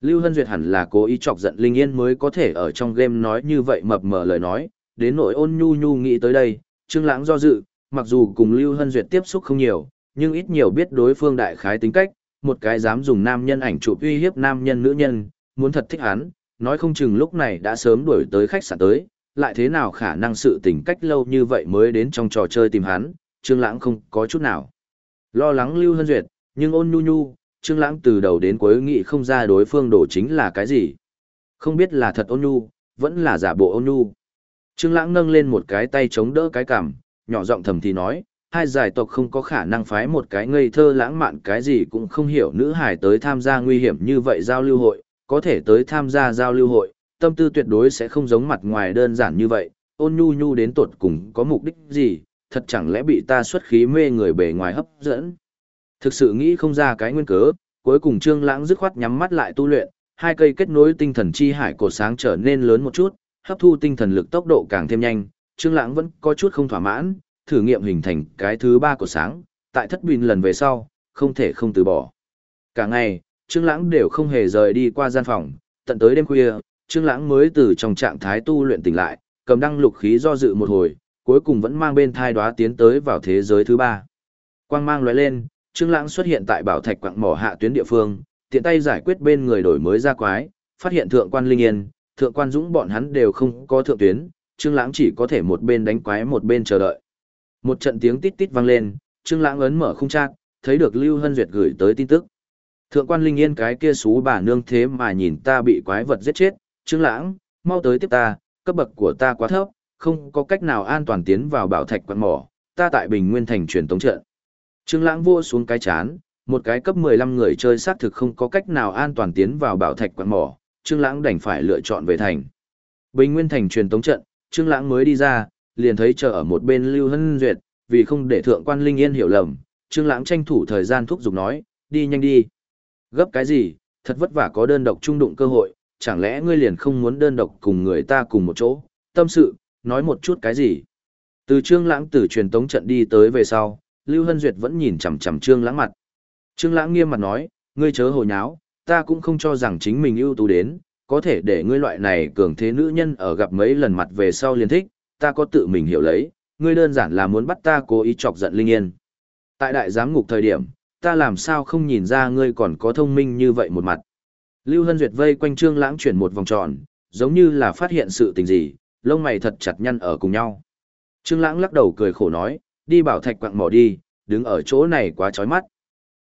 Lưu Hân Duyệt hẳn là cố ý chọc giận Linh Yên mới có thể ở trong game nói như vậy mập mờ lời nói, đến nỗi ôn nhu nhu nghĩ tới đây, Trương Lãng do dự, mặc dù cùng Lưu Hân Duyệt tiếp xúc không nhiều, nhưng ít nhiều biết đối phương đại khái tính cách, một cái dám dùng nam nhân ảnh chụp uy hiếp nam nhân nữ nhân, muốn thật thích hắn, nói không chừng lúc này đã sớm đuổi tới khách sạn tới, lại thế nào khả năng sự tình cách lâu như vậy mới đến trong trò chơi tìm hắn, Trương Lãng không có chút nào. Lo lắng Lưu Hân Duyệt, nhưng ôn nhu nhu, Trương Lãng từ đầu đến cuối nghĩ không ra đối phương đổ chính là cái gì. Không biết là thật ôn nhu, vẫn là giả bộ ôn nhu. Trương Lãng nâng lên một cái tay chống đỡ cái cằm, nhỏ giọng thầm thì nói, hai giải tộc không có khả năng phái một cái ngây thơ lãng mạn cái gì cũng không hiểu nữ hài tới tham gia nguy hiểm như vậy giao lưu hội, có thể tới tham gia giao lưu hội, tâm tư tuyệt đối sẽ không giống mặt ngoài đơn giản như vậy, ôn nhu nhu đến tột cùng có mục đích gì, thật chẳng lẽ bị ta xuất khí mê người bề ngoài hấp dẫn. Thực sự nghĩ không ra cái nguyên cớ, cuối cùng Trương Lãng dứt khoát nhắm mắt lại tu luyện, hai cây kết nối tinh thần chi hải cổ sáng trở nên lớn một chút, hấp thu tinh thần lực tốc độ càng thêm nhanh, Trương Lãng vẫn có chút không thỏa mãn, thử nghiệm hình thành cái thứ ba cổ sáng, tại thất bình lần về sau, không thể không từ bỏ. Cả ngày, Trương Lãng đều không hề rời đi qua gian phòng, tận tới đêm khuya, Trương Lãng mới từ trong trạng thái tu luyện tỉnh lại, cầm đăng lục khí do dự một hồi, cuối cùng vẫn mang bên thai đóa tiến tới vào thế giới thứ ba. Quang mang lóe lên, Trương Lãng xuất hiện tại bảo thạch quặng mỏ hạ tuyến địa phương, tiện tay giải quyết bên người đổi mới ra quái, phát hiện thượng quan Linh Yên, thượng quan Dũng bọn hắn đều không có thượng tuyến, Trương Lãng chỉ có thể một bên đánh quái một bên chờ đợi. Một trận tiếng tít tít vang lên, Trương Lãng ấn mở khung trang, thấy được Lưu Hân Duyệt gửi tới tin tức. Thượng quan Linh Yên cái kia sú bà nương thế mà nhìn ta bị quái vật giết chết, Trương Lãng, mau tới tiếp ta, cấp bậc của ta quá thấp, không có cách nào an toàn tiến vào bảo thạch quan mỏ, ta tại Bình Nguyên thành truyền tống trận. Trương Lãng vua xuống cái chán, một cái cấp 15 người chơi xác thực không có cách nào an toàn tiến vào bảo thạch quan mỏ, Trương Lãng đành phải lựa chọn về thành. Bình Nguyên thành truyền tống trận, Trương Lãng mới đi ra, liền thấy chờ ở một bên Lưu Hân Duyệt, vì không để thượng quan Linh Yên hiểu lầm, Trương Lãng tranh thủ thời gian thúc giục nói, đi nhanh đi. Gấp cái gì, thật vất vả có đơn độc trung đụng cơ hội, chẳng lẽ ngươi liền không muốn đơn độc cùng người ta cùng một chỗ, tâm sự, nói một chút cái gì. Từ Trương Lãng từ truyền tống trận đi tới về sau, Lưu Hân Duyệt vẫn nhìn chằm chằm Trương Lãng mặt. Trương Lãng nghiêm mặt nói, ngươi chớ hồ nháo, ta cũng không cho rằng chính mình ưu tú đến, có thể để ngươi loại này cường thế nữ nhân ở gặp mấy lần mặt về sau liền thích, ta có tự mình hiểu lấy, ngươi đơn giản là muốn bắt ta cố ý chọc giận Linh Yên. Tại đại giám ngục thời điểm, ta làm sao không nhìn ra ngươi còn có thông minh như vậy một mặt. Lưu Hân Duyệt vây quanh Trương Lãng chuyển một vòng tròn, giống như là phát hiện sự tình gì, lông mày thật chặt nhăn ở cùng nhau. Trương Lãng lắc đầu cười khổ nói, đi bảo thạch quặng mỏ đi, đứng ở chỗ này quá chói mắt.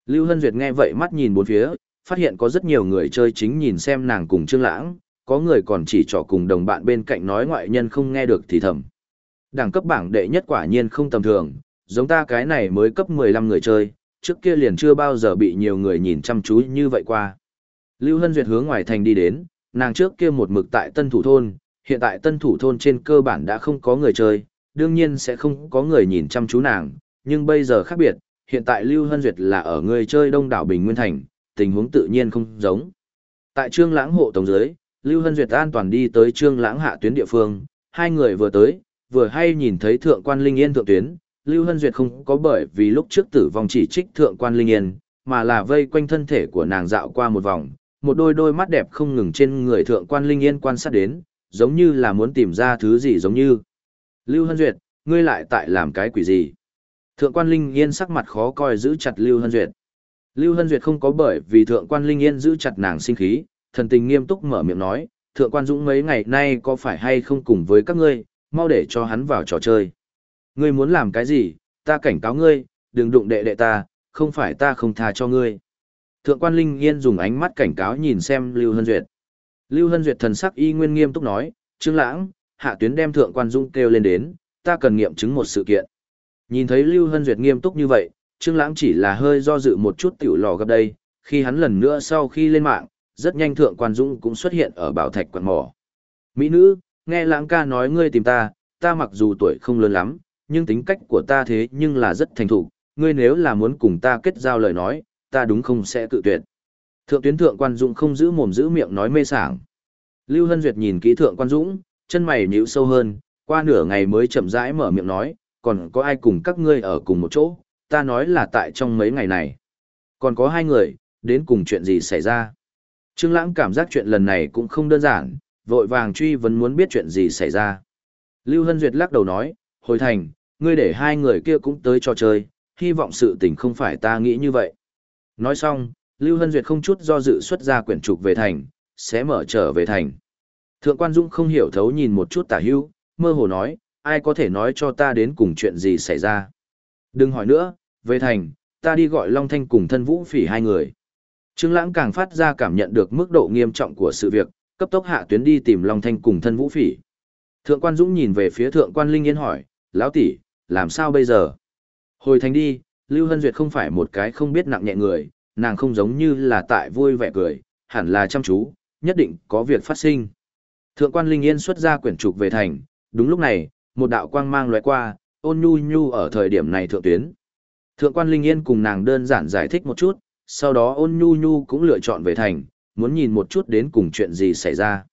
Lưu Hân Duyệt nghe vậy mắt nhìn bốn phía, phát hiện có rất nhiều người chơi chính nhìn xem nàng cùng Trương Lãng, có người còn chỉ trỏ cùng đồng bạn bên cạnh nói ngoại nhân không nghe được thì thầm. Đẳng cấp bảng đệ nhất quả nhiên không tầm thường, giống ta cái này mới cấp 15 người chơi, trước kia liền chưa bao giờ bị nhiều người nhìn chăm chú như vậy qua. Lưu Hân Duyệt hướng ngoài thành đi đến, nàng trước kia một mực tại Tân Thủ Thôn, hiện tại Tân Thủ Thôn trên cơ bản đã không có người chơi, đương nhiên sẽ không có người nhìn chăm chú nàng, nhưng bây giờ khác biệt, hiện tại Lưu Hân Duyệt là ở người chơi đông đảo Bình Nguyên Thành, tình huống tự nhiên không giống. Tại Trương Lãng hộ tổng dưới, Lưu Hân Duyệt an toàn đi tới Trương Lãng hạ tuyến địa phương, hai người vừa tới, vừa hay nhìn thấy thượng quan Linh Yên thượng tuyến, Lưu Hân Duyệt không có bởi vì lúc trước tử vong chỉ trích thượng quan Linh Yên, mà là vây quanh thân thể của nàng dạo qua một vòng, một đôi đôi mắt đẹp không ngừng trên người thượng quan Linh Yên quan sát đến, giống như là muốn tìm ra thứ gì giống như. Lưu Hân Duyệt, ngươi lại tại làm cái quỷ gì? Thượng quan Linh Yên sắc mặt khó coi giữ chặt Lưu Hân Duyệt. Lưu Hân Duyệt không có bởi vì thượng quan Linh Yên giữ chặt nàng sinh khí, thần tình nghiêm túc mở miệng nói, thượng quan Dũng mấy ngày nay có phải hay không cùng với các ngươi, mau để cho hắn vào trò chơi. Ngươi muốn làm cái gì, ta cảnh cáo ngươi, đừng đụng đệ đệ ta, không phải ta không tha cho ngươi. Thượng quan Linh Yên dùng ánh mắt cảnh cáo nhìn xem Lưu Hân Duyệt. Lưu Hân Duyệt thần sắc y nguyên nghiêm túc nói, Trương Lãng, hạ tuyến đem thượng quan Dung kêu lên đến, ta cần nghiệm chứng một sự kiện. Nhìn thấy Lưu Hân Duyệt nghiêm túc như vậy, Trương Lãng chỉ là hơi do dự một chút tiểu lò gặp đây, khi hắn lần nữa sau khi lên mạng, rất nhanh thượng quan Dung cũng xuất hiện ở bảo thạch quận mỏ. Mỹ nữ, nghe Lãng ca nói ngươi tìm ta, ta mặc dù tuổi không lớn lắm, nhưng tính cách của ta thế nhưng là rất thành thục, ngươi nếu là muốn cùng ta kết giao lời nói, ta đúng không sẽ cự tuyệt. Thượng tuyến thượng quan Dũng không giữ mồm giữ miệng nói mê sảng. Lưu Hân Duyệt nhìn kỹ thượng quan Dũng, chân mày nhíu sâu hơn, qua nửa ngày mới chậm rãi mở miệng nói, còn có ai cùng các ngươi ở cùng một chỗ, ta nói là tại trong mấy ngày này. Còn có hai người, đến cùng chuyện gì xảy ra. Trương Lãng cảm giác chuyện lần này cũng không đơn giản, vội vàng truy vấn muốn biết chuyện gì xảy ra. Lưu Hân Duyệt lắc đầu nói, hồi thành, ngươi để hai người kia cũng tới cho chơi, hy vọng sự tình không phải ta nghĩ như vậy. Nói xong, Lưu Hân Duyệt không chút do dự xuất ra quyển trục về thành, sẽ mở trở về thành. Thượng quan Dung không hiểu thấu nhìn một chút tả hưu, mơ hồ nói, ai có thể nói cho ta đến cùng chuyện gì xảy ra. Đừng hỏi nữa, về thành, ta đi gọi Long Thanh cùng thân vũ phỉ hai người. Trương Lãng càng phát ra cảm nhận được mức độ nghiêm trọng của sự việc, cấp tốc hạ tuyến đi tìm Long Thanh cùng thân vũ phỉ. Thượng quan Dũng nhìn về phía thượng quan Linh Yên hỏi, lão tỷ, làm sao bây giờ? Hồi thành đi, Lưu Hân Duyệt không phải một cái không biết nặng nhẹ người, nàng không giống như là tại vui vẻ cười, hẳn là chăm chú, nhất định có việc phát sinh. Thượng quan Linh Yên xuất ra quyển trục về thành, đúng lúc này, một đạo quang mang lóe qua, ôn nhu nhu ở thời điểm này thượng tuyến. Thượng quan Linh Yên cùng nàng đơn giản giải thích một chút, sau đó ôn nhu nhu cũng lựa chọn về thành, muốn nhìn một chút đến cùng chuyện gì xảy ra.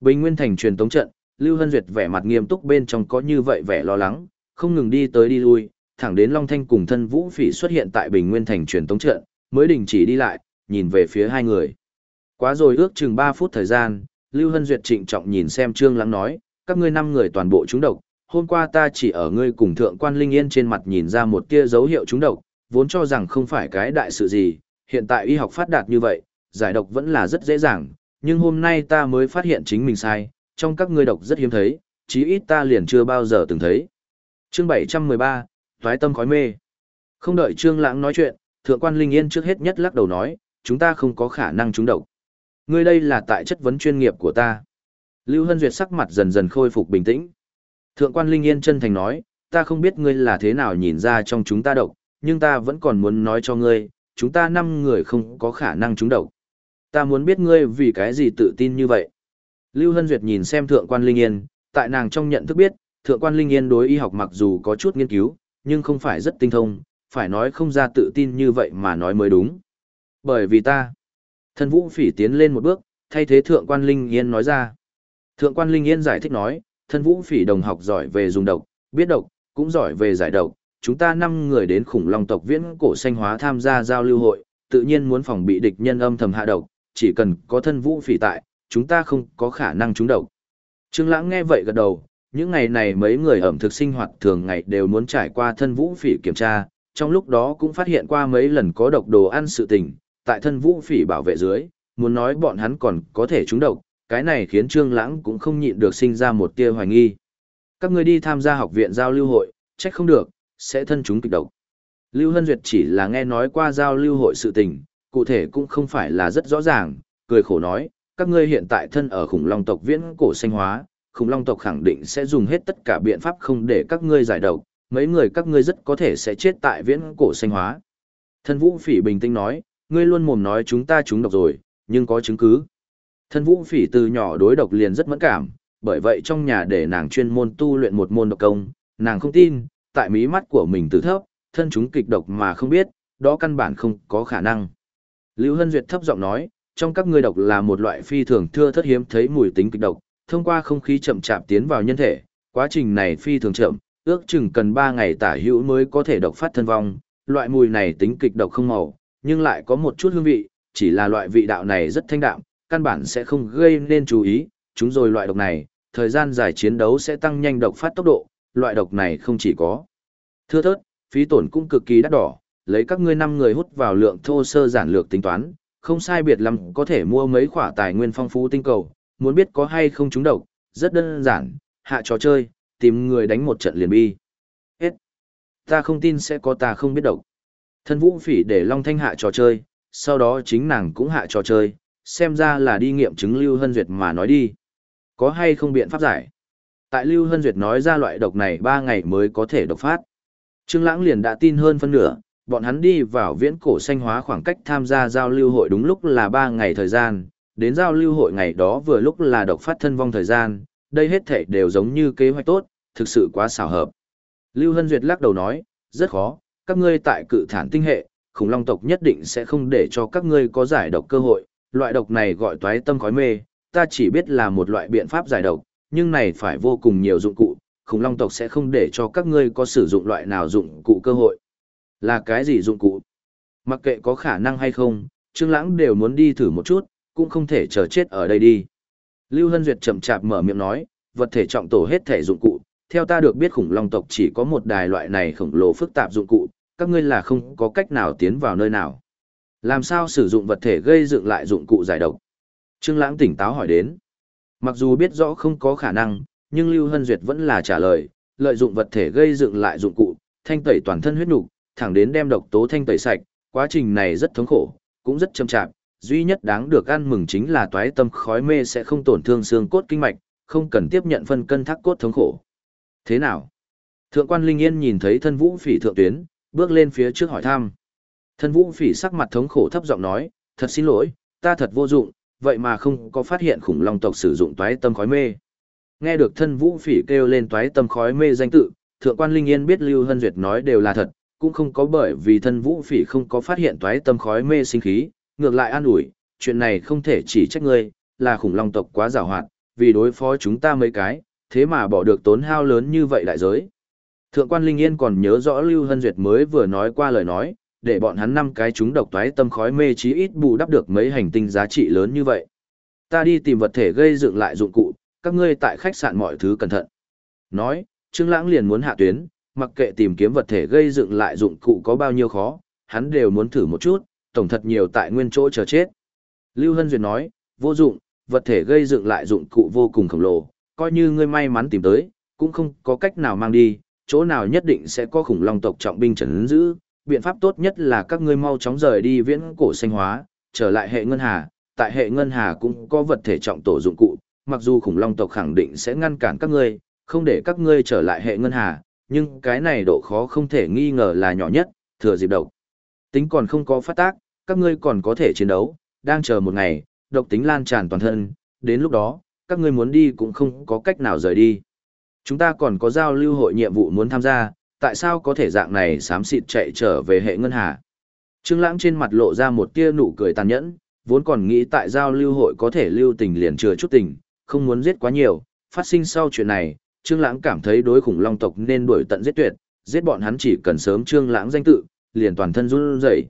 Bình Nguyên Thành truyền tống trận, Lưu Hân Duyệt vẻ mặt nghiêm túc bên trong có như vậy vẻ lo lắng, không ngừng đi tới đi lui, thẳng đến Long Thanh cùng thân Vũ Phỉ xuất hiện tại Bình Nguyên Thành truyền tống trận, mới đình chỉ đi lại, nhìn về phía hai người. Quá rồi ước chừng 3 phút thời gian, Lưu Hân Duyệt trịnh trọng nhìn xem Trương Lãng nói, các ngươi năm người toàn bộ trúng độc, hôm qua ta chỉ ở ngươi cùng thượng quan Linh Yên trên mặt nhìn ra một tia dấu hiệu trúng độc, vốn cho rằng không phải cái đại sự gì, hiện tại y học phát đạt như vậy, giải độc vẫn là rất dễ dàng, nhưng hôm nay ta mới phát hiện chính mình sai, trong các ngươi độc rất hiếm thấy, chí ít ta liền chưa bao giờ từng thấy. Chương 713, Toái tâm khói mê. Không đợi Trương Lãng nói chuyện, Thượng quan Linh Yên trước hết nhất lắc đầu nói, chúng ta không có khả năng trúng độc. Ngươi đây là tại chất vấn chuyên nghiệp của ta. Lưu Hân Duyệt sắc mặt dần dần khôi phục bình tĩnh. Thượng quan Linh Yên chân thành nói, ta không biết ngươi là thế nào nhìn ra trong chúng ta độc, nhưng ta vẫn còn muốn nói cho ngươi, chúng ta năm người không có khả năng trúng độc. Ta muốn biết ngươi vì cái gì tự tin như vậy. Lưu Hân Duyệt nhìn xem Thượng quan Linh Yên, tại nàng trong nhận thức biết, Thượng quan Linh Yên đối y học mặc dù có chút nghiên cứu, nhưng không phải rất tinh thông, phải nói không ra tự tin như vậy mà nói mới đúng. Bởi vì ta, thân vũ phỉ tiến lên một bước, thay thế Thượng quan Linh Yên nói ra. Thượng quan Linh Yên giải thích nói, thân vũ phỉ đồng học giỏi về dùng độc, biết độc, cũng giỏi về giải độc. Chúng ta năm người đến khủng long tộc viễn cổ xanh hóa tham gia giao lưu hội, tự nhiên muốn phòng bị địch nhân âm thầm hạ độc, chỉ cần có thân vũ phỉ tại, chúng ta không có khả năng trúng độc. Trương Lãng nghe vậy gật đầu, những ngày này mấy người ẩm thực sinh hoạt thường ngày đều muốn trải qua thân vũ phỉ kiểm tra, trong lúc đó cũng phát hiện qua mấy lần có độc đồ ăn sự tình, tại thân vũ phỉ bảo vệ dưới, muốn nói bọn hắn còn có thể trúng độc, cái này khiến Trương Lãng cũng không nhịn được sinh ra một tia hoài nghi. Các ngươi đi tham gia học viện giao lưu hội, trách không được, sẽ thân chúng kịch độc. Lưu Hân Duyệt chỉ là nghe nói qua giao lưu hội sự tình, cụ thể cũng không phải là rất rõ ràng, cười khổ nói, các ngươi hiện tại thân ở khủng long tộc viễn cổ sinh hóa, khủng long tộc khẳng định sẽ dùng hết tất cả biện pháp không để các ngươi giải độc, mấy người các ngươi rất có thể sẽ chết tại viễn cổ sinh hóa. Thân Vũ Phỉ bình tĩnh nói, ngươi luôn mồm nói chúng ta trúng độc rồi, nhưng có chứng cứ. Thân Vũ Phỉ từ nhỏ đối độc liền rất mẫn cảm, bởi vậy trong nhà để nàng chuyên môn tu luyện một môn độc công, nàng không tin, tại mí mắt của mình từ thấp, thân chúng kịch độc mà không biết, đó căn bản không có khả năng. Lưu Hân Duyệt thấp giọng nói, trong các ngươi độc là một loại phi thường thưa thất hiếm thấy mùi tính kịch độc, thông qua không khí chậm chạp tiến vào nhân thể, quá trình này phi thường chậm, ước chừng cần 3 ngày tả hữu mới có thể độc phát thân vong, loại mùi này tính kịch độc không màu, nhưng lại có một chút hương vị, chỉ là loại vị đạo này rất thanh đạm, căn bản sẽ không gây nên chú ý, chúng rồi loại độc này, thời gian dài chiến đấu sẽ tăng nhanh độc phát tốc độ, loại độc này không chỉ có thưa thớt, phí tổn cũng cực kỳ đắt đỏ, lấy các ngươi năm người hút vào lượng thô sơ giản lược tính toán, không sai biệt lắm có thể mua mấy khoả tài nguyên phong phú tinh cầu, muốn biết có hay không trúng độc, rất đơn giản, hạ trò chơi, tìm người đánh một trận liền bi. Hết. Ta không tin sẽ có ta không biết độc. Thân vũ phỉ để Long Thanh hạ trò chơi, sau đó chính nàng cũng hạ trò chơi, xem ra là đi nghiệm chứng Lưu Hân Duyệt mà nói đi. Có hay không biện pháp giải? Tại Lưu Hân Duyệt nói ra loại độc này 3 ngày mới có thể độc phát. Trương Lãng liền đã tin hơn phân nửa, bọn hắn đi vào viễn cổ xanh hóa khoảng cách tham gia giao lưu hội đúng lúc là 3 ngày thời gian, đến giao lưu hội ngày đó vừa lúc là độc phát thân vong thời gian, đây hết thảy đều giống như kế hoạch tốt, thực sự quá xảo hợp. Lưu Hân Duyệt lắc đầu nói, rất khó, các ngươi tại cự thản tinh hệ, khủng long tộc nhất định sẽ không để cho các ngươi có giải độc cơ hội, loại độc này gọi toái tâm khói mê, ta chỉ biết là một loại biện pháp giải độc, nhưng này phải vô cùng nhiều dụng cụ, khủng long tộc sẽ không để cho các ngươi có sử dụng loại nào dụng cụ cơ hội. Là cái gì dụng cụ? Mặc kệ có khả năng hay không, Trương Lãng đều muốn đi thử một chút, cũng không thể chờ chết ở đây đi. Lưu Hân Duyệt chậm chạp mở miệng nói, vật thể trọng tổ hết thể dụng cụ, theo ta được biết khủng long tộc chỉ có một đài loại này khổng lồ phức tạp dụng cụ, các ngươi là không có cách nào tiến vào nơi nào. Làm sao sử dụng vật thể gây dựng lại dụng cụ giải độc? Trương Lãng tỉnh táo hỏi đến. Mặc dù biết rõ không có khả năng, nhưng Lưu Hân Duyệt vẫn là trả lời, lợi dụng vật thể gây dựng lại dụng cụ, thanh tẩy toàn thân huyết nục, thẳng đến đem độc tố thanh tẩy sạch, quá trình này rất thống khổ, cũng rất chậm chạp, duy nhất đáng được ăn mừng chính là toái tâm khói mê sẽ không tổn thương xương cốt kinh mạch, không cần tiếp nhận phân cân thác cốt thống khổ. Thế nào? Thượng quan Linh Yên nhìn thấy thân vũ phỉ thượng tuyến, bước lên phía trước hỏi thăm. Thân vũ phỉ sắc mặt thống khổ thấp giọng nói, thật xin lỗi, ta thật vô dụng, vậy mà không có phát hiện khủng long tộc sử dụng toái tâm khói mê. Nghe được thân vũ phỉ kêu lên toái tâm khói mê danh tự, thượng quan Linh Yên biết Lưu Hân Duyệt nói đều là thật, cũng không có bởi vì thân vũ phỉ không có phát hiện toái tâm khói mê sinh khí, ngược lại an ủi, chuyện này không thể chỉ trách ngươi, là khủng long tộc quá giàu hoạt, vì đối phó chúng ta mấy cái, thế mà bỏ được tốn hao lớn như vậy đại giới. Thượng quan Linh Yên còn nhớ rõ Lưu Hân Duyệt mới vừa nói qua lời nói, để bọn hắn năm cái chúng độc toái tâm khói mê chí ít bù đắp được mấy hành tinh giá trị lớn như vậy. Ta đi tìm vật thể gây dựng lại dụng cụ, các ngươi tại khách sạn mọi thứ cẩn thận. Nói, Trương Lãng liền muốn hạ tuyến, mặc kệ tìm kiếm vật thể gây dựng lại dụng cụ có bao nhiêu khó, hắn đều muốn thử một chút, tổng thật nhiều tại nguyên chỗ chờ chết. Lưu Hân Duyệt nói, vô dụng, vật thể gây dựng lại dụng cụ vô cùng khổng lồ, coi như ngươi may mắn tìm tới, cũng không có cách nào mang đi, chỗ nào nhất định sẽ có khủng long tộc trọng binh trấn giữ, biện pháp tốt nhất là các ngươi mau chóng rời đi viễn cổ xanh hóa, trở lại hệ ngân hà, tại hệ ngân hà cũng có vật thể trọng tổ dụng cụ, mặc dù khủng long tộc khẳng định sẽ ngăn cản các ngươi, không để các ngươi trở lại hệ ngân hà, nhưng cái này độ khó không thể nghi ngờ là nhỏ nhất, thừa dịp độc. Tính còn không có phát tác, các ngươi còn có thể chiến đấu, đang chờ một ngày, độc tính lan tràn toàn thân, đến lúc đó, các ngươi muốn đi cũng không có cách nào rời đi. Chúng ta còn có giao lưu hội nhiệm vụ muốn tham gia, tại sao có thể dạng này xám xịt chạy trở về hệ ngân hà. Trương Lãng trên mặt lộ ra một tia nụ cười tàn nhẫn, vốn còn nghĩ tại giao lưu hội có thể lưu tình liền chừa chút tình, không muốn giết quá nhiều, phát sinh sau chuyện này, Trương Lãng cảm thấy đối khủng long tộc nên đuổi tận giết tuyệt, giết bọn hắn chỉ cần sớm Trương Lãng danh tự, liền toàn thân run rẩy.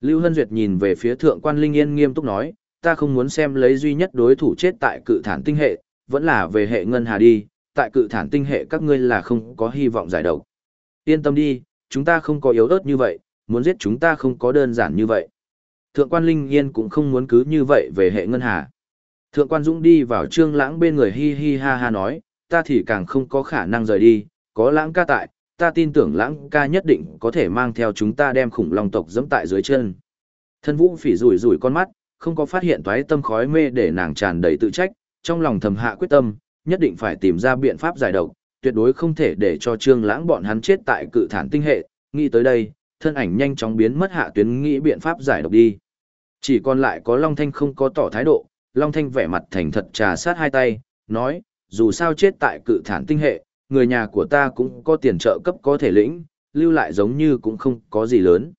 Lưu Hân Duyệt nhìn về phía thượng quan Linh Yên nghiêm túc nói, ta không muốn xem lấy duy nhất đối thủ chết tại cự thản tinh hệ, vẫn là về hệ ngân hà đi, tại cự thản tinh hệ các ngươi là không có hy vọng giải độc. Yên tâm đi, chúng ta không có yếu ớt như vậy, muốn giết chúng ta không có đơn giản như vậy. Thượng quan Linh Yên cũng không muốn cứ như vậy về hệ ngân hà. Thượng quan Dũng đi vào trương lãng bên người hi hi ha ha nói, ta thì càng không có khả năng rời đi, có lãng ca tại, ta tin tưởng lãng ca nhất định có thể mang theo chúng ta đem khủng long tộc dẫm tại dưới chân. Thân vũ phỉ rủi rủi con mắt, không có phát hiện toái tâm khói mê để nàng tràn đầy tự trách, trong lòng thầm hạ quyết tâm, nhất định phải tìm ra biện pháp giải độc, tuyệt đối không thể để cho trương lãng bọn hắn chết tại cự thản tinh hệ, nghĩ tới đây, thân ảnh nhanh chóng biến mất hạ tuyến nghĩ biện pháp giải độc đi. Chỉ còn lại có Long Thanh không có tỏ thái độ, Long Thanh vẻ mặt thành thật trà sát hai tay, nói, dù sao chết tại cự thản tinh hệ, người nhà của ta cũng có tiền trợ cấp có thể lĩnh, lưu lại giống như cũng không có gì lớn.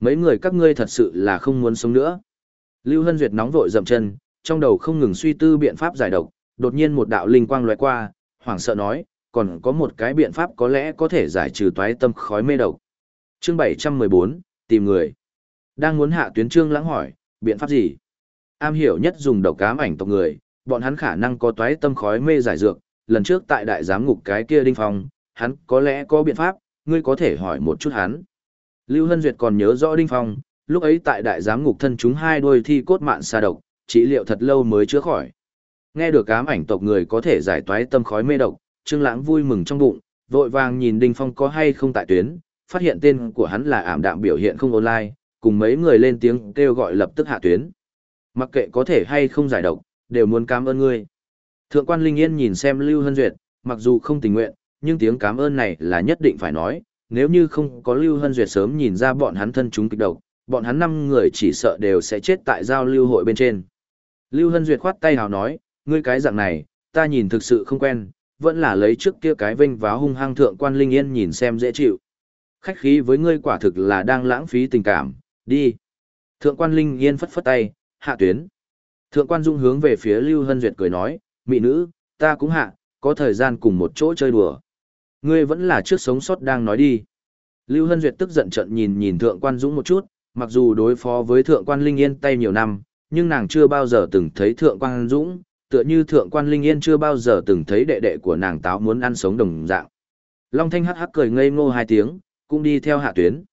Mấy người các ngươi thật sự là không muốn sống nữa. Lưu Hân Duyệt nóng vội dậm chân, trong đầu không ngừng suy tư biện pháp giải độc, đột nhiên một đạo linh quang lóe qua, hoảng sợ nói, còn có một cái biện pháp có lẽ có thể giải trừ toái tâm khói mê độc. Chương 714, tìm người. Đang muốn hạ tuyến trương lãng hỏi, biện pháp gì? Am hiểu nhất dùng độc cám ảnh tộc người, bọn hắn khả năng có toái tâm khói mê giải dược, lần trước tại đại giám ngục cái kia đinh phong, hắn có lẽ có biện pháp, ngươi có thể hỏi một chút hắn. Lưu Hân Duyệt còn nhớ rõ đinh phong, lúc ấy tại đại giám ngục thân chúng hai đôi thi cốt mạn xa độc, trị liệu thật lâu mới chữa khỏi. Nghe được ám ảnh tộc người có thể giải toái tâm khói mê độc, Trương Lãng vui mừng trong bụng, vội vàng nhìn Đinh Phong có hay không tại tuyến, phát hiện tên của hắn là ảm đạm biểu hiện không online, cùng mấy người lên tiếng kêu gọi lập tức hạ tuyến. Mặc kệ có thể hay không giải độc, đều muốn cảm ơn ngươi. Thượng quan Linh Yên nhìn xem Lưu Hân Duyệt, mặc dù không tình nguyện, nhưng tiếng cảm ơn này là nhất định phải nói, nếu như không có Lưu Hân Duyệt sớm nhìn ra bọn hắn thân chúng kịch độc, bọn hắn năm người chỉ sợ đều sẽ chết tại giao lưu hội bên trên. Lưu Hân Duyệt khoát tay hào nói, ngươi cái dạng này, ta nhìn thực sự không quen, vẫn là lấy trước kia cái vinh váo hung hăng thượng quan Linh Yên nhìn xem dễ chịu. Khách khí với ngươi quả thực là đang lãng phí tình cảm, đi. Thượng quan Linh Yên phất phất tay, hạ tuyến. Thượng quan Dung hướng về phía Lưu Hân Duyệt cười nói, mị nữ, ta cũng hạ, có thời gian cùng một chỗ chơi đùa. Ngươi vẫn là trước sống sót đang nói đi. Lưu Hân Duyệt tức giận trận nhìn nhìn Thượng quan Dũng một chút, mặc dù đối phó với Thượng quan Linh Yên tay nhiều năm, nhưng nàng chưa bao giờ từng thấy Thượng Quan Dũng, tựa như Thượng Quan Linh Yên chưa bao giờ từng thấy đệ đệ của nàng táo muốn ăn sống đồng dạng. Long Thanh hắc hắc cười ngây ngô hai tiếng, cũng đi theo hạ tuyến.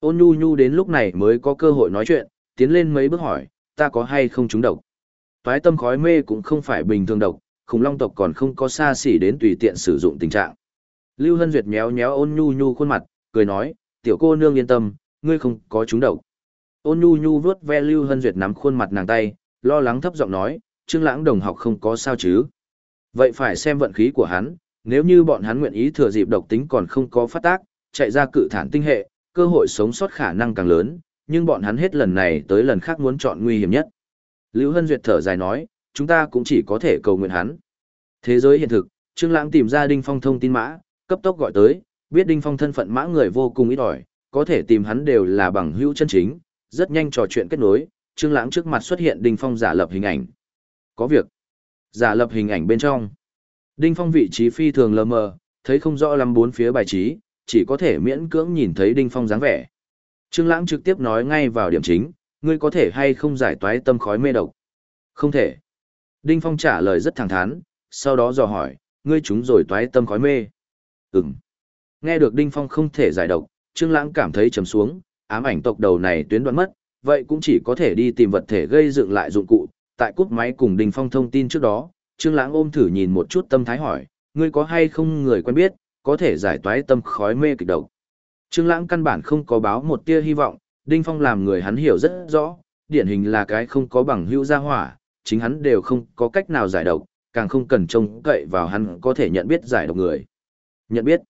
Ôn nhu nhu đến lúc này mới có cơ hội nói chuyện, tiến lên mấy bước hỏi, ta có hay không trúng độc. Toái tâm khói mê cũng không phải bình thường độc, khủng long tộc còn không có xa xỉ đến tùy tiện sử dụng tình trạng. Lưu Hân Duyệt méo méo ôn nhu nhu khuôn mặt, cười nói, tiểu cô nương yên tâm, ngươi không có trúng độc. Ôn nhu nhu vuốt ve Lưu Hân Duyệt nắm khuôn mặt nàng tay, lo lắng thấp giọng nói, Trương Lãng đồng học không có sao chứ. Vậy phải xem vận khí của hắn, nếu như bọn hắn nguyện ý thừa dịp độc tính còn không có phát tác, chạy ra cự thản tinh hệ, cơ hội sống sót khả năng càng lớn, nhưng bọn hắn hết lần này tới lần khác muốn chọn nguy hiểm nhất. Lưu Hân Duyệt thở dài nói, chúng ta cũng chỉ có thể cầu nguyện hắn. Thế giới hiện thực, Trương Lãng tìm ra Đinh Phong thông tin mã, cấp tốc gọi tới, biết Đinh Phong thân phận mã người vô cùng ít ỏi, có thể tìm hắn đều là bằng hữu chân chính, rất nhanh trò chuyện kết nối, Trương Lãng trước mặt xuất hiện Đinh Phong giả lập hình ảnh. Có việc. Giả lập hình ảnh bên trong. Đinh Phong vị trí phi thường lờ mờ, thấy không rõ lắm bốn phía bài trí, chỉ có thể miễn cưỡng nhìn thấy Đinh Phong dáng vẻ. Trương Lãng trực tiếp nói ngay vào điểm chính, ngươi có thể hay không giải toái tâm khói mê độc? Không thể. Đinh Phong trả lời rất thẳng thắn, sau đó dò hỏi, ngươi chúng rồi toái tâm khói mê. Ừm. Nghe được Đinh Phong không thể giải độc, Trương Lãng cảm thấy trầm xuống, ám ảnh tộc đầu này tuyến đoạn mất, vậy cũng chỉ có thể đi tìm vật thể gây dựng lại dụng cụ. Tại cúp máy cùng Đinh Phong thông tin trước đó, Trương Lãng ôm thử nhìn một chút tâm thái hỏi, ngươi có hay không người quen biết, có thể giải toái tâm khói mê kịch độc. Trương Lãng căn bản không có báo một tia hy vọng, Đinh Phong làm người hắn hiểu rất rõ, điển hình là cái không có bằng hữu gia hỏa, chính hắn đều không có cách nào giải độc, càng không cần trông cậy vào hắn có thể nhận biết giải độc người. Nhận biết.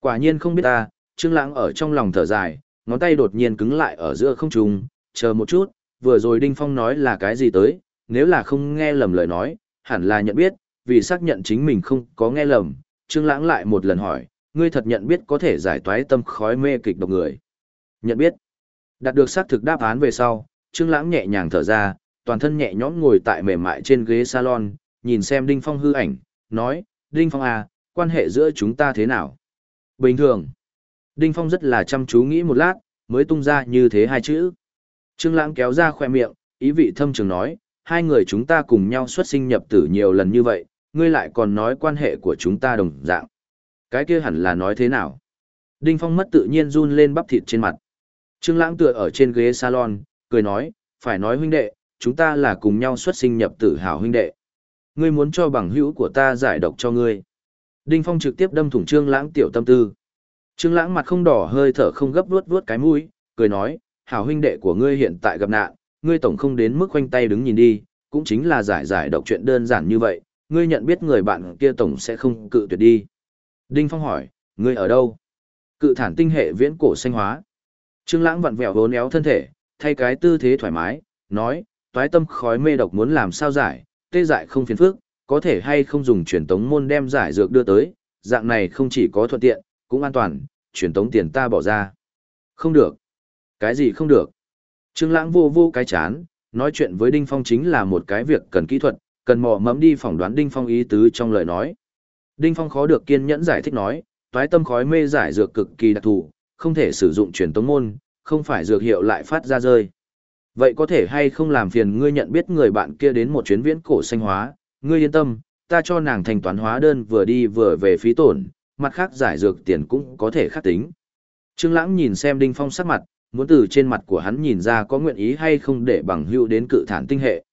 Quả nhiên không biết ta, Trương Lãng ở trong lòng thở dài, ngón tay đột nhiên cứng lại ở giữa không trung, chờ một chút, vừa rồi Đinh Phong nói là cái gì tới, nếu là không nghe lầm lời nói, hẳn là nhận biết, vì xác nhận chính mình không có nghe lầm, Trương Lãng lại một lần hỏi, ngươi thật nhận biết có thể giải toái tâm khói mê kịch độc người. Nhận biết. Đạt được xác thực đáp án về sau, Trương Lãng nhẹ nhàng thở ra, toàn thân nhẹ nhõm ngồi tại mềm mại trên ghế salon, nhìn xem Đinh Phong hư ảnh, nói, Đinh Phong à, quan hệ giữa chúng ta thế nào? Bình thường. Đinh Phong rất là chăm chú nghĩ một lát, mới tung ra như thế hai chữ. Trương Lãng kéo ra khóe miệng, ý vị thâm trường nói, hai người chúng ta cùng nhau xuất sinh nhập tử nhiều lần như vậy, ngươi lại còn nói quan hệ của chúng ta đồng dạng. Cái kia hẳn là nói thế nào? Đinh Phong mất tự nhiên run lên bắp thịt trên mặt. Trương Lãng tựa ở trên ghế salon, cười nói, phải nói huynh đệ, chúng ta là cùng nhau xuất sinh nhập tử hảo huynh đệ. Ngươi muốn cho bằng hữu của ta giải độc cho ngươi. Đinh Phong trực tiếp đâm thủng Trương Lãng tiểu tâm tư. Trương Lãng mặt không đỏ hơi thở không gấp vuốt vuốt cái mũi, cười nói, hảo huynh đệ của ngươi hiện tại gặp nạn, ngươi tổng không đến mức quanh tay đứng nhìn đi, cũng chính là giải giải độc chuyện đơn giản như vậy, ngươi nhận biết người bạn kia tổng sẽ không cự tuyệt đi. Đinh Phong hỏi, ngươi ở đâu? Cự thản tinh hệ viễn cổ xanh hóa. Trương Lãng vặn vẹo vốn éo thân thể, thay cái tư thế thoải mái, nói, toái tâm khói mê độc muốn làm sao giải, tê dại không phiền phức, có thể hay không dùng truyền tống môn đem giải dược đưa tới, dạng này không chỉ có thuận tiện, cũng an toàn, truyền tống tiền ta bỏ ra. Không được. Cái gì không được? Trương Lãng vô vô cái chán, nói chuyện với Đinh Phong chính là một cái việc cần kỹ thuật, cần mò mẫm đi phỏng đoán Đinh Phong ý tứ trong lời nói. Đinh Phong khó được kiên nhẫn giải thích nói, toái tâm khói mê giải dược cực kỳ đặc thù, không thể sử dụng truyền tống môn, không phải dược hiệu lại phát ra rơi. Vậy có thể hay không làm phiền ngươi nhận biết người bạn kia đến một chuyến viễn cổ xanh hóa, ngươi yên tâm, ta cho nàng thành toán hóa đơn vừa đi vừa về phí tổn, mặt khác giải dược tiền cũng có thể khắc tính. Trương Lãng nhìn xem Đinh Phong sắc mặt, muốn từ trên mặt của hắn nhìn ra có nguyện ý hay không để bằng hữu đến cự thản tinh hệ.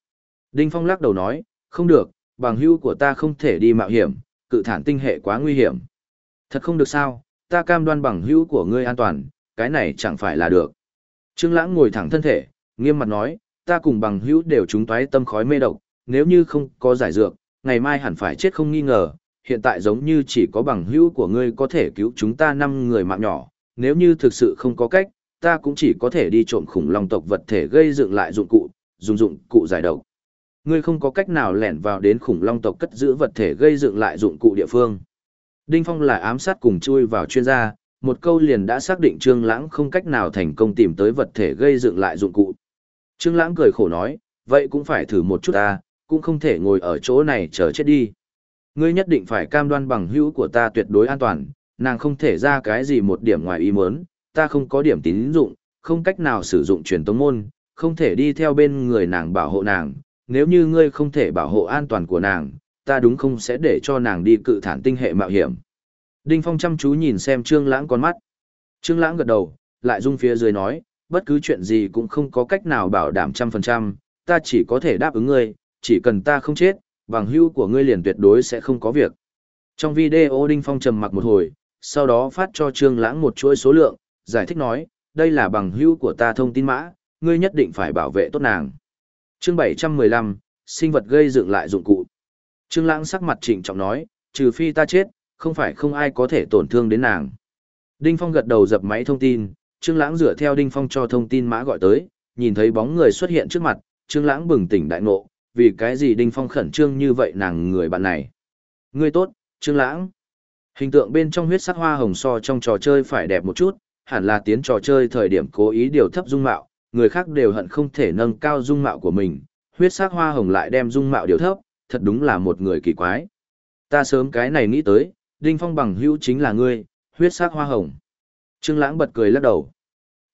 Đinh Phong lắc đầu nói, không được, bằng hữu của ta không thể đi mạo hiểm, cự thản tinh hệ quá nguy hiểm. Thật không được sao, ta cam đoan bằng hữu của ngươi an toàn, cái này chẳng phải là được. Trương Lãng ngồi thẳng thân thể, nghiêm mặt nói, ta cùng bằng hữu đều trúng toái tâm khói mê độc, nếu như không có giải dược, ngày mai hẳn phải chết không nghi ngờ, hiện tại giống như chỉ có bằng hữu của ngươi có thể cứu chúng ta năm người mạng nhỏ, nếu như thực sự không có cách, ta cũng chỉ có thể đi trộm khủng long tộc vật thể gây dựng lại dụng cụ, dùng dụng cụ giải độc. Ngươi không có cách nào lẻn vào đến khủng long tộc cất giữ vật thể gây dựng lại dụng cụ địa phương. Đinh Phong là ám sát cùng chui vào chuyên gia, một câu liền đã xác định Trương Lãng không cách nào thành công tìm tới vật thể gây dựng lại dụng cụ. Trương Lãng cười khổ nói, vậy cũng phải thử một chút ta, cũng không thể ngồi ở chỗ này chờ chết đi. Ngươi nhất định phải cam đoan bằng hữu của ta tuyệt đối an toàn, nàng không thể ra cái gì một điểm ngoài ý muốn, ta không có điểm tín dụng, không cách nào sử dụng truyền tống môn, không thể đi theo bên người nàng bảo hộ nàng, nếu như ngươi không thể bảo hộ an toàn của nàng, ta đúng không sẽ để cho nàng đi cự thản tinh hệ mạo hiểm. Đinh Phong chăm chú nhìn xem Trương Lãng con mắt. Trương Lãng gật đầu, lại rung phía dưới nói, bất cứ chuyện gì cũng không có cách nào bảo đảm trăm phần trăm, ta chỉ có thể đáp ứng ngươi, chỉ cần ta không chết, bằng hữu của ngươi liền tuyệt đối sẽ không có việc. Trong video Đinh Phong trầm mặc một hồi, sau đó phát cho Trương Lãng một chuỗi số lượng, giải thích nói, đây là bằng hữu của ta thông tin mã, ngươi nhất định phải bảo vệ tốt nàng. Chương 715, sinh vật gây dựng lại dụng cụ. Trương Lãng sắc mặt trịnh trọng nói, trừ phi ta chết, không phải không ai có thể tổn thương đến nàng. Đinh Phong gật đầu dập máy thông tin, Trương Lãng dựa theo Đinh Phong cho thông tin mã gọi tới, nhìn thấy bóng người xuất hiện trước mặt, Trương Lãng bừng tỉnh đại ngộ, vì cái gì Đinh Phong khẩn trương như vậy nàng người bạn này. Ngươi tốt, Trương Lãng. Hình tượng bên trong huyết sắc hoa hồng so trong trò chơi phải đẹp một chút, hẳn là tiến trò chơi thời điểm cố ý điều thấp dung mạo, người khác đều hận không thể nâng cao dung mạo của mình, huyết sắc hoa hồng lại đem dung mạo điều thấp, thật đúng là một người kỳ quái. Ta sớm cái này nghĩ tới, Đinh Phong bằng hữu chính là ngươi, huyết sắc hoa hồng. Trương Lãng bật cười lắc đầu.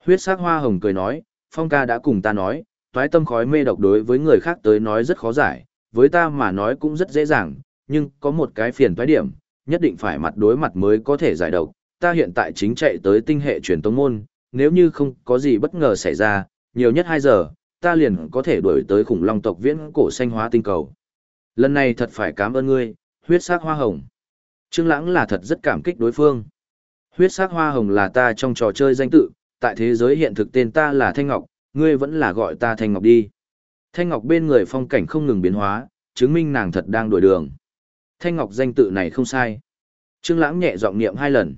Huyết sắc hoa hồng cười nói, Phong ca đã cùng ta nói, toái tâm khói mê độc đối với người khác tới nói rất khó giải, với ta mà nói cũng rất dễ dàng, nhưng có một cái phiền toái điểm, nhất định phải mặt đối mặt mới có thể giải độc. Ta hiện tại chính chạy tới tinh hệ truyền tông môn, nếu như không có gì bất ngờ xảy ra, nhiều nhất 2 giờ, ta liền có thể đuổi tới khủng long tộc viễn cổ xanh hóa tinh cầu. Lần này thật phải cảm ơn ngươi, huyết sắc hoa hồng. Trương Lãng là thật rất cảm kích đối phương. Huyết sắc hoa hồng là ta trong trò chơi danh tự, tại thế giới hiện thực tên ta là Thanh Ngọc, ngươi vẫn là gọi ta Thanh Ngọc đi. Thanh Ngọc bên người phong cảnh không ngừng biến hóa, chứng minh nàng thật đang đổi đường. Thanh Ngọc danh tự này không sai. Trương Lãng nhẹ giọng niệm hai lần.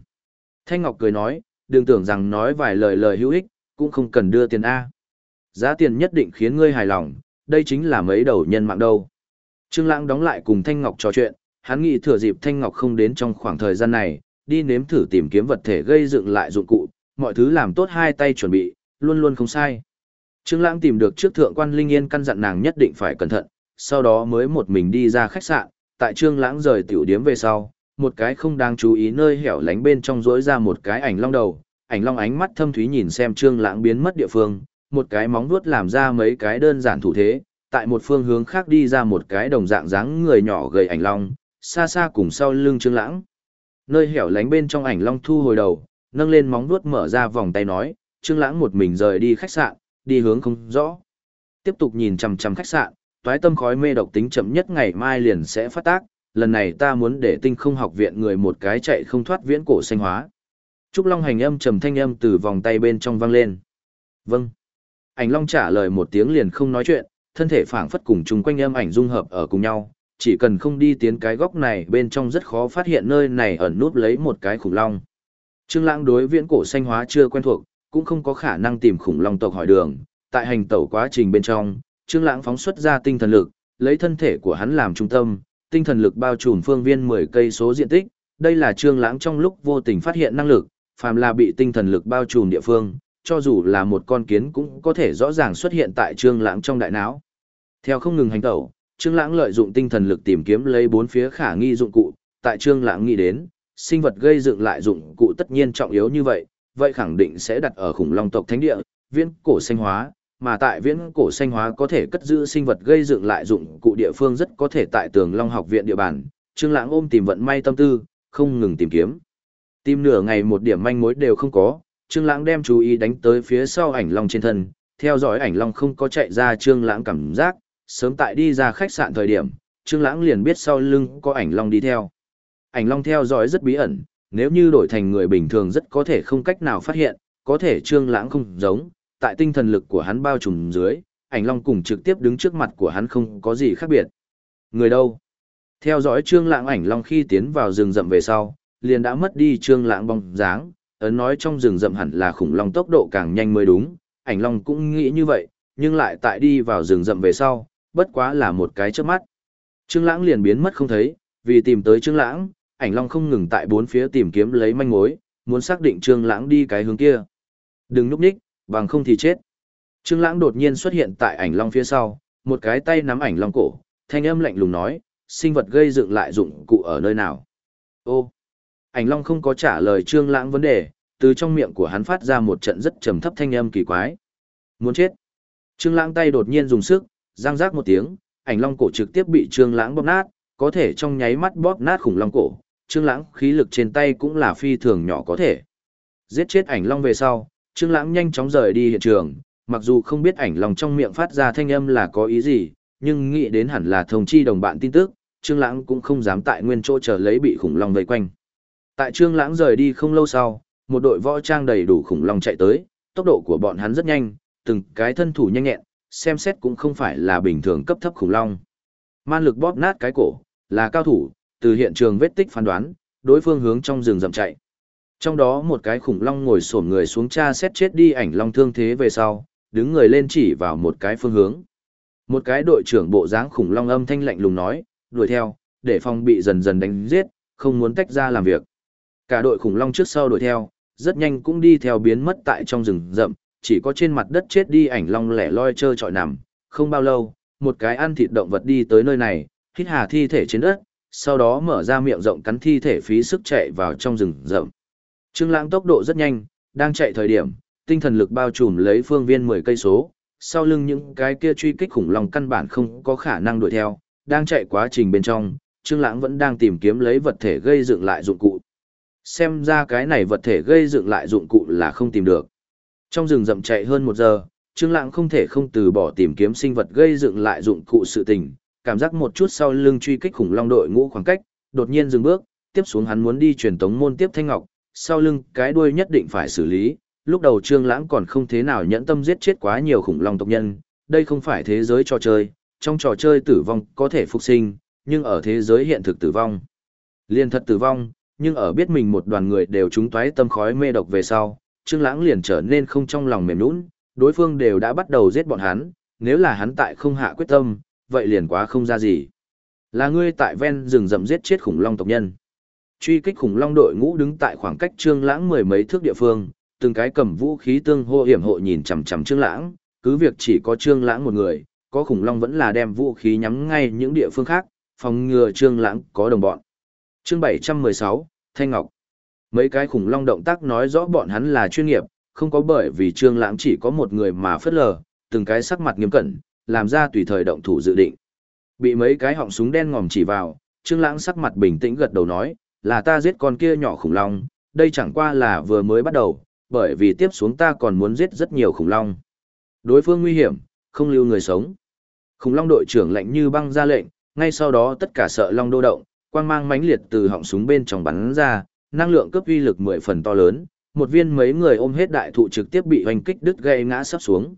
Thanh Ngọc cười nói, đừng tưởng rằng nói vài lời lời hữu ích, cũng không cần đưa tiền A. Giá tiền nhất định khiến ngươi hài lòng, đây chính là mấy đầu nhân mạng đâu. Trương Lãng đóng lại cùng Thanh Ngọc trò chuyện, hắn nghĩ thừa dịp Thanh Ngọc không đến trong khoảng thời gian này, đi nếm thử tìm kiếm vật thể gây dựng lại dụng cụ, mọi thứ làm tốt hai tay chuẩn bị, luôn luôn không sai. Trương Lãng tìm được trước thượng quan Linh Yên căn dặn nàng nhất định phải cẩn thận, sau đó mới một mình đi ra khách sạn, tại Trương Lãng rời tiểu điếm về sau, một cái không đáng chú ý nơi hẻo lánh bên trong rỗi ra một cái ảnh long đầu, ảnh long ánh mắt thâm thúy nhìn xem Trương Lãng biến mất địa phương, một cái móng vuốt làm ra mấy cái đơn giản thủ thế, tại một phương hướng khác đi ra một cái đồng dạng dáng người nhỏ gầy ảnh long, xa xa cùng sau lưng Trương Lãng. Nơi hẻo lánh bên trong ảnh long thu hồi đầu, nâng lên móng vuốt mở ra vòng tay nói, Trương Lãng một mình rời đi khách sạn, đi hướng không rõ. Tiếp tục nhìn chằm chằm khách sạn, toái tâm khói mê độc tính chậm nhất ngày mai liền sẽ phát tác, lần này ta muốn để tinh không học viện người một cái chạy không thoát viễn cổ xanh hóa. Trúc Long hành âm trầm thanh âm từ vòng tay bên trong vang lên. Vâng. Ảnh Long trả lời một tiếng liền không nói chuyện, thân thể phảng phất cùng chung quanh âm ảnh dung hợp ở cùng nhau, chỉ cần không đi tiến cái góc này bên trong rất khó phát hiện nơi này ẩn núp lấy một cái khủng long. Trương Lãng đối viễn cổ xanh hóa chưa quen thuộc, cũng không có khả năng tìm khủng long tộc hỏi đường, tại hành tẩu quá trình bên trong, Trương Lãng phóng xuất ra tinh thần lực, lấy thân thể của hắn làm trung tâm, tinh thần lực bao trùm phương viên 10 cây số diện tích, đây là Trương Lãng trong lúc vô tình phát hiện năng lực, phàm là bị tinh thần lực bao trùm địa phương, cho dù là một con kiến cũng có thể rõ ràng xuất hiện tại Trương Lãng trong đại não. Theo không ngừng hành động, Trương Lãng lợi dụng tinh thần lực tìm kiếm lấy bốn phía khả nghi dụng cụ, tại Trương Lãng nghĩ đến, sinh vật gây dựng lại dụng cụ tất nhiên trọng yếu như vậy, vậy khẳng định sẽ đặt ở khủng long tộc thánh địa, viễn cổ sinh hóa, mà tại viễn cổ xanh hóa có thể cất giữ sinh vật gây dựng lại dụng cụ địa phương rất có thể tại tường long học viện địa bàn. Trương Lãng ôm tìm vận may tâm tư, không ngừng tìm kiếm. Tìm nửa ngày một điểm manh mối đều không có, Trương Lãng đem chú ý đánh tới phía sau ảnh long trên thân, theo dõi ảnh long không có chạy ra Trương Lãng cảm giác, sớm tại đi ra khách sạn thời điểm, Trương Lãng liền biết sau lưng có ảnh long đi theo. Ảnh long theo dõi rất bí ẩn, nếu như đổi thành người bình thường rất có thể không cách nào phát hiện, có thể Trương Lãng không giống, tại tinh thần lực của hắn bao trùm dưới, ảnh long cùng trực tiếp đứng trước mặt của hắn không có gì khác biệt. Người đâu? Theo dõi Trương Lãng ảnh long khi tiến vào rừng rậm về sau, liền đã mất đi Trương Lãng bóng dáng, ấn nói trong rừng rậm hẳn là khủng long tốc độ càng nhanh mới đúng, ảnh long cũng nghĩ như vậy, nhưng lại tại đi vào rừng rậm về sau, bất quá là một cái chớp mắt. Trương Lãng liền biến mất không thấy, vì tìm tới Trương Lãng, ảnh long không ngừng tại bốn phía tìm kiếm lấy manh mối, muốn xác định Trương Lãng đi cái hướng kia. Đừng núp ních, bằng không thì chết. Trương Lãng đột nhiên xuất hiện tại ảnh long phía sau, một cái tay nắm ảnh long cổ, thanh âm lạnh lùng nói, sinh vật gây dựng lại dụng cụ ở nơi nào? Ô. Ảnh long không có trả lời Trương Lãng vấn đề, từ trong miệng của hắn phát ra một trận rất trầm thấp thanh âm kỳ quái. Muốn chết. Trương Lãng tay đột nhiên dùng sức, răng rác một tiếng, ảnh long cổ trực tiếp bị Trương Lãng bóp nát, có thể trong nháy mắt bóp nát khủng long cổ, Trương Lãng khí lực trên tay cũng là phi thường nhỏ có thể. Giết chết ảnh long về sau, Trương Lãng nhanh chóng rời đi hiện trường, mặc dù không biết ảnh lòng trong miệng phát ra thanh âm là có ý gì, nhưng nghĩ đến hẳn là thông chi đồng bạn tin tức, Trương Lãng cũng không dám tại nguyên chỗ chờ lấy bị khủng long vây quanh. Tại Trương Lãng rời đi không lâu sau, một đội võ trang đầy đủ khủng long chạy tới, tốc độ của bọn hắn rất nhanh, từng cái thân thủ nhanh nhẹn, xem xét cũng không phải là bình thường cấp thấp khủng long. Man lực bóp nát cái cổ, là cao thủ, từ hiện trường vết tích phán đoán, đối phương hướng trong rừng rậm chạy. Trong đó một cái khủng long ngồi xổm người xuống tra xét chết đi ảnh long thương thế về sau, đứng người lên chỉ vào một cái phương hướng. Một cái đội trưởng bộ dáng khủng long âm thanh lạnh lùng nói, đuổi theo, để phòng bị dần dần đánh giết, không muốn tách ra làm việc. Cả đội khủng long trước sau đuổi theo, rất nhanh cũng đi theo biến mất tại trong rừng rậm, chỉ có trên mặt đất chết đi ảnh long lẻ loi trơ trọi nằm. Không bao lâu, một cái ăn thịt động vật đi tới nơi này, hít hà thi thể trên đất, sau đó mở ra miệng rộng cắn thi thể phí sức chạy vào trong rừng rậm. Trương Lãng tốc độ rất nhanh, đang chạy thời điểm, tinh thần lực bao trùm lấy phương viên 10 cây số, sau lưng những cái kia truy kích khủng long căn bản không có khả năng đuổi theo, đang chạy quá trình bên trong, Trương Lãng vẫn đang tìm kiếm lấy vật thể gây dựng lại dụng cụ. Xem ra cái này vật thể gây dựng lại dụng cụ là không tìm được. Trong rừng rậm chạy hơn một giờ, Trương Lãng không thể không từ bỏ tìm kiếm sinh vật gây dựng lại dụng cụ sự tình, cảm giác một chút sau lưng truy kích khủng long đội ngũ khoảng cách, đột nhiên dừng bước, tiếp xuống hắn muốn đi truyền tống môn tiếp thanh ngọc, sau lưng cái đuôi nhất định phải xử lý. Lúc đầu Trương Lãng còn không thế nào nhẫn tâm giết chết quá nhiều khủng long tộc nhân, đây không phải thế giới trò chơi, trong trò chơi tử vong có thể phục sinh, nhưng ở thế giới hiện thực tử vong. Liên thật tử vong, nhưng ở biết mình một đoàn người đều trúng toái tâm khói mê độc về sau, Trương Lãng liền trở nên không trong lòng mềm nhũn, đối phương đều đã bắt đầu giết bọn hắn, nếu là hắn tại không hạ quyết tâm, vậy liền quá không ra gì. Là ngươi tại ven rừng rậm giết chết khủng long tộc nhân. Truy kích khủng long đội ngũ đứng tại khoảng cách Trương Lãng mười mấy thước địa phương, từng cái cầm vũ khí tương hô hiểm hộ nhìn chằm chằm Trương Lãng, cứ việc chỉ có Trương Lãng một người, có khủng long vẫn là đem vũ khí nhắm ngay những địa phương khác, phòng ngừa Trương Lãng có đồng bọn. Chương 716, Thanh Ngọc. Mấy cái khủng long động tác nói rõ bọn hắn là chuyên nghiệp, không có bởi vì Trương Lãng chỉ có một người mà phất lờ, từng cái sắc mặt nghiêm cẩn, làm ra tùy thời động thủ dự định. Bị mấy cái họng súng đen ngòm chỉ vào, Trương Lãng sắc mặt bình tĩnh gật đầu nói, là ta giết con kia nhỏ khủng long, đây chẳng qua là vừa mới bắt đầu, bởi vì tiếp xuống ta còn muốn giết rất nhiều khủng long. Đối phương nguy hiểm, không lưu người sống. Khủng long đội trưởng lạnh như băng ra lệnh, ngay sau đó tất cả sợ long đô động, quang mang mãnh liệt từ họng súng bên trong bắn ra, năng lượng cấp uy lực mười phần to lớn, một viên mấy người ôm hết đại thụ trực tiếp bị hoành kích đứt gây ngã sắp xuống.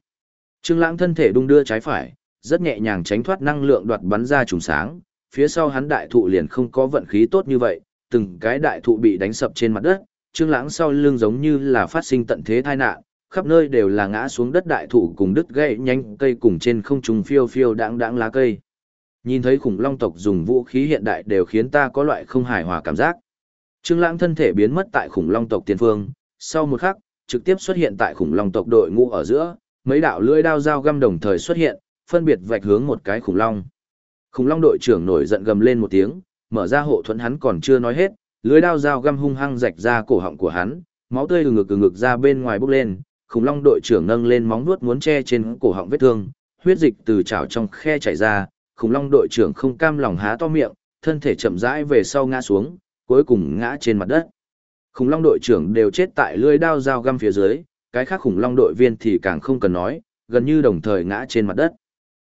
Trương Lãng thân thể đung đưa trái phải, rất nhẹ nhàng tránh thoát năng lượng đoạt bắn ra trùng sáng, phía sau hắn đại thụ liền không có vận khí tốt như vậy, từng cái đại thụ bị đánh sập trên mặt đất, Trương Lãng sau lưng giống như là phát sinh tận thế tai nạn, khắp nơi đều là ngã xuống đất đại thụ cùng đứt gãy nhanh cây cùng trên không trung phiêu phiêu đãng đãng lá cây. Nhìn thấy khủng long tộc dùng vũ khí hiện đại đều khiến ta có loại không hài hòa cảm giác. Trương Lãng thân thể biến mất tại khủng long tộc tiền phương, sau một khắc, trực tiếp xuất hiện tại khủng long tộc đội ngũ ở giữa, mấy đạo lưỡi đao dao găm đồng thời xuất hiện, phân biệt vạch hướng một cái khủng long. Khủng long đội trưởng nổi giận gầm lên một tiếng, mở ra hộ thuẫn hắn còn chưa nói hết, lưới đao dao găm hung hăng rạch ra cổ họng của hắn, máu tươi ngực ngực ra bên ngoài bốc lên, khủng long đội trưởng nâng lên móng vuốt muốn che trên cổ họng vết thương, huyết dịch từ chảo trong khe chảy ra, khủng long đội trưởng không cam lòng há to miệng, thân thể chậm rãi về sau ngã xuống, cuối cùng ngã trên mặt đất. Khủng long đội trưởng đều chết tại lưỡi đao dao găm phía dưới, cái khác khủng long đội viên thì càng không cần nói, gần như đồng thời ngã trên mặt đất.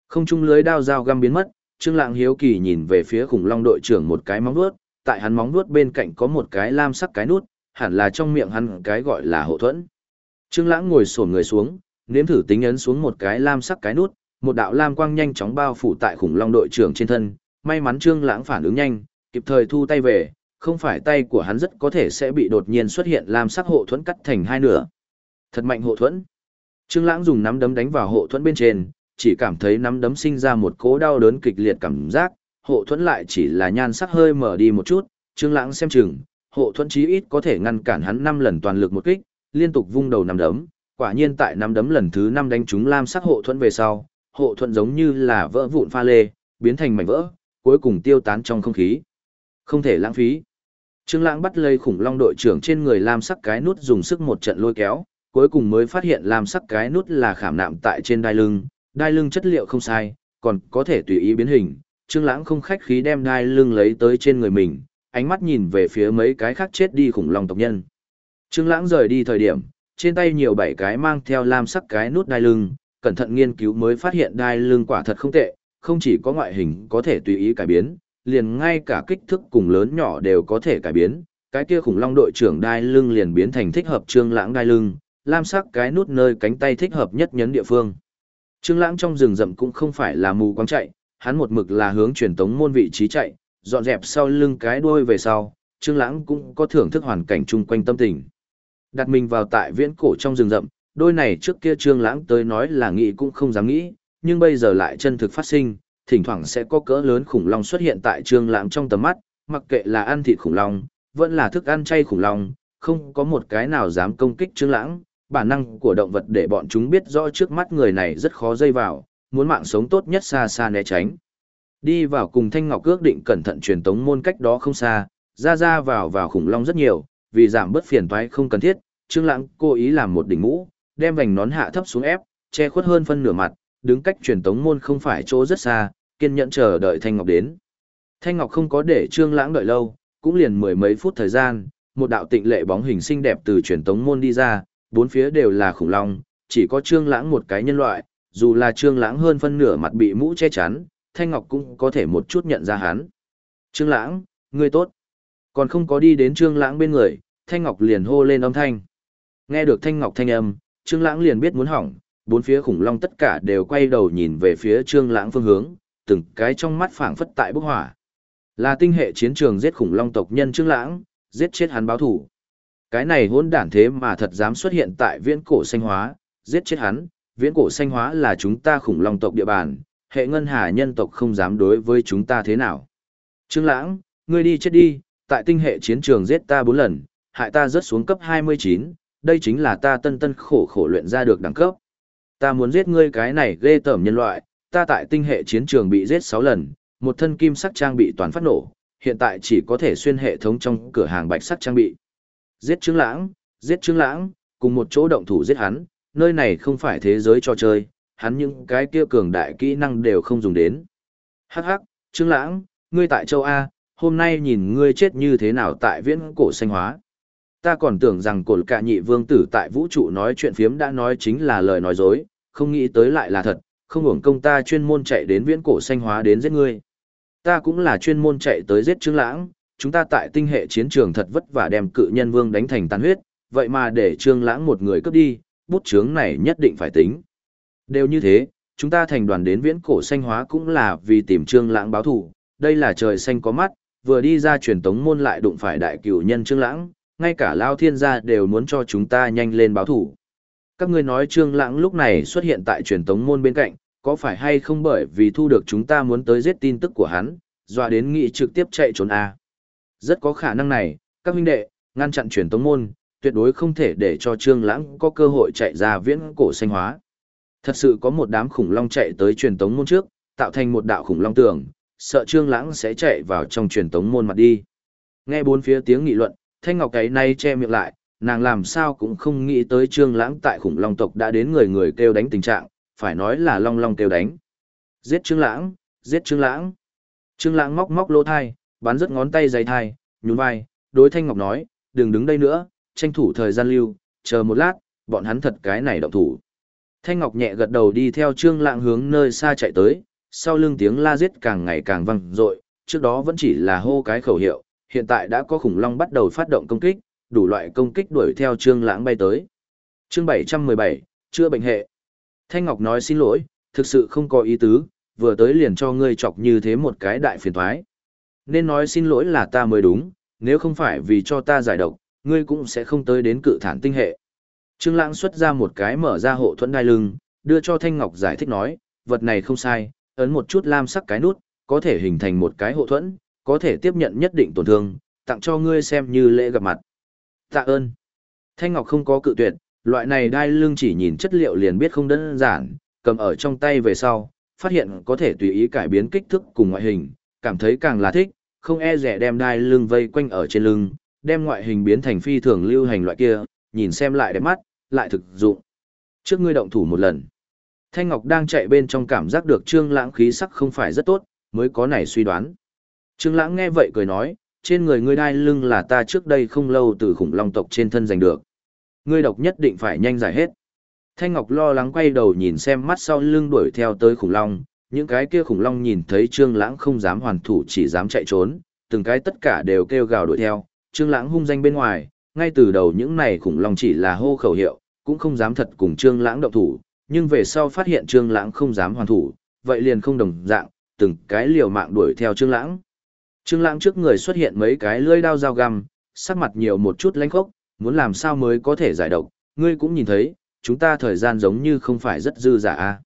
Không trung lưới đao dao găm biến mất, Trương Lãng hiếu kỳ nhìn về phía khủng long đội trưởng một cái móng vuốt, tại hắn móng vuốt bên cạnh có một cái lam sắc cái nút, hẳn là trong miệng hắn cái gọi là hộ thuẫn. Trương Lãng ngồi xổm người xuống, nếm thử tính ấn xuống một cái lam sắc cái nút, một đạo lam quang nhanh chóng bao phủ tại khủng long đội trưởng trên thân, may mắn Trương Lãng phản ứng nhanh, kịp thời thu tay về, không phải tay của hắn rất có thể sẽ bị đột nhiên xuất hiện lam sắc hộ thuẫn cắt thành hai nửa. Thật mạnh hộ thuẫn. Trương Lãng dùng nắm đấm đánh vào hộ thuẫn bên trên, chỉ cảm thấy nắm đấm sinh ra một cỗ đau đớn kịch liệt cảm giác, hộ thuẫn lại chỉ là nhan sắc hơi mở đi một chút, Trương Lãng xem chừng, hộ thuẫn chí ít có thể ngăn cản hắn 5 lần toàn lực một kích, liên tục vung đầu nắm đấm, quả nhiên tại nắm đấm lần thứ 5 đánh trúng lam sắc hộ thuẫn về sau, hộ thuẫn giống như là vỡ vụn pha lê, biến thành mảnh vỡ, cuối cùng tiêu tán trong không khí. Không thể lãng phí. Trương Lãng bắt lấy khủng long đội trưởng trên người lam sắc cái nút dùng sức một trận lôi kéo, cuối cùng mới phát hiện lam sắc cái nút là khảm nạm tại trên đai lưng, đai lưng chất liệu không sai, còn có thể tùy ý biến hình. Trương Lãng không khách khí đem đai lưng lấy tới trên người mình, ánh mắt nhìn về phía mấy cái khác chết đi khủng long tộc nhân. Trương Lãng rời đi thời điểm, trên tay nhiều bảy cái mang theo lam sắc cái nút đai lưng, cẩn thận nghiên cứu mới phát hiện đai lưng quả thật không tệ, không chỉ có ngoại hình có thể tùy ý cải biến, liền ngay cả kích thước cùng lớn nhỏ đều có thể cải biến. Cái kia khủng long đội trưởng đai lưng liền biến thành thích hợp Trương Lãng đai lưng, lam sắc cái nút nơi cánh tay thích hợp nhất nhấn địa phương. Trương Lãng trong rừng rậm cũng không phải là mù quáng chạy, hắn một mực là hướng truyền tống môn vị trí chạy, dọn dẹp sau lưng cái đuôi về sau, Trương Lãng cũng có thưởng thức hoàn cảnh chung quanh tâm tình. Đặt mình vào tại viễn cổ trong rừng rậm, đôi này trước kia Trương Lãng tới nói là nghĩ cũng không dám nghĩ, nhưng bây giờ lại chân thực phát sinh, thỉnh thoảng sẽ có cỡ lớn khủng long xuất hiện tại Trương Lãng trong tầm mắt, mặc kệ là ăn thịt khủng long, vẫn là thức ăn chay khủng long, không có một cái nào dám công kích Trương Lãng, bản năng của động vật để bọn chúng biết rõ trước mắt người này rất khó dây vào, muốn mạng sống tốt nhất xa xa né tránh. Đi vào cùng Thanh Ngọc ước định cẩn thận truyền tống môn cách đó không xa, ra ra vào vào khủng long rất nhiều, vì giảm bớt phiền toái không cần thiết, Trương Lãng cố ý làm một đỉnh mũ, đem vành nón hạ thấp xuống ép, che khuất hơn phân nửa mặt, đứng cách truyền tống môn không phải chỗ rất xa, kiên nhẫn chờ đợi Thanh Ngọc đến. Thanh Ngọc không có để Trương Lãng đợi lâu, cũng liền mười mấy phút thời gian, một đạo tịnh lệ bóng hình xinh đẹp từ truyền tống môn đi ra, bốn phía đều là khủng long, chỉ có Trương Lãng một cái nhân loại, dù là Trương Lãng hơn phân nửa mặt bị mũ che chắn, Thanh Ngọc cũng có thể một chút nhận ra hắn. Trương Lãng, ngươi tốt. Còn không có đi đến Trương Lãng bên người, Thanh Ngọc liền hô lên âm thanh. Nghe được Thanh Ngọc thanh âm, Trương Lãng liền biết muốn hỏng, bốn phía khủng long tất cả đều quay đầu nhìn về phía Trương Lãng phương hướng, từng cái trong mắt phảng phất tại bốc hỏa. Là tinh hệ chiến trường giết khủng long tộc nhân Trương Lãng, giết chết hắn báo thù. Cái này hỗn đản thế mà thật dám xuất hiện tại viễn cổ xanh hóa, giết chết hắn, viễn cổ xanh hóa là chúng ta khủng long tộc địa bàn, hệ ngân hà nhân tộc không dám đối với chúng ta thế nào. Trương Lãng, ngươi đi chết đi, tại tinh hệ chiến trường giết ta bốn lần, hại ta rớt xuống cấp 29, đây chính là ta tân tân khổ khổ luyện ra được đẳng cấp. Ta muốn giết ngươi cái này ghê tởm nhân loại, ta tại tinh hệ chiến trường bị giết 6 lần, một thân kim sắc trang bị toàn phát nổ, hiện tại chỉ có thể xuyên hệ thống trong cửa hàng bạch sắc trang bị. Giết Trương Lãng, giết Trương Lãng, cùng một chỗ động thủ giết hắn, nơi này không phải thế giới cho chơi, hắn những cái kia cường đại kỹ năng đều không dùng đến. Hắc hắc, Trương Lãng, ngươi tại châu A, hôm nay nhìn ngươi chết như thế nào tại viễn cổ xanh hóa. Ta còn tưởng rằng cổ cả nhị vương tử tại vũ trụ nói chuyện phiếm đã nói chính là lời nói dối, không nghĩ tới lại là thật, không hưởng công ta chuyên môn chạy đến viễn cổ xanh hóa đến giết ngươi. Ta cũng là chuyên môn chạy tới giết Trương Lãng, chúng ta tại tinh hệ chiến trường thật vất vả đem cự nhân vương đánh thành tàn huyết, vậy mà để Trương Lãng một người cướp đi, bút chướng này nhất định phải tính. Đều như thế, chúng ta thành đoàn đến viễn cổ xanh hóa cũng là vì tìm Trương Lãng báo thù, đây là trời xanh có mắt, vừa đi ra truyền tống môn lại đụng phải đại cửu nhân Trương Lãng, ngay cả Lao Thiên gia đều muốn cho chúng ta nhanh lên báo thù. Các ngươi nói Trương Lãng lúc này xuất hiện tại truyền tống môn bên cạnh, có phải hay không bởi vì thu được chúng ta muốn tới giết tin tức của hắn, dọa đến nghị trực tiếp chạy trốn à. Rất có khả năng này, các huynh đệ, ngăn chặn truyền tống môn, tuyệt đối không thể để cho Trương Lãng có cơ hội chạy ra viễn cổ xanh hóa. Thật sự có một đám khủng long chạy tới truyền tống môn trước, tạo thành một đạo khủng long tường, sợ Trương Lãng sẽ chạy vào trong truyền tống môn mặt đi. Nghe bốn phía tiếng nghị luận, Thanh Ngọc cái này che miệng lại, nàng làm sao cũng không nghĩ tới Trương Lãng tại khủng long tộc đã đến người người kêu đánh tình trạng, phải nói là long long kêu đánh. Giết Trương Lãng, giết Trương Lãng. Trương Lãng móc móc lỗ thai, bắn rất ngón tay dày thai, nhún vai, đối Thanh Ngọc nói, đừng đứng đây nữa, tranh thủ thời gian lưu, chờ một lát, bọn hắn thật cái này động thủ. Thanh Ngọc nhẹ gật đầu đi theo Trương Lạng hướng nơi xa chạy tới, sau lưng tiếng la giết càng ngày càng vang dội, trước đó vẫn chỉ là hô cái khẩu hiệu, hiện tại đã có khủng long bắt đầu phát động công kích, đủ loại công kích đuổi theo Trương Lãng bay tới. Chương 717, chưa bệnh hệ. Thanh Ngọc nói xin lỗi, thực sự không có ý tứ, vừa tới liền cho ngươi chọc như thế một cái đại phiền toái. Nên nói xin lỗi là ta mới đúng, nếu không phải vì cho ta giải độc, ngươi cũng sẽ không tới đến cự thản tinh hệ. Trương Lãng xuất ra một cái mở ra hộ thuẫn đai lưng, đưa cho Thanh Ngọc giải thích nói, vật này không sai, ấn một chút lam sắc cái nút, có thể hình thành một cái hộ thuẫn, có thể tiếp nhận nhất định tổn thương, tặng cho ngươi xem như lễ gặp mặt. Tạ ơn. Thanh Ngọc không có cự tuyệt, loại này đai lưng chỉ nhìn chất liệu liền biết không đơn giản, cầm ở trong tay về sau, phát hiện có thể tùy ý cải biến kích thước cùng ngoại hình, cảm thấy càng là thích, không e rẻ đem đai lưng vây quanh ở trên lưng, đem ngoại hình biến thành phi thường lưu hành loại kia, nhìn xem lại đẹp mắt, lại thực dụng. Trước ngươi động thủ một lần. Thanh Ngọc đang chạy bên trong cảm giác được Trương Lãng khí sắc không phải rất tốt, mới có này suy đoán. Trương Lãng nghe vậy cười nói, trên người ngươi đai lưng là ta trước đây không lâu từ khủng long tộc trên thân giành được. Ngươi độc nhất định phải nhanh giải hết. Thanh Ngọc lo lắng quay đầu nhìn xem mắt sau lưng đuổi theo tới khủng long, những cái kia khủng long nhìn thấy Trương Lãng không dám hoàn thủ chỉ dám chạy trốn, từng cái tất cả đều kêu gào đuổi theo, Trương Lãng hung danh bên ngoài, ngay từ đầu những này khủng long chỉ là hô khẩu hiệu, cũng không dám thật cùng Trương Lãng động thủ, nhưng về sau phát hiện Trương Lãng không dám hoàn thủ, vậy liền không đồng dạng, từng cái liều mạng đuổi theo Trương Lãng. Trương Lãng trước người xuất hiện mấy cái lưỡi dao dao găm, sắc mặt nhiều một chút lãnh khốc, muốn làm sao mới có thể giải độc, ngươi cũng nhìn thấy, chúng ta thời gian giống như không phải rất dư dả a.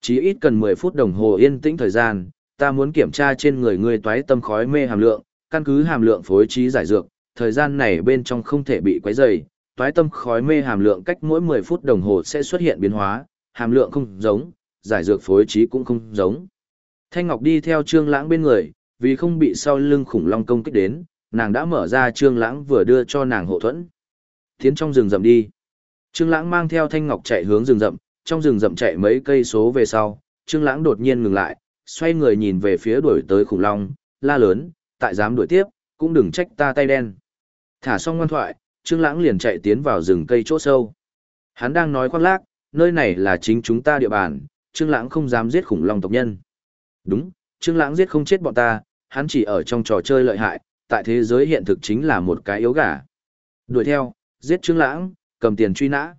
Chỉ ít cần 10 phút đồng hồ yên tĩnh thời gian, ta muốn kiểm tra trên người ngươi toái tâm khói mê hàm lượng, căn cứ hàm lượng phối trí giải dược, thời gian này bên trong không thể bị quấy rầy, toái tâm khói mê hàm lượng cách mỗi 10 phút đồng hồ sẽ xuất hiện biến hóa, hàm lượng không giống, giải dược phối trí cũng không giống. Thanh Ngọc đi theo Trương Lãng bên người, vì không bị sau lưng khủng long công kích đến, nàng đã mở ra Trương Lãng vừa đưa cho nàng hộ thuẫn. Tiến trong rừng rậm đi. Trương Lãng mang theo Thanh Ngọc chạy hướng rừng rậm, trong rừng rậm chạy mấy cây số về sau, Trương Lãng đột nhiên ngừng lại, xoay người nhìn về phía đuổi tới khủng long, la lớn, tại dám đuổi tiếp, cũng đừng trách ta tay đen. Thả xong ngoan thoại, Trương Lãng liền chạy tiến vào rừng cây chỗ sâu. Hắn đang nói khoác lác, nơi này là chính chúng ta địa bàn, Trương Lãng không dám giết khủng long tộc nhân. Đúng, Trương Lãng giết không chết bọn ta, hắn chỉ ở trong trò chơi lợi hại, tại thế giới hiện thực chính là một cái yếu gà. Đuổi theo, giết Trương Lãng, cầm tiền truy nã.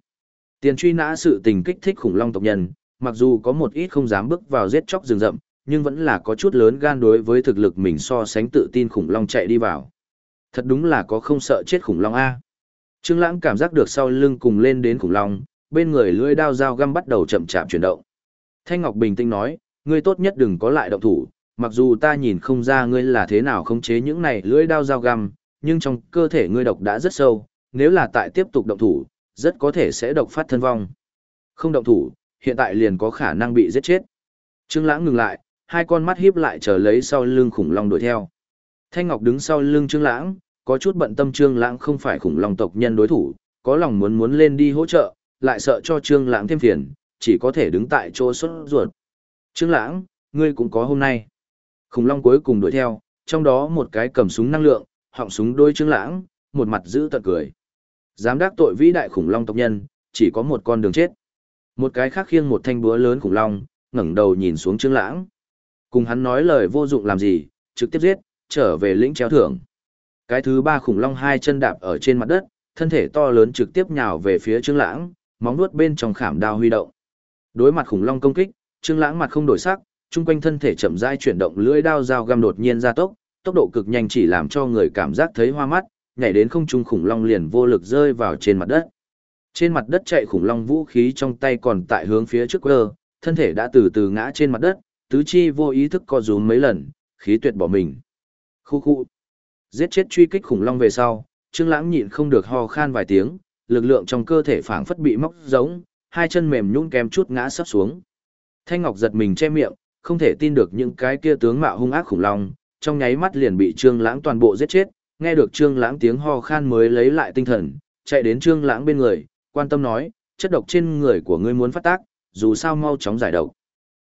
Tiền truy nã sự tình kích thích khủng long tộc nhân, mặc dù có một ít không dám bước vào giết chóc rừng rậm, nhưng vẫn là có chút lớn gan đối với thực lực mình so sánh tự tin khủng long chạy đi vào. Thật đúng là có không sợ chết khủng long A. Trương Lãng cảm giác được sau lưng cùng lên đến khủng long, bên người lưỡi đao dao găm bắt đầu chậm chạp chuyển động. Thanh Ngọc bình tĩnh nói, ngươi tốt nhất đừng có lại động thủ, mặc dù ta nhìn không ra ngươi là thế nào khống chế những này lưỡi đao dao găm, nhưng trong cơ thể ngươi độc đã rất sâu, nếu là tại tiếp tục động thủ, rất có thể sẽ độc phát thân vong. Không động thủ, hiện tại liền có khả năng bị giết chết. Trương Lãng ngừng lại, hai con mắt híp lại chờ lấy sau lưng khủng long đuổi theo. Thanh Ngọc đứng sau lưng Trương Lãng, có chút bận tâm Trương Lãng không phải khủng long tộc nhân đối thủ, có lòng muốn muốn lên đi hỗ trợ, lại sợ cho Trương Lãng thêm phiền, chỉ có thể đứng tại chỗ sốt ruột. Trương Lãng, ngươi cũng có hôm nay. Khủng long cuối cùng đuổi theo, trong đó một cái cầm súng năng lượng, họng súng đôi Trương Lãng, một mặt giữ tận cười. Dám đắc tội vĩ đại khủng long tộc nhân, chỉ có một con đường chết. Một cái khác khiêng một thanh búa lớn khủng long, ngẩng đầu nhìn xuống Trương Lãng. Cùng hắn nói lời vô dụng làm gì, trực tiếp giết, trở về lĩnh treo thưởng. Cái thứ ba khủng long hai chân đạp ở trên mặt đất, thân thể to lớn trực tiếp nhào về phía Trương Lãng, móng vuốt bên trong khảm đao huy động. Đối mặt khủng long công kích, Trương Lãng mặt không đổi sắc, trung quanh thân thể chậm rãi chuyển động lưỡi đao dao găm đột nhiên gia tốc, tốc độ cực nhanh chỉ làm cho người cảm giác thấy hoa mắt, nhảy đến không trung khủng long liền vô lực rơi vào trên mặt đất. Trên mặt đất chạy khủng long vũ khí trong tay còn tại hướng phía trước quơ, thân thể đã từ từ ngã trên mặt đất, tứ chi vô ý thức co rúm mấy lần, khí tuyệt bỏ mình. Khu khu. Giết chết truy kích khủng long về sau, Trương Lãng nhịn không được ho khan vài tiếng, lực lượng trong cơ thể phảng phất bị móc giống, hai chân mềm nhũn kém chút ngã sắp xuống. Thanh Ngọc giật mình che miệng, không thể tin được những cái kia tướng mạo hung ác khủng long, trong nháy mắt liền bị Trương Lãng toàn bộ giết chết, nghe được Trương Lãng tiếng ho khan mới lấy lại tinh thần, chạy đến Trương Lãng bên người, quan tâm nói, chất độc trên người của ngươi muốn phát tác, dù sao mau chóng giải độc.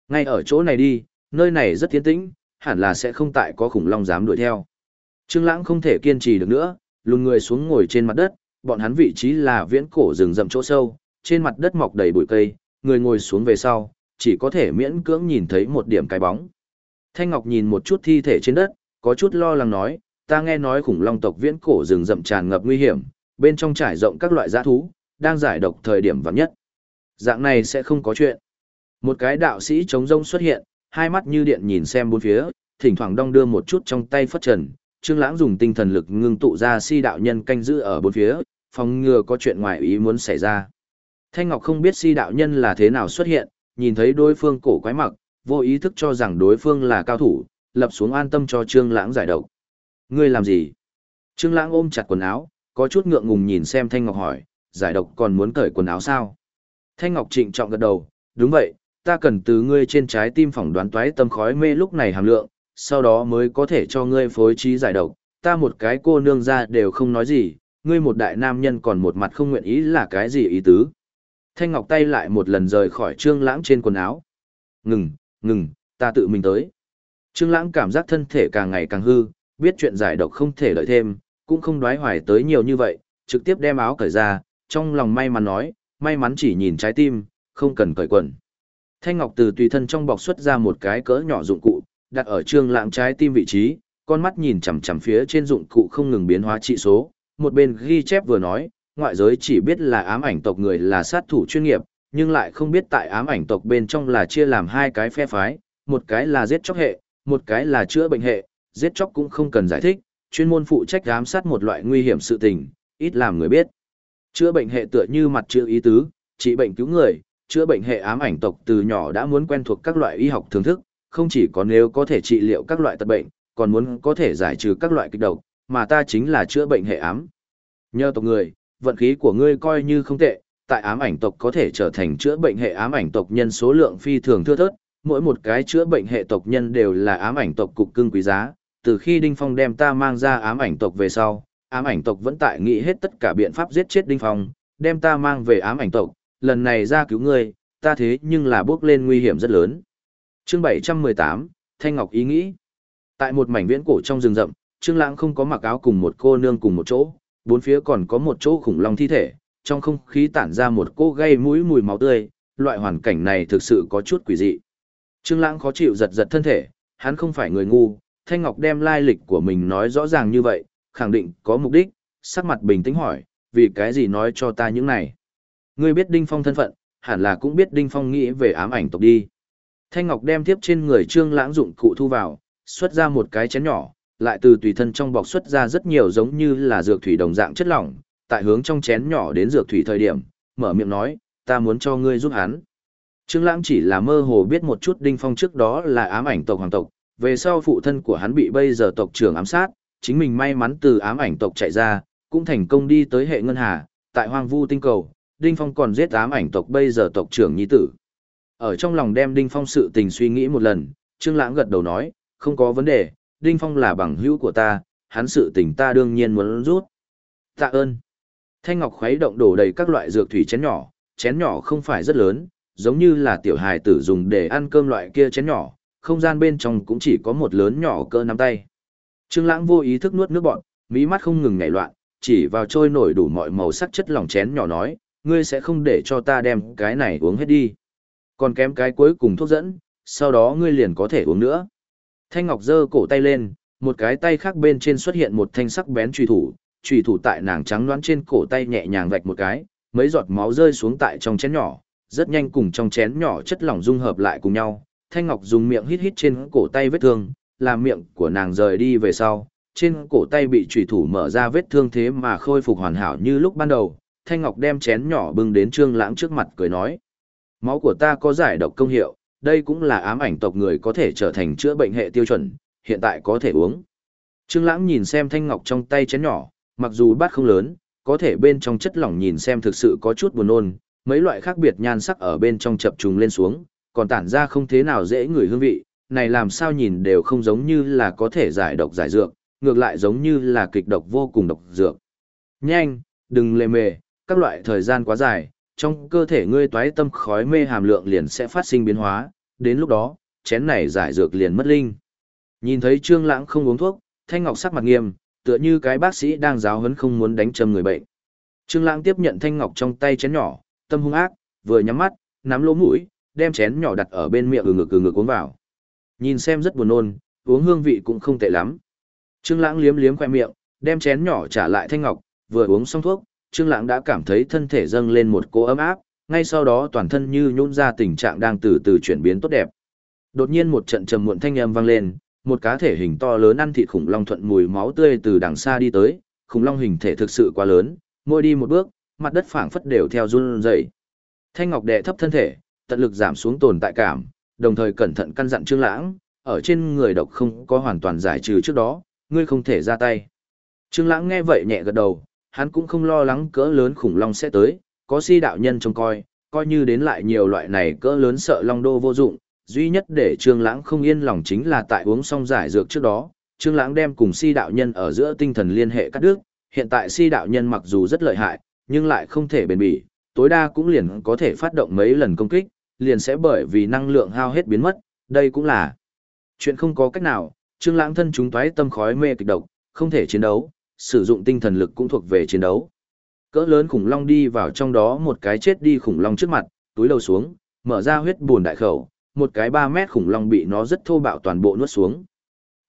Ngay ở chỗ này đi, nơi này rất tiến tĩnh, hẳn là sẽ không tại có khủng long dám đuổi theo. Trương Lãng không thể kiên trì được nữa, lùn người xuống ngồi trên mặt đất, bọn hắn vị trí là viễn cổ rừng rậm chỗ sâu, trên mặt đất mọc đầy bụi cây, người ngồi xuống về sau, chỉ có thể miễn cưỡng nhìn thấy một điểm cái bóng. Thanh Ngọc nhìn một chút thi thể trên đất, có chút lo lắng nói, ta nghe nói khủng long tộc viễn cổ rừng rậm tràn ngập nguy hiểm, bên trong trải rộng các loại dã thú, đang giải độc thời điểm vắng nhất. Dạng này sẽ không có chuyện. Một cái đạo sĩ chống rông xuất hiện, hai mắt như điện nhìn xem bốn phía, thỉnh thoảng đong đưa một chút trong tay phất trần. Trương Lãng dùng tinh thần lực ngưng tụ ra si đạo nhân canh giữ ở bốn phía, phòng ngừa có chuyện ngoài ý muốn xảy ra. Thanh Ngọc không biết si đạo nhân là thế nào xuất hiện, nhìn thấy đối phương cổ quái mặc, vô ý thức cho rằng đối phương là cao thủ, lập xuống an tâm cho Trương Lãng giải độc. Ngươi làm gì? Trương Lãng ôm chặt quần áo, có chút ngượng ngùng nhìn xem Thanh Ngọc hỏi, giải độc còn muốn cởi quần áo sao? Thanh Ngọc trịnh trọng gật đầu, đúng vậy, ta cần từ ngươi trên trái tim phỏng đoán toái tâm khói mê lúc này hàm lượng, sau đó mới có thể cho ngươi phối trí giải độc. Ta một cái cô nương ra đều không nói gì, ngươi một đại nam nhân còn một mặt không nguyện ý là cái gì ý tứ. Thanh Ngọc tay lại một lần rời khỏi Trương Lãng trên quần áo. Ngừng, ngừng, ta tự mình tới. Trương Lãng cảm giác thân thể càng ngày càng hư, biết chuyện giải độc không thể lợi thêm, cũng không đoái hoài tới nhiều như vậy, trực tiếp đem áo cởi ra, trong lòng may mắn nói, may mắn chỉ nhìn trái tim, không cần cởi quần. Thanh Ngọc từ tùy thân trong bọc xuất ra một cái cỡ nhỏ dụng cụ, đặt ở Trương Lãng trái tim vị trí, con mắt nhìn chằm chằm phía trên dụng cụ không ngừng biến hóa trị số, một bên ghi chép vừa nói, ngoại giới chỉ biết là ám ảnh tộc người là sát thủ chuyên nghiệp, nhưng lại không biết tại ám ảnh tộc bên trong là chia làm hai cái phe phái, một cái là giết chóc hệ, một cái là chữa bệnh hệ, giết chóc cũng không cần giải thích, chuyên môn phụ trách giám sát một loại nguy hiểm sự tình, ít làm người biết. Chữa bệnh hệ tựa như mặt chữa ý tứ, trị bệnh cứu người, chữa bệnh hệ ám ảnh tộc từ nhỏ đã muốn quen thuộc các loại y học thường thức, không chỉ có nếu có thể trị liệu các loại tật bệnh, còn muốn có thể giải trừ các loại kịch độc, mà ta chính là chữa bệnh hệ ám. Nhờ tộc người, vận khí của ngươi coi như không tệ, tại ám ảnh tộc có thể trở thành chữa bệnh hệ ám ảnh tộc nhân số lượng phi thường thưa thớt, mỗi một cái chữa bệnh hệ tộc nhân đều là ám ảnh tộc cục cưng quý giá, từ khi Đinh Phong đem ta mang ra ám ảnh tộc về sau, ám ảnh tộc vẫn tại nghĩ hết tất cả biện pháp giết chết Đinh Phong, đem ta mang về ám ảnh tộc, lần này ra cứu ngươi, ta thế nhưng là bước lên nguy hiểm rất lớn. Chương 718, Thanh Ngọc ý nghĩ. Tại một mảnh viễn cổ trong rừng rậm, Trương Lãng không có mặc áo cùng một cô nương cùng một chỗ, bốn phía còn có một chỗ khủng long thi thể, trong không khí tản ra một cô gây mũi mùi máu tươi, loại hoàn cảnh này thực sự có chút quỷ dị. Trương Lãng khó chịu giật giật thân thể, hắn không phải người ngu, Thanh Ngọc đem lai lịch của mình nói rõ ràng như vậy, khẳng định có mục đích, sắc mặt bình tĩnh hỏi, vì cái gì nói cho ta những này? Ngươi biết Đinh Phong thân phận, hẳn là cũng biết Đinh Phong nghĩ về ám ảnh tộc đi. Thanh Ngọc đem tiếp trên người Trương Lãng dụng cụ thu vào, xuất ra một cái chén nhỏ, lại từ tùy thân trong bọc xuất ra rất nhiều giống như là dược thủy đồng dạng chất lỏng, tại hướng trong chén nhỏ đến dược thủy thời điểm, mở miệng nói, ta muốn cho ngươi giúp hắn. Trương Lãng chỉ là mơ hồ biết một chút Đinh Phong trước đó là ám ảnh tộc hoàng tộc, về sau phụ thân của hắn bị bây giờ tộc trưởng ám sát, chính mình may mắn từ ám ảnh tộc chạy ra, cũng thành công đi tới hệ ngân hà, tại Hoang Vu tinh cầu, Đinh Phong còn giết ám ảnh tộc bây giờ tộc trưởng nhi tử. Ở trong lòng đem Đinh Phong sự tình suy nghĩ một lần, Trương Lãng gật đầu nói, không có vấn đề, Đinh Phong là bằng hữu của ta, hắn sự tình ta đương nhiên muốn rút. Tạ ơn. Thanh Ngọc khuấy động đổ đầy các loại dược thủy chén nhỏ, chén nhỏ không phải rất lớn, giống như là tiểu hài tử dùng để ăn cơm loại kia chén nhỏ, không gian bên trong cũng chỉ có một lớn nhỏ cỡ nắm tay. Trương Lãng vô ý thức nuốt nước bọt, mí mắt không ngừng nhảy loạn, chỉ vào trôi nổi đủ mọi màu sắc chất lỏng chén nhỏ nói, ngươi sẽ không để cho ta đem cái này uống hết đi. Còn kém cái cuối cùng thuốc dẫn, sau đó ngươi liền có thể uống nữa. Thanh Ngọc giơ cổ tay lên, một cái tay khác bên trên xuất hiện một thanh sắc bén truy thủ, truy thủ tại nàng trắng đoán trên cổ tay nhẹ nhàng vạch một cái, mấy giọt máu rơi xuống tại trong chén nhỏ, rất nhanh cùng trong chén nhỏ chất lỏng dung hợp lại cùng nhau. Thanh Ngọc dùng miệng hít hít trên cổ tay vết thương, làm miệng của nàng rời đi về sau, trên cổ tay bị chủy thủ mở ra vết thương thế mà khôi phục hoàn hảo như lúc ban đầu. Thanh Ngọc đem chén nhỏ bưng đến Trương Lãng trước mặt cười nói: "Máu của ta có giải độc công hiệu, đây cũng là ám ảnh tộc người có thể trở thành chữa bệnh hệ tiêu chuẩn, hiện tại có thể uống." Trương Lãng nhìn xem Thanh Ngọc trong tay chén nhỏ, mặc dù bát không lớn, có thể bên trong chất lỏng nhìn xem thực sự có chút buồn nôn, mấy loại khác biệt nhan sắc ở bên trong chập trùng lên xuống, còn tản ra không thế nào dễ ngửi hương vị, này làm sao nhìn đều không giống như là có thể giải độc giải dược, ngược lại giống như là kịch độc vô cùng độc dược. Nhanh, đừng lề mề, các loại thời gian quá dài, trong cơ thể ngươi toái tâm khói mê hàm lượng liền sẽ phát sinh biến hóa, đến lúc đó, chén này giải dược liền mất linh. Nhìn thấy Trương Lãng không uống thuốc, Thanh Ngọc sắc mặt nghiêm, tựa như cái bác sĩ đang giáo huấn không muốn đánh châm người bệnh. Trương Lãng tiếp nhận Thanh Ngọc trong tay chén nhỏ, tâm hung ác, vừa nhắm mắt, nắm lỗ mũi, đem chén nhỏ đặt ở bên miệng ừ ngực ừ ngực uống vào. Nhìn xem rất buồn nôn, uống hương vị cũng không tệ lắm. Trương Lãng liếm liếm khóe miệng, đem chén nhỏ trả lại Thanh Ngọc, vừa uống xong thuốc, Trương Lãng đã cảm thấy thân thể dâng lên một cỗ ấm áp, ngay sau đó toàn thân như nhũn ra tình trạng đang từ từ chuyển biến tốt đẹp. Đột nhiên một trận trầm muộn thanh âm vang lên, một cá thể hình to lớn ăn thịt khủng long thuận mùi máu tươi từ đằng xa đi tới, khủng long hình thể thực sự quá lớn, mỗi đi một bước, mặt đất phảng phất đều theo run rẩy. Thanh Ngọc đệ thấp thân thể, tận lực giảm xuống tồn tại cảm, đồng thời cẩn thận căn dặn Trương Lãng, ở trên người độc không có hoàn toàn giải trừ trước đó, ngươi không thể ra tay. Trương Lãng nghe vậy nhẹ gật đầu, hắn cũng không lo lắng cỡ lớn khủng long sẽ tới, có si đạo nhân trông coi, coi như đến lại nhiều loại này cỡ lớn sợ long đô vô dụng, duy nhất để Trương Lãng không yên lòng chính là tại uống xong giải dược trước đó, Trương Lãng đem cùng si đạo nhân ở giữa tinh thần liên hệ cắt đứt, hiện tại si đạo nhân mặc dù rất lợi hại, nhưng lại không thể bền bỉ, tối đa cũng liền có thể phát động mấy lần công kích, liền sẽ bởi vì năng lượng hao hết biến mất, đây cũng là chuyện không có cách nào, Trương Lãng thân chúng toái tâm khói mê kịch độc, không thể chiến đấu, sử dụng tinh thần lực cũng thuộc về chiến đấu. Cỡ lớn khủng long đi vào trong đó một cái chết đi khủng long trước mặt, túi lâu xuống, mở ra huyết buồn đại khẩu, một cái 3 mét khủng long bị nó rất thô bạo toàn bộ nuốt xuống.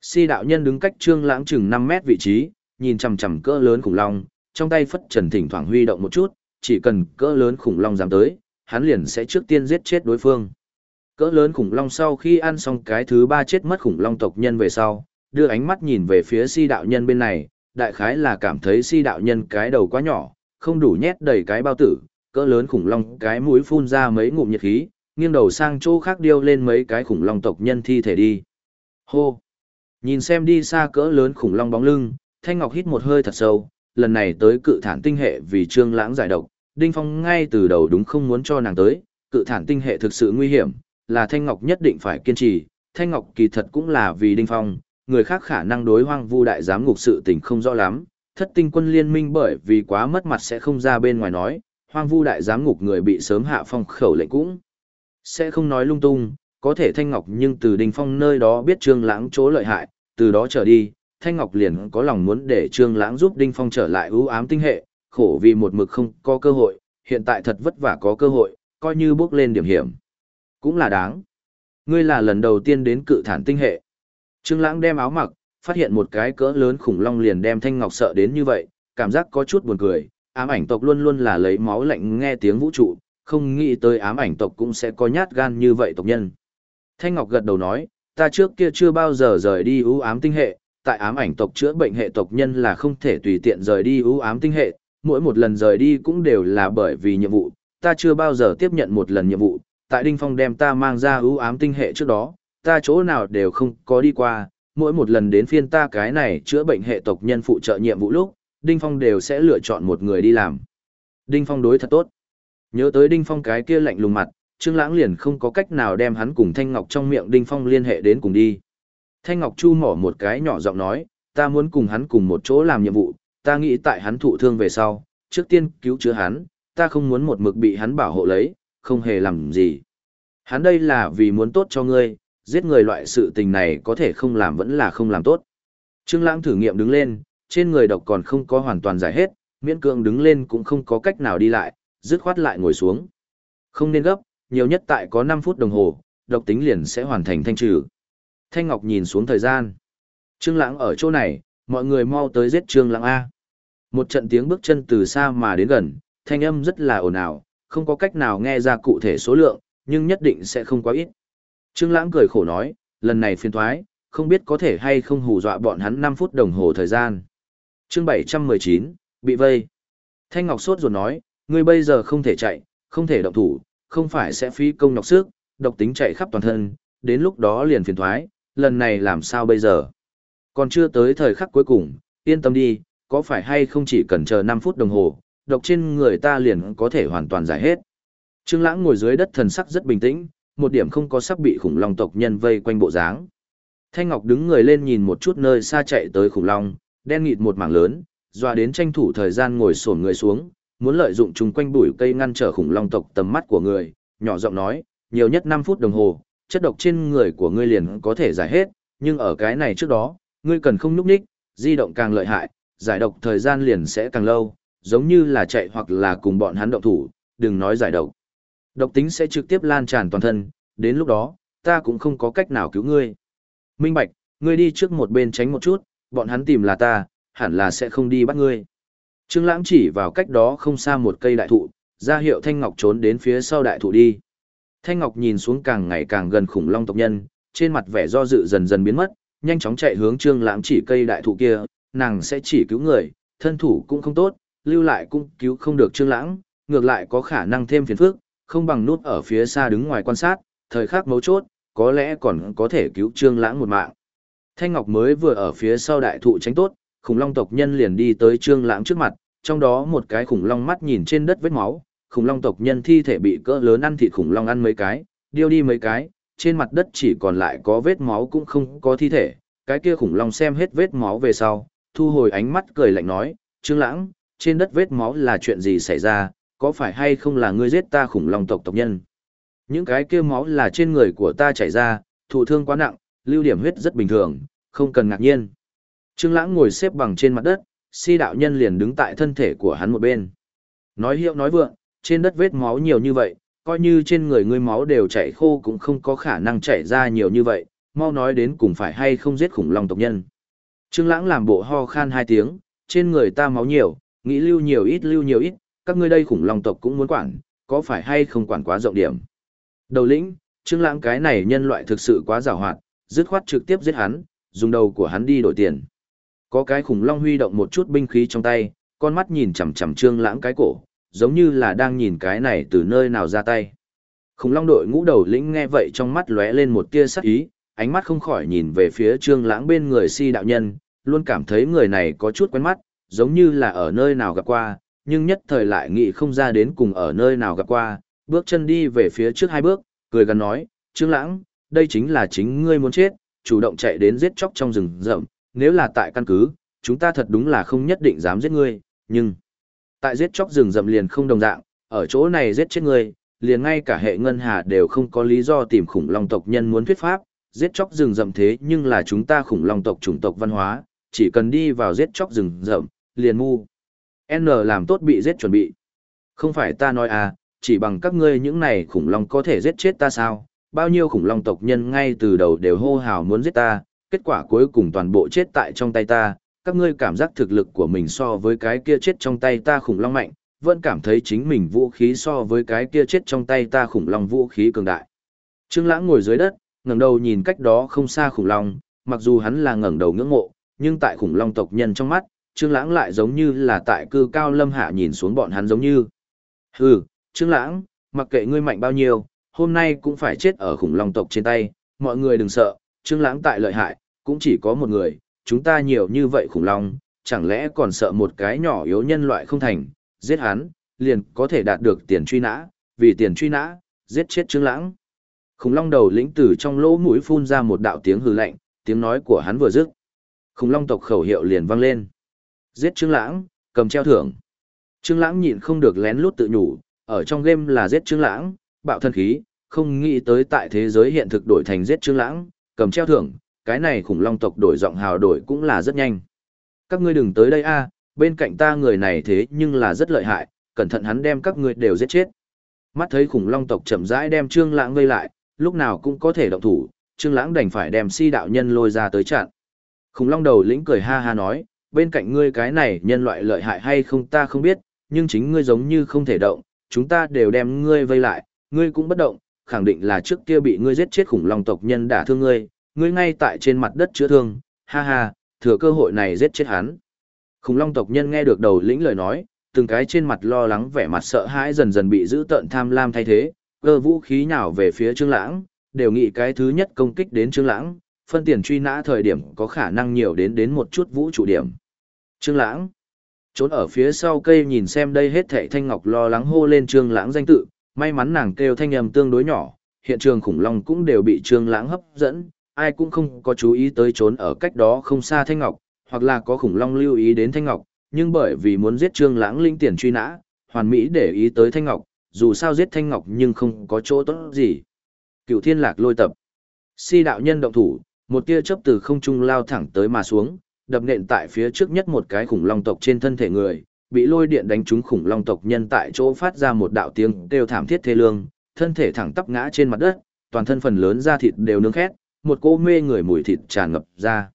Si đạo nhân đứng cách Trương Lãng chừng 5 mét vị trí, nhìn chằm chằm cỡ lớn khủng long, trong tay phất trần thỉnh thoảng huy động một chút, chỉ cần cỡ lớn khủng long dám tới, hắn liền sẽ trước tiên giết chết đối phương. Cỡ lớn khủng long sau khi ăn xong cái thứ ba chết mất khủng long tộc nhân về sau, đưa ánh mắt nhìn về phía si đạo nhân bên này, đại khái là cảm thấy si đạo nhân cái đầu quá nhỏ, không đủ nhét đầy cái bao tử, cỡ lớn khủng long cái mũi phun ra mấy ngụm nhiệt khí, nghiêng đầu sang chỗ khác điêu lên mấy cái khủng long tộc nhân thi thể đi. Hô! Nhìn xem đi xa cỡ lớn khủng long bóng lưng, Thanh Ngọc hít một hơi thật sâu, lần này tới cự thản tinh hệ vì trương lãng giải độc, Đinh Phong ngay từ đầu đúng không muốn cho nàng tới, cự thản tinh hệ thực sự nguy hiểm, là Thanh Ngọc nhất định phải kiên trì, Thanh Ngọc kỳ thật cũng là vì Đinh Phong, người khác khả năng đối hoang vu đại giám ngục sự tình không rõ lắm, thất tinh quân liên minh bởi vì quá mất mặt sẽ không ra bên ngoài nói, hoang vu đại giám ngục người bị sớm hạ phong khẩu lệnh cũng sẽ không nói lung tung, có thể Thanh Ngọc nhưng từ Đinh Phong nơi đó biết Trương Lãng chỗ lợi hại, từ đó trở đi, Thanh Ngọc liền có lòng muốn để Trương Lãng giúp Đinh Phong trở lại ưu ám tinh hệ, khổ vì một mực không có cơ hội, hiện tại thật vất vả có cơ hội, coi như bước lên điểm hiểm. Cũng là đáng. Ngươi là lần đầu tiên đến cự thản tinh hệ. Trương Lãng đem áo mặc, phát hiện một cái cỡ lớn khủng long liền đem Thanh Ngọc sợ đến như vậy, cảm giác có chút buồn cười. Ám ảnh tộc luôn luôn là lấy máu lạnh nghe tiếng vũ trụ, không nghĩ tới ám ảnh tộc cũng sẽ có nhát gan như vậy tộc nhân. Thanh Ngọc gật đầu nói, ta trước kia chưa bao giờ rời đi ưu ám tinh hệ, tại ám ảnh tộc chữa bệnh hệ tộc nhân là không thể tùy tiện rời đi ưu ám tinh hệ, mỗi một lần rời đi cũng đều là bởi vì nhiệm vụ, ta chưa bao giờ tiếp nhận một lần nhiệm vụ, tại Đinh Phong đem ta mang ra ưu ám tinh hệ trước đó, ta chỗ nào đều không có đi qua, mỗi một lần đến phiên ta cái này chữa bệnh hệ tộc nhân phụ trợ nhiệm vụ lúc, Đinh Phong đều sẽ lựa chọn một người đi làm. Đinh Phong đối thật tốt. Nhớ tới Đinh Phong cái kia lạnh lùng mặt, Trương Lãng liền không có cách nào đem hắn cùng Thanh Ngọc trong miệng Đinh Phong liên hệ đến cùng đi. Thanh Ngọc chu mỏ một cái nhỏ giọng nói, ta muốn cùng hắn cùng một chỗ làm nhiệm vụ, ta nghĩ tại hắn thụ thương về sau, trước tiên cứu chữa hắn, ta không muốn một mực bị hắn bảo hộ lấy, không hề làm gì. Hắn đây là vì muốn tốt cho ngươi, giết người loại sự tình này có thể không làm vẫn là không làm tốt. Trương Lãng thử nghiệm đứng lên, trên người độc còn không có hoàn toàn giải hết, miễn cưỡng đứng lên cũng không có cách nào đi lại, dứt khoát lại ngồi xuống. Không nên gấp, nhiều nhất tại có 5 phút đồng hồ, độc tính liền sẽ hoàn thành thanh trừ. Thanh Ngọc nhìn xuống thời gian. Trương Lãng ở chỗ này, mọi người mau tới giết Trương Lãng A. Một trận tiếng bước chân từ xa mà đến gần, thanh âm rất là ồn ào, không có cách nào nghe ra cụ thể số lượng, nhưng nhất định sẽ không quá ít. Trương Lãng cười khổ nói, lần này phiền toái, không biết có thể hay không hù dọa bọn hắn 5 phút đồng hồ thời gian. Chương 719, bị vây. Thanh Ngọc sốt ruột nói, ngươi bây giờ không thể chạy, không thể động thủ, không phải sẽ phí công nhọc sức, độc tính chạy khắp toàn thân, đến lúc đó liền phiền toái, lần này làm sao bây giờ? Còn chưa tới thời khắc cuối cùng, yên tâm đi, có phải hay không chỉ cần chờ 5 phút đồng hồ, độc trên người ta liền có thể hoàn toàn giải hết. Trương Lãng ngồi dưới đất thần sắc rất bình tĩnh, một điểm không có sắp bị khủng long tộc nhân vây quanh bộ dáng. Thanh Ngọc đứng người lên nhìn một chút nơi xa chạy tới khủng long, đen nghịt một mảng lớn, doa đến tranh thủ thời gian ngồi xổm người xuống, muốn lợi dụng chúng quanh bụi cây ngăn trở khủng long tộc tầm mắt của người, nhỏ giọng nói, nhiều nhất 5 phút đồng hồ, chất độc trên người của ngươi liền có thể giải hết, nhưng ở cái này trước đó, ngươi cần không núp nhích, di động càng lợi hại, giải độc thời gian liền sẽ càng lâu, giống như là chạy hoặc là cùng bọn hắn động thủ, đừng nói giải độc. Độc tính sẽ trực tiếp lan tràn toàn thân, đến lúc đó, ta cũng không có cách nào cứu ngươi. Minh Bạch, ngươi đi trước một bên tránh một chút, bọn hắn tìm là ta, hẳn là sẽ không đi bắt ngươi. Trương Lãng chỉ vào cách đó không xa một cây đại thụ, ra hiệu Thanh Ngọc trốn đến phía sau đại thụ đi. Thanh Ngọc nhìn xuống càng ngày càng gần khủng long tộc nhân, trên mặt vẻ do dự dần dần biến mất, nhanh chóng chạy hướng Trương Lãng chỉ cây đại thụ kia, nàng sẽ chỉ cứu người, thân thủ cũng không tốt, lưu lại cũng cứu không được Trương Lãng, ngược lại có khả năng thêm phiền phức, không bằng nút ở phía xa đứng ngoài quan sát, thời khắc mấu chốt, có lẽ còn có thể cứu Trương Lãng một mạng. Thanh Ngọc mới vừa ở phía sau đại thụ tránh tốt, khủng long tộc nhân liền đi tới Trương Lãng trước mặt, trong đó một cái khủng long mắt nhìn trên đất vết máu, khủng long tộc nhân thi thể bị cỡ lớn ăn thịt khủng long ăn mấy cái, điêu đi mấy cái, trên mặt đất chỉ còn lại có vết máu cũng không có thi thể, cái kia khủng long xem hết vết máu về sau, thu hồi ánh mắt cười lạnh nói, Trương Lãng, trên đất vết máu là chuyện gì xảy ra, có phải hay không là ngươi giết ta khủng long tộc tộc nhân? Những cái kia máu là trên người của ta chảy ra, thụ thương quá nặng, lưu điểm huyết rất bình thường, không cần ngạc nhiên. Trương Lãng ngồi xếp bằng trên mặt đất, si đạo nhân liền đứng tại thân thể của hắn một bên. Nói hiệu nói vượng, trên đất vết máu nhiều như vậy, coi như trên người ngươi máu đều chảy khô cũng không có khả năng chảy ra nhiều như vậy, mau nói đến cùng phải hay không giết khủng long tộc nhân. Trương Lãng làm bộ ho khan hai tiếng, trên người ta máu nhiều, nghĩ lưu nhiều ít lưu nhiều ít, các ngươi đây khủng long tộc cũng muốn quản, có phải hay không quản quá rộng điểm. Đầu lĩnh, Trương Lãng cái này nhân loại thực sự quá giàu hoạt, dứt khoát trực tiếp giết hắn, dùng đầu của hắn đi đổi tiền. Có cái khủng long huy động một chút binh khí trong tay, con mắt nhìn chằm chằm Trương Lãng cái cổ, giống như là đang nhìn cái này từ nơi nào ra tay. Khủng long đội ngũ đầu lĩnh nghe vậy trong mắt lóe lên một tia sắc ý, ánh mắt không khỏi nhìn về phía Trương Lãng bên người si đạo nhân, luôn cảm thấy người này có chút quen mắt, giống như là ở nơi nào gặp qua, nhưng nhất thời lại nghĩ không ra đến cùng ở nơi nào gặp qua, bước chân đi về phía trước hai bước, cười gần nói, Trương Lãng, đây chính là chính ngươi muốn chết, chủ động chạy đến giết chóc trong rừng rậm, nếu là tại căn cứ, chúng ta thật đúng là không nhất định dám giết ngươi, nhưng tại giết chóc rừng rậm liền không đồng dạng, ở chỗ này giết chết ngươi, liền ngay cả hệ ngân hà đều không có lý do tìm khủng long tộc nhân muốn thuyết pháp, giết chóc rừng rậm thế nhưng là chúng ta khủng long tộc chủng tộc văn hóa, chỉ cần đi vào giết chóc rừng rậm, liền mu. N làm tốt bị giết chuẩn bị. Không phải ta nói à, chỉ bằng các ngươi những này khủng long có thể giết chết ta sao? Bao nhiêu khủng long tộc nhân ngay từ đầu đều hô hào muốn giết ta, kết quả cuối cùng toàn bộ chết tại trong tay ta. Các ngươi cảm giác thực lực của mình so với cái kia chết trong tay ta khủng long mạnh, vẫn cảm thấy chính mình vũ khí so với cái kia chết trong tay ta khủng long vũ khí cường đại. Trương Lãng ngồi dưới đất, ngẩng đầu nhìn cách đó không xa khủng long, mặc dù hắn là ngẩng đầu ngưỡng mộ, nhưng tại khủng long tộc nhân trong mắt, Trương Lãng lại giống như là tại cư cao lâm hạ nhìn xuống bọn hắn giống như. Hừ, Trương Lãng, mặc kệ ngươi mạnh bao nhiêu, hôm nay cũng phải chết ở khủng long tộc trên tay, mọi người đừng sợ, Trương Lãng tại lợi hại, cũng chỉ có một người, chúng ta nhiều như vậy khủng long, chẳng lẽ còn sợ một cái nhỏ yếu nhân loại không thành, giết hắn, liền có thể đạt được tiền truy nã, vì tiền truy nã, giết chết Trương Lãng. Khủng long đầu lĩnh tử trong lỗ mũi phun ra một đạo tiếng hừ lạnh, tiếng nói của hắn vừa dứt. Khủng long tộc khẩu hiệu liền vang lên. Giết Trương Lãng, cầm treo thưởng. Trương Lãng nhịn không được lén lút tự nhủ, ở trong game là giết Trương Lãng, bạo thân khí, không nghĩ tới tại thế giới hiện thực đổi thành giết Trương Lãng, cầm treo thưởng, cái này khủng long tộc đổi giọng hào đổi cũng là rất nhanh. Các ngươi đừng tới đây a, bên cạnh ta người này thế nhưng là rất lợi hại, cẩn thận hắn đem các ngươi đều giết chết. Mắt thấy khủng long tộc chậm rãi đem Trương Lãng vây lại, lúc nào cũng có thể động thủ, Trương Lãng đành phải đem Si đạo nhân lôi ra tới chặn. Khủng long đầu lĩnh cười ha ha nói, bên cạnh ngươi cái này nhân loại lợi hại hay không ta không biết, nhưng chính ngươi giống như không thể động, chúng ta đều đem ngươi vây lại, ngươi cũng bất động, khẳng định là trước kia bị ngươi giết chết khủng long tộc nhân đả thương ngươi, ngươi ngay tại trên mặt đất chữa thương, ha ha, thừa cơ hội này giết chết hắn. Khủng long tộc nhân nghe được đầu lĩnh lời nói, từng cái trên mặt lo lắng vẻ mặt sợ hãi dần dần bị giữ tợn tham lam thay thế, cơ vũ khí nào về phía Trương Lãng, đều nghĩ cái thứ nhất công kích đến Trương Lãng, phân tiền truy nã thời điểm có khả năng nhiều đến đến một chút vũ trụ điểm. Trương Lãng trốn ở phía sau cây nhìn xem đây hết thảy Thanh Ngọc lo lắng hô lên Trương Lãng danh tự, may mắn nàng kêu thanh âm tương đối nhỏ, hiện trường khủng long cũng đều bị Trương Lãng hấp dẫn, ai cũng không có chú ý tới trốn ở cách đó không xa Thanh Ngọc, hoặc là có khủng long lưu ý đến Thanh Ngọc, nhưng bởi vì muốn giết Trương Lãng linh tiền truy nã, hoàn mỹ để ý tới Thanh Ngọc, dù sao giết Thanh Ngọc nhưng không có chỗ tốt gì. Cựu Thiên Lạc lôi tập. Si đạo nhân động thủ, một tia chớp từ không trung lao thẳng tới mà xuống, đập nện tại phía trước nhất một cái khủng long tộc trên thân thể người, bị lôi điện đánh trúng khủng long tộc nhân tại chỗ phát ra một đạo tiếng kêu thảm thiết thê lương, thân thể thẳng tắp ngã trên mặt đất, toàn thân phần lớn da thịt đều nướng khét, một cô mê người mùi thịt tràn ngập ra.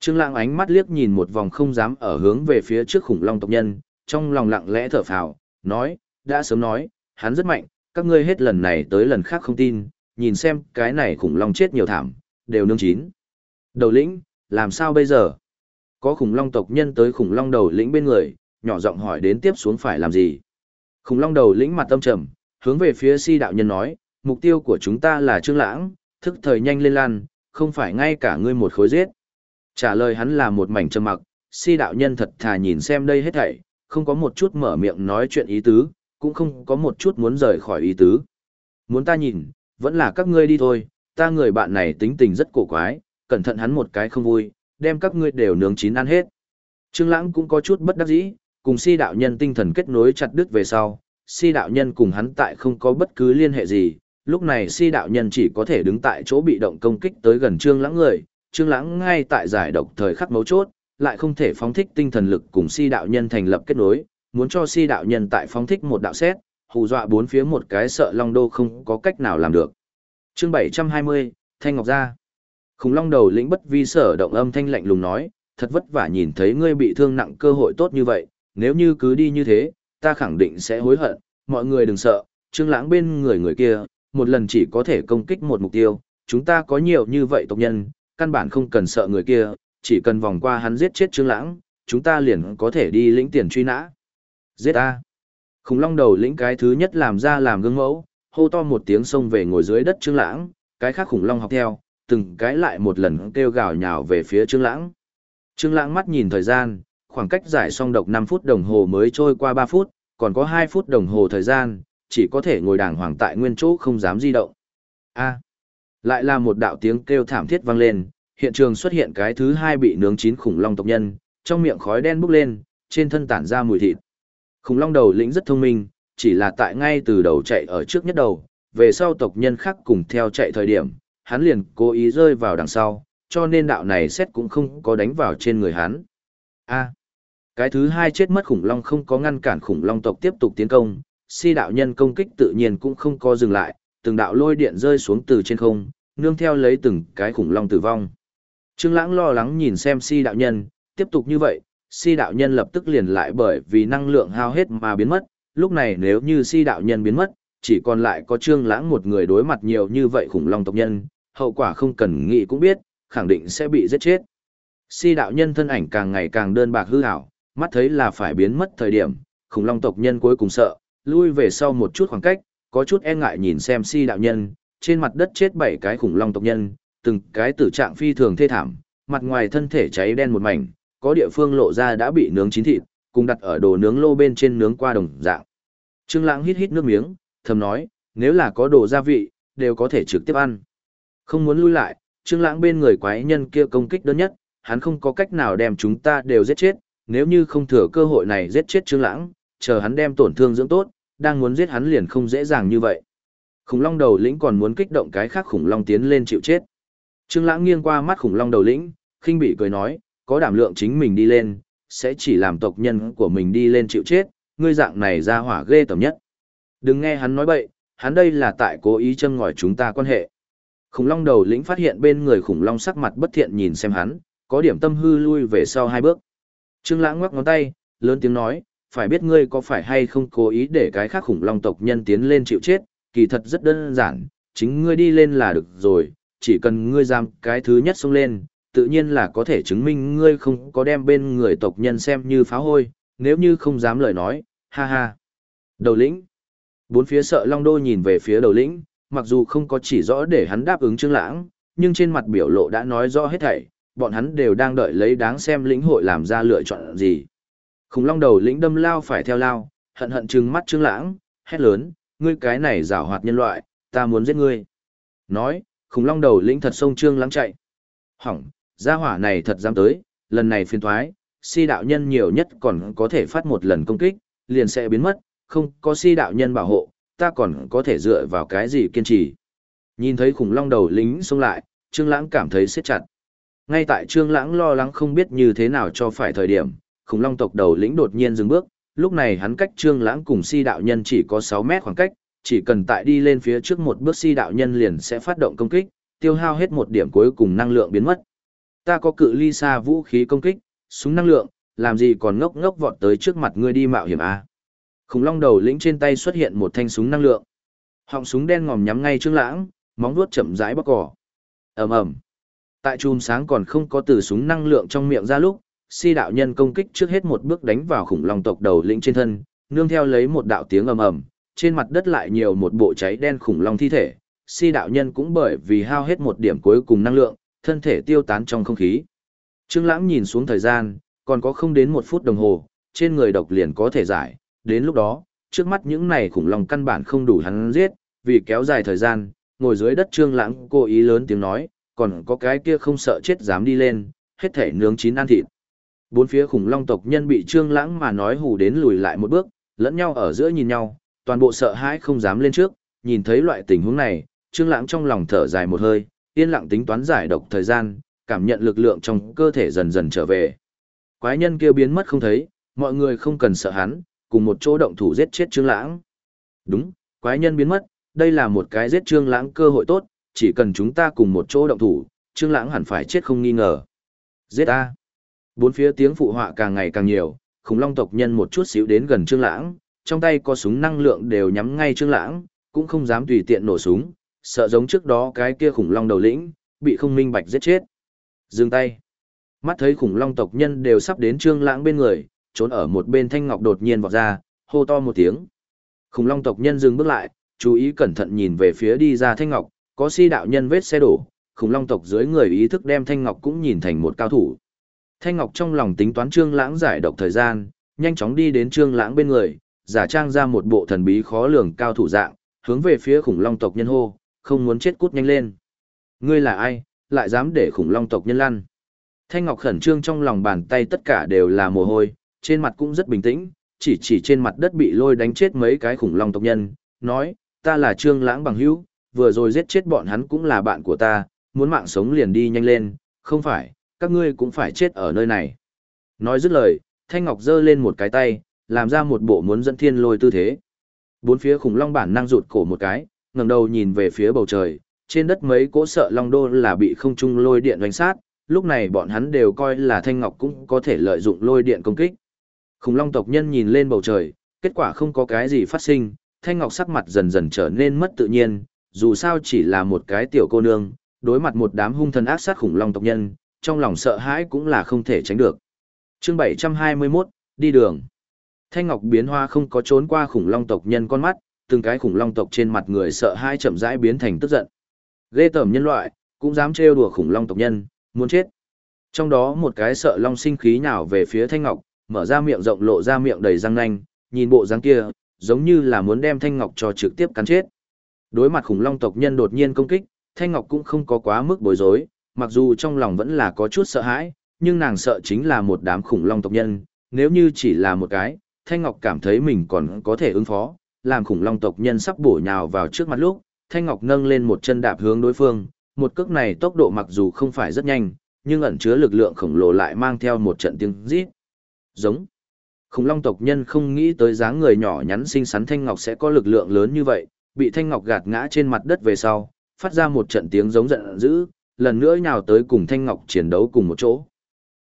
Trương Lãng ánh mắt liếc nhìn một vòng không dám ở hướng về phía trước khủng long tộc nhân, trong lòng lặng lẽ thở phào, nói, đã sớm nói, hắn rất mạnh, các ngươi hết lần này tới lần khác không tin, nhìn xem, cái này khủng long chết nhiều thảm, đều nương chín. Đầu lĩnh, làm sao bây giờ? Có khủng long tộc nhân tới khủng long đầu lĩnh bên người, nhỏ giọng hỏi đến tiếp xuống phải làm gì. Khủng long đầu lĩnh mặt tâm trầm, hướng về phía si đạo nhân nói, mục tiêu của chúng ta là trương lãng, thức thời nhanh lên lan, không phải ngay cả ngươi một khối giết. Trả lời hắn là một mảnh trầm mặc, si đạo nhân thật thà nhìn xem đây hết thảy, không có một chút mở miệng nói chuyện ý tứ, cũng không có một chút muốn rời khỏi ý tứ. Muốn ta nhìn, vẫn là các ngươi đi thôi, ta người bạn này tính tình rất cổ quái, cẩn thận hắn một cái không vui, đem các ngươi đều nướng chín ăn hết. Trương Lãng cũng có chút bất đắc dĩ, cùng si đạo nhân tinh thần kết nối chặt đứt về sau, si đạo nhân cùng hắn tại không có bất cứ liên hệ gì, lúc này si đạo nhân chỉ có thể đứng tại chỗ bị động công kích tới gần trương lãng người, trương lãng ngay tại giải độc thời khắc mấu chốt, lại không thể phóng thích tinh thần lực cùng si đạo nhân thành lập kết nối, muốn cho si đạo nhân tại phóng thích một đạo xét, hù dọa bốn phía một cái sợ long đô không có cách nào làm được. Chương 720, Thanh Ngọc Gia. Khủng long đầu lĩnh bất vi sở động âm thanh lạnh lùng nói, thật vất vả nhìn thấy ngươi bị thương nặng cơ hội tốt như vậy, nếu như cứ đi như thế, ta khẳng định sẽ hối hận, mọi người đừng sợ, trương lãng bên người người kia, một lần chỉ có thể công kích một mục tiêu, chúng ta có nhiều như vậy tộc nhân, căn bản không cần sợ người kia, chỉ cần vòng qua hắn giết chết trương lãng, chúng ta liền có thể đi lĩnh tiền truy nã. Giết ta. Khủng long đầu lĩnh cái thứ nhất làm ra làm gương mẫu, hô to một tiếng xông về ngồi dưới đất trương lãng, cái khác khủng long học theo, từng cái lại một lần kêu gào nhào về phía trương lãng. Trương lãng mắt nhìn thời gian, khoảng cách giải xong độc 5 phút đồng hồ mới trôi qua 3 phút, còn có 2 phút đồng hồ thời gian, chỉ có thể ngồi đàng hoàng tại nguyên chỗ không dám di động. A. lại là một đạo tiếng kêu thảm thiết vang lên, hiện trường xuất hiện cái thứ hai bị nướng chín khủng long tộc nhân, trong miệng khói đen bốc lên, trên thân tản ra mùi thịt. Khủng long đầu lĩnh rất thông minh, chỉ là tại ngay từ đầu chạy ở trước nhất đầu, về sau tộc nhân khác cùng theo chạy thời điểm, hắn liền cố ý rơi vào đằng sau, cho nên đạo này xét cũng không có đánh vào trên người hắn. A. cái thứ hai chết mất khủng long không có ngăn cản khủng long tộc tiếp tục tiến công, si đạo nhân công kích tự nhiên cũng không có dừng lại, từng đạo lôi điện rơi xuống từ trên không, nương theo lấy từng cái khủng long tử vong. Trương Lãng lo lắng nhìn xem si đạo nhân, tiếp tục như vậy, si đạo nhân lập tức liền lại bởi vì năng lượng hao hết mà biến mất, lúc này nếu như si đạo nhân biến mất, chỉ còn lại có Trương Lãng một người đối mặt nhiều như vậy khủng long tộc nhân, hậu quả không cần nghĩ cũng biết, khẳng định sẽ bị giết chết. Si đạo nhân thân ảnh càng ngày càng đơn bạc hư ảo, mắt thấy là phải biến mất thời điểm, khủng long tộc nhân cuối cùng sợ, lui về sau một chút khoảng cách, có chút e ngại nhìn xem si đạo nhân, trên mặt đất chết bảy cái khủng long tộc nhân, từng cái tử trạng phi thường thê thảm, mặt ngoài thân thể cháy đen một mảnh, có địa phương lộ ra đã bị nướng chín thịt, cùng đặt ở đồ nướng lô bên trên nướng qua đồng dạng. Trương Lãng hít hít nước miếng, thầm nói, nếu là có đồ gia vị, đều có thể trực tiếp ăn. Không muốn lui lại, Trương Lãng bên người quái nhân kia công kích đơn nhất, hắn không có cách nào đem chúng ta đều giết chết, nếu như không thừa cơ hội này giết chết Trương Lãng, chờ hắn đem tổn thương dưỡng tốt, đang muốn giết hắn liền không dễ dàng như vậy. Khủng long đầu lĩnh còn muốn kích động cái khác khủng long tiến lên chịu chết. Trương Lãng nghiêng qua mắt khủng long đầu lĩnh, khinh bị cười nói, có đảm lượng chính mình đi lên, sẽ chỉ làm tộc nhân của mình đi lên chịu chết, ngươi dạng này ra hỏa ghê tầm nhất. Đừng nghe hắn nói bậy, hắn đây là tại cố ý châm ngòi chúng ta quan hệ. Khủng long đầu lĩnh phát hiện bên người khủng long sắc mặt bất thiện nhìn xem hắn, có điểm tâm hư lui về sau hai bước. Trương Lãng ngoắc ngón tay, lớn tiếng nói, phải biết ngươi có phải hay không cố ý để cái khác khủng long tộc nhân tiến lên chịu chết, kỳ thật rất đơn giản, chính ngươi đi lên là được rồi, chỉ cần ngươi giam cái thứ nhất xông lên, tự nhiên là có thể chứng minh ngươi không có đem bên người tộc nhân xem như phá hôi, nếu như không dám lời nói, ha ha. Đầu lĩnh. Bốn phía sợ long đô nhìn về phía đầu lĩnh, mặc dù không có chỉ rõ để hắn đáp ứng trương lãng, nhưng trên mặt biểu lộ đã nói rõ hết thảy, bọn hắn đều đang đợi lấy đáng xem lĩnh hội làm ra lựa chọn gì. Khủng long đầu lĩnh đâm lao phải theo lao, hận hận trừng mắt trương lãng, hét lớn, ngươi cái này giảo hoạt nhân loại, ta muốn giết ngươi. Nói, khủng long đầu lĩnh thật sông trương lãng chạy. Hỏng, gia hỏa này thật dám tới, lần này phiền thoái, si đạo nhân nhiều nhất còn có thể phát một lần công kích, liền sẽ biến mất, không có si đạo nhân bảo hộ, ta còn có thể dựa vào cái gì kiên trì. Nhìn thấy khủng long đầu lính xông lại, Trương Lãng cảm thấy siết chặt. Ngay tại Trương Lãng lo lắng không biết như thế nào cho phải thời điểm, khủng long tộc đầu lĩnh đột nhiên dừng bước, lúc này hắn cách Trương Lãng cùng Si đạo nhân chỉ có 6 mét khoảng cách, chỉ cần tại đi lên phía trước một bước Si đạo nhân liền sẽ phát động công kích, tiêu hao hết một điểm cuối cùng năng lượng biến mất. Ta có cự ly xa vũ khí công kích, súng năng lượng, làm gì còn ngốc ngốc vọt tới trước mặt ngươi đi mạo hiểm à? Khủng long đầu lĩnh trên tay xuất hiện một thanh súng năng lượng. Họng súng đen ngòm nhắm ngay Trương Lãng, móng vuốt chậm rãi bóc cỏ. Ầm ầm. Tại chùm sáng còn không có từ súng năng lượng trong miệng ra lúc, si đạo nhân công kích trước hết một bước đánh vào khủng long tộc đầu lĩnh trên thân, nương theo lấy một đạo tiếng ầm ầm, trên mặt đất lại nhiều một bộ cháy đen khủng long thi thể. Si đạo nhân cũng bởi vì hao hết một điểm cuối cùng năng lượng, thân thể tiêu tán trong không khí. Trương Lãng nhìn xuống thời gian, còn có không đến một phút đồng hồ, trên người độc liền có thể giải, đến lúc đó, trước mắt những này khủng long căn bản không đủ hắn giết, vì kéo dài thời gian, ngồi dưới đất Trương Lãng cố ý lớn tiếng nói, còn có cái kia không sợ chết dám đi lên, hết thể nướng chín ăn thịt. Bốn phía khủng long tộc nhân bị Trương Lãng mà nói hù đến lùi lại một bước, lẫn nhau ở giữa nhìn nhau, toàn bộ sợ hãi không dám lên trước, nhìn thấy loại tình huống này, Trương Lãng trong lòng thở dài một hơi, yên lặng tính toán giải độc thời gian, cảm nhận lực lượng trong cơ thể dần dần trở về. Quái nhân kia biến mất không thấy, mọi người không cần sợ hắn, cùng một chỗ động thủ giết chết Trương Lãng. Đúng, quái nhân biến mất, đây là một cái giết Trương Lãng cơ hội tốt, chỉ cần chúng ta cùng một chỗ động thủ, Trương Lãng hẳn phải chết không nghi ngờ. Giết a. Bốn phía tiếng phụ họa càng ngày càng nhiều, khủng long tộc nhân một chút xíu đến gần Trương Lãng, trong tay có súng năng lượng đều nhắm ngay Trương Lãng, cũng không dám tùy tiện nổ súng, sợ giống trước đó cái kia khủng long đầu lĩnh, bị không minh bạch giết chết. Dừng tay. Mắt thấy khủng long tộc nhân đều sắp đến Trương Lãng bên người, trốn ở một bên Thanh Ngọc đột nhiên vọt ra, hô to một tiếng. Khủng long tộc nhân dừng bước lại, chú ý cẩn thận nhìn về phía đi ra Thanh Ngọc, có si đạo nhân vết xe đổ, khủng long tộc dưới người ý thức đem Thanh Ngọc cũng nhìn thành một cao thủ. Thanh Ngọc trong lòng tính toán Trương Lãng giải độc thời gian, nhanh chóng đi đến Trương Lãng bên người, giả trang ra một bộ thần bí khó lường cao thủ dạng, hướng về phía khủng long tộc nhân hô, không muốn chết cút nhanh lên. Ngươi là ai, lại dám để khủng long tộc nhân lăn? Thanh Ngọc khẩn trương trong lòng bàn tay tất cả đều là mồ hôi, trên mặt cũng rất bình tĩnh, chỉ chỉ trên mặt đất bị lôi đánh chết mấy cái khủng long tộc nhân, nói, ta là Trương Lãng bằng hữu, vừa rồi giết chết bọn hắn cũng là bạn của ta, muốn mạng sống liền đi nhanh lên, không phải, các ngươi cũng phải chết ở nơi này. Nói dứt lời, Thanh Ngọc giơ lên một cái tay, làm ra một bộ muốn dẫn thiên lôi tư thế. Bốn phía khủng long bản năng rụt cổ một cái, ngẩng đầu nhìn về phía bầu trời, trên đất mấy cỗ sợ long đô là bị không trung lôi điện đánh sát, lúc này bọn hắn đều coi là Thanh Ngọc cũng có thể lợi dụng lôi điện công kích. Khủng long tộc nhân nhìn lên bầu trời, kết quả không có cái gì phát sinh, Thanh Ngọc sắc mặt dần dần trở nên mất tự nhiên, dù sao chỉ là một cái tiểu cô nương, đối mặt một đám hung thần ác sát khủng long tộc nhân, trong lòng sợ hãi cũng là không thể tránh được. Chương 721, đi đường. Thanh Ngọc biến hoa không có trốn qua khủng long tộc nhân con mắt, từng cái khủng long tộc trên mặt người sợ hai chậm rãi biến thành tức giận. Ghê tởm nhân loại, cũng dám trêu đùa khủng long tộc nhân, muốn chết. Trong đó một cái sợ long sinh khí nhào về phía Thanh Ngọc, mở ra miệng rộng lộ ra miệng đầy răng nanh, nhìn bộ dáng kia, giống như là muốn đem Thanh Ngọc cho trực tiếp cắn chết. Đối mặt khủng long tộc nhân đột nhiên công kích, Thanh Ngọc cũng không có quá mức bối rối, mặc dù trong lòng vẫn là có chút sợ hãi, nhưng nàng sợ chính là một đám khủng long tộc nhân, nếu như chỉ là một cái, Thanh Ngọc cảm thấy mình còn có thể ứng phó, làm khủng long tộc nhân sắp bổ nhào vào trước mặt lúc, Thanh Ngọc nâng lên một chân đạp hướng đối phương, một cước này tốc độ mặc dù không phải rất nhanh, nhưng ẩn chứa lực lượng khổng lồ lại mang theo một trận tiếng rít. Giống. Khủng long tộc nhân không nghĩ tới dáng người nhỏ nhắn xinh xắn Thanh Ngọc sẽ có lực lượng lớn như vậy, bị Thanh Ngọc gạt ngã trên mặt đất về sau, phát ra một trận tiếng giống giận dữ, lần nữa nhào tới cùng Thanh Ngọc chiến đấu cùng một chỗ.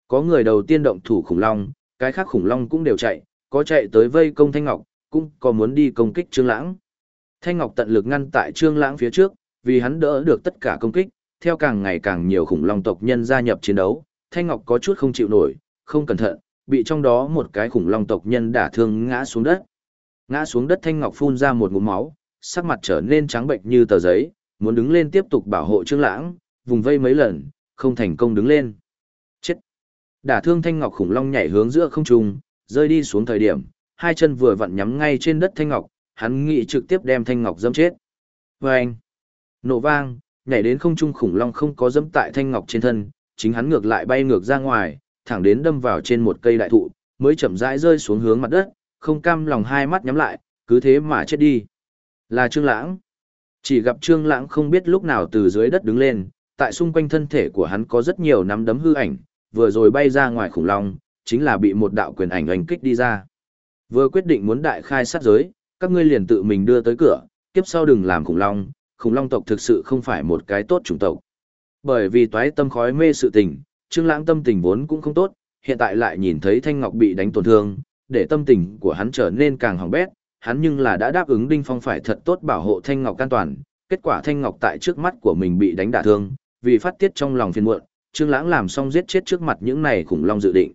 Có người đầu tiên động thủ khủng long, cái khác khủng long cũng đều chạy, có chạy tới vây công Thanh Ngọc, cũng có muốn đi công kích Trương Lãng. Thanh Ngọc tận lực ngăn tại Trương Lãng phía trước, vì hắn đỡ được tất cả công kích, theo càng ngày càng nhiều khủng long tộc nhân gia nhập chiến đấu, Thanh Ngọc có chút không chịu nổi, không cẩn thận, bị trong đó một cái khủng long tộc nhân đả thương ngã xuống đất. Ngã xuống đất Thanh Ngọc phun ra một ngụm máu, sắc mặt trở nên trắng bệnh như tờ giấy, muốn đứng lên tiếp tục bảo hộ Trương Lãng, vùng vây mấy lần, không thành công đứng lên. Chết. Đả thương Thanh Ngọc khủng long nhảy hướng giữa không trung, rơi đi xuống thời điểm, hai chân vừa vặn nhắm ngay trên đất Thanh Ngọc, hắn nghĩ trực tiếp đem Thanh Ngọc dẫm chết. Vâng! Nổ vang, nhảy đến không trung khủng long không có dẫm tại Thanh Ngọc trên thân, chính hắn ngược lại bay ngược ra ngoài, thẳng đến đâm vào trên một cây đại thụ, mới chậm rãi rơi xuống hướng mặt đất, không cam lòng hai mắt nhắm lại, cứ thế mà chết đi. Là Trương Lãng. Chỉ gặp Trương Lãng không biết lúc nào từ dưới đất đứng lên, tại xung quanh thân thể của hắn có rất nhiều nắm đấm hư ảnh, vừa rồi bay ra ngoài khủng long, chính là bị một đạo quyền ảnh oanh kích đi ra. Vừa quyết định muốn đại khai sát giới, các ngươi liền tự mình đưa tới cửa, kiếp sau đừng làm khủng long, khủng long tộc thực sự không phải một cái tốt chủng tộc. Bởi vì toái tâm khói mê sự tình, Trương Lãng tâm tình vốn cũng không tốt, hiện tại lại nhìn thấy Thanh Ngọc bị đánh tổn thương, để tâm tình của hắn trở nên càng hỏng bét, hắn nhưng là đã đáp ứng Đinh Phong phải thật tốt bảo hộ Thanh Ngọc an toàn, kết quả Thanh Ngọc tại trước mắt của mình bị đánh đả thương, vì phát tiết trong lòng phiền muộn, Trương Lãng làm xong giết chết trước mặt những này khủng long dự định.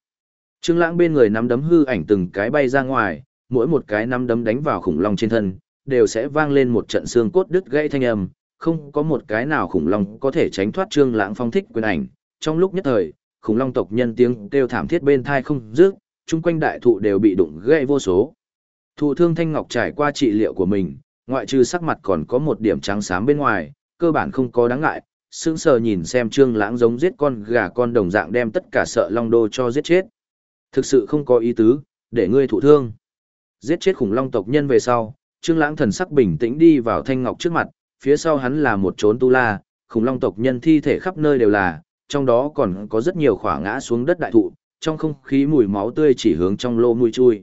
Trương Lãng bên người nắm đấm hư ảnh từng cái bay ra ngoài, mỗi một cái nắm đấm đánh vào khủng long trên thân, đều sẽ vang lên một trận xương cốt đứt gãy thanh âm, không có một cái nào khủng long có thể tránh thoát Trương Lãng phong thích quyền ảnh. Trong lúc nhất thời, khủng long tộc nhân tiếng kêu thảm thiết bên tai không dứt, chung quanh đại thụ đều bị đụng gãy vô số. Thụ thương Thanh Ngọc trải qua trị liệu của mình, ngoại trừ sắc mặt còn có một điểm trắng xám bên ngoài, cơ bản không có đáng ngại, sững sờ nhìn xem Trương Lãng giống giết con gà con đồng dạng đem tất cả sợ long đô cho giết chết. Thực sự không có ý tứ, để ngươi thụ thương. Giết chết khủng long tộc nhân về sau, Trương Lãng thần sắc bình tĩnh đi vào Thanh Ngọc trước mặt, phía sau hắn là một chốn tu la, khủng long tộc nhân thi thể khắp nơi đều là, trong đó còn có rất nhiều khỏa ngã xuống đất đại thụ, trong không khí mùi máu tươi chỉ hướng trong lô mũi chui.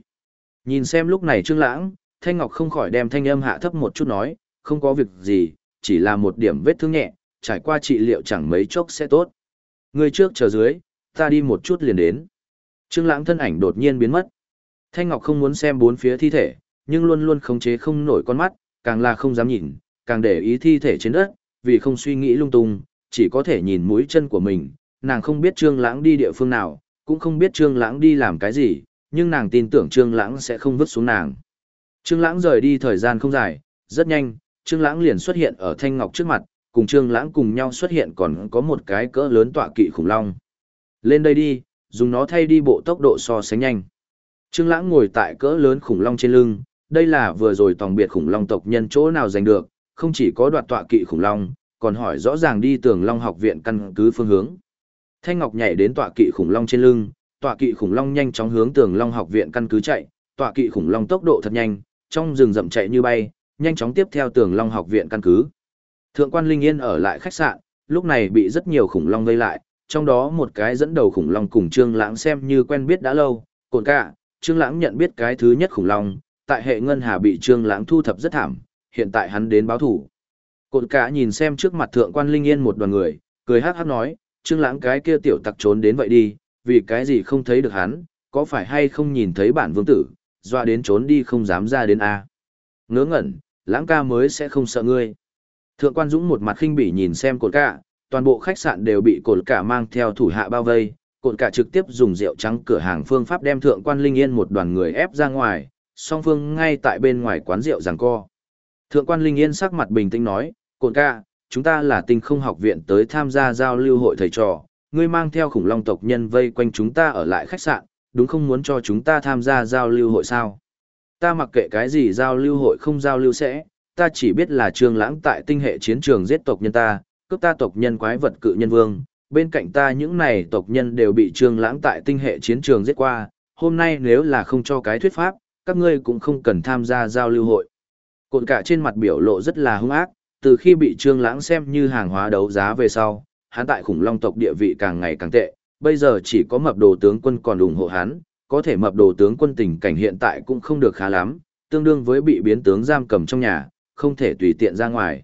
Nhìn xem lúc này Trương Lãng, Thanh Ngọc không khỏi đem thanh âm hạ thấp một chút nói, không có việc gì, chỉ là một điểm vết thương nhẹ, trải qua trị liệu chẳng mấy chốc sẽ tốt. Người trước chờ dưới, ta đi một chút liền đến. Trương Lãng thân ảnh đột nhiên biến mất. Thanh Ngọc không muốn xem bốn phía thi thể, nhưng luôn luôn khống chế không nổi con mắt, càng là không dám nhìn, càng để ý thi thể trên đất, vì không suy nghĩ lung tung, chỉ có thể nhìn mũi chân của mình, nàng không biết Trương Lãng đi địa phương nào, cũng không biết Trương Lãng đi làm cái gì, nhưng nàng tin tưởng Trương Lãng sẽ không vứt xuống nàng. Trương Lãng rời đi thời gian không dài, rất nhanh, Trương Lãng liền xuất hiện ở Thanh Ngọc trước mặt, cùng Trương Lãng cùng nhau xuất hiện còn có một cái cỡ lớn tọa kỵ khủng long. Lên đây đi, dùng nó thay đi bộ tốc độ so sánh nhanh. Trương Lãng ngồi tại cỡ lớn khủng long trên lưng, đây là vừa rồi tòng biệt khủng long tộc nhân chỗ nào giành được, không chỉ có đoạt tọa kỵ khủng long, còn hỏi rõ ràng đi tường long học viện căn cứ phương hướng. Thanh Ngọc nhảy đến tọa kỵ khủng long trên lưng, tọa kỵ khủng long nhanh chóng hướng tường long học viện căn cứ chạy, tọa kỵ khủng long tốc độ thật nhanh, trong rừng rậm chạy như bay, nhanh chóng tiếp theo tường long học viện căn cứ. Thượng quan Linh Yên ở lại khách sạn, lúc này bị rất nhiều khủng long vây lại, trong đó một cái dẫn đầu khủng long cùng Trương Lãng xem như quen biết đã lâu, cồn cả, Trương Lãng nhận biết cái thứ nhất khủng long, tại hệ ngân hà bị Trương Lãng thu thập rất thảm, hiện tại hắn đến báo thủ. Cột cả nhìn xem trước mặt thượng quan Linh Yên một đoàn người, cười hắc hắc nói, Trương Lãng cái kia tiểu tặc trốn đến vậy đi, vì cái gì không thấy được hắn, có phải hay không nhìn thấy bản vương tử, dọa đến trốn đi không dám ra đến a. Ngớ ngẩn, Lãng ca mới sẽ không sợ ngươi. Thượng quan Dũng một mặt khinh bỉ nhìn xem cột cả, toàn bộ khách sạn đều bị cột cả mang theo thủ hạ bao vây, cột cả trực tiếp dùng rượu trắng cửa hàng phương pháp đem thượng quan Linh Yên một đoàn người ép ra ngoài, song phương ngay tại bên ngoài quán rượu giằng co. Thượng quan Linh Yên sắc mặt bình tĩnh nói, cột cả, chúng ta là tinh không học viện tới tham gia giao lưu hội thầy trò, ngươi mang theo khủng long tộc nhân vây quanh chúng ta ở lại khách sạn, đúng không muốn cho chúng ta tham gia giao lưu hội sao? Ta mặc kệ cái gì giao lưu hội không giao lưu sẽ, ta chỉ biết là trương lãng tại tinh hệ chiến trường giết tộc nhân ta, cướp ta tộc nhân quái vật cự nhân vương, bên cạnh ta những này tộc nhân đều bị trương lãng tại tinh hệ chiến trường giết qua, hôm nay nếu là không cho cái thuyết pháp, các ngươi cũng không cần tham gia giao lưu hội. Cột cả trên mặt biểu lộ rất là hung ác, từ khi bị trương lãng xem như hàng hóa đấu giá về sau, hắn tại khủng long tộc địa vị càng ngày càng tệ, bây giờ chỉ có mập đồ tướng quân còn ủng hộ hắn, có thể mập đồ tướng quân tình cảnh hiện tại cũng không được khá lắm, tương đương với bị biến tướng giam cầm trong nhà, không thể tùy tiện ra ngoài.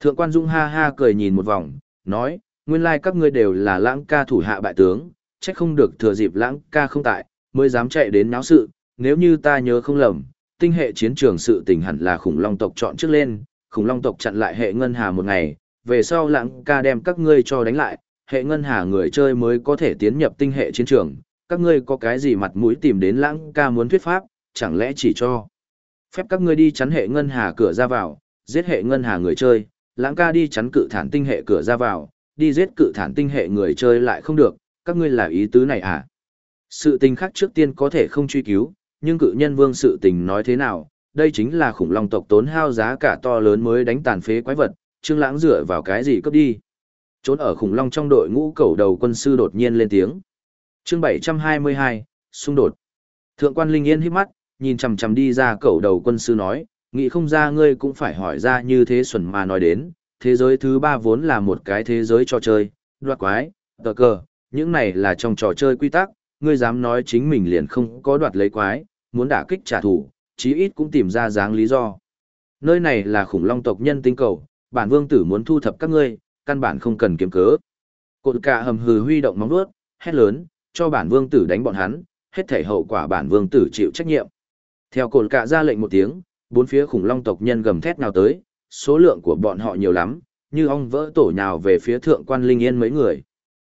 Thượng quan Dung ha ha cười nhìn một vòng, nói, nguyên lai các ngươi đều là lãng ca thủ hạ bại tướng, trách không được thừa dịp lãng ca không tại, mới dám chạy đến náo sự, nếu như ta nhớ không lầm, tinh hệ chiến trường sự tình hẳn là khủng long tộc chọn trước lên, khủng long tộc chặn lại hệ ngân hà một ngày, về sau lãng ca đem các ngươi cho đánh lại, hệ ngân hà người chơi mới có thể tiến nhập tinh hệ chiến trường, các ngươi có cái gì mặt mũi tìm đến lãng ca muốn thuyết pháp, chẳng lẽ chỉ cho phép các ngươi đi chắn hệ ngân hà cửa ra vào, giết hệ ngân hà người chơi, lãng ca đi chắn cự thản tinh hệ cửa ra vào, đi giết cự thản tinh hệ người chơi lại không được, các ngươi là ý tứ này à? Sự tình khác trước tiên có thể không truy cứu, nhưng cự nhân vương sự tình nói thế nào, đây chính là khủng long tộc tốn hao giá cả to lớn mới đánh tàn phế quái vật, Trương Lãng dựa vào cái gì cấp đi. Trốn ở khủng long trong đội ngũ cầu đầu quân sư đột nhiên lên tiếng. Chương 722, xung đột. Thượng quan Linh Yên hít mắt, nhìn chằm chằm đi ra cầu đầu quân sư nói, nghĩ không ra ngươi cũng phải hỏi ra như thế xuẩn mà nói đến, thế giới thứ ba vốn là một cái thế giới trò chơi, đoạt quái, tờ cờ, những này là trong trò chơi quy tắc, ngươi dám nói chính mình liền không có đoạt lấy quái, muốn đả kích trả thù, chí ít cũng tìm ra dáng lý do. Nơi này là khủng long tộc nhân tinh cầu, bản vương tử muốn thu thập các ngươi, căn bản không cần kiếm cớ. Cột cả hầm hừ huy động móng vuốt, hét lớn, cho bản vương tử đánh bọn hắn, hết thể hậu quả bản vương tử chịu trách nhiệm. Theo cột cả ra lệnh một tiếng, bốn phía khủng long tộc nhân gầm thét nào tới, số lượng của bọn họ nhiều lắm, như ong vỡ tổ nhào về phía thượng quan linh yên mấy người.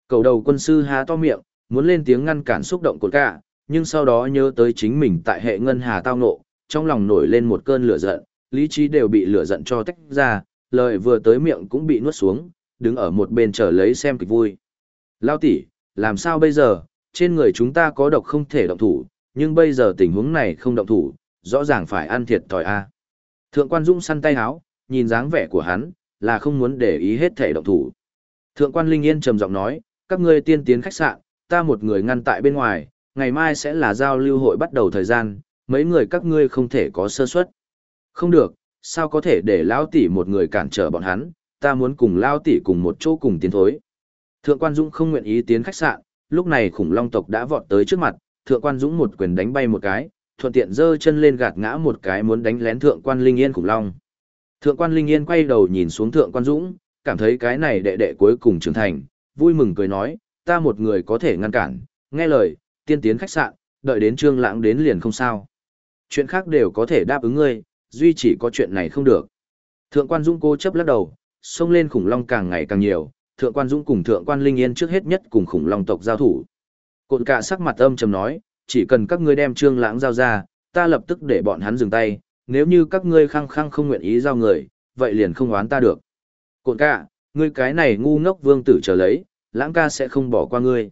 Cầu đầu quân sư há to miệng, muốn lên tiếng ngăn cản xúc động cột cả, nhưng sau đó nhớ tới chính mình tại hệ ngân hà tao nộ, trong lòng nổi lên một cơn lửa giận, lý trí đều bị lửa giận cho tách ra, lời vừa tới miệng cũng bị nuốt xuống, đứng ở một bên chờ lấy xem kịch vui. Lao tỷ, làm sao bây giờ, trên người chúng ta có độc không thể động thủ, nhưng bây giờ tình huống này không động thủ, rõ ràng phải ăn thiệt thòi a. Thượng quan Dung săn tay háo, nhìn dáng vẻ của hắn, là không muốn để ý hết thể động thủ. Thượng quan Linh Yên trầm giọng nói, các ngươi tiên tiến khách sạn, ta một người ngăn tại bên ngoài, ngày mai sẽ là giao lưu hội bắt đầu thời gian, mấy người các ngươi không thể có sơ suất. Không được, sao có thể để lão tỷ một người cản trở bọn hắn, ta muốn cùng lão tỷ cùng một chỗ cùng tiến thối. Thượng quan Dũng không nguyện ý tiến khách sạn, lúc này khủng long tộc đã vọt tới trước mặt, thượng quan Dũng một quyền đánh bay một cái, thuận tiện giơ chân lên gạt ngã một cái muốn đánh lén thượng quan Linh Yên khủng long. Thượng quan Linh Yên quay đầu nhìn xuống thượng quan Dũng, cảm thấy cái này đệ đệ cuối cùng trưởng thành, vui mừng cười nói, ta một người có thể ngăn cản, nghe lời, tiên tiến khách sạn, đợi đến trương lãng đến liền không sao. Chuyện khác đều có thể đáp ứng ngươi, duy chỉ có chuyện này không được. Thượng quan Dũng cố chấp lắc đầu, xông lên khủng long càng ngày càng nhiều, thượng quan Dũng cùng thượng quan Linh Yên trước hết nhất cùng khủng long tộc giao thủ. Cộn cả sắc mặt âm trầm nói, chỉ cần các ngươi đem trương lãng giao ra, ta lập tức để bọn hắn dừng tay, nếu như các ngươi khăng khăng không nguyện ý giao người, vậy liền không oán ta được. Cổn cả, ngươi cái này ngu ngốc vương tử trở lấy, lãng ca sẽ không bỏ qua ngươi.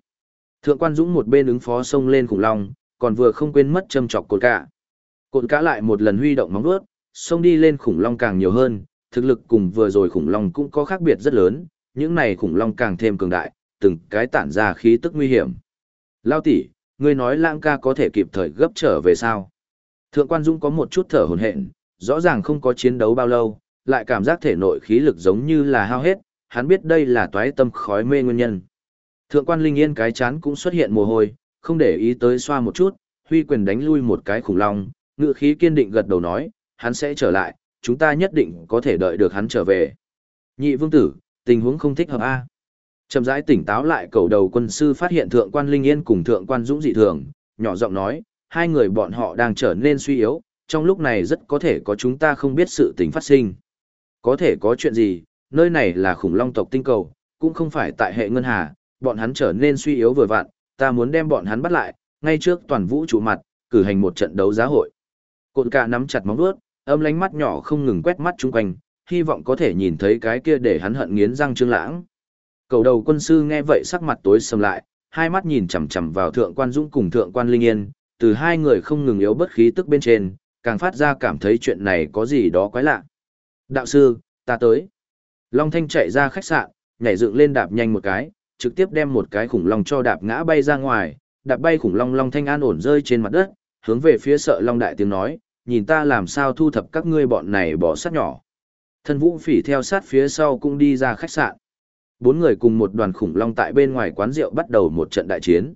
Thượng quan Dũng một bên ứng phó xông lên khủng long, còn vừa không quên mất châm chọc cột cả. Cột cả lại một lần huy động móng vuốt, xông đi lên khủng long càng nhiều hơn, thực lực cùng vừa rồi khủng long cũng có khác biệt rất lớn, những này khủng long càng thêm cường đại, từng cái tản ra khí tức nguy hiểm. Lao tỷ, ngươi nói lãng ca có thể kịp thời gấp trở về sao? Thượng quan Dung có một chút thở hổn hển, rõ ràng không có chiến đấu bao lâu, lại cảm giác thể nội khí lực giống như là hao hết, hắn biết đây là toái tâm khói mê nguyên nhân. Thượng quan Linh Yên cái chán cũng xuất hiện mồ hôi, không để ý tới xoa một chút, huy quyền đánh lui một cái khủng long, ngựa khí kiên định gật đầu nói, hắn sẽ trở lại, chúng ta nhất định có thể đợi được hắn trở về. Nhị vương tử, tình huống không thích hợp a. Chậm rãi tỉnh táo lại cầu đầu quân sư phát hiện thượng quan Linh Yên cùng thượng quan Dũng dị thường, nhỏ giọng nói, hai người bọn họ đang trở nên suy yếu, trong lúc này rất có thể có chúng ta không biết sự tình phát sinh. Có thể có chuyện gì, nơi này là khủng long tộc tinh cầu, cũng không phải tại hệ ngân hà, bọn hắn trở nên suy yếu vừa vặn, ta muốn đem bọn hắn bắt lại, ngay trước toàn vũ trụ mặt, cử hành một trận đấu giá hội. Cột cả nắm chặt móng vuốt, âm lánh mắt nhỏ không ngừng quét mắt chung quanh, hy vọng có thể nhìn thấy cái kia để hắn hận nghiến răng trương lãng. Cầu đầu quân sư nghe vậy sắc mặt tối sầm lại, hai mắt nhìn chằm chằm vào thượng quan dũng cùng thượng quan linh yên, từ hai người không ngừng yếu bất khí tức bên trên, càng phát ra cảm thấy chuyện này có gì đó quái lạ. Đạo sư, ta tới. Long Thanh chạy ra khách sạn, nhảy dựng lên đạp nhanh một cái, trực tiếp đem một cái khủng long cho đạp ngã bay ra ngoài, đạp bay khủng long Long Thanh an ổn rơi trên mặt đất, hướng về phía sợ Long Đại tiếng nói, nhìn ta làm sao thu thập các ngươi bọn này bỏ sát nhỏ. Thân vũ phỉ theo sát phía sau cũng đi ra khách sạn. Bốn người cùng một đoàn khủng long tại bên ngoài quán rượu bắt đầu một trận đại chiến.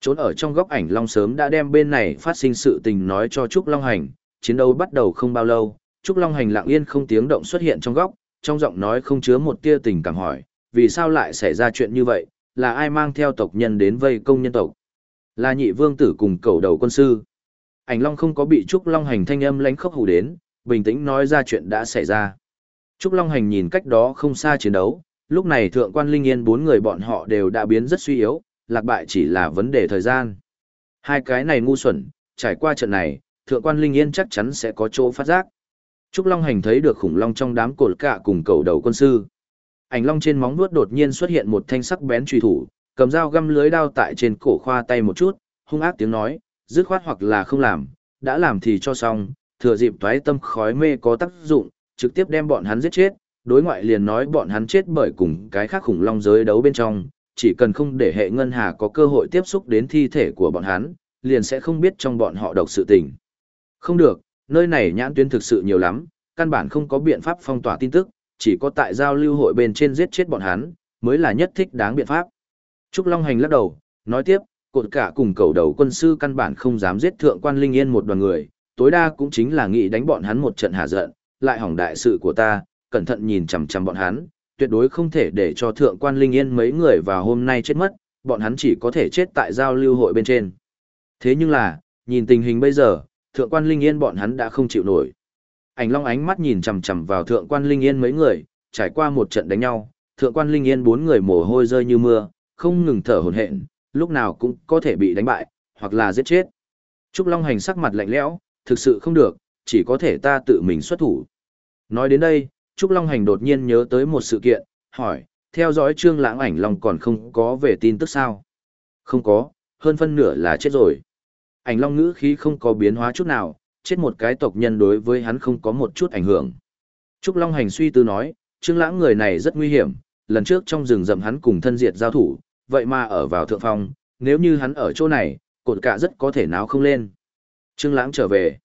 Trốn ở trong góc ảnh long sớm đã đem bên này phát sinh sự tình nói cho Trúc Long Hành, chiến đấu bắt đầu không bao lâu, Trúc Long Hành lặng yên không tiếng động xuất hiện trong góc, trong giọng nói không chứa một tia tình cảm hỏi, vì sao lại xảy ra chuyện như vậy, là ai mang theo tộc nhân đến vây công nhân tộc? Là nhị vương tử cùng cầu đầu quân sư. Ảnh Long không có bị Trúc Long Hành thanh âm lánh khốc hù đến, bình tĩnh nói ra chuyện đã xảy ra. Trúc Long Hành nhìn cách đó không xa chiến đấu, lúc này thượng quan Linh Yên bốn người bọn họ đều đã biến rất suy yếu, lạc bại chỉ là vấn đề thời gian. Hai cái này ngu xuẩn, trải qua trận này, thượng quan Linh Yên chắc chắn sẽ có chỗ phát giác. Trúc Long Hành thấy được khủng long trong đám cột cạ cùng cầu đầu quân sư. Ảnh long trên móng vuốt đột nhiên xuất hiện một thanh sắc bén truy thủ, cầm dao găm lưới đao tại trên cổ khoa tay một chút, hung ác tiếng nói, dứt khoát hoặc là không làm, đã làm thì cho xong, thừa dịp toái tâm khói mê có tác dụng, trực tiếp đem bọn hắn giết chết, đối ngoại liền nói bọn hắn chết bởi cùng cái khác khủng long giới đấu bên trong, chỉ cần không để hệ ngân hà có cơ hội tiếp xúc đến thi thể của bọn hắn, liền sẽ không biết trong bọn họ độc sự tình. Không được, nơi này nhãn tuyến thực sự nhiều lắm, căn bản không có biện pháp phong tỏa tin tức, chỉ có tại giao lưu hội bên trên giết chết bọn hắn, mới là nhất thích đáng biện pháp. Trúc Long Hành lắc đầu, nói tiếp, cột cả cùng cầu đầu quân sư căn bản không dám giết thượng quan linh yên một đoàn người, tối đa cũng chính là nghĩ đánh bọn hắn một trận hạ giận, lại hỏng đại sự của ta, cẩn thận nhìn chằm chằm bọn hắn, tuyệt đối không thể để cho thượng quan linh yên mấy người vào hôm nay chết mất, bọn hắn chỉ có thể chết tại giao lưu hội bên trên. Thế nhưng là, nhìn tình hình bây giờ, thượng quan linh yên bọn hắn đã không chịu nổi. Ảnh Long ánh mắt nhìn chằm chằm vào thượng quan linh yên mấy người, trải qua một trận đánh nhau, thượng quan linh yên bốn người mồ hôi rơi như mưa, không ngừng thở hổn hển, lúc nào cũng có thể bị đánh bại, hoặc là giết chết. Trúc Long hành sắc mặt lạnh lẽo, thực sự không được, chỉ có thể ta tự mình xuất thủ. Nói đến đây, Trúc Long hành đột nhiên nhớ tới một sự kiện, hỏi, theo dõi trương lãng ảnh Long còn không có về tin tức sao? Không có, hơn phân nửa là chết rồi. Ảnh Long ngữ khí không có biến hóa chút nào, chết một cái tộc nhân đối với hắn không có một chút ảnh hưởng. Trúc Long hành suy tư nói, Trương Lãng người này rất nguy hiểm, lần trước trong rừng rậm hắn cùng thân diệt giao thủ, vậy mà ở vào thượng phong, nếu như hắn ở chỗ này, cột cả rất có thể náo không lên. Trương Lãng trở về.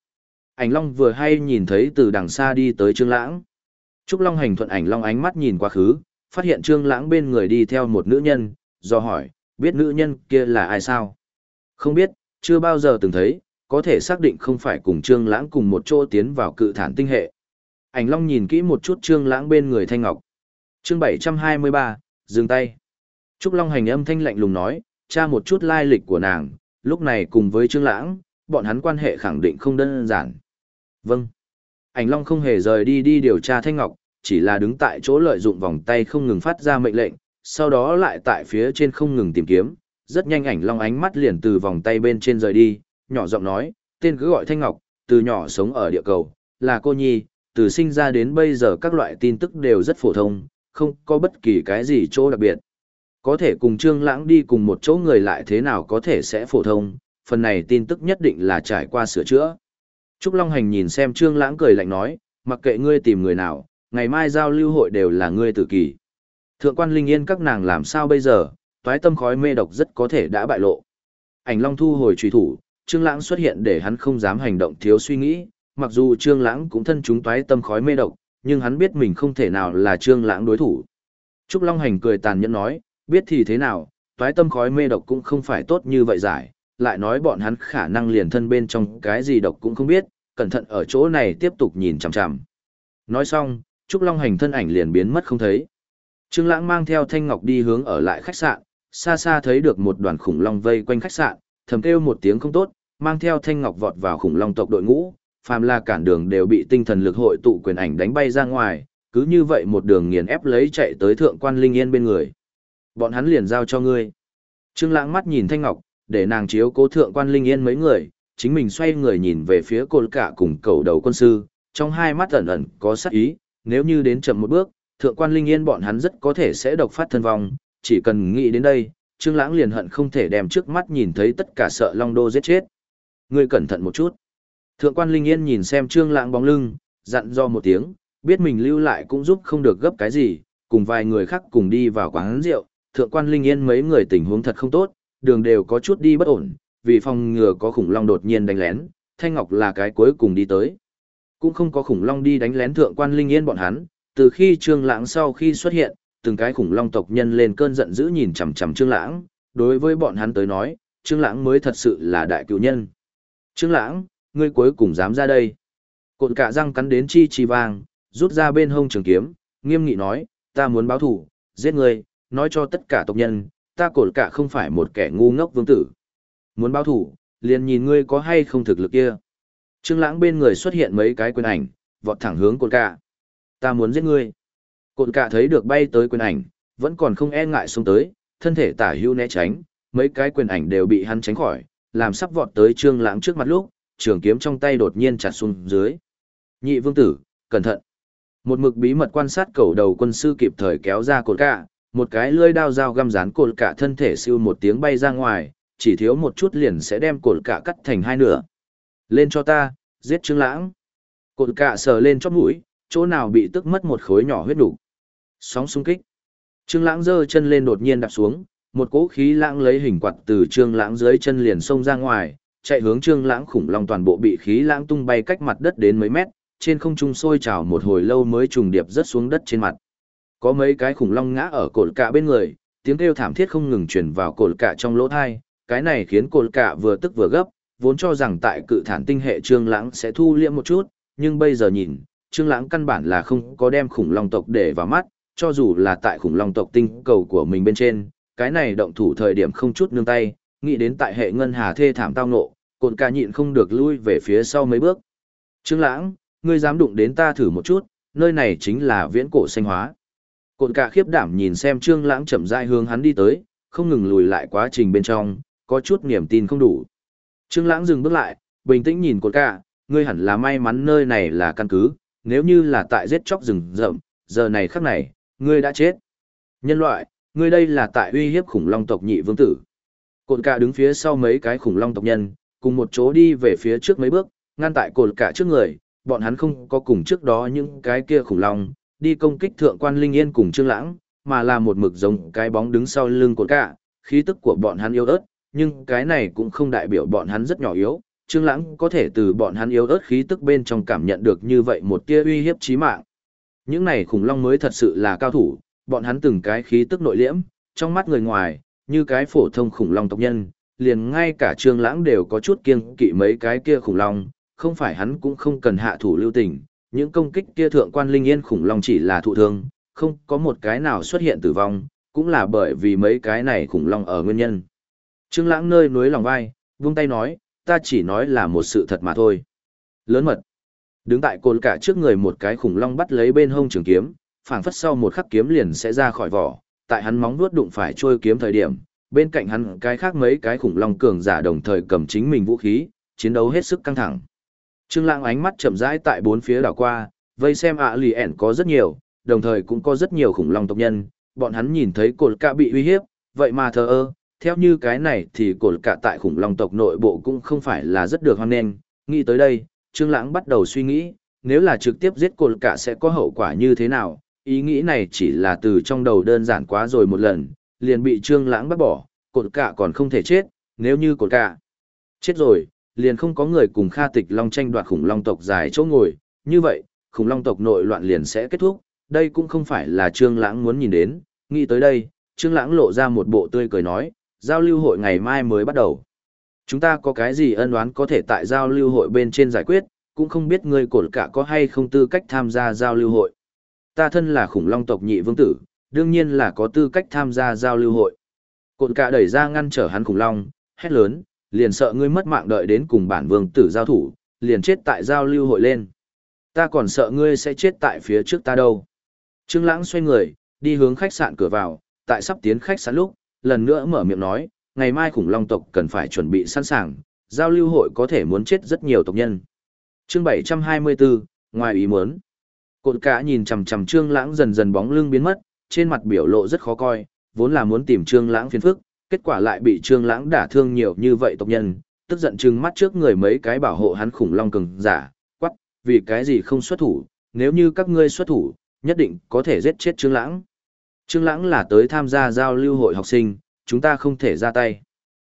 Ảnh Long vừa hay nhìn thấy từ đằng xa đi tới Trương Lãng. Trúc Long hành thuận ảnh Long ánh mắt nhìn quá khứ, phát hiện Trương Lãng bên người đi theo một nữ nhân, do hỏi, biết nữ nhân kia là ai sao? Không biết, chưa bao giờ từng thấy, có thể xác định không phải cùng Trương Lãng cùng một chỗ tiến vào cự thản tinh hệ. Ảnh Long nhìn kỹ một chút Trương Lãng bên người Thanh Ngọc. Chương 723, dừng tay. Trúc Long hành âm thanh lạnh lùng nói, tra một chút lai lịch của nàng, lúc này cùng với Trương Lãng, bọn hắn quan hệ khẳng định không đơn giản. Vâng. Ảnh Long không hề rời đi đi điều tra Thanh Ngọc, chỉ là đứng tại chỗ lợi dụng vòng tay không ngừng phát ra mệnh lệnh, sau đó lại tại phía trên không ngừng tìm kiếm. Rất nhanh ảnh Long ánh mắt liền từ vòng tay bên trên rời đi, nhỏ giọng nói, tên cứ gọi Thanh Ngọc, từ nhỏ sống ở địa cầu, là cô nhi, từ sinh ra đến bây giờ các loại tin tức đều rất phổ thông, không có bất kỳ cái gì chỗ đặc biệt. Có thể cùng Trương Lãng đi cùng một chỗ người lại thế nào có thể sẽ phổ thông, phần này tin tức nhất định là trải qua sửa chữa. Trúc Long Hành nhìn xem Trương Lãng cười lạnh nói, mặc kệ ngươi tìm người nào, ngày mai giao lưu hội đều là ngươi tự kỳ. Thượng quan Linh Yên các nàng làm sao bây giờ, toái tâm khói mê độc rất có thể đã bại lộ. Ảnh Long thu hồi truy thủ, Trương Lãng xuất hiện để hắn không dám hành động thiếu suy nghĩ, mặc dù Trương Lãng cũng thân chúng toái tâm khói mê độc, nhưng hắn biết mình không thể nào là Trương Lãng đối thủ. Trúc Long Hành cười tàn nhẫn nói, biết thì thế nào, toái tâm khói mê độc cũng không phải tốt như vậy giải, lại nói bọn hắn khả năng liền thân bên trong cái gì độc cũng không biết, cẩn thận ở chỗ này tiếp tục nhìn chằm chằm. Nói xong, Trúc Long Hành thân ảnh liền biến mất không thấy. Trương Lãng mang theo Thanh Ngọc đi hướng ở lại khách sạn, xa xa thấy được một đoàn khủng long vây quanh khách sạn, thầm kêu một tiếng không tốt, mang theo Thanh Ngọc vọt vào khủng long tộc đội ngũ, phàm là cản đường đều bị tinh thần lực hội tụ quyền ảnh đánh bay ra ngoài, cứ như vậy một đường nghiền ép lấy chạy tới thượng quan linh yên bên người. Bọn hắn liền giao cho ngươi. Trương Lãng mắt nhìn Thanh Ngọc, để nàng chiếu cố thượng quan linh yên mấy người, chính mình xoay người nhìn về phía côn cả cùng cầu đầu quân sư, trong hai mắt ẩn ẩn có sát ý, nếu như đến chậm một bước, thượng quan linh yên bọn hắn rất có thể sẽ độc phát thân vong, chỉ cần nghĩ đến đây, Trương Lãng liền hận không thể đem trước mắt nhìn thấy tất cả sợ Long Đô giết chết. Ngươi cẩn thận một chút. Thượng quan Linh Yên nhìn xem Trương Lãng bóng lưng, dặn dò một tiếng, biết mình lưu lại cũng giúp không được gấp cái gì, cùng vài người khác cùng đi vào quán rượu. Thượng quan Linh Yên mấy người tình huống thật không tốt, đường đều có chút đi bất ổn, vì phòng ngừa có khủng long đột nhiên đánh lén, Thanh Ngọc là cái cuối cùng đi tới. Cũng không có khủng long đi đánh lén thượng quan Linh Yên bọn hắn, từ khi Trương Lãng sau khi xuất hiện, từng cái khủng long tộc nhân lên cơn giận dữ nhìn chằm chằm Trương Lãng, đối với bọn hắn tới nói, Trương Lãng mới thật sự là đại cửu nhân. Trương Lãng, ngươi cuối cùng dám ra đây. Cột cả răng cắn đến chi chi vàng, rút ra bên hông trường kiếm, nghiêm nghị nói, ta muốn báo thù, giết ngươi, nói cho tất cả tộc nhân, ta cột cả không phải một kẻ ngu ngốc vương tử. Muốn báo thủ, liền nhìn ngươi có hay không thực lực kia. Trương Lãng bên người xuất hiện mấy cái quyền ảnh, vọt thẳng hướng cột Cạ. Ta muốn giết ngươi. Cột Cạ thấy được bay tới quyền ảnh, vẫn còn không e ngại xung tới, thân thể tả hữu né tránh, mấy cái quyền ảnh đều bị hắn tránh khỏi, làm sắp vọt tới Trương Lãng trước mặt lúc, trường kiếm trong tay đột nhiên chặt xuống dưới. Nhị vương tử, cẩn thận. Một mực bí mật quan sát cầu đầu quân sư kịp thời kéo ra cột Cạ, một cái lưỡi đao dao găm dán cột cả thân thể siêu một tiếng bay ra ngoài, chỉ thiếu một chút liền sẽ đem cột cả cắt thành hai nửa. Lên cho ta, giết Trương Lãng. Cột cả sờ lên chóp mũi, chỗ nào bị tức mất một khối nhỏ huyết đủ. Sóng xung kích. Trương Lãng giơ chân lên đột nhiên đạp xuống, một cỗ khí lãng lấy hình quạt từ Trương Lãng dưới chân liền xông ra ngoài, chạy hướng Trương Lãng khủng long toàn bộ bị khí lãng tung bay cách mặt đất đến mấy mét, trên không trung sôi trào một hồi lâu mới trùng điệp rớt xuống đất trên mặt. Có mấy cái khủng long ngã ở cột cạ bên người, tiếng kêu thảm thiết không ngừng truyền vào cột cạ trong lỗ tai, cái này khiến cồn cả vừa tức vừa gấp, vốn cho rằng tại cự thản tinh hệ Trương Lãng sẽ thu liễm một chút, nhưng bây giờ nhìn, Trương Lãng căn bản là không có đem khủng long tộc để vào mắt, cho dù là tại khủng long tộc tinh cầu của mình bên trên, cái này động thủ thời điểm không chút nương tay, nghĩ đến tại hệ ngân hà thê thảm tao ngộ, cồn cả nhịn không được lui về phía sau mấy bước. Trương Lãng, ngươi dám đụng đến ta thử một chút, nơi này chính là viễn cổ xanh hóa. Cồn cả khiếp đảm nhìn xem Trương Lãng chậm rãi hướng hắn đi tới, không ngừng lùi lại quá trình bên trong, có chút niềm tin không đủ. Trương Lãng dừng bước lại, bình tĩnh nhìn Cột ca, ngươi hẳn là may mắn nơi này là căn cứ, nếu như là tại giết chóc rừng rậm, giờ này khắc này, ngươi đã chết. Nhân loại, ngươi đây là tại uy hiếp khủng long tộc nhị vương tử. Cột cả đứng phía sau mấy cái khủng long tộc nhân, cùng một chỗ đi về phía trước mấy bước, ngăn tại cột cả trước người, bọn hắn không có cùng trước đó những cái kia khủng long, đi công kích thượng quan linh yên cùng trương lãng, mà là một mực giống cái bóng đứng sau lưng cột cả, khí tức của bọn hắn yếu ớt, nhưng cái này cũng không đại biểu bọn hắn rất nhỏ yếu, Trương Lãng có thể từ bọn hắn yếu ớt khí tức bên trong cảm nhận được như vậy một tia uy hiếp chí mạng. Những này khủng long mới thật sự là cao thủ, bọn hắn từng cái khí tức nội liễm, trong mắt người ngoài, như cái phổ thông khủng long tộc nhân, liền ngay cả Trương Lãng đều có chút kiêng kỵ mấy cái kia khủng long, không phải hắn cũng không cần hạ thủ lưu tình, những công kích kia thượng quan linh yên khủng long chỉ là thụ thương, không có một cái nào xuất hiện tử vong, cũng là bởi vì mấy cái này khủng long ở nguyên nhân. Trương Lãng nơi núi lòng vai, vung tay nói, ta chỉ nói là một sự thật mà thôi. Lớn mật. Đứng tại cồn cả trước người một cái khủng long bắt lấy bên hông trường kiếm, phảng phất sau một khắc kiếm liền sẽ ra khỏi vỏ, tại hắn móng vuốt đụng phải trôi kiếm thời điểm, bên cạnh hắn cái khác mấy cái khủng long cường giả đồng thời cầm chính mình vũ khí, chiến đấu hết sức căng thẳng. Trương Lãng ánh mắt chậm rãi tại bốn phía đảo qua, vây xem ạ lì ẻn có rất nhiều, đồng thời cũng có rất nhiều khủng long tộc nhân, bọn hắn nhìn thấy cột cả bị uy hiếp, vậy mà thờ ơ, theo như cái này thì cột cả tại khủng long tộc nội bộ cũng không phải là rất được hoan nghênh, nghĩ tới đây, Trương Lãng bắt đầu suy nghĩ, nếu là trực tiếp giết cột cả sẽ có hậu quả như thế nào, ý nghĩ này chỉ là từ trong đầu đơn giản quá rồi một lần, liền bị Trương Lãng bắt bỏ, cột cả còn không thể chết, nếu như cột cả chết rồi, liền không có người cùng Kha Tịch Long tranh đoạt khủng long tộc dài chỗ ngồi, như vậy, khủng long tộc nội loạn liền sẽ kết thúc, đây cũng không phải là Trương Lãng muốn nhìn đến, nghĩ tới đây, Trương Lãng lộ ra một bộ tươi cười nói, giao lưu hội ngày mai mới bắt đầu. Chúng ta có cái gì ân oán có thể tại giao lưu hội bên trên giải quyết, cũng không biết ngươi cột cả có hay không tư cách tham gia giao lưu hội. Ta thân là khủng long tộc nhị vương tử, đương nhiên là có tư cách tham gia giao lưu hội. Cột cả đẩy ra ngăn trở hắn khủng long, hét lớn, liền sợ ngươi mất mạng đợi đến cùng bản vương tử giao thủ, liền chết tại giao lưu hội lên. Ta còn sợ ngươi sẽ chết tại phía trước ta đâu. Trương Lãng xoay người, đi hướng khách sạn cửa vào, tại sắp tiến khách sạn lúc, lần nữa mở miệng nói, ngày mai khủng long tộc cần phải chuẩn bị sẵn sàng, giao lưu hội có thể muốn chết rất nhiều tộc nhân. Chương 724, ngoài ý muốn. Cột cả nhìn chằm chằm Trương Lãng dần dần bóng lưng biến mất, trên mặt biểu lộ rất khó coi, vốn là muốn tìm Trương Lãng phiền phức, kết quả lại bị Trương Lãng đả thương nhiều như vậy tộc nhân, tức giận trừng mắt trước người mấy cái bảo hộ hắn khủng long cường giả, quắc, vì cái gì không xuất thủ, nếu như các ngươi xuất thủ, nhất định có thể giết chết Trương Lãng. Trương Lãng là tới tham gia giao lưu hội học sinh, chúng ta không thể ra tay.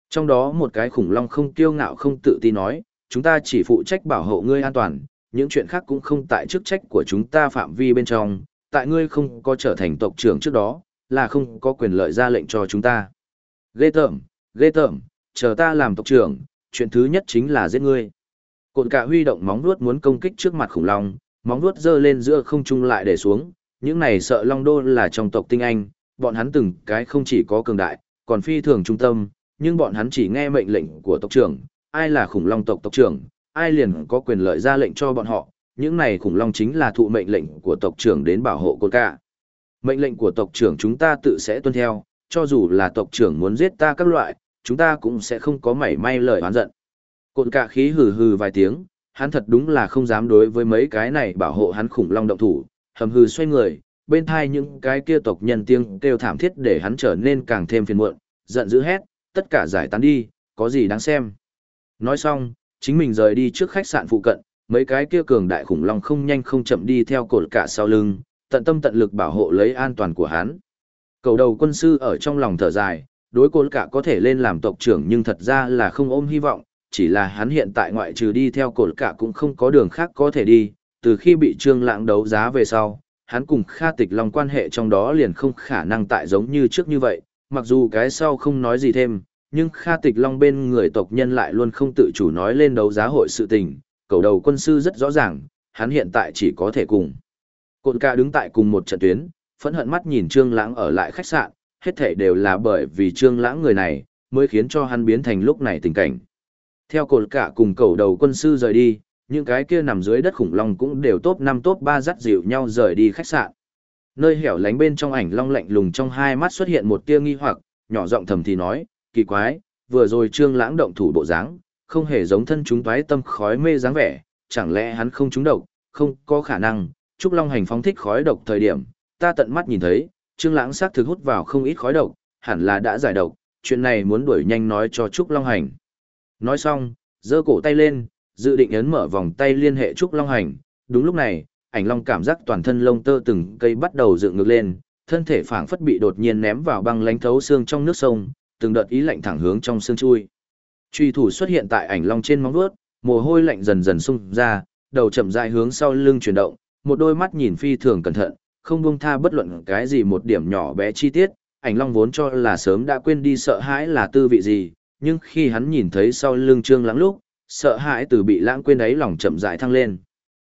Trong đó một cái khủng long không kiêu ngạo không tự tin nói, chúng ta chỉ phụ trách bảo hộ ngươi an toàn, những chuyện khác cũng không tại chức trách của chúng ta phạm vi bên trong, tại ngươi không có trở thành tộc trưởng trước đó, là không có quyền lợi ra lệnh cho chúng ta. Ghê tởm, ghê tởm, chờ ta làm tộc trưởng, chuyện thứ nhất chính là giết ngươi. Cột cả huy động móng vuốt muốn công kích trước mặt khủng long, móng vuốt giơ lên giữa không trung lại để xuống, những này sợ long đô là trong tộc tinh anh, bọn hắn từng cái không chỉ có cường đại, còn phi thường trung tâm, nhưng bọn hắn chỉ nghe mệnh lệnh của tộc trưởng, ai là khủng long tộc tộc trưởng, ai liền có quyền lợi ra lệnh cho bọn họ, những này khủng long chính là thụ mệnh lệnh của tộc trưởng đến bảo hộ cột cả. Mệnh lệnh của tộc trưởng chúng ta tự sẽ tuân theo, cho dù là tộc trưởng muốn giết ta các loại, chúng ta cũng sẽ không có mảy may lời oán giận. Côn cả khí hừ hừ vài tiếng, hắn thật đúng là không dám đối với mấy cái này bảo hộ hắn khủng long động thủ, hầm hừ xoay người, bên thai những cái kia tộc nhân tiếng kêu thảm thiết để hắn trở nên càng thêm phiền muộn, giận dữ hét, tất cả giải tán đi, có gì đáng xem. Nói xong, chính mình rời đi trước khách sạn phụ cận, mấy cái kia cường đại khủng long không nhanh không chậm đi theo cột cả sau lưng, tận tâm tận lực bảo hộ lấy an toàn của hắn. Cầu đầu quân sư ở trong lòng thở dài, đối cột cả có thể lên làm tộc trưởng nhưng thật ra là không ôm hy vọng, chỉ là hắn hiện tại ngoại trừ đi theo cột cả cũng không có đường khác có thể đi, từ khi bị trương lãng đấu giá về sau, hắn cùng Kha Tịch Long quan hệ trong đó liền không khả năng tại giống như trước như vậy, mặc dù cái sau không nói gì thêm, nhưng Kha Tịch Long bên người tộc nhân lại luôn không tự chủ nói lên đấu giá hội sự tình, cầu đầu quân sư rất rõ ràng, hắn hiện tại chỉ có thể cùng. Cột ca đứng tại cùng một trận tuyến, phẫn hận mắt nhìn Trương Lãng ở lại khách sạn, hết thảy đều là bởi vì Trương Lãng người này, mới khiến cho hắn biến thành lúc này tình cảnh. Theo cột cả cùng cầu đầu quân sư rời đi, những cái kia nằm dưới đất khủng long cũng đều top 5 top 3 dắt dịu nhau rời đi khách sạn. Nơi hẻo lánh bên trong ảnh long lạnh lùng trong hai mắt xuất hiện một tia nghi hoặc, nhỏ giọng thầm thì nói, kỳ quái, vừa rồi trương lãng động thủ bộ dáng, không hề giống thân chúng toái tâm khói mê dáng vẻ, chẳng lẽ hắn không trúng độc, không có khả năng, Trúc Long hành phóng thích khói độc thời điểm, ta tận mắt nhìn thấy, trương lãng xác thực hút vào không ít khói độc, hẳn là đã giải độc, chuyện này muốn đuổi nhanh nói cho Trúc Long hành. Nói xong, giơ cổ tay lên, dự định ấn mở vòng tay liên hệ Trúc Long Hành. Đúng lúc này, ảnh long cảm giác toàn thân lông tơ từng cây bắt đầu dựng ngược lên, thân thể phảng phất bị đột nhiên ném vào băng lánh thấu xương trong nước sông, từng đợt ý lạnh thẳng hướng trong xương chui. Truy thủ xuất hiện tại ảnh long trên móng vuốt, Mồ hôi lạnh dần dần xung ra, đầu chậm rãi hướng sau lưng chuyển động, một đôi mắt nhìn phi thường cẩn thận, không buông tha bất luận cái gì một điểm nhỏ bé chi tiết, ảnh long vốn cho là sớm đã quên đi sợ hãi là tư vị gì, nhưng khi hắn nhìn thấy sau lưng trương lãng lúc, sợ hãi từ bị lãng quên ấy lòng chậm rãi thăng lên.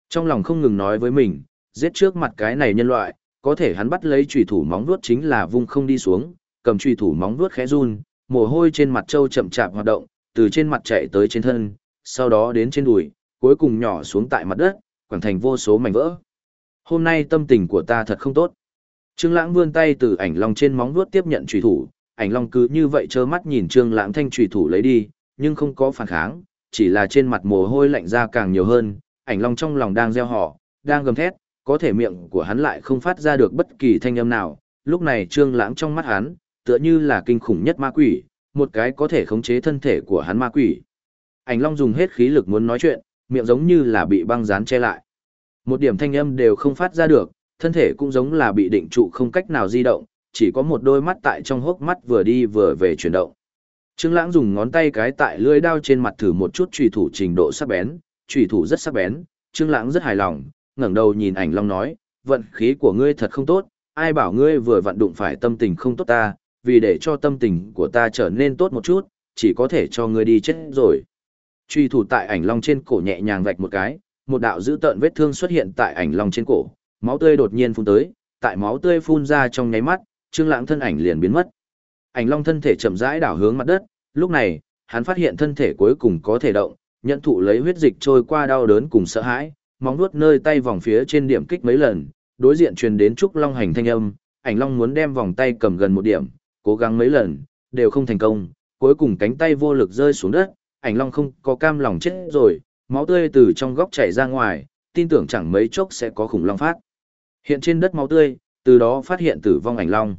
Trong lòng không ngừng nói với mình, giết trước mặt cái này nhân loại, có thể hắn bắt lấy chủy thủ móng vuốt chính là vung không đi xuống, cầm chủy thủ móng vuốt khẽ run, mồ hôi trên mặt trâu chậm chạp hoạt động, từ trên mặt chạy tới trên thân, sau đó đến trên đùi, cuối cùng nhỏ xuống tại mặt đất, quẳng thành vô số mảnh vỡ. Hôm nay tâm tình của ta thật không tốt. Trương Lãng vươn tay từ ảnh long trên móng vuốt tiếp nhận chủy thủ, ảnh long cứ như vậy trơ mắt nhìn Trương Lãng thanh chủy thủ lấy đi, nhưng không có phản kháng, chỉ là trên mặt mồ hôi lạnh ra càng nhiều hơn, ảnh long trong lòng đang gieo họ, đang gầm thét, có thể miệng của hắn lại không phát ra được bất kỳ thanh âm nào. Lúc này Trương Lãng trong mắt hắn, tựa như là kinh khủng nhất ma quỷ, một cái có thể khống chế thân thể của hắn ma quỷ. Ảnh Long dùng hết khí lực muốn nói chuyện, miệng giống như là bị băng dán che lại. Một điểm thanh âm đều không phát ra được, thân thể cũng giống là bị định trụ không cách nào di động, chỉ có một đôi mắt tại trong hốc mắt vừa đi vừa về chuyển động. Trương Lãng dùng ngón tay cái tại lưỡi đao trên mặt thử một chút chủy thủ trình độ sắc bén, chủy thủ rất sắc bén, Trương Lãng rất hài lòng, ngẩng đầu nhìn Ảnh Long nói, vận khí của ngươi thật không tốt, ai bảo ngươi vừa vận đụng phải tâm tình không tốt ta, vì để cho tâm tình của ta trở nên tốt một chút, chỉ có thể cho ngươi đi chết rồi. Chủy thủ tại ảnh long trên cổ nhẹ nhàng vạch một cái, một đạo dữ tợn vết thương xuất hiện tại ảnh long trên cổ, máu tươi đột nhiên phun tới, tại máu tươi phun ra trong nháy mắt, Trương Lãng thân ảnh liền biến mất. Ảnh long thân thể chậm rãi đảo hướng mặt đất, lúc này, hắn phát hiện thân thể cuối cùng có thể động, nhận thụ lấy huyết dịch trôi qua đau đớn cùng sợ hãi, móng vuốt nơi tay vòng phía trên điểm kích mấy lần, đối diện truyền đến trúc long hành thanh âm, ảnh long muốn đem vòng tay cầm gần một điểm, cố gắng mấy lần, đều không thành công, cuối cùng cánh tay vô lực rơi xuống đất, ảnh long không có cam lòng chết rồi, máu tươi từ trong góc chảy ra ngoài, tin tưởng chẳng mấy chốc sẽ có khủng long phát. Hiện trên đất máu tươi, từ đó phát hiện tử vong ảnh long.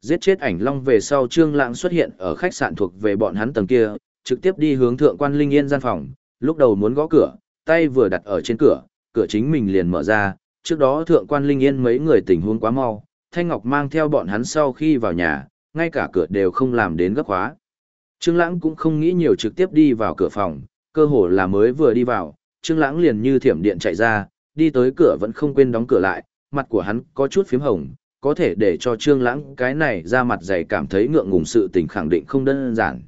Giết chết ảnh long về sau Trương Lãng xuất hiện ở khách sạn thuộc về bọn hắn tầng kia, trực tiếp đi hướng thượng quan Linh Yên gian phòng, lúc đầu muốn gõ cửa, tay vừa đặt ở trên cửa, cửa chính mình liền mở ra, trước đó thượng quan Linh Yên mấy người tình huống quá mau, Thanh Ngọc mang theo bọn hắn sau khi vào nhà, ngay cả cửa đều không làm đến gấp khóa. Trương Lãng cũng không nghĩ nhiều trực tiếp đi vào cửa phòng, cơ hồ là mới vừa đi vào, Trương Lãng liền như thiểm điện chạy ra, đi tới cửa vẫn không quên đóng cửa lại, mặt của hắn có chút phím hồng, có thể để cho Trương Lãng cái này ra mặt dày cảm thấy ngượng ngùng sự tình khẳng định không đơn giản.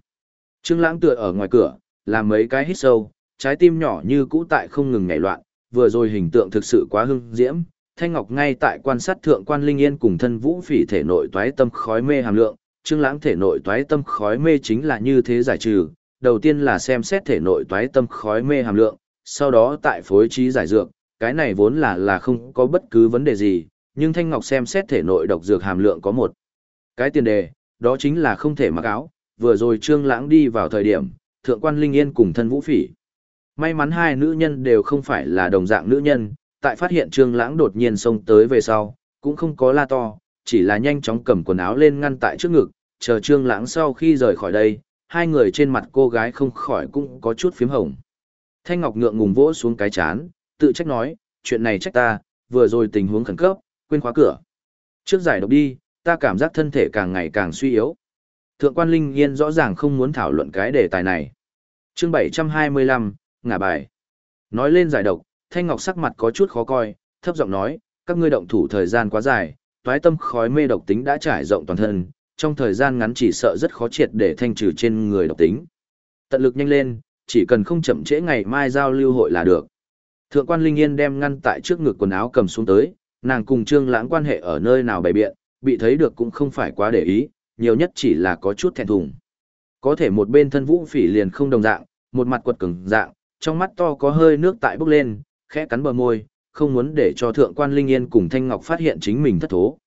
Trương Lãng tựa ở ngoài cửa, làm mấy cái hít sâu, trái tim nhỏ như cũ tại không ngừng nhảy loạn, vừa rồi hình tượng thực sự quá hưng diễm, Thanh Ngọc ngay tại quan sát thượng quan Linh Yên cùng thân vũ phỉ thể nội toái tâm khói mê hàm lượng, Trương Lãng thể nội toái tâm khói mê chính là như thế giải trừ, đầu tiên là xem xét thể nội toái tâm khói mê hàm lượng, sau đó tại phối trí giải dược, cái này vốn là là không có bất cứ vấn đề gì, nhưng Thanh Ngọc xem xét thể nội độc dược hàm lượng có một cái tiền đề, đó chính là không thể mặc áo, vừa rồi Trương Lãng đi vào thời điểm, thượng quan Linh Yên cùng thân vũ phỉ. May mắn hai nữ nhân đều không phải là đồng dạng nữ nhân, tại phát hiện Trương Lãng đột nhiên xông tới về sau, cũng không có la to, chỉ là nhanh chóng cầm quần áo lên ngăn tại trước ngực, chờ Trương Lãng sau khi rời khỏi đây, hai người trên mặt cô gái không khỏi cũng có chút phím hồng. Thanh Ngọc ngượng ngùng vỗ xuống cái chán, tự trách nói, chuyện này trách ta, vừa rồi tình huống khẩn cấp, quên khóa cửa. Trước giải độc đi, ta cảm giác thân thể càng ngày càng suy yếu. Thượng quan Linh Yên rõ ràng không muốn thảo luận cái đề tài này. Chương 725, ngả bài. Nói lên giải độc, Thanh Ngọc sắc mặt có chút khó coi, thấp giọng nói, các ngươi động thủ thời gian quá dài, toái tâm khói mê độc tính đã trải rộng toàn thân, trong thời gian ngắn chỉ sợ rất khó triệt để thanh trừ trên người độc tính. Tận lực nhanh lên, chỉ cần không chậm trễ ngày mai giao lưu hội là được. Thượng quan Linh Yên đem ngăn tại trước ngực quần áo cầm xuống tới, nàng cùng Trương Lãng quan hệ ở nơi nào bày biện, bị thấy được cũng không phải quá để ý, nhiều nhất chỉ là có chút thẹn thùng. Có thể một bên thân vũ phỉ liền không đồng dạng, một mặt quật cứng dạng, trong mắt to có hơi nước tại bốc lên, khẽ cắn bờ môi, không muốn để cho thượng quan Linh Yên cùng Thanh Ngọc phát hiện chính mình thất thố.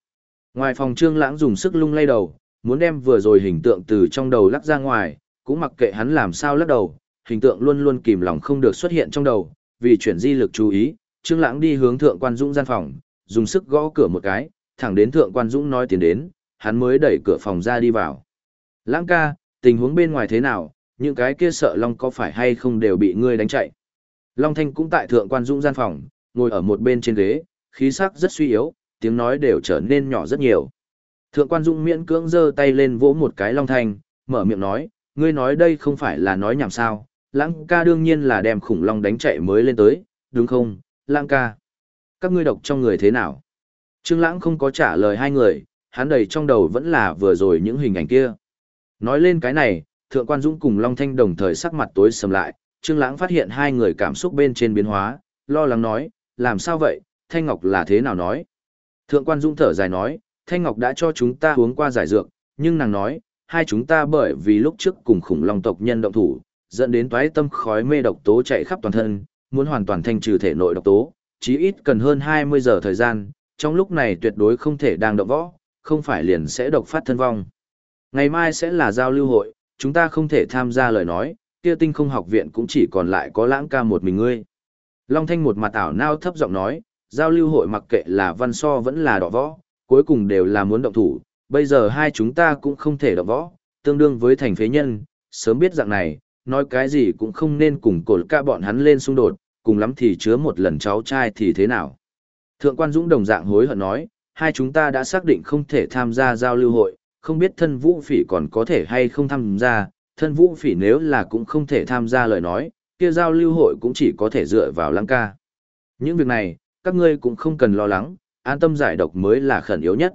Ngoài phòng Trương Lãng dùng sức lung lay đầu, muốn đem vừa rồi hình tượng từ trong đầu lắc ra ngoài, cũng mặc kệ hắn làm sao lắc đầu, hình tượng luôn luôn kìm lòng không được xuất hiện trong đầu, vì chuyển di lực chú ý, Trương Lãng đi hướng thượng quan Dũng gian phòng, dùng sức gõ cửa một cái, thẳng đến thượng quan Dũng nói tiến đến, hắn mới đẩy cửa phòng ra đi vào. Lãng ca, tình huống bên ngoài thế nào, những cái kia sợ long có phải hay không đều bị ngươi đánh chạy. Long Thanh cũng tại thượng quan Dũng gian phòng, ngồi ở một bên trên ghế, khí sắc rất suy yếu, tiếng nói đều trở nên nhỏ rất nhiều. Thượng quan Dũng miễn cưỡng giơ tay lên vỗ một cái Long Thanh, mở miệng nói, ngươi nói đây không phải là nói nhảm sao, Lãng ca đương nhiên là đem khủng long đánh chạy mới lên tới, đúng không, lãng ca? Các ngươi độc trong người thế nào? Trương Lãng không có trả lời hai người, hắn đầy trong đầu vẫn là vừa rồi những hình ảnh kia. Nói lên cái này, Thượng Quan Dũng cùng Long Thanh đồng thời sắc mặt tối sầm lại, Trương Lãng phát hiện hai người cảm xúc bên trên biến hóa, lo lắng nói, làm sao vậy, Thanh Ngọc là thế nào nói? Thượng Quan Dũng thở dài nói, Thanh Ngọc đã cho chúng ta uống qua giải dược, nhưng nàng nói, hai chúng ta bởi vì lúc trước cùng khủng long tộc nhân động thủ, dẫn đến toái tâm khói mê độc tố chạy khắp toàn thân, muốn hoàn toàn thanh trừ thể nội độc tố, chí ít cần hơn 20 giờ thời gian, trong lúc này tuyệt đối không thể đang động võ, không phải liền sẽ độc phát thân vong. Ngày mai sẽ là giao lưu hội, chúng ta không thể tham gia lời nói, kia tinh không học viện cũng chỉ còn lại có lãng ca một mình ngươi. Long Thanh một mặt ảo nao thấp giọng nói, giao lưu hội mặc kệ là văn so vẫn là đọ võ, cuối cùng đều là muốn động thủ, bây giờ hai chúng ta cũng không thể động võ, tương đương với thành phế nhân, sớm biết dạng này, nói cái gì cũng không nên cùng cổ ca bọn hắn lên xung đột, cùng lắm thì chứa một lần cháu trai thì thế nào. Thượng quan Dũng đồng dạng hối hận nói, hai chúng ta đã xác định không thể tham gia giao lưu hội, không biết thân vũ phỉ còn có thể hay không tham gia, thân vũ phỉ nếu là cũng không thể tham gia lời nói, kia giao lưu hội cũng chỉ có thể dựa vào lăng ca. Những việc này, các ngươi cũng không cần lo lắng, an tâm giải độc mới là khẩn yếu nhất.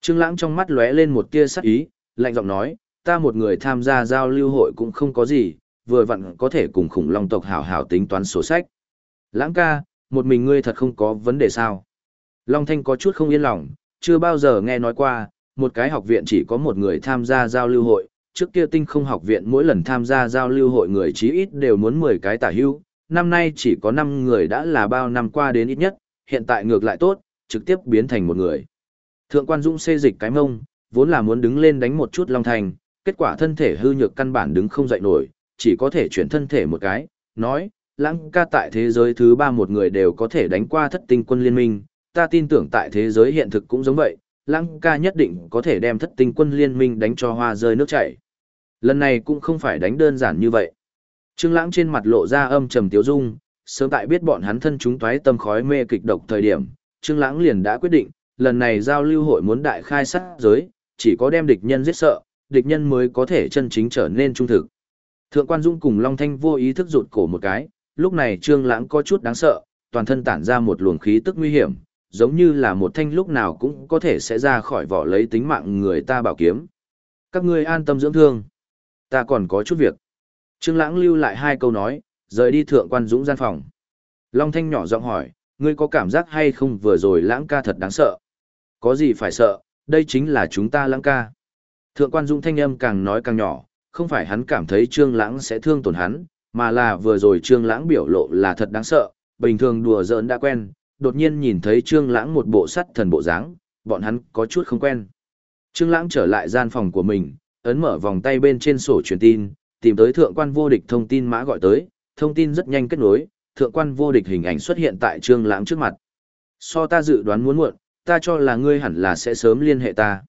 Trương Lãng trong mắt lóe lên một tia sắc ý, lạnh giọng nói, ta một người tham gia giao lưu hội cũng không có gì, vừa vặn có thể cùng khủng long tộc hảo hảo tính toán sổ sách. Lãng ca, một mình ngươi thật không có vấn đề sao? Long Thanh có chút không yên lòng, chưa bao giờ nghe nói qua, một cái học viện chỉ có một người tham gia giao lưu hội, trước kia tinh không học viện mỗi lần tham gia giao lưu hội người chí ít đều muốn 10 cái tả hưu, năm nay chỉ có 5 người đã là bao năm qua đến ít nhất, hiện tại ngược lại tốt, trực tiếp biến thành một người. Thượng quan Dũng xê dịch cái mông, vốn là muốn đứng lên đánh một chút Long Thành, kết quả thân thể hư nhược căn bản đứng không dậy nổi, chỉ có thể chuyển thân thể một cái, nói, lãng ca tại thế giới thứ ba một người đều có thể đánh qua thất tinh quân liên minh, ta tin tưởng tại thế giới hiện thực cũng giống vậy, lãng ca nhất định có thể đem thất tinh quân liên minh đánh cho hoa rơi nước chảy. Lần này cũng không phải đánh đơn giản như vậy. Trương lãng trên mặt lộ ra âm trầm tiếu dung, sớm tại biết bọn hắn thân chúng toái tâm khói mê kịch độc thời điểm, Trương lãng liền đã quyết định, lần này giao lưu hội muốn đại khai sát giới, chỉ có đem địch nhân giết sợ, địch nhân mới có thể chân chính trở nên trung thực. Thượng quan Dung cùng Long Thanh vô ý thức rụt cổ một cái, lúc này Trương Lãng có chút đáng sợ, toàn thân tản ra một luồng khí tức nguy hiểm, giống như là một thanh lúc nào cũng có thể sẽ ra khỏi vỏ lấy tính mạng người ta bảo kiếm. Các ngươi an tâm dưỡng thương, ta còn có chút việc. Trương Lãng lưu lại hai câu nói, rời đi thượng quan Dũng gian phòng. Long Thanh nhỏ giọng hỏi, ngươi có cảm giác hay không vừa rồi Lãng ca thật đáng sợ? Có gì phải sợ, đây chính là chúng ta Lãng ca. Thượng quan Dũng thanh âm càng nói càng nhỏ, không phải hắn cảm thấy Trương Lãng sẽ thương tổn hắn, mà là vừa rồi Trương Lãng biểu lộ là thật đáng sợ, bình thường đùa giỡn đã quen, đột nhiên nhìn thấy Trương Lãng một bộ sắt thần bộ dáng, bọn hắn có chút không quen. Trương Lãng trở lại gian phòng của mình, ấn mở vòng tay bên trên sổ truyền tin, tìm tới thượng quan vô địch thông tin mã gọi tới, thông tin rất nhanh kết nối, thượng quan vô địch hình ảnh xuất hiện tại Trương Lãng trước mặt. So ta dự đoán muốn muộn, ta cho là ngươi hẳn là sẽ sớm liên hệ ta.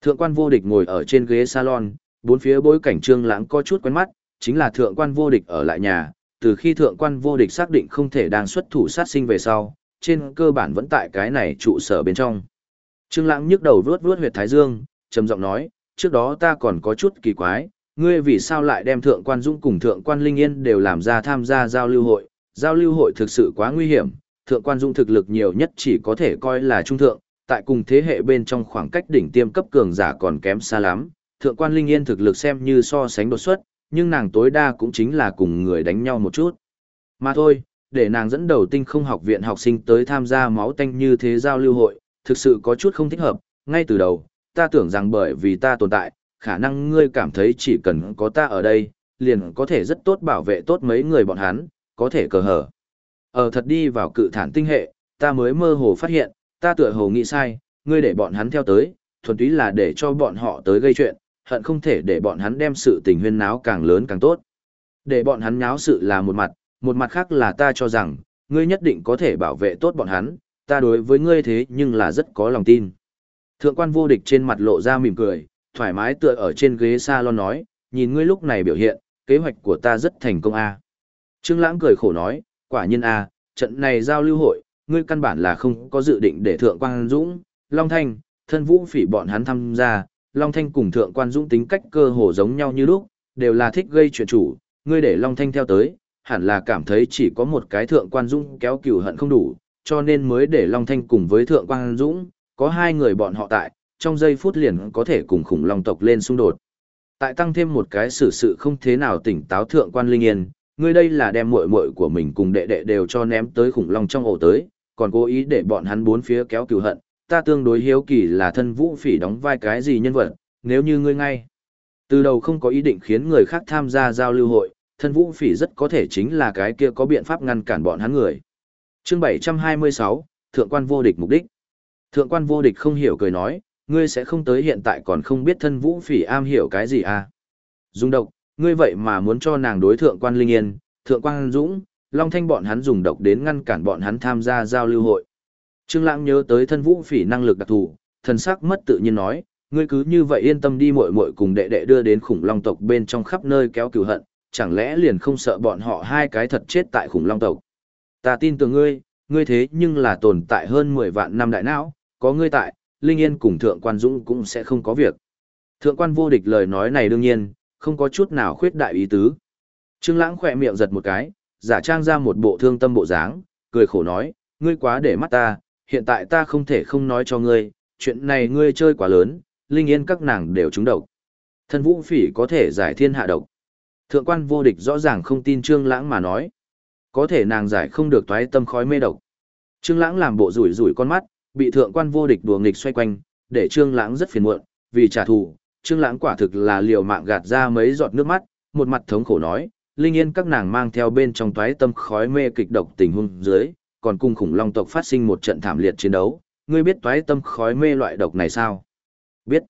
Thượng quan vô địch ngồi ở trên ghế salon, bốn phía bối cảnh Trương Lãng có chút quen mắt, chính là thượng quan vô địch ở lại nhà, từ khi thượng quan vô địch xác định không thể đang xuất thủ sát sinh về sau, trên cơ bản vẫn tại cái này trụ sở bên trong. Trương Lãng nhức đầu vuốt vuốt huyệt thái dương, trầm giọng nói, trước đó ta còn có chút kỳ quái, ngươi vì sao lại đem thượng quan Dung cùng thượng quan Linh Yên đều làm ra tham gia giao lưu hội, giao lưu hội thực sự quá nguy hiểm, thượng quan Dung thực lực nhiều nhất chỉ có thể coi là trung thượng, tại cùng thế hệ bên trong khoảng cách đỉnh tiêm cấp cường giả còn kém xa lắm, thượng quan Linh Yên thực lực xem như so sánh đột xuất, nhưng nàng tối đa cũng chính là cùng người đánh nhau một chút. Mà thôi, để nàng dẫn đầu tinh không học viện học sinh tới tham gia máu tanh như thế giao lưu hội, thực sự có chút không thích hợp, ngay từ đầu, ta tưởng rằng bởi vì ta tồn tại, khả năng ngươi cảm thấy chỉ cần có ta ở đây, liền có thể rất tốt bảo vệ tốt mấy người bọn hắn, có thể cờ hở. Ở ờ, thật đi vào cự thản tinh hệ, ta mới mơ hồ phát hiện, ta tựa hồ nghĩ sai, ngươi để bọn hắn theo tới, thuần túy là để cho bọn họ tới gây chuyện, hận không thể để bọn hắn đem sự tình huyên náo càng lớn càng tốt. Để bọn hắn nháo sự là một mặt, một mặt khác là ta cho rằng, ngươi nhất định có thể bảo vệ tốt bọn hắn, ta đối với ngươi thế nhưng là rất có lòng tin. Thượng quan vô địch trên mặt lộ ra mỉm cười, thoải mái tựa ở trên ghế salon nói, nhìn ngươi lúc này biểu hiện, kế hoạch của ta rất thành công a. Trương Lãng cười khổ nói, quả nhiên a, trận này giao lưu hội, ngươi căn bản là không có dự định để Thượng quan Dũng, Long Thanh, Thân Vũ Phỉ bọn hắn tham gia, Long Thanh cùng Thượng quan Dũng tính cách cơ hồ giống nhau như lúc, đều là thích gây chuyện chủ, ngươi để Long Thanh theo tới, hẳn là cảm thấy chỉ có một cái thượng quan dũng kéo cửu hận không đủ, cho nên mới để Long Thanh cùng với thượng quan dũng, có hai người bọn họ tại, trong giây phút liền có thể cùng khủng long tộc lên xung đột. Tại tăng thêm một cái xử sự không thế nào tỉnh táo thượng quan linh yên, ngươi đây là đem muội muội của mình cùng đệ đệ đều cho ném tới khủng long trong ổ tới, còn cố ý để bọn hắn bốn phía kéo cửu hận, ta tương đối hiếu kỳ là thân vũ phỉ đóng vai cái gì nhân vật, nếu như ngươi ngay. Từ đầu không có ý định khiến người khác tham gia giao lưu hội, thân vũ phỉ rất có thể chính là cái kia có biện pháp ngăn cản bọn hắn người. Chương 726, Thượng quan vô địch mục đích. Thượng quan vô địch không hiểu cười nói, ngươi sẽ không tới hiện tại còn không biết thân vũ phỉ am hiểu cái gì à. Dùng độc, ngươi vậy mà muốn cho nàng đối thượng quan linh yên, thượng quan dũng, long thanh bọn hắn dùng độc đến ngăn cản bọn hắn tham gia giao lưu hội. Trương Lãng nhớ tới thân vũ phỉ năng lực đặc thù, thần sắc mất tự nhiên nói, ngươi cứ như vậy yên tâm đi muội muội cùng đệ đệ đưa đến khủng long tộc bên trong khắp nơi kéo cừu hận, chẳng lẽ liền không sợ bọn họ hai cái thật chết tại khủng long tộc. Ta tin tưởng ngươi, ngươi thế nhưng là tồn tại hơn 10 vạn năm đại não, có ngươi tại, Linh Yên cùng Thượng quan Dũng cũng sẽ không có việc. Thượng quan vô địch lời nói này đương nhiên, không có chút nào khuyết đại ý tứ. Trương Lãng khẽ miệng giật một cái, giả trang ra một bộ thương tâm bộ dáng, cười khổ nói, ngươi quá để mắt ta, hiện tại ta không thể không nói cho ngươi, chuyện này ngươi chơi quá lớn, Linh Yên các nàng đều trúng độc. Thân Vũ Phỉ có thể giải thiên hạ độc. Thượng quan vô địch rõ ràng không tin Trương Lãng mà nói. Có thể nàng giải không được toái tâm khói mê độc. Trương Lãng làm bộ rủi rủi con mắt, bị thượng quan vô địch đùa nghịch xoay quanh, để Trương Lãng rất phiền muộn, vì trả thù, Trương Lãng quả thực là liều mạng gạt ra mấy giọt nước mắt, một mặt thống khổ nói, Linh Yên các nàng mang theo bên trong toái tâm khói mê kịch độc tình huống dưới, còn cùng khủng long tộc phát sinh một trận thảm liệt chiến đấu, ngươi biết toái tâm khói mê loại độc này sao? Biết.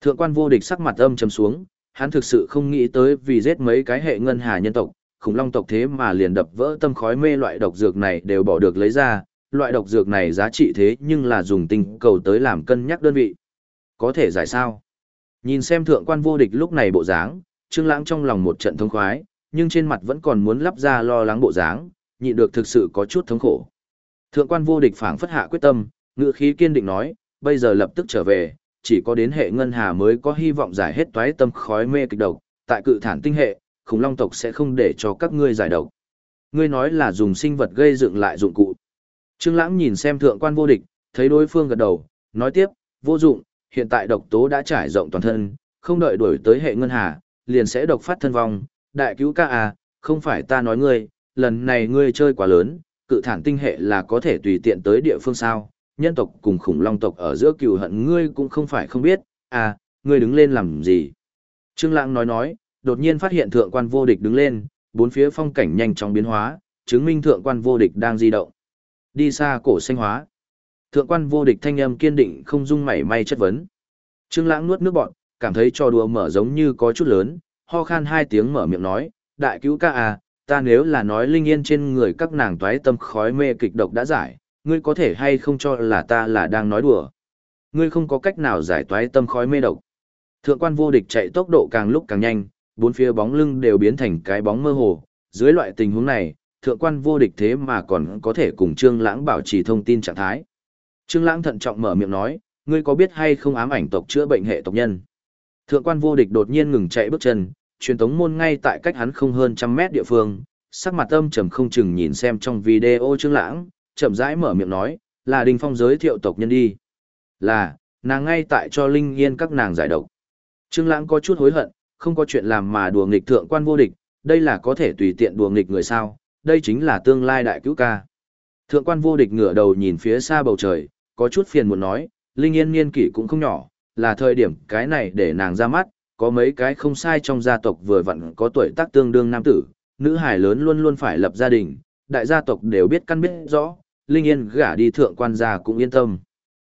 Thượng quan vô địch sắc mặt âm trầm xuống, hắn thực sự không nghĩ tới vì giết mấy cái hệ ngân hà nhân tộc, khủng long tộc thế mà liền đập vỡ tâm khói mê loại độc dược này đều bỏ được lấy ra, loại độc dược này giá trị thế nhưng là dùng tinh cầu tới làm cân nhắc đơn vị. Có thể giải sao? Nhìn xem thượng quan vô địch lúc này bộ dáng, Trương Lãng trong lòng một trận thông khoái, nhưng trên mặt vẫn còn muốn lắp ra lo lắng bộ dáng, nhịn được thực sự có chút thống khổ. Thượng quan vô địch phảng phất hạ quyết tâm, ngự khí kiên định nói, bây giờ lập tức trở về, chỉ có đến hệ ngân hà mới có hy vọng giải hết toái tâm khói mê kịch độc, tại cự thản tinh hệ, khủng long tộc sẽ không để cho các ngươi giải độc. Ngươi nói là dùng sinh vật gây dựng lại dụng cụ. Trương Lãng nhìn xem thượng quan vô địch, thấy đối phương gật đầu, nói tiếp, vô dụng, hiện tại độc tố đã trải rộng toàn thân, không đợi đuổi tới hệ ngân hà, liền sẽ độc phát thân vong, đại cứu ca à, không phải ta nói ngươi, lần này ngươi chơi quá lớn, cự thản tinh hệ là có thể tùy tiện tới địa phương sao, nhân tộc cùng khủng long tộc ở giữa cừu hận ngươi cũng không phải không biết, à, ngươi đứng lên làm gì? Trương Lãng nói nói, đột nhiên phát hiện thượng quan vô địch đứng lên, bốn phía phong cảnh nhanh chóng biến hóa, chứng minh thượng quan vô địch đang di động. Đi xa cổ xanh hóa. Thượng quan vô địch thanh âm kiên định không dung mảy may chất vấn. Trương Lãng nuốt nước bọt, cảm thấy trò đùa mở giống như có chút lớn, ho khan hai tiếng mở miệng nói, đại cứu ca à, ta nếu là nói linh yên trên người các nàng toái tâm khói mê kịch độc đã giải, ngươi có thể hay không cho là ta là đang nói đùa. Ngươi không có cách nào giải toái tâm khói mê độc. Thượng quan vô địch chạy tốc độ càng lúc càng nhanh, bốn phía bóng lưng đều biến thành cái bóng mơ hồ. Dưới loại tình huống này, thượng quan vô địch thế mà còn có thể cùng Trương Lãng bảo trì thông tin trạng thái. Trương Lãng thận trọng mở miệng nói, ngươi có biết hay không ám ảnh tộc chữa bệnh hệ tộc nhân? Thượng quan vô địch đột nhiên ngừng chạy bước chân, truyền tống môn ngay tại cách hắn không hơn trăm mét địa phương, sắc mặt âm trầm không chừng nhìn xem trong video Trương Lãng, chậm rãi mở miệng nói, là Đinh Phong giới thiệu tộc nhân đi. Là, nàng ngay tại cho Linh Yên các nàng giải độc. Trương Lãng có chút hối hận, không có chuyện làm mà đùa nghịch thượng quan vô địch, đây là có thể tùy tiện đùa nghịch người sao, đây chính là tương lai đại cứu ca. Thượng quan vô địch ngửa đầu nhìn phía xa bầu trời, có chút phiền muốn nói, Linh Yên niên kỷ cũng không nhỏ, là thời điểm cái này để nàng ra mắt, có mấy cái không sai trong gia tộc vừa vặn có tuổi tác tương đương nam tử, nữ hài lớn luôn luôn phải lập gia đình, đại gia tộc đều biết căn biết rõ, Linh Yên gả đi thượng quan gia cũng yên tâm.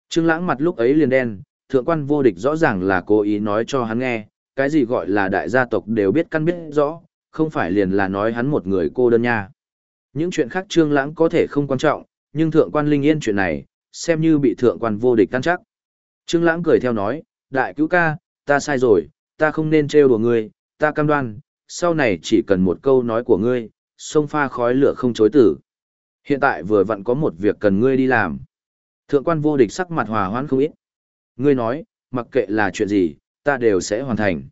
Trương Lãng mặt lúc ấy liền đen, thượng quan vô địch rõ ràng là cố ý nói cho hắn nghe, cái gì gọi là đại gia tộc đều biết căn biết rõ, không phải liền là nói hắn một người cô đơn nha. Những chuyện khác Trương Lãng có thể không quan trọng, nhưng thượng quan Linh Yên chuyện này, xem như bị thượng quan vô địch căn chắc. Trương Lãng cười theo nói, đại cứu ca, ta sai rồi, ta không nên trêu đùa ngươi, ta cam đoan, sau này chỉ cần một câu nói của ngươi, sông pha khói lửa không chối tử. Hiện tại vừa vặn có một việc cần ngươi đi làm. Thượng quan vô địch sắc mặt hòa hoãn không ít. Ngươi nói, mặc kệ là chuyện gì, ta đều sẽ hoàn thành.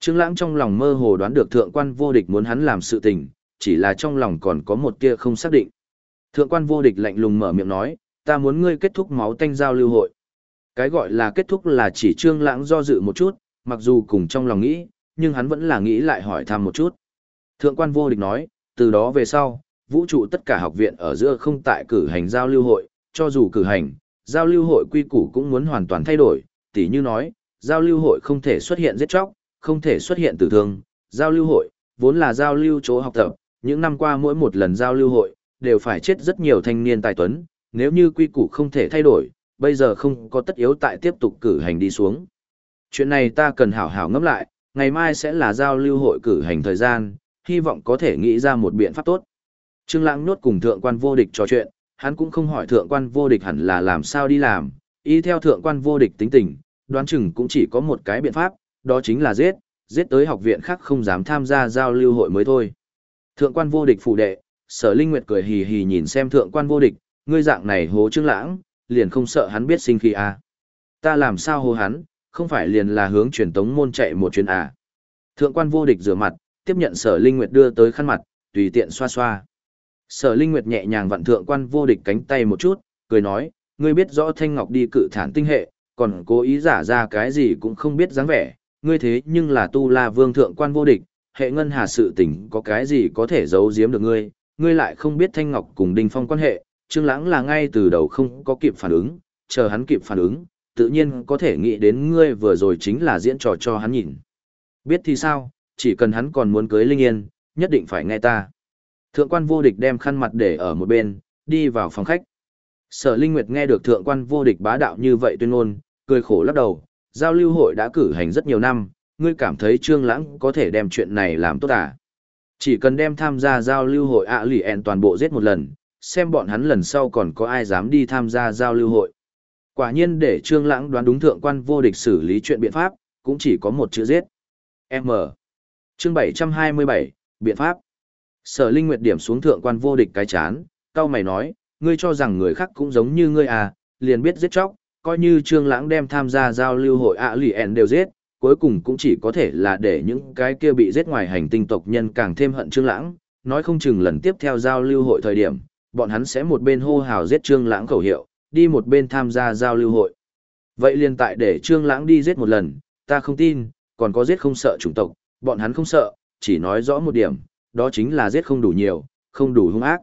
Trương Lãng trong lòng mơ hồ đoán được thượng quan vô địch muốn hắn làm sự tình, chỉ là trong lòng còn có một tia không xác định. Thượng quan vô địch lạnh lùng mở miệng nói, ta muốn ngươi kết thúc máu tanh giao lưu hội. Cái gọi là kết thúc là chỉ Trương Lãng do dự một chút, mặc dù cùng trong lòng nghĩ, nhưng hắn vẫn là nghĩ lại hỏi thăm một chút. Thượng quan vô địch nói, từ đó về sau, vũ trụ tất cả học viện ở giữa không tại cử hành giao lưu hội, cho dù cử hành, giao lưu hội quy củ cũng muốn hoàn toàn thay đổi, tỉ như nói, giao lưu hội không thể xuất hiện giết chóc, không thể xuất hiện tử thương, giao lưu hội, vốn là giao lưu chỗ học tập, những năm qua mỗi một lần giao lưu hội, đều phải chết rất nhiều thanh niên tài tuấn, nếu như quy củ không thể thay đổi, bây giờ không có tất yếu tại tiếp tục cử hành đi xuống. Chuyện này ta cần hảo hảo ngẫm lại, ngày mai sẽ là giao lưu hội cử hành thời gian, hy vọng có thể nghĩ ra một biện pháp tốt. Trương Lãng nốt cùng thượng quan vô địch trò chuyện, hắn cũng không hỏi thượng quan vô địch hẳn là làm sao đi làm, y theo thượng quan vô địch tính tình, đoán chừng cũng chỉ có một cái biện pháp, đó chính là giết, giết tới học viện khác không dám tham gia giao lưu hội mới thôi. Thượng quan vô địch phủ đệ, sở linh nguyệt cười hì hì nhìn xem thượng quan vô địch, ngươi dạng này hố trương lãng, liền không sợ hắn biết sinh khi à. Ta làm sao hố hắn, không phải liền là hướng truyền tống môn chạy một chuyến à. Thượng quan vô địch rửa mặt, tiếp nhận sở linh nguyệt đưa tới khăn mặt, tùy tiện xoa xoa. Sở linh nguyệt nhẹ nhàng vặn thượng quan vô địch cánh tay một chút, cười nói, ngươi biết rõ thanh ngọc đi cự thản tinh hệ, còn cố ý giả ra cái gì cũng không biết dáng vẻ, ngươi thế nhưng là tu la vương thượng quan vô địch, hệ ngân hà sự tình có cái gì có thể giấu giếm được ngươi, ngươi lại không biết thanh ngọc cùng đinh phong quan hệ, trương lãng là ngay từ đầu không có kịp phản ứng, chờ hắn kịp phản ứng, tự nhiên có thể nghĩ đến ngươi vừa rồi chính là diễn trò cho hắn nhìn. Biết thì sao, chỉ cần hắn còn muốn cưới Linh Yên, nhất định phải nghe ta. Thượng quan vô địch đem khăn mặt để ở một bên, đi vào phòng khách. Sở Linh Nguyệt nghe được thượng quan vô địch bá đạo như vậy tuyên ngôn, cười khổ lắc đầu, giao lưu hội đã cử hành rất nhiều năm, ngươi cảm thấy Trương Lãng có thể đem chuyện này làm tốt à? Chỉ cần đem tham gia giao lưu hội ạ lì ẹn toàn bộ giết một lần, xem bọn hắn lần sau còn có ai dám đi tham gia giao lưu hội. Quả nhiên để Trương Lãng đoán đúng thượng quan vô địch xử lý chuyện biện pháp, cũng chỉ có một chữ giết. M. Chương 727, biện pháp. Sở Linh Nguyệt điểm xuống thượng quan vô địch cái chán, cau mày nói, ngươi cho rằng người khác cũng giống như ngươi à, liền biết giết chóc, coi như Trương Lãng đem tham gia giao lưu hội ạ lì ẹn đều giết, cuối cùng cũng chỉ có thể là để những cái kia bị giết ngoài hành tinh tộc nhân càng thêm hận Trương Lãng, nói không chừng lần tiếp theo giao lưu hội thời điểm, bọn hắn sẽ một bên hô hào giết Trương Lãng khẩu hiệu, đi một bên tham gia giao lưu hội. Vậy liền tại để Trương Lãng đi giết một lần, ta không tin, còn có giết không sợ chủng tộc, bọn hắn không sợ, chỉ nói rõ một điểm, đó chính là giết không đủ nhiều, không đủ hung ác.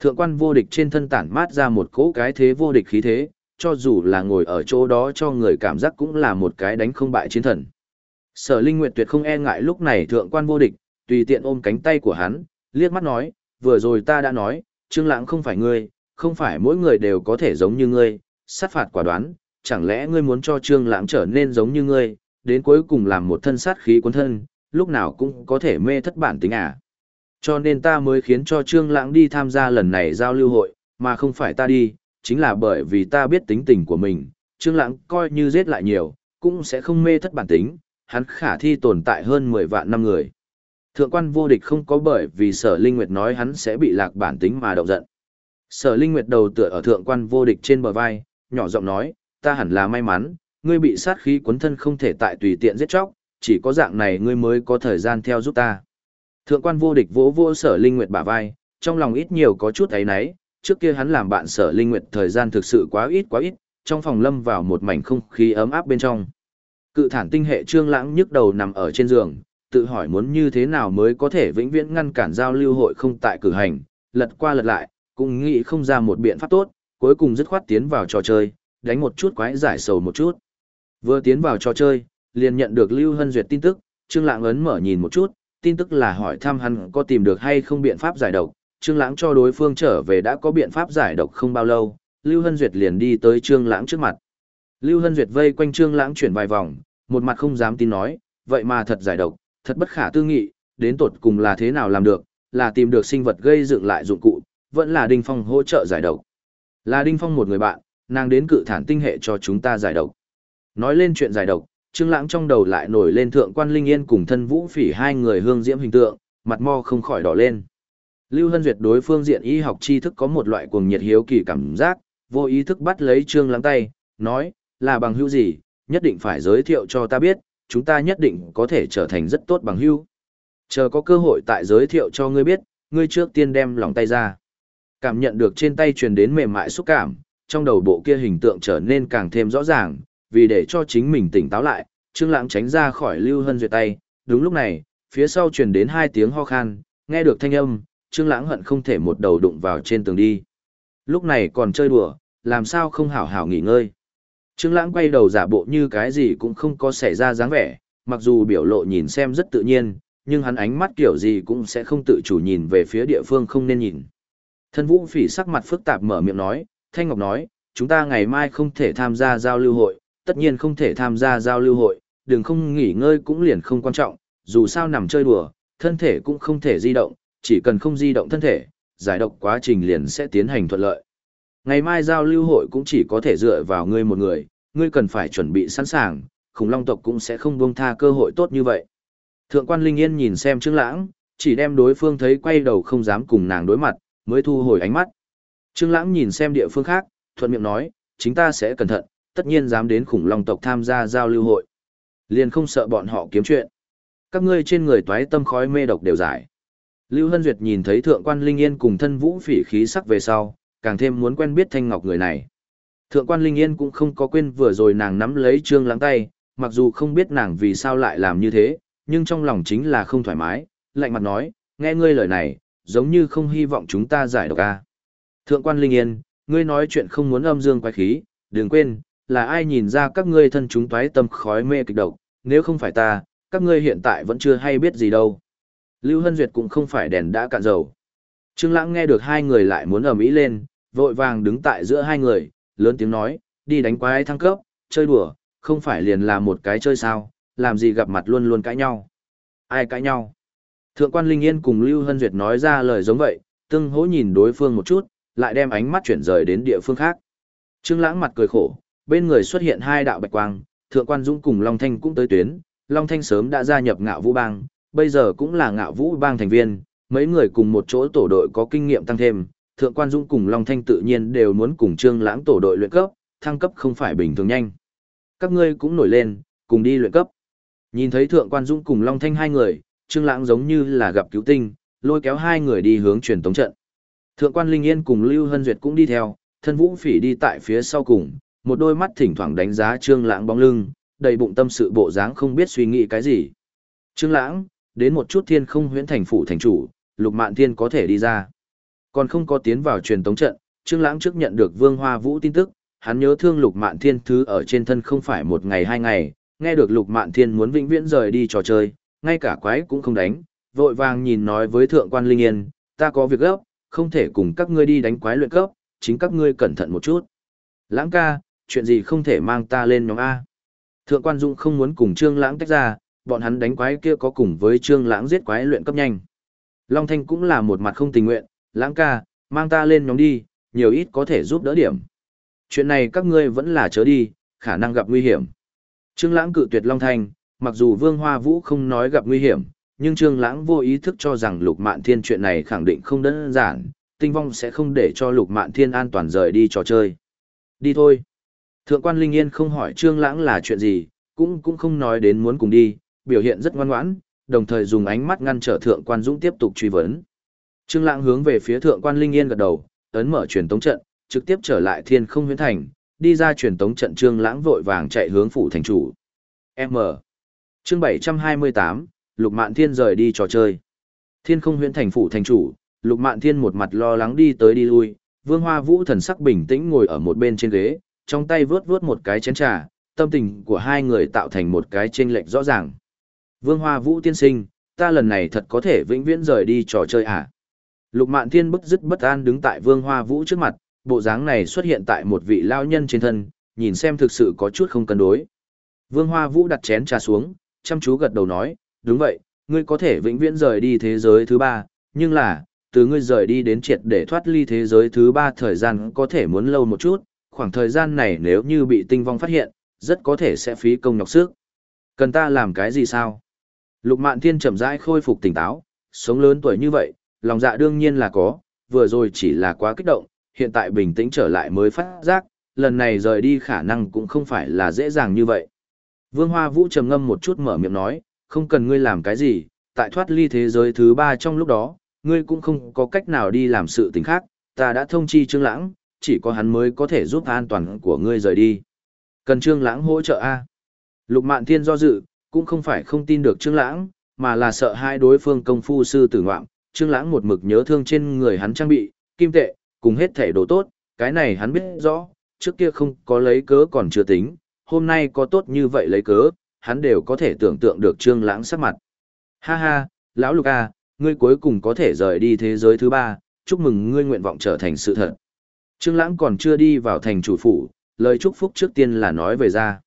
Thượng quan vô địch trên thân tản mát ra một cỗ cái thế vô địch khí thế, cho dù là ngồi ở chỗ đó cho người cảm giác cũng là một cái đánh không bại chiến thần. Sở Linh Nguyệt tuyệt không e ngại lúc này thượng quan vô địch, tùy tiện ôm cánh tay của hắn, liếc mắt nói, vừa rồi ta đã nói, Trương Lãng không phải ngươi, không phải mỗi người đều có thể giống như ngươi, sát phạt quả đoán, chẳng lẽ ngươi muốn cho Trương Lãng trở nên giống như ngươi, đến cuối cùng làm một thân sát khí cuốn thân, lúc nào cũng có thể mê thất bản tính à? Cho nên ta mới khiến cho Trương Lãng đi tham gia lần này giao lưu hội, mà không phải ta đi, chính là bởi vì ta biết tính tình của mình, Trương Lãng coi như giết lại nhiều, cũng sẽ không mê thất bản tính, hắn khả thi tồn tại hơn 10 vạn năm người. Thượng quan vô địch không có bởi vì Sở Linh Nguyệt nói hắn sẽ bị lạc bản tính mà động giận. Sở Linh Nguyệt đầu tựa ở thượng quan vô địch trên bờ vai, nhỏ giọng nói, ta hẳn là may mắn, ngươi bị sát khí cuốn thân không thể tại tùy tiện giết chóc, chỉ có dạng này ngươi mới có thời gian theo giúp ta. Thượng quan vô địch vỗ vỗ Sở Linh Nguyệt bả vai, trong lòng ít nhiều có chút ấy nấy, trước kia hắn làm bạn sở linh nguyệt thời gian thực sự quá ít quá ít, trong phòng lâm vào một mảnh không khí ấm áp bên trong. Cự thản tinh hệ trương lãng nhức đầu nằm ở trên giường, tự hỏi muốn như thế nào mới có thể vĩnh viễn ngăn cản giao lưu hội không tại cử hành, lật qua lật lại, cũng nghĩ không ra một biện pháp tốt, cuối cùng dứt khoát tiến vào trò chơi, đánh một chút quái giải sầu một chút. Vừa tiến vào trò chơi, liền nhận được Lưu Hân Duyệt tin tức, Trương Lãng ấn mở nhìn một chút, tin tức là hỏi thăm hắn có tìm được hay không biện pháp giải độc, Trương Lãng cho đối phương trở về đã có biện pháp giải độc không bao lâu, Lưu Hân Duyệt liền đi tới Trương Lãng trước mặt. Lưu Hân Duyệt vây quanh Trương Lãng chuyển vài vòng, một mặt không dám tin nói, vậy mà thật giải độc, thật bất khả tư nghị, đến tột cùng là thế nào làm được, là tìm được sinh vật gây dựng lại dụng cụ, vẫn là Đinh Phong hỗ trợ giải độc. Là Đinh Phong một người bạn, nàng đến cự thản tinh hệ cho chúng ta giải độc. Nói lên chuyện giải độc, Trương Lãng trong đầu lại nổi lên thượng quan Linh Yên cùng thân Vũ Phỉ hai người hương diễm hình tượng, mặt mo không khỏi đỏ lên. Lưu Hân Duyệt đối phương diện y học tri thức có một loại cuồng nhiệt hiếu kỳ cảm giác, vô ý thức bắt lấy Trương Lãng tay, nói, là bằng hữu gì, nhất định phải giới thiệu cho ta biết, chúng ta nhất định có thể trở thành rất tốt bằng hữu. Chờ có cơ hội tại giới thiệu cho ngươi biết, ngươi trước tiên đem lòng tay ra. Cảm nhận được trên tay truyền đến mềm mại xúc cảm, trong đầu bộ kia hình tượng trở nên càng thêm rõ ràng, vì để cho chính mình tỉnh táo lại, Trương Lãng tránh ra khỏi Lưu Hân Duyệt tay. Đúng lúc này, phía sau truyền đến hai tiếng ho khan, nghe được thanh âm, Trương Lãng hận không thể một đầu đụng vào trên tường đi. Lúc này còn chơi đùa, làm sao không hảo hảo nghỉ ngơi. Trương Lãng quay đầu giả bộ như cái gì cũng không có xảy ra dáng vẻ, mặc dù biểu lộ nhìn xem rất tự nhiên, nhưng hắn ánh mắt kiểu gì cũng sẽ không tự chủ nhìn về phía địa phương không nên nhìn. Thân Vũ Phỉ sắc mặt phức tạp mở miệng nói, Thanh Ngọc nói, chúng ta ngày mai không thể tham gia giao lưu hội, tất nhiên không thể tham gia giao lưu hội, đừng không nghỉ ngơi cũng liền không quan trọng, dù sao nằm chơi đùa, thân thể cũng không thể di động, chỉ cần không di động thân thể, giải độc quá trình liền sẽ tiến hành thuận lợi. Ngày mai giao lưu hội cũng chỉ có thể dựa vào ngươi một người, ngươi cần phải chuẩn bị sẵn sàng, khủng long tộc cũng sẽ không buông tha cơ hội tốt như vậy. Thượng quan Linh Yên nhìn xem Trương Lãng, chỉ đem đối phương thấy quay đầu không dám cùng nàng đối mặt, mới thu hồi ánh mắt. Trương Lãng nhìn xem địa phương khác, thuận miệng nói, chúng ta sẽ cẩn thận, tất nhiên dám đến khủng long tộc tham gia giao lưu hội. Liền không sợ bọn họ kiếm chuyện. Các ngươi trên người toái tâm khói mê độc đều giải. Lưu Hân Duyệt nhìn thấy thượng quan Linh Yên cùng thân vũ phỉ khí sắc về sau, càng thêm muốn quen biết Thanh Ngọc người này. Thượng quan Linh Yên cũng không có quên vừa rồi nàng nắm lấy Trương Lãng tay, mặc dù không biết nàng vì sao lại làm như thế, nhưng trong lòng chính là không thoải mái, lạnh mặt nói, nghe ngươi lời này, giống như không hy vọng chúng ta giải độc a. Thượng quan Linh Yên, ngươi nói chuyện không muốn âm dương quái khí, đừng quên, là ai nhìn ra các ngươi thân chúng toái tâm khói mê kịch độc, nếu không phải ta, các ngươi hiện tại vẫn chưa hay biết gì đâu. Lưu Hân Duyệt cũng không phải đèn đã cạn dầu. Trương Lãng nghe được hai người lại muốn ầm ĩ lên, vội vàng đứng tại giữa hai người, lớn tiếng nói, đi đánh quái thăng cấp, chơi đùa, không phải liền là một cái chơi sao, làm gì gặp mặt luôn luôn cãi nhau. Ai cãi nhau? Thượng quan Linh Yên cùng Lưu Hân Duyệt nói ra lời giống vậy, tương hỗ nhìn đối phương một chút, lại đem ánh mắt chuyển rời đến địa phương khác. Trương Lãng mặt cười khổ, bên người xuất hiện hai đạo bạch quang, Thượng quan Dũng cùng Long Thanh cũng tới tuyến, Long Thanh sớm đã gia nhập Ngạo Vũ Bang, bây giờ cũng là Ngạo Vũ Bang thành viên, mấy người cùng một chỗ tổ đội có kinh nghiệm tăng thêm, Thượng quan Dũng cùng Long Thanh tự nhiên đều muốn cùng Trương Lãng tổ đội luyện cấp, thăng cấp không phải bình thường nhanh. Các ngươi cũng nổi lên, cùng đi luyện cấp. Nhìn thấy Thượng quan Dũng cùng Long Thanh hai người, Trương Lãng giống như là gặp cứu tinh, lôi kéo hai người đi hướng truyền tống trận. Thượng quan Linh Yên cùng Lưu Hân Duyệt cũng đi theo, thân Vũ Phỉ đi tại phía sau cùng, một đôi mắt thỉnh thoảng đánh giá Trương Lãng bóng lưng, đầy bụng tâm sự bộ dáng không biết suy nghĩ cái gì. Trương Lãng, đến một chút thiên không huyễn thành phủ thành chủ, Lục Mạn Thiên có thể đi ra. Còn không có tiến vào truyền tống trận, Trương Lãng trước nhận được Vương Hoa Vũ tin tức, hắn nhớ thương Lục Mạn Thiên thứ ở trên thân không phải một ngày hai ngày, nghe được Lục Mạn Thiên muốn vĩnh viễn rời đi trò chơi, ngay cả quái cũng không đánh, vội vàng nhìn nói với thượng quan Linh Yên, ta có việc gấp, không thể cùng các ngươi đi đánh quái luyện cấp, chính các ngươi cẩn thận một chút. Lãng ca, chuyện gì không thể mang ta lên nhóm A. Thượng quan Dung không muốn cùng Trương Lãng tách ra, bọn hắn đánh quái kia có cùng với Trương Lãng giết quái luyện cấp nhanh. Long Thanh cũng là một mặt không tình nguyện, Lãng ca, mang ta lên nhóm đi, nhiều ít có thể giúp đỡ điểm. Chuyện này các ngươi vẫn là chớ đi, khả năng gặp nguy hiểm. Trương Lãng cự tuyệt Long Thanh, mặc dù Vương Hoa Vũ không nói gặp nguy hiểm, nhưng Trương Lãng vô ý thức cho rằng Lục Mạn Thiên chuyện này khẳng định không đơn giản, tinh vong sẽ không để cho Lục Mạn Thiên an toàn rời đi trò chơi. Đi thôi. Thượng quan Linh Yên không hỏi Trương Lãng là chuyện gì, cũng cũng không nói đến muốn cùng đi, biểu hiện rất ngoan ngoãn, đồng thời dùng ánh mắt ngăn trở Thượng quan Dũng tiếp tục truy vấn. Trương Lãng hướng về phía Thượng quan Linh Yên gật đầu, ấn mở truyền tống trận, trực tiếp trở lại Thiên Không Huyễn Thành, đi ra truyền tống trận Trương Lãng vội vàng chạy hướng phủ thành chủ. M. Chương 728, Lục Mạn Thiên rời đi trò chơi. Thiên Không Huyện Thành phủ thành chủ, Lục Mạn Thiên một mặt lo lắng đi tới đi lui, Vương Hoa Vũ thần sắc bình tĩnh ngồi ở một bên trên ghế, trong tay vướt vướt một cái chén trà, tâm tình của hai người tạo thành một cái chênh lệch rõ ràng. Vương Hoa Vũ tiên sinh, ta lần này thật có thể vĩnh viễn rời đi trò chơi à? Lục Mạn Thiên bức dứt bất an đứng tại Vương Hoa Vũ trước mặt, bộ dáng này xuất hiện tại một vị lao nhân trên thân, nhìn xem thực sự có chút không cân đối. Vương Hoa Vũ đặt chén trà xuống, chăm chú gật đầu nói, đúng vậy, ngươi có thể vĩnh viễn rời đi thế giới thứ ba, nhưng là, từ ngươi rời đi đến triệt để thoát ly thế giới thứ ba thời gian có thể muốn lâu một chút, khoảng thời gian này nếu như bị tinh vong phát hiện, rất có thể sẽ phí công nhọc sức. Cần ta làm cái gì sao? Lục Mạn Thiên chậm rãi khôi phục tỉnh táo, sống lớn tuổi như vậy, lòng dạ đương nhiên là có, vừa rồi chỉ là quá kích động, hiện tại bình tĩnh trở lại mới phát giác, lần này rời đi khả năng cũng không phải là dễ dàng như vậy. Vương Hoa Vũ trầm ngâm một chút mở miệng nói, không cần ngươi làm cái gì, tại thoát ly thế giới thứ ba trong lúc đó, ngươi cũng không có cách nào đi làm sự tình khác, ta đã thông chi Trương Lãng, chỉ có hắn mới có thể giúp an toàn của ngươi rời đi. Cần Trương Lãng hỗ trợ a? Lục Mạn Thiên do dự, cũng không phải không tin được Trương Lãng, mà là sợ hai đối phương công phu sư tử ngoạm, Trương Lãng một mực nhớ thương trên người hắn trang bị, kim tệ, cùng hết thể đồ tốt, cái này hắn biết rõ, trước kia không có lấy cớ còn chưa tính, hôm nay có tốt như vậy lấy cớ, hắn đều có thể tưởng tượng được Trương Lãng sắc mặt. Ha ha, lão Lục a, ngươi cuối cùng có thể rời đi thế giới thứ ba, chúc mừng ngươi nguyện vọng trở thành sự thật. Trương Lãng còn chưa đi vào thành chủ phủ, lời chúc phúc trước tiên là nói về ra.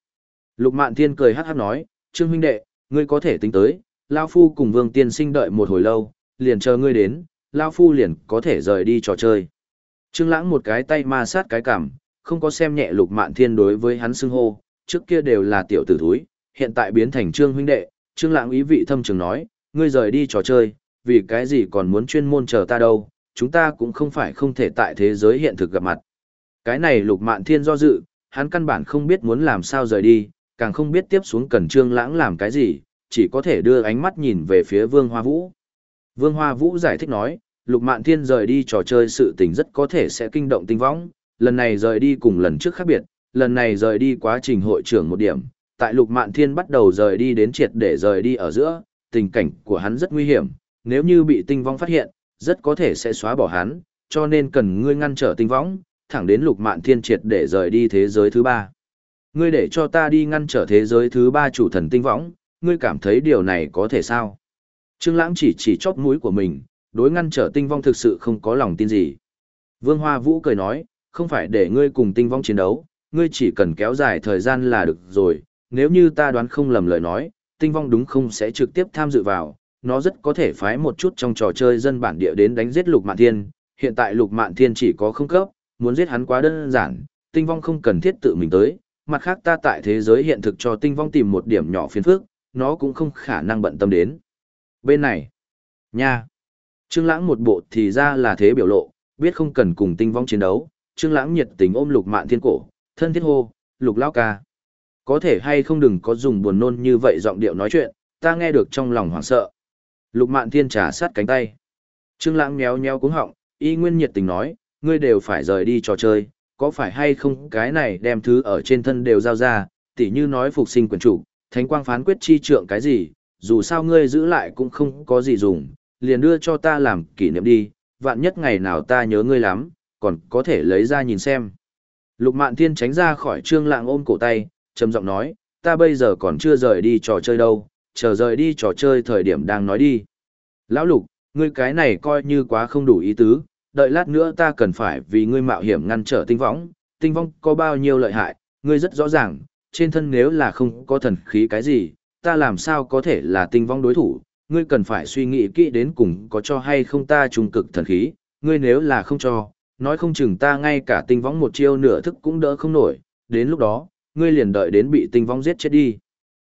Lục Mạn Thiên cười hắc hắc nói, "Trương huynh đệ, ngươi có thể tính tới, lão phu cùng Vương tiên sinh đợi một hồi lâu, liền chờ ngươi đến, lão phu liền có thể rời đi trò chơi." Trương Lãng một cái tay ma sát cái cằm, không có xem nhẹ Lục Mạn Thiên đối với hắn xưng hô, trước kia đều là tiểu tử thúi, hiện tại biến thành Trương huynh đệ, Trương Lãng ý vị thâm trường nói, "Ngươi rời đi trò chơi, vì cái gì còn muốn chuyên môn chờ ta đâu, chúng ta cũng không phải không thể tại thế giới hiện thực gặp mặt." Cái này Lục Mạn Thiên do dự, hắn căn bản không biết muốn làm sao rời đi, càng không biết tiếp xuống cần Trương Lãng làm cái gì, chỉ có thể đưa ánh mắt nhìn về phía Vương Hoa Vũ. Vương Hoa Vũ giải thích nói, Lục Mạn Thiên rời đi trò chơi sự tình rất có thể sẽ kinh động tinh võng, lần này rời đi cùng lần trước khác biệt, lần này rời đi quá trình hội trưởng một điểm, tại Lục Mạn Thiên bắt đầu rời đi đến triệt để rời đi ở giữa, tình cảnh của hắn rất nguy hiểm, nếu như bị tinh vong phát hiện, rất có thể sẽ xóa bỏ hắn, cho nên cần ngươi ngăn trở tinh vong thẳng đến Lục Mạn Thiên triệt để rời đi thế giới thứ ba. Ngươi để cho ta đi ngăn trở thế giới thứ ba chủ thần tinh võng, ngươi cảm thấy điều này có thể sao? Trương Lãng chỉ chỉ chóp mũi của mình, đối ngăn trở tinh vong thực sự không có lòng tin gì. Vương Hoa Vũ cười nói, không phải để ngươi cùng tinh vong chiến đấu, ngươi chỉ cần kéo dài thời gian là được rồi, nếu như ta đoán không lầm lời nói, tinh vong đúng không sẽ trực tiếp tham dự vào, nó rất có thể phái một chút trong trò chơi dân bản địa đến đánh giết Lục Mạn Thiên, hiện tại Lục Mạn Thiên chỉ có không cấp, muốn giết hắn quá đơn giản, tinh vong không cần thiết tự mình tới, mặt khác ta tại thế giới hiện thực cho tinh vong tìm một điểm nhỏ phiền phức, nó cũng không khả năng bận tâm đến. Bên này, nha, Trương Lãng một bộ thì ra là thế biểu lộ, biết không cần cùng tinh vong chiến đấu, Trương Lãng nhiệt tình ôm Lục Mạn Thiên cổ, thân thiết hô, "Lục lão ca, có thể hay không đừng có dùng buồn nôn như vậy giọng điệu nói chuyện, ta nghe được trong lòng hoảng sợ." Lục Mạn Thiên trả sát cánh tay. Trương Lãng méo méo cuống họng, y nguyên nhiệt tình nói, "Ngươi đều phải rời đi trò chơi, có phải hay không cái này đem thứ ở trên thân đều giao ra, tỉ như nói phục sinh quyền chủ, thánh quang phán quyết chi trượng cái gì, dù sao ngươi giữ lại cũng không có gì dùng, liền đưa cho ta làm kỷ niệm đi, vạn nhất ngày nào ta nhớ ngươi lắm, còn có thể lấy ra nhìn xem. Lục Mạn Thiên tránh ra khỏi Trương Lãng ôm cổ tay, trầm giọng nói, ta bây giờ còn chưa rời đi trò chơi đâu, chờ rời đi trò chơi thời điểm đang nói đi. Lão Lục, ngươi cái này coi như quá không đủ ý tứ, đợi lát nữa ta cần phải vì ngươi mạo hiểm ngăn trở tinh võng, tinh Vong có bao nhiêu lợi hại, ngươi rất rõ ràng, trên thân nếu là không có thần khí cái gì, ta làm sao có thể là tinh Vong đối thủ, ngươi cần phải suy nghĩ kỹ đến cùng có cho hay không ta trung cực thần khí, ngươi nếu là không cho, nói không chừng ta ngay cả tinh võng một chiêu nửa thức cũng đỡ không nổi, đến lúc đó, ngươi liền đợi đến bị tinh võng giết chết đi.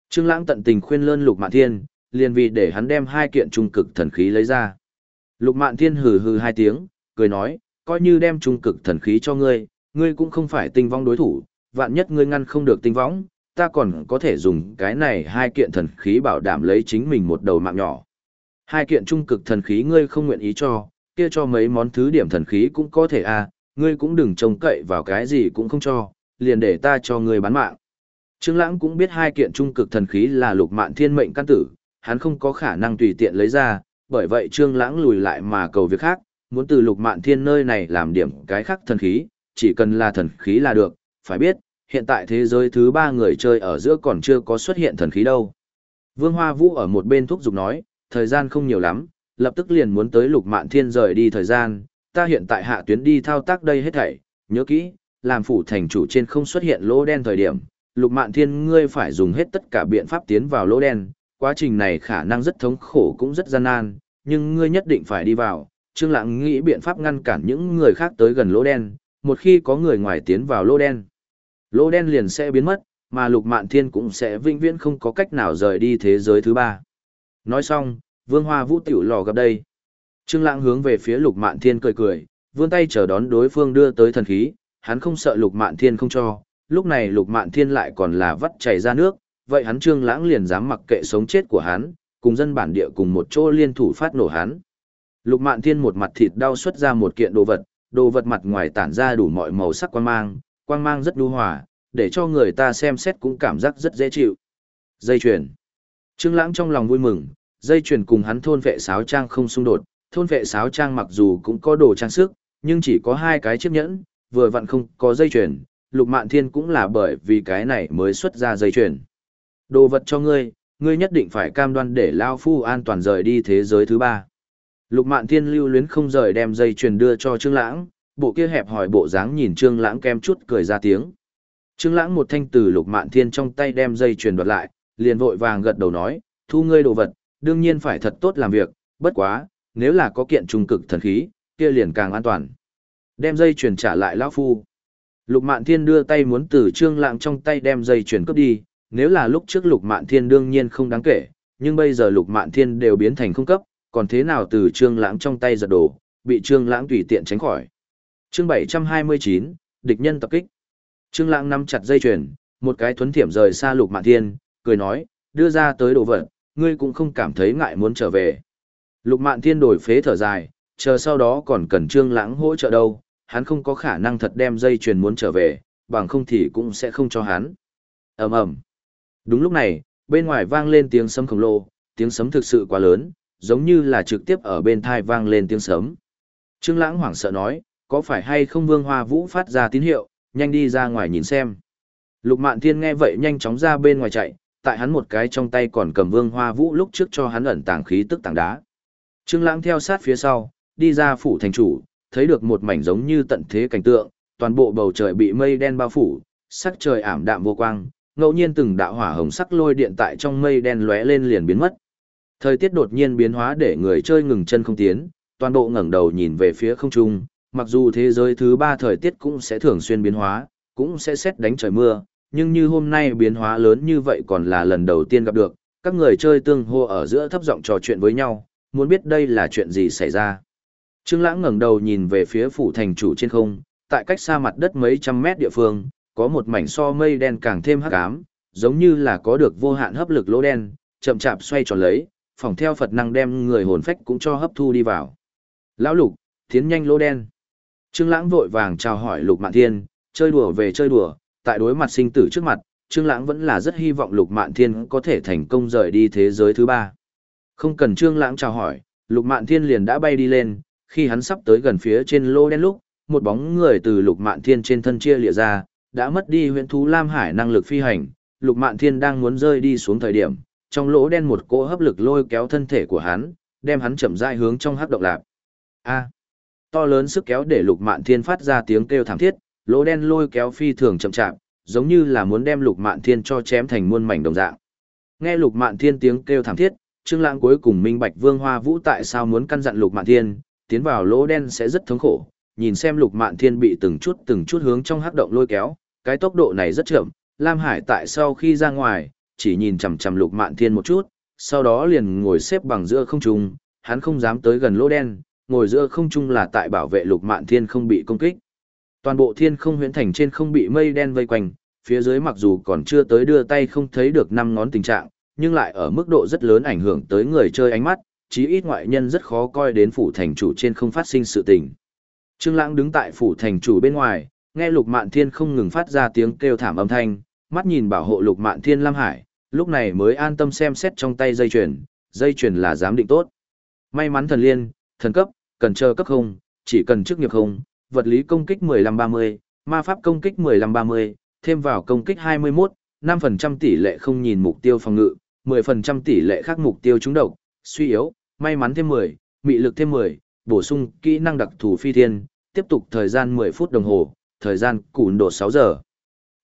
Trương Lãng tận tình khuyên lơn Lục Mạn Thiên, liền vì để hắn đem hai kiện trung cực thần khí lấy ra. Lục Mạn Thiên hừ hừ hai tiếng, cười nói, coi như đem trung cực thần khí cho ngươi, ngươi cũng không phải tinh vong đối thủ, vạn nhất ngươi ngăn không được tinh võng ta còn có thể dùng cái này hai kiện thần khí bảo đảm lấy chính mình một đầu mạng nhỏ. Hai kiện trung cực thần khí ngươi không nguyện ý cho, kia cho mấy món thứ điểm thần khí cũng có thể à, ngươi cũng đừng trông cậy vào cái gì cũng không cho, liền để ta cho ngươi bán mạng. Trương Lãng cũng biết hai kiện trung cực thần khí là lục mạn thiên mệnh căn tử, hắn không có khả năng tùy tiện lấy ra, bởi vậy Trương Lãng lùi lại mà cầu việc khác, muốn từ lục mạn thiên nơi này làm điểm cái khác thần khí, chỉ cần là thần khí là được, phải biết, hiện tại thế giới thứ ba người chơi ở giữa còn chưa có xuất hiện thần khí đâu. Vương Hoa Vũ ở một bên thúc giục nói, thời gian không nhiều lắm, lập tức liền muốn tới lục mạn thiên rời đi thời gian, ta hiện tại hạ tuyến đi thao tác đây hết thảy, nhớ kỹ, làm phủ thành chủ trên không xuất hiện lỗ đen thời điểm, lục mạn thiên ngươi phải dùng hết tất cả biện pháp tiến vào lỗ đen, quá trình này khả năng rất thống khổ cũng rất gian nan, nhưng ngươi nhất định phải đi vào, Trương Lãng nghĩ biện pháp ngăn cản những người khác tới gần lỗ đen, một khi có người ngoài tiến vào lỗ đen. Lỗ đen liền sẽ biến mất, mà Lục Mạn Thiên cũng sẽ vĩnh viễn không có cách nào rời đi thế giới thứ ba. Nói xong, Vương Hoa Vũ tiểu lò gặp đây. Trương Lãng hướng về phía Lục Mạn Thiên cười cười, vươn tay chờ đón đối phương đưa tới thần khí, hắn không sợ Lục Mạn Thiên không cho, lúc này Lục Mạn Thiên lại còn là vắt chảy ra nước, vậy hắn Trương Lãng liền dám mặc kệ sống chết của hắn, cùng dân bản địa cùng một chỗ liên thủ phát nổ hắn. Lục Mạn Thiên một mặt thịt đau xuất ra một kiện đồ vật, đồ vật mặt ngoài tản ra đủ mọi màu sắc quang mang, quang mang rất nhu hòa, để cho người ta xem xét cũng cảm giác rất dễ chịu. Dây chuyền. Trương Lãng trong lòng vui mừng, dây chuyền cùng hắn thôn vệ sáo trang không xung đột, thôn vệ sáo trang mặc dù cũng có đồ trang sức, nhưng chỉ có hai cái chiếc nhẫn, vừa vặn không có dây chuyền, Lục Mạn Thiên cũng là bởi vì cái này mới xuất ra dây chuyền. Đồ vật cho ngươi, ngươi nhất định phải cam đoan để Lao Phu an toàn rời đi thế giới thứ ba. Lục Mạn Thiên lưu luyến không rời đem dây chuyền đưa cho Trương Lãng, bộ kia hẹp hỏi bộ dáng nhìn Trương Lãng kem chút cười ra tiếng. Trương Lãng một thanh từ Lục Mạn Thiên trong tay đem dây chuyền đoạt lại, liền vội vàng gật đầu nói, thu ngươi đồ vật, đương nhiên phải thật tốt làm việc, bất quá, nếu là có kiện trung cực thần khí, kia liền càng an toàn. Đem dây chuyền trả lại lão phu. Lục Mạn Thiên đưa tay muốn từ Trương Lãng trong tay đem dây chuyền cướp đi, nếu là lúc trước Lục Mạn Thiên đương nhiên không đáng kể, nhưng bây giờ Lục Mạn Thiên đều biến thành không cấp, còn thế nào từ Trương Lãng trong tay giật đồ, bị Trương Lãng tùy tiện tránh khỏi. Chương 729, địch nhân tập kích. Trương Lãng nắm chặt dây chuyền, một cái thuấn thiểm rời xa Lục Mạn Thiên, cười nói, đưa ra tới đồ vật, ngươi cũng không cảm thấy ngại muốn trở về. Lục Mạn Thiên đổi phế thở dài, chờ sau đó còn cần Trương Lãng hỗ trợ đâu, hắn không có khả năng thật đem dây chuyền muốn trở về, bằng không thì cũng sẽ không cho hắn. Ầm ầm. Đúng lúc này, bên ngoài vang lên tiếng sấm khổng lồ, tiếng sấm thực sự quá lớn, giống như là trực tiếp ở bên thai vang lên tiếng sấm. Trương Lãng hoảng sợ nói, có phải hay không Vương Hoa Vũ phát ra tín hiệu, nhanh đi ra ngoài nhìn xem. Lục Mạn Thiên nghe vậy nhanh chóng ra bên ngoài chạy, tại hắn một cái trong tay còn cầm Vương Hoa Vũ lúc trước cho hắn ẩn tàng khí tức tảng đá. Trương Lãng theo sát phía sau, đi ra phủ thành chủ, thấy được một mảnh giống như tận thế cảnh tượng, toàn bộ bầu trời bị mây đen bao phủ, sắc trời ảm đạm vô quang, ngẫu nhiên từng đạo hỏa hồng sắc lôi điện tại trong mây đen lóe lên liền biến mất. Thời tiết đột nhiên biến hóa để người chơi ngừng chân không tiến, toàn bộ ngẩng đầu nhìn về phía không trung, mặc dù thế giới thứ ba thời tiết cũng sẽ thường xuyên biến hóa, cũng sẽ xét đánh trời mưa, nhưng như hôm nay biến hóa lớn như vậy còn là lần đầu tiên gặp được, các người chơi tương hô ở giữa thấp giọng trò chuyện với nhau, muốn biết đây là chuyện gì xảy ra. Trương Lãng ngẩng đầu nhìn về phía phủ thành chủ trên không, tại cách xa mặt đất mấy trăm mét địa phương, có một mảnh so mây đen càng thêm hắc ám, giống như là có được vô hạn hấp lực lỗ đen, chậm chạp xoay tròn lấy, phòng theo Phật năng đem người hồn phách cũng cho hấp thu đi vào. Lão Lục, tiến nhanh lỗ đen. Trương Lãng vội vàng chào hỏi Lục Mạn Thiên, chơi đùa về chơi đùa, tại đối mặt sinh tử trước mặt, Trương Lãng vẫn là rất hy vọng Lục Mạn Thiên có thể thành công rời đi thế giới thứ ba. Không cần Trương Lãng chào hỏi, Lục Mạn Thiên liền đã bay đi lên, khi hắn sắp tới gần phía trên lô đen lúc, một bóng người từ Lục Mạn Thiên trên thân chia lìa ra, đã mất đi huyền thú Lam Hải năng lực phi hành, Lục Mạn Thiên đang muốn rơi đi xuống thời điểm, trong lỗ đen một cỗ hấp lực lôi kéo thân thể của hắn, đem hắn chậm rãi hướng trong hắc động lạc. A. To lớn sức kéo để Lục Mạn Thiên phát ra tiếng kêu thảm thiết, lỗ đen lôi kéo phi thường chậm chạp, giống như là muốn đem Lục Mạn Thiên cho chém thành muôn mảnh đồng dạng. Nghe Lục Mạn Thiên tiếng kêu thảm thiết, Trương Lãng cuối cùng minh bạch Vương Hoa Vũ tại sao muốn căn dặn Lục Mạn Thiên, tiến vào lỗ đen sẽ rất thống khổ, nhìn xem Lục Mạn Thiên bị từng chút từng chút hướng trong hắc động lôi kéo, cái tốc độ này rất chậm, Lam Hải tại sau khi ra ngoài, chỉ nhìn chằm chằm Lục Mạn Thiên một chút, sau đó liền ngồi xếp bằng giữa không trung, hắn không dám tới gần lỗ đen, ngồi giữa không trung là tại bảo vệ Lục Mạn Thiên không bị công kích. Toàn bộ thiên không huyễn thành trên không bị mây đen vây quanh, phía dưới mặc dù còn chưa tới đưa tay không thấy được năm ngón tình trạng, nhưng lại ở mức độ rất lớn ảnh hưởng tới người chơi ánh mắt, chí ít ngoại nhân rất khó coi đến phủ thành chủ trên không phát sinh sự tình. Trương Lãng đứng tại phủ thành chủ bên ngoài, nghe Lục Mạn Thiên không ngừng phát ra tiếng kêu thảm âm thanh, mắt nhìn bảo hộ Lục Mạn Thiên Lam Hải, lúc này mới an tâm xem xét trong tay dây chuyền, dây chuyền là giám định tốt. May mắn thần liên, thần cấp, cần chờ cấp không, chỉ cần chức nghiệp không, vật lý công kích 15-30, ma pháp công kích 15-30, thêm vào công kích 21, 5% tỷ lệ không nhìn mục tiêu phòng ngự, 10% tỷ lệ khác mục tiêu trúng độc, suy yếu, may mắn thêm 10, mị lực thêm 10, bổ sung kỹ năng đặc thù phi thiên, tiếp tục thời gian 10 phút đồng hồ, thời gian cùn độ 6 giờ.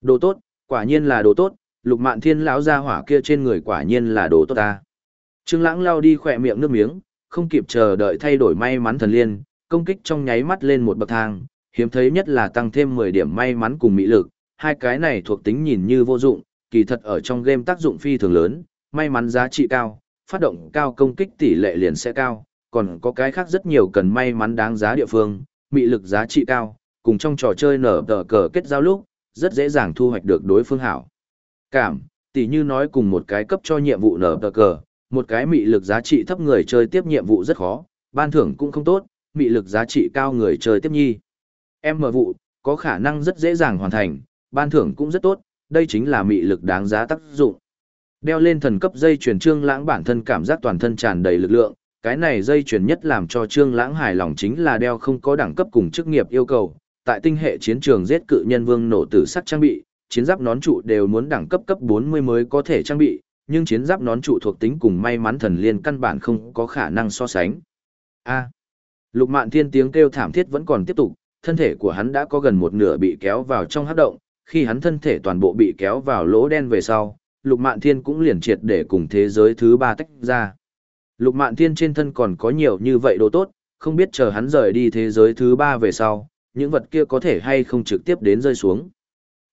Đồ tốt, quả nhiên là đồ tốt, lục mạn thiên lão ra hỏa kia trên người quả nhiên là đồ tốt ta. Trương Lãng lao đi khỏe miệng nước miếng, không kịp chờ đợi thay đổi may mắn thần liên, công kích trong nháy mắt lên một bậc thang, hiếm thấy nhất là tăng thêm 10 điểm may mắn cùng mỹ lực, hai cái này thuộc tính nhìn như vô dụng, kỳ thật ở trong game tác dụng phi thường lớn, may mắn giá trị cao, phát động cao công kích tỷ lệ liền sẽ cao, còn có cái khác rất nhiều cần may mắn đáng giá địa phương, mỹ lực giá trị cao, cùng trong trò chơi nở tờ cờ kết giao lúc, rất dễ dàng thu hoạch được đối phương hảo. Cảm, tỷ như nói cùng một cái cấp cho nhiệm vụ nở tờ cờ, một cái mị lực giá trị thấp người chơi tiếp nhiệm vụ rất khó, ban thưởng cũng không tốt, mị lực giá trị cao người chơi tiếp nhi. Em mở vụ, có khả năng rất dễ dàng hoàn thành, ban thưởng cũng rất tốt, đây chính là mị lực đáng giá tác dụng. Đeo lên thần cấp dây chuyển trương lãng bản thân cảm giác toàn thân tràn đầy lực lượng, cái này dây chuyển nhất làm cho trương lãng hài lòng chính là đeo không có đẳng cấp cùng chức nghiệp yêu cầu. Tại tinh hệ chiến trường giết cự nhân vương nổ tử sắc trang bị, chiến giáp nón trụ đều muốn đẳng cấp cấp 40 mới có thể trang bị, nhưng chiến giáp nón trụ thuộc tính cùng may mắn thần liên căn bản không có khả năng so sánh. A. Lục Mạn Thiên tiếng kêu thảm thiết vẫn còn tiếp tục, thân thể của hắn đã có gần một nửa bị kéo vào trong hắc động, khi hắn thân thể toàn bộ bị kéo vào lỗ đen về sau, Lục Mạn Thiên cũng liền triệt để cùng thế giới thứ ba tách ra. Lục Mạn Thiên trên thân còn có nhiều như vậy đồ tốt, không biết chờ hắn rời đi thế giới thứ ba về sau, những vật kia có thể hay không trực tiếp đến rơi xuống.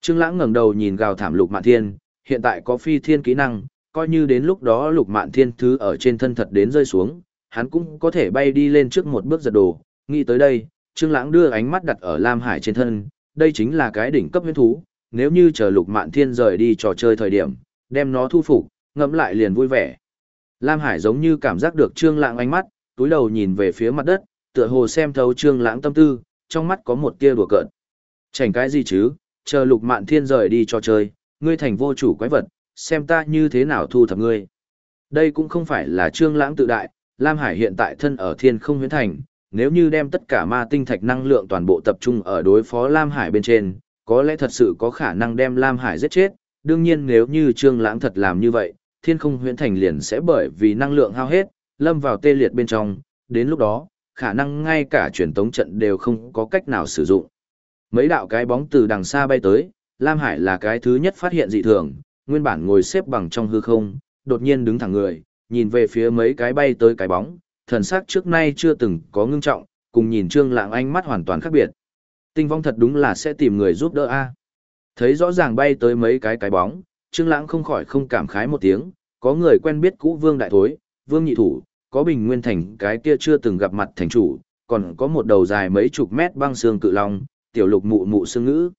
Trương Lãng ngẩng đầu nhìn gào thảm Lục Mạn Thiên, hiện tại có phi thiên kỹ năng, coi như đến lúc đó Lục Mạn Thiên thứ ở trên thân thật đến rơi xuống, hắn cũng có thể bay đi lên trước một bước giật đồ. Nghĩ tới đây, Trương Lãng đưa ánh mắt đặt ở Lam Hải trên thân, đây chính là cái đỉnh cấp huyễn thú, nếu như chờ Lục Mạn Thiên rời đi trò chơi thời điểm, đem nó thu phục, ngẫm lại liền vui vẻ. Lam Hải giống như cảm giác được Trương Lãng ánh mắt, túi đầu nhìn về phía mặt đất, tựa hồ xem thấu Trương Lãng tâm tư, trong mắt có một tia đùa cợt. Chảnh cái gì chứ, chờ Lục Mạn Thiên rời đi trò chơi, ngươi thành vô chủ quái vật, xem ta như thế nào thu thập ngươi. Đây cũng không phải là Trương Lãng tự đại, Lam Hải hiện tại thân ở Thiên Không Huyễn Thành, nếu như đem tất cả ma tinh thạch năng lượng toàn bộ tập trung ở đối phó Lam Hải bên trên, có lẽ thật sự có khả năng đem Lam Hải giết chết, đương nhiên nếu như Trương Lãng thật làm như vậy, Thiên Không Huyễn Thành liền sẽ bởi vì năng lượng hao hết, lâm vào tê liệt bên trong, đến lúc đó, khả năng ngay cả truyền tống trận đều không có cách nào sử dụng. Mấy đạo cái bóng từ đằng xa bay tới, Lam Hải là cái thứ nhất phát hiện dị thường, nguyên bản ngồi xếp bằng trong hư không, đột nhiên đứng thẳng người, nhìn về phía mấy cái bay tới cái bóng, thần sắc trước nay chưa từng có ngưng trọng, cùng nhìn Trương Lãng ánh mắt hoàn toàn khác biệt. Tinh vong thật đúng là sẽ tìm người giúp đỡ a. Thấy rõ ràng bay tới mấy cái cái bóng, Trương Lãng không khỏi không cảm khái một tiếng, có người quen biết cũ Vương đại thối, Vương nhị thủ, có Bình Nguyên thành cái kia chưa từng gặp mặt thành chủ, còn có một đầu dài mấy chục mét băng xương cự long, tiểu lục mụ mụ xương ngữ.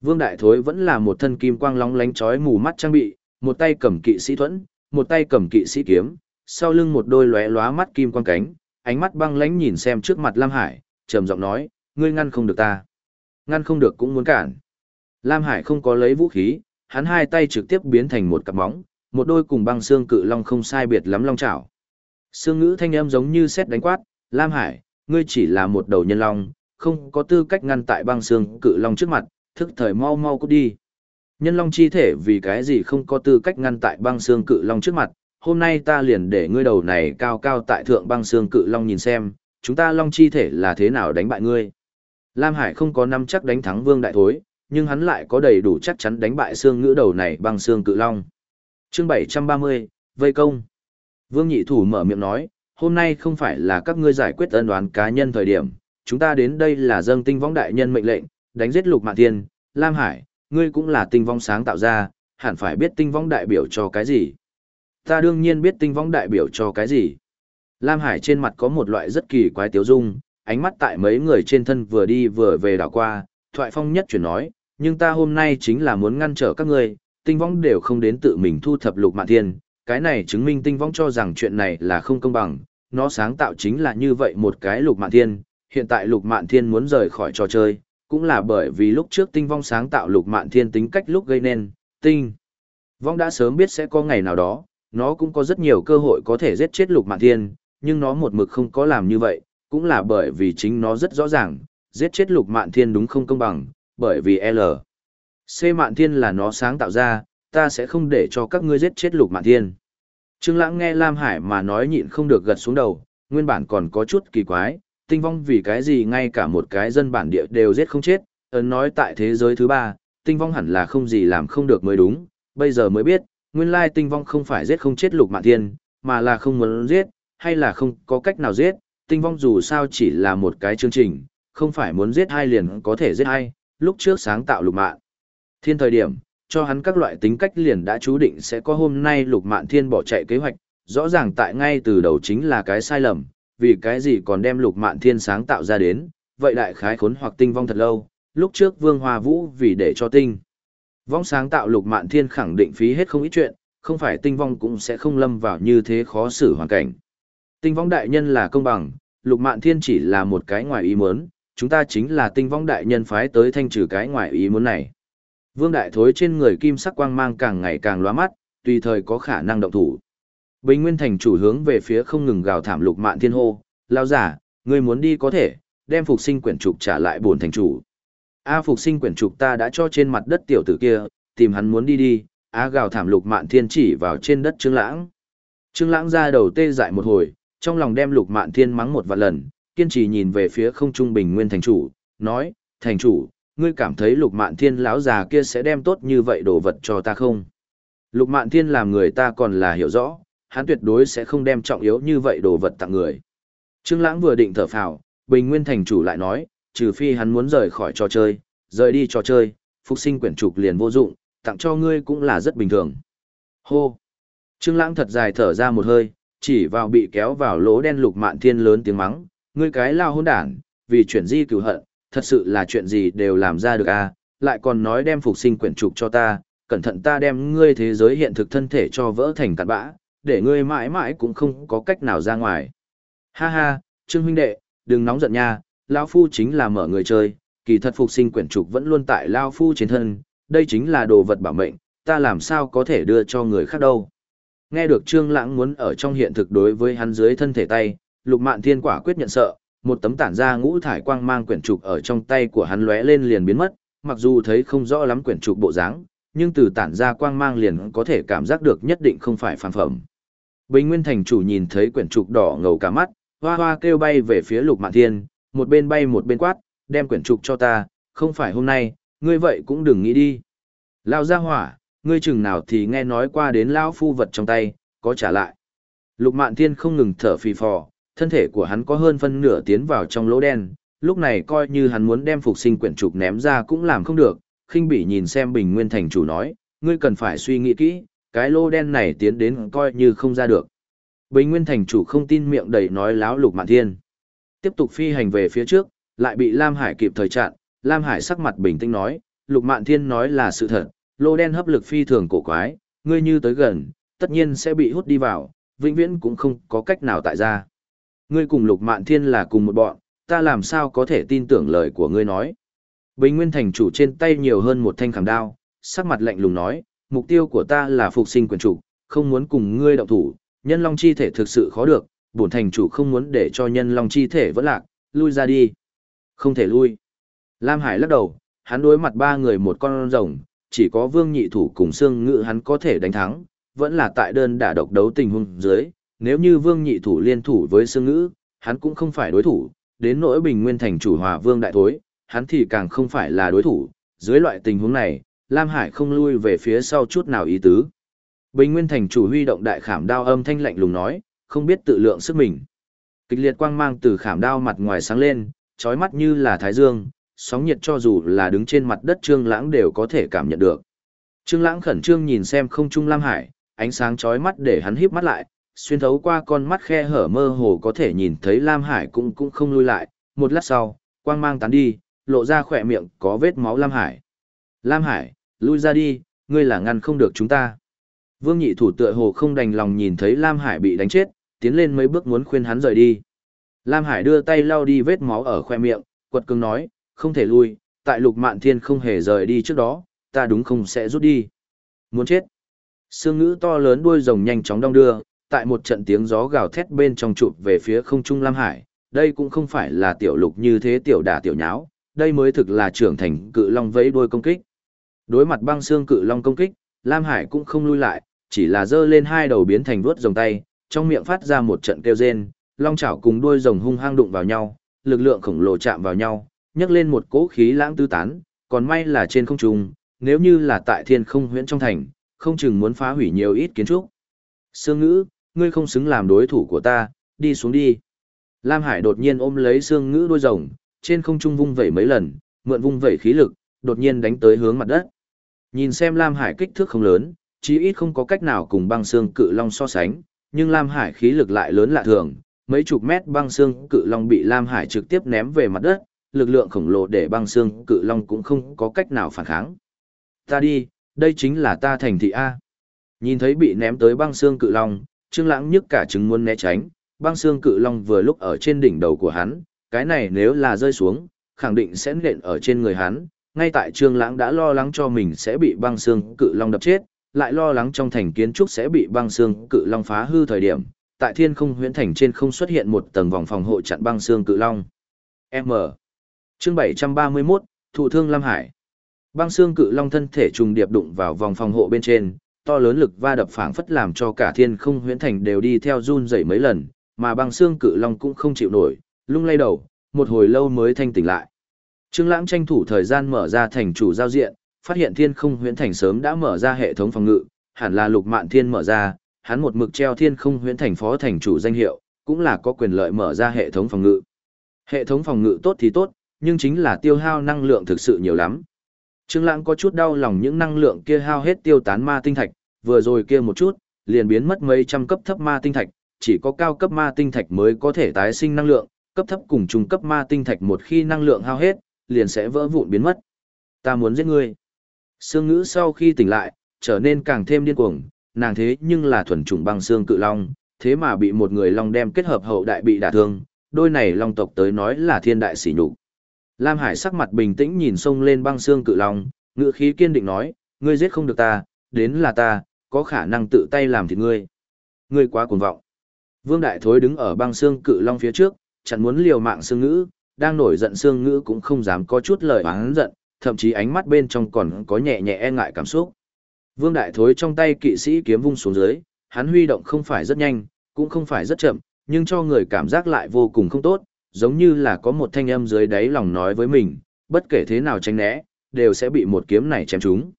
Vương đại thối vẫn là một thân kim quang long lánh chói mù mắt trang bị, một tay cầm kỵ sĩ thuẫn, một tay cầm kỵ sĩ kiếm, sau lưng một đôi lóe lóa mắt kim quang cánh, ánh mắt băng lãnh nhìn xem trước mặt Lam Hải, trầm giọng nói, ngươi ngăn không được ta. Ngăn không được cũng muốn cản. Lam Hải không có lấy vũ khí, hắn hai tay trực tiếp biến thành một cặp móng, một đôi cùng băng xương cự long không sai biệt lắm long chảo. xương ngữ thanh âm giống như xét đánh quát, Lam Hải, ngươi chỉ là một đầu nhân long, không có tư cách ngăn tại băng xương cự long trước mặt, thức thời mau mau cút đi. Nhân long chi thể vì cái gì không có tư cách ngăn tại băng xương cự long trước mặt, hôm nay ta liền để ngươi đầu này cao cao tại thượng băng xương cự long nhìn xem, chúng ta long chi thể là thế nào đánh bại ngươi. Lam Hải không có năm chắc đánh thắng vương đại thối, nhưng hắn lại có đầy đủ chắc chắn đánh bại xương ngữ đầu này băng xương cự long. chương 730, Vây Công Vương Nhị Thủ mở miệng nói, hôm nay không phải là các ngươi giải quyết ân đoán cá nhân thời điểm, chúng ta đến đây là dâng tinh Võng đại nhân mệnh lệnh, đánh giết lục mạng thiên, Lam Hải, ngươi cũng là tinh vong sáng tạo ra, hẳn phải biết tinh vong đại biểu cho cái gì. Ta đương nhiên biết tinh vong đại biểu cho cái gì. Lam Hải trên mặt có một loại rất kỳ quái tiếu dung, ánh mắt tại mấy người trên thân vừa đi vừa về đảo qua, thoại phong nhất chuyển nói, nhưng ta hôm nay chính là muốn ngăn trở các ngươi, tinh vong đều không đến tự mình thu thập lục mạng thiên, cái này chứng minh tinh vong cho rằng chuyện này là không công bằng, nó sáng tạo chính là như vậy một cái lục mạng thiên, hiện tại lục mạng thiên muốn rời khỏi trò chơi, cũng là bởi vì lúc trước tinh vong sáng tạo lục mạn thiên tính cách lúc gây nên, tinh. Vong đã sớm biết sẽ có ngày nào đó, nó cũng có rất nhiều cơ hội có thể giết chết lục mạn thiên, nhưng nó một mực không có làm như vậy, cũng là bởi vì chính nó rất rõ ràng, giết chết lục mạn thiên đúng không công bằng, bởi vì L. C mạn thiên là nó sáng tạo ra, ta sẽ không để cho các ngươi giết chết lục mạn thiên. Trương Lãng nghe Lam Hải mà nói nhịn không được gật xuống đầu, nguyên bản còn có chút kỳ quái, tinh vong vì cái gì ngay cả một cái dân bản địa đều giết không chết, ấn nói tại thế giới thứ ba, tinh vong hẳn là không gì làm không được mới đúng, bây giờ mới biết, nguyên lai tinh vong không phải giết không chết lục mạng thiên, mà là không muốn giết, hay là không có cách nào giết, tinh vong dù sao chỉ là một cái chương trình, không phải muốn giết hai liền có thể giết hai, lúc trước sáng tạo lục mạng. Thiên thời điểm, cho hắn các loại tính cách liền đã chú định sẽ có hôm nay lục mạng thiên bỏ chạy kế hoạch, rõ ràng tại ngay từ đầu chính là cái sai lầm, vì cái gì còn đem lục mạng thiên sáng tạo ra đến, vậy đại khái khốn hoặc tinh vong thật lâu, lúc trước vương hoa vũ vì để cho tinh. Vong sáng tạo lục mạn thiên khẳng định phí hết không ít chuyện, không phải tinh vong cũng sẽ không lâm vào như thế khó xử hoàn cảnh. Tinh vong đại nhân là công bằng, lục mạn thiên chỉ là một cái ngoài ý muốn, chúng ta chính là tinh vong đại nhân phái tới thanh trừ cái ngoài ý muốn này. Vương đại thối trên người kim sắc quang mang càng ngày càng lóa mắt, tùy thời có khả năng động thủ. Bình Nguyên thành chủ hướng về phía không ngừng gào thảm lục mạn thiên hô, lao giả, người muốn đi có thể, đem phục sinh quyển trục trả lại bổn thành chủ. A phục sinh quyển trục ta đã cho trên mặt đất tiểu tử kia, tìm hắn muốn đi đi, A gào thảm lục mạn thiên chỉ vào trên đất Trương Lãng. Trương Lãng ra đầu tê dại một hồi, trong lòng đem lục mạn thiên mắng một vạn lần, kiên trì nhìn về phía không trung bình nguyên thành chủ, nói, thành chủ, ngươi cảm thấy lục mạn thiên lão già kia sẽ đem tốt như vậy đồ vật cho ta không? Lục mạn thiên làm người ta còn là hiểu rõ, hắn tuyệt đối sẽ không đem trọng yếu như vậy đồ vật tặng người. Trương Lãng vừa định thở phào, Bình Nguyên thành chủ lại nói, trừ phi hắn muốn rời khỏi trò chơi, rời đi trò chơi, phục sinh quyển trục liền vô dụng, tặng cho ngươi cũng là rất bình thường. Hô. Trương Lãng thật dài thở ra một hơi, chỉ vào bị kéo vào lỗ đen Lục Mạn Thiên lớn tiếng mắng, ngươi cái lao hỗn đản, vì chuyện gì cửu hận, thật sự là chuyện gì đều làm ra được à, lại còn nói đem phục sinh quyển trục cho ta, cẩn thận ta đem ngươi thế giới hiện thực thân thể cho vỡ thành cặn bã, để ngươi mãi mãi cũng không có cách nào ra ngoài. Ha ha, Trương huynh đệ, đừng nóng giận nha, lão phu chính là mở người chơi, kỳ thật phục sinh quyển trục vẫn luôn tại lão phu trên thân, đây chính là đồ vật bảo mệnh, ta làm sao có thể đưa cho người khác đâu. Nghe được Trương Lãng muốn ở trong hiện thực đối với hắn dưới thân thể tay, Lục Mạn Thiên quả quyết nhận sợ, một tấm tản ra ngũ thải quang mang quyển trục ở trong tay của hắn lóe lên liền biến mất, mặc dù thấy không rõ lắm quyển trục bộ dáng, nhưng từ tản ra quang mang liền có thể cảm giác được nhất định không phải phàm phẩm. Bình Nguyên thành chủ nhìn thấy quyển trục đỏ ngầu cả mắt, hoa hoa kêu bay về phía Lục Mạn Thiên, một bên bay một bên quát, đem quyển trục cho ta, không phải hôm nay, ngươi vậy cũng đừng nghĩ đi. Lao ra hỏa, ngươi chừng nào thì nghe nói qua đến lão phu vật trong tay, có trả lại. Lục Mạn Thiên không ngừng thở phì phò, thân thể của hắn có hơn phân nửa tiến vào trong lỗ đen, lúc này coi như hắn muốn đem phục sinh quyển trục ném ra cũng làm không được, khinh bỉ nhìn xem Bình Nguyên thành chủ nói, ngươi cần phải suy nghĩ kỹ, cái lô đen này tiến đến coi như không ra được. Bình Nguyên thành chủ không tin miệng đầy nói láo Lục Mạn Thiên. Tiếp tục phi hành về phía trước, lại bị Lam Hải kịp thời chặn, Lam Hải sắc mặt bình tĩnh nói, Lục Mạn Thiên nói là sự thật, lô đen hấp lực phi thường cổ quái, ngươi như tới gần, tất nhiên sẽ bị hút đi vào, vĩnh viễn cũng không có cách nào tại ra. Ngươi cùng Lục Mạn Thiên là cùng một bọn, ta làm sao có thể tin tưởng lời của ngươi nói. Bình Nguyên Thành chủ trên tay nhiều hơn một thanh khảm đao, sắc mặt lạnh lùng nói, mục tiêu của ta là phục sinh quyền chủ, không muốn cùng ngươi động thủ, nhân long chi thể thực sự khó được, bổn thành chủ không muốn để cho nhân long chi thể vẫn lạc, lui ra đi. Không thể lui. Lam Hải lắc đầu, hắn đối mặt ba người một con rồng, chỉ có vương nhị thủ cùng xương ngự hắn có thể đánh thắng, vẫn là tại đơn đả độc đấu tình huống dưới, nếu như vương nhị thủ liên thủ với xương ngữ, hắn cũng không phải đối thủ, đến nỗi bình nguyên thành chủ hòa vương đại thối, hắn thì càng không phải là đối thủ, dưới loại tình huống này, Lam Hải không lui về phía sau chút nào ý tứ. Bình nguyên thành chủ huy động đại khảm đao âm thanh lạnh lùng nói, không biết tự lượng sức mình. Kịch liệt quang mang từ khảm đao mặt ngoài sáng lên, chói mắt như là thái dương, sóng nhiệt cho dù là đứng trên mặt đất Trương Lãng đều có thể cảm nhận được. Trương Lãng khẩn trương nhìn xem không trung Lam Hải, ánh sáng chói mắt để hắn híp mắt lại, xuyên thấu qua con mắt khe hở mơ hồ có thể nhìn thấy Lam Hải cũng cũng không lui lại, một lát sau, quang mang tán đi, lộ ra khóe miệng có vết máu Lam Hải. Lam Hải, lui ra đi, ngươi là ngăn không được chúng ta. Vương nhị thủ tựa hồ không đành lòng nhìn thấy Lam Hải bị đánh chết, tiến lên mấy bước muốn khuyên hắn rời đi. Lam Hải đưa tay lau đi vết máu ở khoe miệng, quật cường nói, không thể lui, tại lục mạn thiên không hề rời đi trước đó, ta đúng không sẽ rút đi. Muốn chết. Sương ngữ to lớn đuôi rồng nhanh chóng đong đưa, tại một trận tiếng gió gào thét bên trong chụp về phía không trung Lam Hải, đây cũng không phải là tiểu lục như thế tiểu đả tiểu nháo, đây mới thực là trưởng thành cự long vẫy đuôi công kích. Đối mặt băng xương cự long công kích, Lam Hải cũng không lui lại, chỉ là giơ lên hai đầu biến thành vuốt rồng tay, trong miệng phát ra một trận kêu rên, long chảo cùng đuôi rồng hung hăng đụng vào nhau, lực lượng khổng lồ chạm vào nhau, nhấc lên một cỗ khí lãng tứ tán, còn may là trên không trung, nếu như là tại thiên không huyễn trong thành, không chừng muốn phá hủy nhiều ít kiến trúc. Sương ngữ, ngươi không xứng làm đối thủ của ta, đi xuống đi. Lam Hải đột nhiên ôm lấy Sương ngữ đuôi rồng, trên không trung vung vẩy mấy lần, mượn vung vẩy khí lực, đột nhiên đánh tới hướng mặt đất. Nhìn xem Lam Hải kích thước không lớn, chí ít không có cách nào cùng băng xương cự long so sánh, nhưng Lam Hải khí lực lại lớn lạ thường, mấy chục mét băng xương cự long bị Lam Hải trực tiếp ném về mặt đất, lực lượng khổng lồ để băng xương cự long cũng không có cách nào phản kháng. Ta đi, đây chính là ta thành thị A. Nhìn thấy bị ném tới băng xương cự long, Trương Lãng nhức cả trứng muốn né tránh, băng xương cự long vừa lúc ở trên đỉnh đầu của hắn, cái này nếu là rơi xuống, khẳng định sẽ nện ở trên người hắn. Ngay tại Trương Lãng đã lo lắng cho mình sẽ bị băng xương cự long đập chết, lại lo lắng trong thành kiến trúc sẽ bị băng xương cự long phá hư thời điểm, tại Thiên Không Huyễn Thành trên không xuất hiện một tầng vòng phòng hộ chặn băng xương cự long. M. Chương 731, Thủ thương Lam Hải. Băng xương cự long thân thể trùng điệp đụng vào vòng phòng hộ bên trên, to lớn lực va đập phảng phất làm cho cả Thiên Không Huyễn Thành đều đi theo run rẩy mấy lần, mà băng xương cự long cũng không chịu nổi, lung lay đầu, một hồi lâu mới thanh tỉnh lại. Trương Lãng tranh thủ thời gian mở ra thành chủ giao diện, phát hiện Thiên Không Huyễn Thành sớm đã mở ra hệ thống phòng ngự, hẳn là Lục Mạn Thiên mở ra, hắn một mực treo Thiên Không Huyễn Thành phó thành chủ danh hiệu, cũng là có quyền lợi mở ra hệ thống phòng ngự. Hệ thống phòng ngự tốt thì tốt, nhưng chính là tiêu hao năng lượng thực sự nhiều lắm. Trương Lãng có chút đau lòng những năng lượng kia hao hết tiêu tán ma tinh thạch, vừa rồi kia một chút, liền biến mất mấy trăm cấp thấp ma tinh thạch, chỉ có cao cấp ma tinh thạch mới có thể tái sinh năng lượng, cấp thấp cùng trung cấp ma tinh thạch một khi năng lượng hao hết, liền sẽ vỡ vụn biến mất. Ta muốn giết ngươi. Sương ngữ sau khi tỉnh lại, trở nên càng thêm điên cuồng, nàng thế nhưng là thuần chủng băng xương cự long, thế mà bị một người long đem kết hợp hậu đại bị đả thương, đôi này long tộc tới nói là thiên đại sỉ nhục. Lam Hải sắc mặt bình tĩnh nhìn sông lên băng xương cự long, ngữ khí kiên định nói, ngươi giết không được ta, đến là ta, có khả năng tự tay làm thịt ngươi. Ngươi quá cuồng vọng. Vương Đại Thối đứng ở băng xương cự long phía trước, chẳng muốn liều mạng xương ngữ, đang nổi giận xương ngữ cũng không dám có chút lời oán giận, thậm chí ánh mắt bên trong còn có nhẹ nhẹ e ngại cảm xúc. Vương Đại Thối trong tay kỵ sĩ kiếm vung xuống dưới, hắn huy động không phải rất nhanh, cũng không phải rất chậm, nhưng cho người cảm giác lại vô cùng không tốt, giống như là có một thanh âm dưới đáy lòng nói với mình, bất kể thế nào tránh né, đều sẽ bị một kiếm này chém trúng.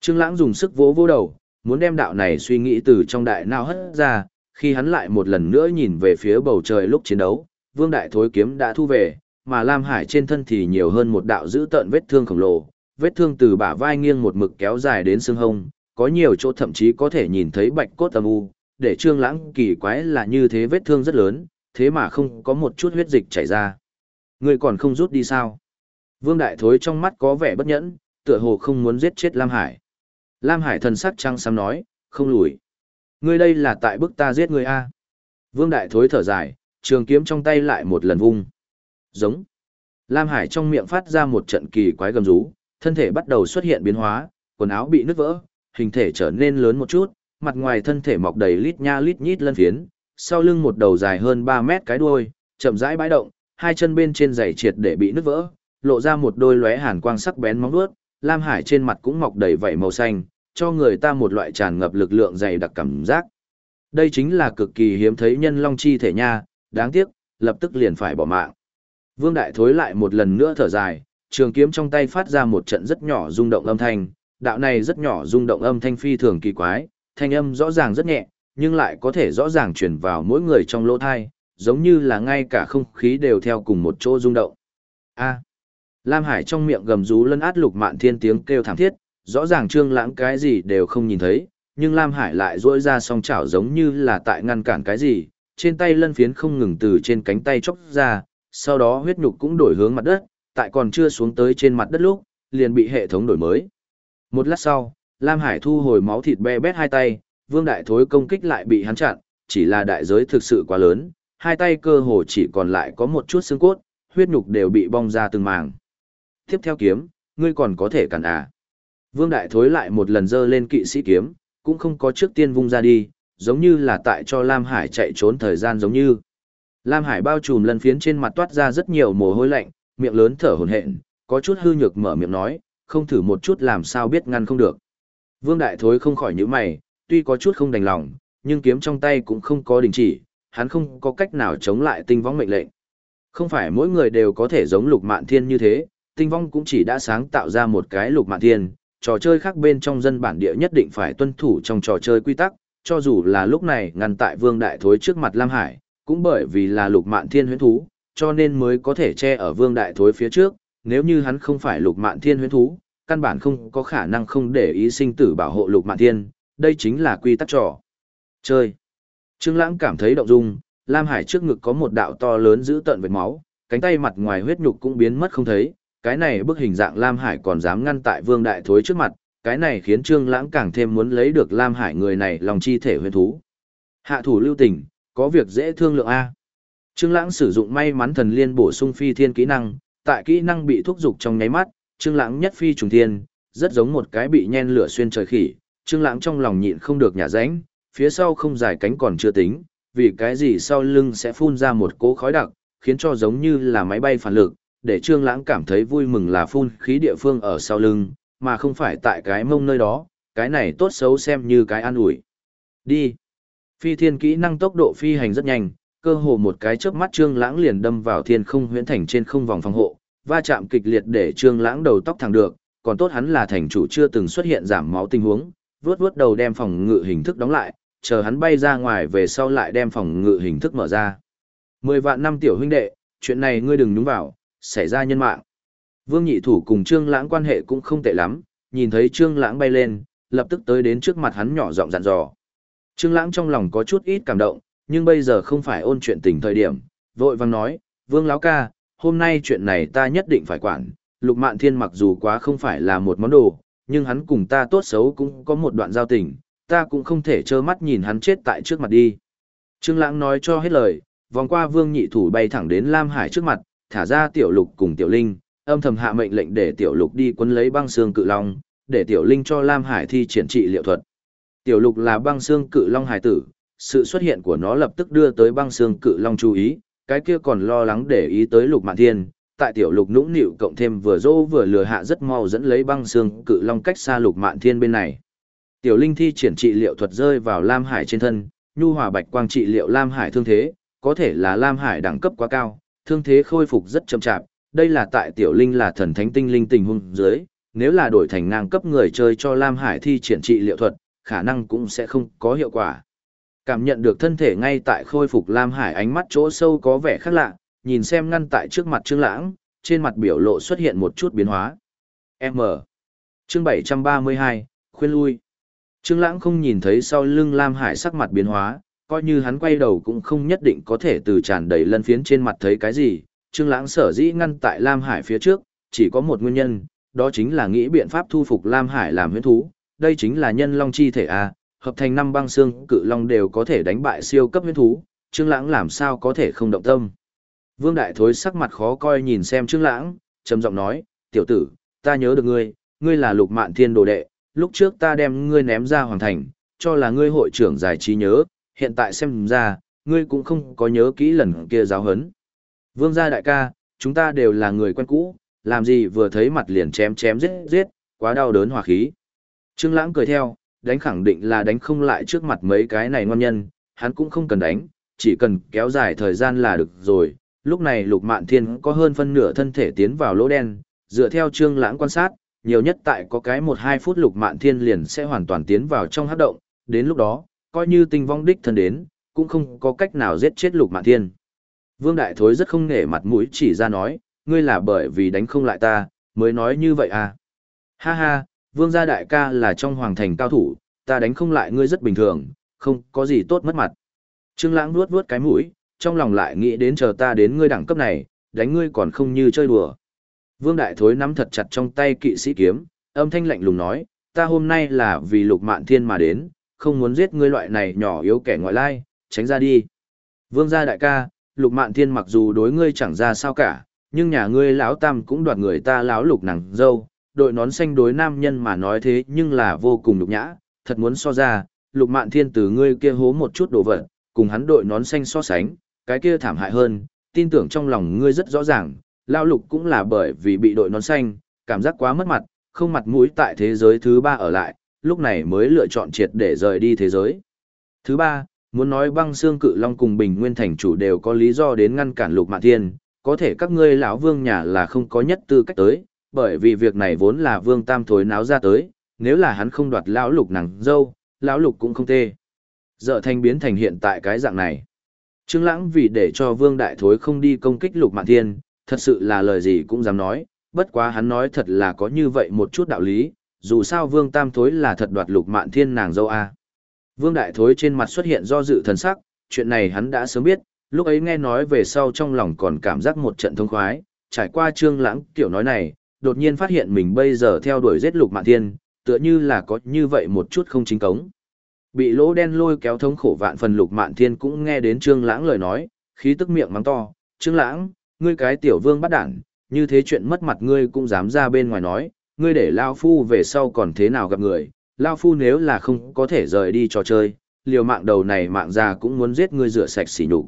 Trương Lãng dùng sức vỗ vỗ đầu, muốn đem đạo này suy nghĩ từ trong đại não hất ra, khi hắn lại một lần nữa nhìn về phía bầu trời lúc chiến đấu, Vương Đại Thối kiếm đã thu về, mà Lam Hải trên thân thì nhiều hơn một đạo dữ tợn vết thương khổng lồ, vết thương từ bả vai nghiêng một mực kéo dài đến xương hông, có nhiều chỗ thậm chí có thể nhìn thấy bạch cốt âm u, để Trương Lãng kỳ quái là như thế vết thương rất lớn, thế mà không có một chút huyết dịch chảy ra. Ngươi còn không rút đi sao? Vương Đại Thối trong mắt có vẻ bất nhẫn, tựa hồ không muốn giết chết Lam Hải. Lam Hải thần sắc trăng xám nói, không lùi. Ngươi đây là tại bức ta giết ngươi a. Vương Đại Thối thở dài, trường kiếm trong tay lại một lần vung. Giống. Lam Hải trong miệng phát ra một trận kỳ quái gầm rú, thân thể bắt đầu xuất hiện biến hóa, quần áo bị nứt vỡ, hình thể trở nên lớn một chút, mặt ngoài thân thể mọc đầy lít nha lít nhít lân phiến, sau lưng một đầu dài hơn 3 mét cái đuôi, chậm rãi bãi động, hai chân bên trên giày triệt để bị nứt vỡ, lộ ra một đôi lóe hàn quang sắc bén móng vuốt, Lam Hải trên mặt cũng mọc đầy vảy màu xanh, cho người ta một loại tràn ngập lực lượng dày đặc cảm giác. Đây chính là cực kỳ hiếm thấy nhân long chi thể nha, đáng tiếc, lập tức liền phải bỏ mạng. Vương Đại Thối lại một lần nữa thở dài, trường kiếm trong tay phát ra một trận rất nhỏ rung động âm thanh, đạo này rất nhỏ rung động âm thanh phi thường kỳ quái, thanh âm rõ ràng rất nhẹ, nhưng lại có thể rõ ràng truyền vào mỗi người trong lỗ thai, giống như là ngay cả không khí đều theo cùng một chỗ rung động. A. Lam Hải trong miệng gầm rú lân át lục mạn thiên tiếng kêu thảm thiết, rõ ràng trương lãng cái gì đều không nhìn thấy, nhưng Lam Hải lại duỗi ra song chảo giống như là tại ngăn cản cái gì, trên tay lân phiến không ngừng từ trên cánh tay chốc ra, sau đó huyết nhục cũng đổi hướng mặt đất, tại còn chưa xuống tới trên mặt đất lúc, liền bị hệ thống đổi mới. Một lát sau, Lam Hải thu hồi máu thịt be bét hai tay, Vương Đại Thối công kích lại bị hắn chặn, chỉ là đại giới thực sự quá lớn, hai tay cơ hồ chỉ còn lại có một chút xương cốt, huyết nhục đều bị bong ra từng màng. Tiếp theo kiếm, ngươi còn có thể cản à. Vương Đại Thối lại một lần dơ lên kỵ sĩ kiếm, cũng không có trước tiên vung ra đi, giống như là tại cho Lam Hải chạy trốn thời gian giống như. Lam Hải bao trùm lần phiến trên mặt toát ra rất nhiều mồ hôi lạnh, miệng lớn thở hổn hển, có chút hư nhược mở miệng nói, không thử một chút làm sao biết ngăn không được. Vương Đại Thối không khỏi nhíu mày, tuy có chút không đành lòng, nhưng kiếm trong tay cũng không có đình chỉ, hắn không có cách nào chống lại tinh vong mệnh lệnh. Không phải mỗi người đều có thể giống lục mạn thiên như thế, tinh vong cũng chỉ đã sáng tạo ra một cái lục mạn thiên, trò chơi khác bên trong dân bản địa nhất định phải tuân thủ trong trò chơi quy tắc, cho dù là lúc này ngăn tại vương đại thối trước mặt Lam Hải, cũng bởi vì là lục mạn thiên huyễn thú, cho nên mới có thể che ở vương đại thối phía trước, nếu như hắn không phải lục mạn thiên huyễn thú, căn bản không có khả năng không để ý sinh tử bảo hộ lục mạn thiên, đây chính là quy tắc trò. Chơi. Trương Lãng cảm thấy động dung, Lam Hải trước ngực có một đạo to lớn giữ tận vết máu, cánh tay mặt ngoài huyết nhục cũng biến mất không thấy, cái này bức hình dạng Lam Hải còn dám ngăn tại Vương Đại Thối trước mặt, cái này khiến Trương Lãng càng thêm muốn lấy được Lam Hải người này lòng chi thể huyền thú. Hạ thủ lưu tình, có việc dễ thương lượng a. Trương Lãng sử dụng may mắn thần liên bổ sung phi thiên kỹ năng, tại kỹ năng bị thúc dục trong nháy mắt, Trương Lãng nhất phi trùng thiên, rất giống một cái bị nhen lửa xuyên trời khỉ, Trương Lãng trong lòng nhịn không được nhả ránh phía sau không dài cánh còn chưa tính, vì cái gì sau lưng sẽ phun ra một cỗ khói đặc, khiến cho giống như là máy bay phản lực, để Trương Lãng cảm thấy vui mừng là phun khí địa phương ở sau lưng, mà không phải tại cái mông nơi đó, cái này tốt xấu xem như cái an ủi. Đi. Phi thiên kỹ năng tốc độ phi hành rất nhanh, cơ hồ một cái chớp mắt Trương Lãng liền đâm vào thiên không huyễn thành trên không vòng phòng hộ, va chạm kịch liệt để Trương Lãng đầu tóc thẳng được, còn tốt hắn là thành chủ chưa từng xuất hiện giảm máu tình huống, vuốt vuốt đầu đem phòng ngự hình thức đóng lại, chờ hắn bay ra ngoài về sau lại đem phòng ngự hình thức mở ra. Mười vạn năm tiểu huynh đệ, chuyện này ngươi đừng nhúng vào, xảy ra nhân mạng. Vương Nhị Thủ cùng Trương Lãng quan hệ cũng không tệ lắm, nhìn thấy Trương Lãng bay lên, lập tức tới đến trước mặt hắn nhỏ giọng dặn dò. Trương Lãng trong lòng có chút ít cảm động, nhưng bây giờ không phải ôn chuyện tình thời điểm, vội vàng nói, "Vương lão ca, hôm nay chuyện này ta nhất định phải quản, Lục Mạn Thiên mặc dù quá không phải là một món đồ, nhưng hắn cùng ta tốt xấu cũng có một đoạn giao tình, ta cũng không thể trơ mắt nhìn hắn chết tại trước mặt đi." Trương Lãng nói cho hết lời, vòng qua Vương Nhị Thủ bay thẳng đến Lam Hải trước mặt, thả ra Tiểu Lục cùng Tiểu Linh, âm thầm hạ mệnh lệnh để Tiểu Lục đi quấn lấy băng xương cự long, để Tiểu Linh cho Lam Hải thi triển trị liệu thuật. Tiểu Lục là băng xương cự long hải tử, sự xuất hiện của nó lập tức đưa tới băng xương cự long chú ý, cái kia còn lo lắng để ý tới Lục Mạn Thiên, tại Tiểu Lục nũng nịu cộng thêm vừa dỗ vừa lừa hạ rất mau dẫn lấy băng xương cự long cách xa Lục Mạn Thiên bên này. Tiểu Linh thi triển trị liệu thuật rơi vào Lam Hải trên thân, nhu hòa bạch quang trị liệu Lam Hải thương thế, có thể là Lam Hải đẳng cấp quá cao, thương thế khôi phục rất chậm chạp, đây là tại Tiểu Linh là thần thánh tinh linh tình huống dưới, nếu là đổi thành ngang cấp người chơi cho Lam Hải thi triển trị liệu thuật, khả năng cũng sẽ không có hiệu quả. Cảm nhận được thân thể ngay tại khôi phục Lam Hải ánh mắt chỗ sâu có vẻ khác lạ, nhìn xem ngăn tại trước mặt Trương Lãng, trên mặt biểu lộ xuất hiện một chút biến hóa. M. Chương 732, khuyên lui. Trương Lãng không nhìn thấy sau lưng Lam Hải sắc mặt biến hóa, coi như hắn quay đầu cũng không nhất định có thể từ tràn đầy lân phiến trên mặt thấy cái gì. Trương Lãng sở dĩ ngăn tại Lam Hải phía trước, chỉ có một nguyên nhân, đó chính là nghĩ biện pháp thu phục Lam Hải làm huyễn thú, đây chính là nhân long chi thể a, hợp thành năm băng xương cự long đều có thể đánh bại siêu cấp huyễn thú, Trương Lãng làm sao có thể không động tâm. Vương Đại Thối sắc mặt khó coi nhìn xem Trương Lãng, trầm giọng nói, "Tiểu tử, ta nhớ được ngươi, ngươi là Lục Mạn Thiên đồ đệ, lúc trước ta đem ngươi ném ra hoàng thành, cho là ngươi hội trưởng giải trí nhớ, hiện tại xem ra, ngươi cũng không có nhớ kỹ lần kia giáo huấn." Vương gia đại ca, chúng ta đều là người quen cũ, làm gì vừa thấy mặt liền chém chém giết giết, quá đau đớn hòa khí. Trương Lãng cười theo, đánh khẳng định là đánh không lại trước mặt mấy cái này ngon nhân, hắn cũng không cần đánh, chỉ cần kéo dài thời gian là được rồi. Lúc này Lục Mạn Thiên có hơn phân nửa thân thể tiến vào lỗ đen, dựa theo Trương Lãng quan sát, nhiều nhất tại có cái 1-2 phút Lục Mạn Thiên liền sẽ hoàn toàn tiến vào trong hắc động, đến lúc đó, coi như tinh vong đích thân đến, cũng không có cách nào giết chết Lục Mạn Thiên. Vương Đại Thối rất không nể mặt mũi chỉ ra nói, ngươi là bởi vì đánh không lại ta, mới nói như vậy à. Ha ha, vương gia đại ca là trong hoàng thành cao thủ, ta đánh không lại ngươi rất bình thường, không có gì tốt mất mặt. Trương Lãng nuốt nuốt cái mũi, trong lòng lại nghĩ đến chờ ta đến ngươi đẳng cấp này, đánh ngươi còn không như chơi đùa. Vương Đại Thối nắm thật chặt trong tay kỵ sĩ kiếm, âm thanh lạnh lùng nói, ta hôm nay là vì Lục Mạn Thiên mà đến, không muốn giết ngươi loại này nhỏ yếu kẻ ngoại lai, tránh ra đi. Vương gia đại ca, Lục Mạn Thiên mặc dù đối ngươi chẳng ra sao cả, nhưng nhà ngươi lão tam cũng đoạt người ta lão lục nàng dâu, đội nón xanh đối nam nhân mà nói thế nhưng là vô cùng nhục nhã, thật muốn so ra, lục mạn thiên từ ngươi kia hố một chút đồ vật, cùng hắn đội nón xanh so sánh, cái kia thảm hại hơn, tin tưởng trong lòng ngươi rất rõ ràng, lão lục cũng là bởi vì bị đội nón xanh, cảm giác quá mất mặt, không mặt mũi tại thế giới thứ ba ở lại, lúc này mới lựa chọn triệt để rời đi thế giới. Thứ ba, muốn nói băng xương cự long cùng bình nguyên thành chủ đều có lý do đến ngăn cản lục mạn thiên, có thể các ngươi lão vương nhà là không có nhất tư cách tới, bởi vì việc này vốn là vương tam thối náo ra tới, nếu là hắn không đoạt lão lục nàng dâu, lão lục cũng không tê. Dợ thanh biến thành hiện tại cái dạng này. Trương Lãng vì để cho Vương Đại Thối không đi công kích Lục Mạn Thiên, thật sự là lời gì cũng dám nói, bất quá hắn nói thật là có như vậy một chút đạo lý, dù sao Vương Tam Thối là thật đoạt Lục Mạn Thiên nàng dâu a. Vương Đại Thối trên mặt xuất hiện do dự thần sắc, chuyện này hắn đã sớm biết, lúc ấy nghe nói về sau trong lòng còn cảm giác một trận thông khoái, trải qua trương lãng kiểu nói này, đột nhiên phát hiện mình bây giờ theo đuổi giết lục mạn thiên, tựa như là có như vậy một chút không chính cống. Bị lỗ đen lôi kéo thống khổ vạn phần lục mạn thiên cũng nghe đến trương lãng lời nói, khí tức miệng mắng to, trương lãng, ngươi cái tiểu vương bắt đản, như thế chuyện mất mặt ngươi cũng dám ra bên ngoài nói, ngươi để Lao Phu về sau còn thế nào gặp người, Lao Phu nếu là không có thể rời đi trò chơi, liều mạng đầu này mạng già cũng muốn giết ngươi rửa sạch xỉ nhục.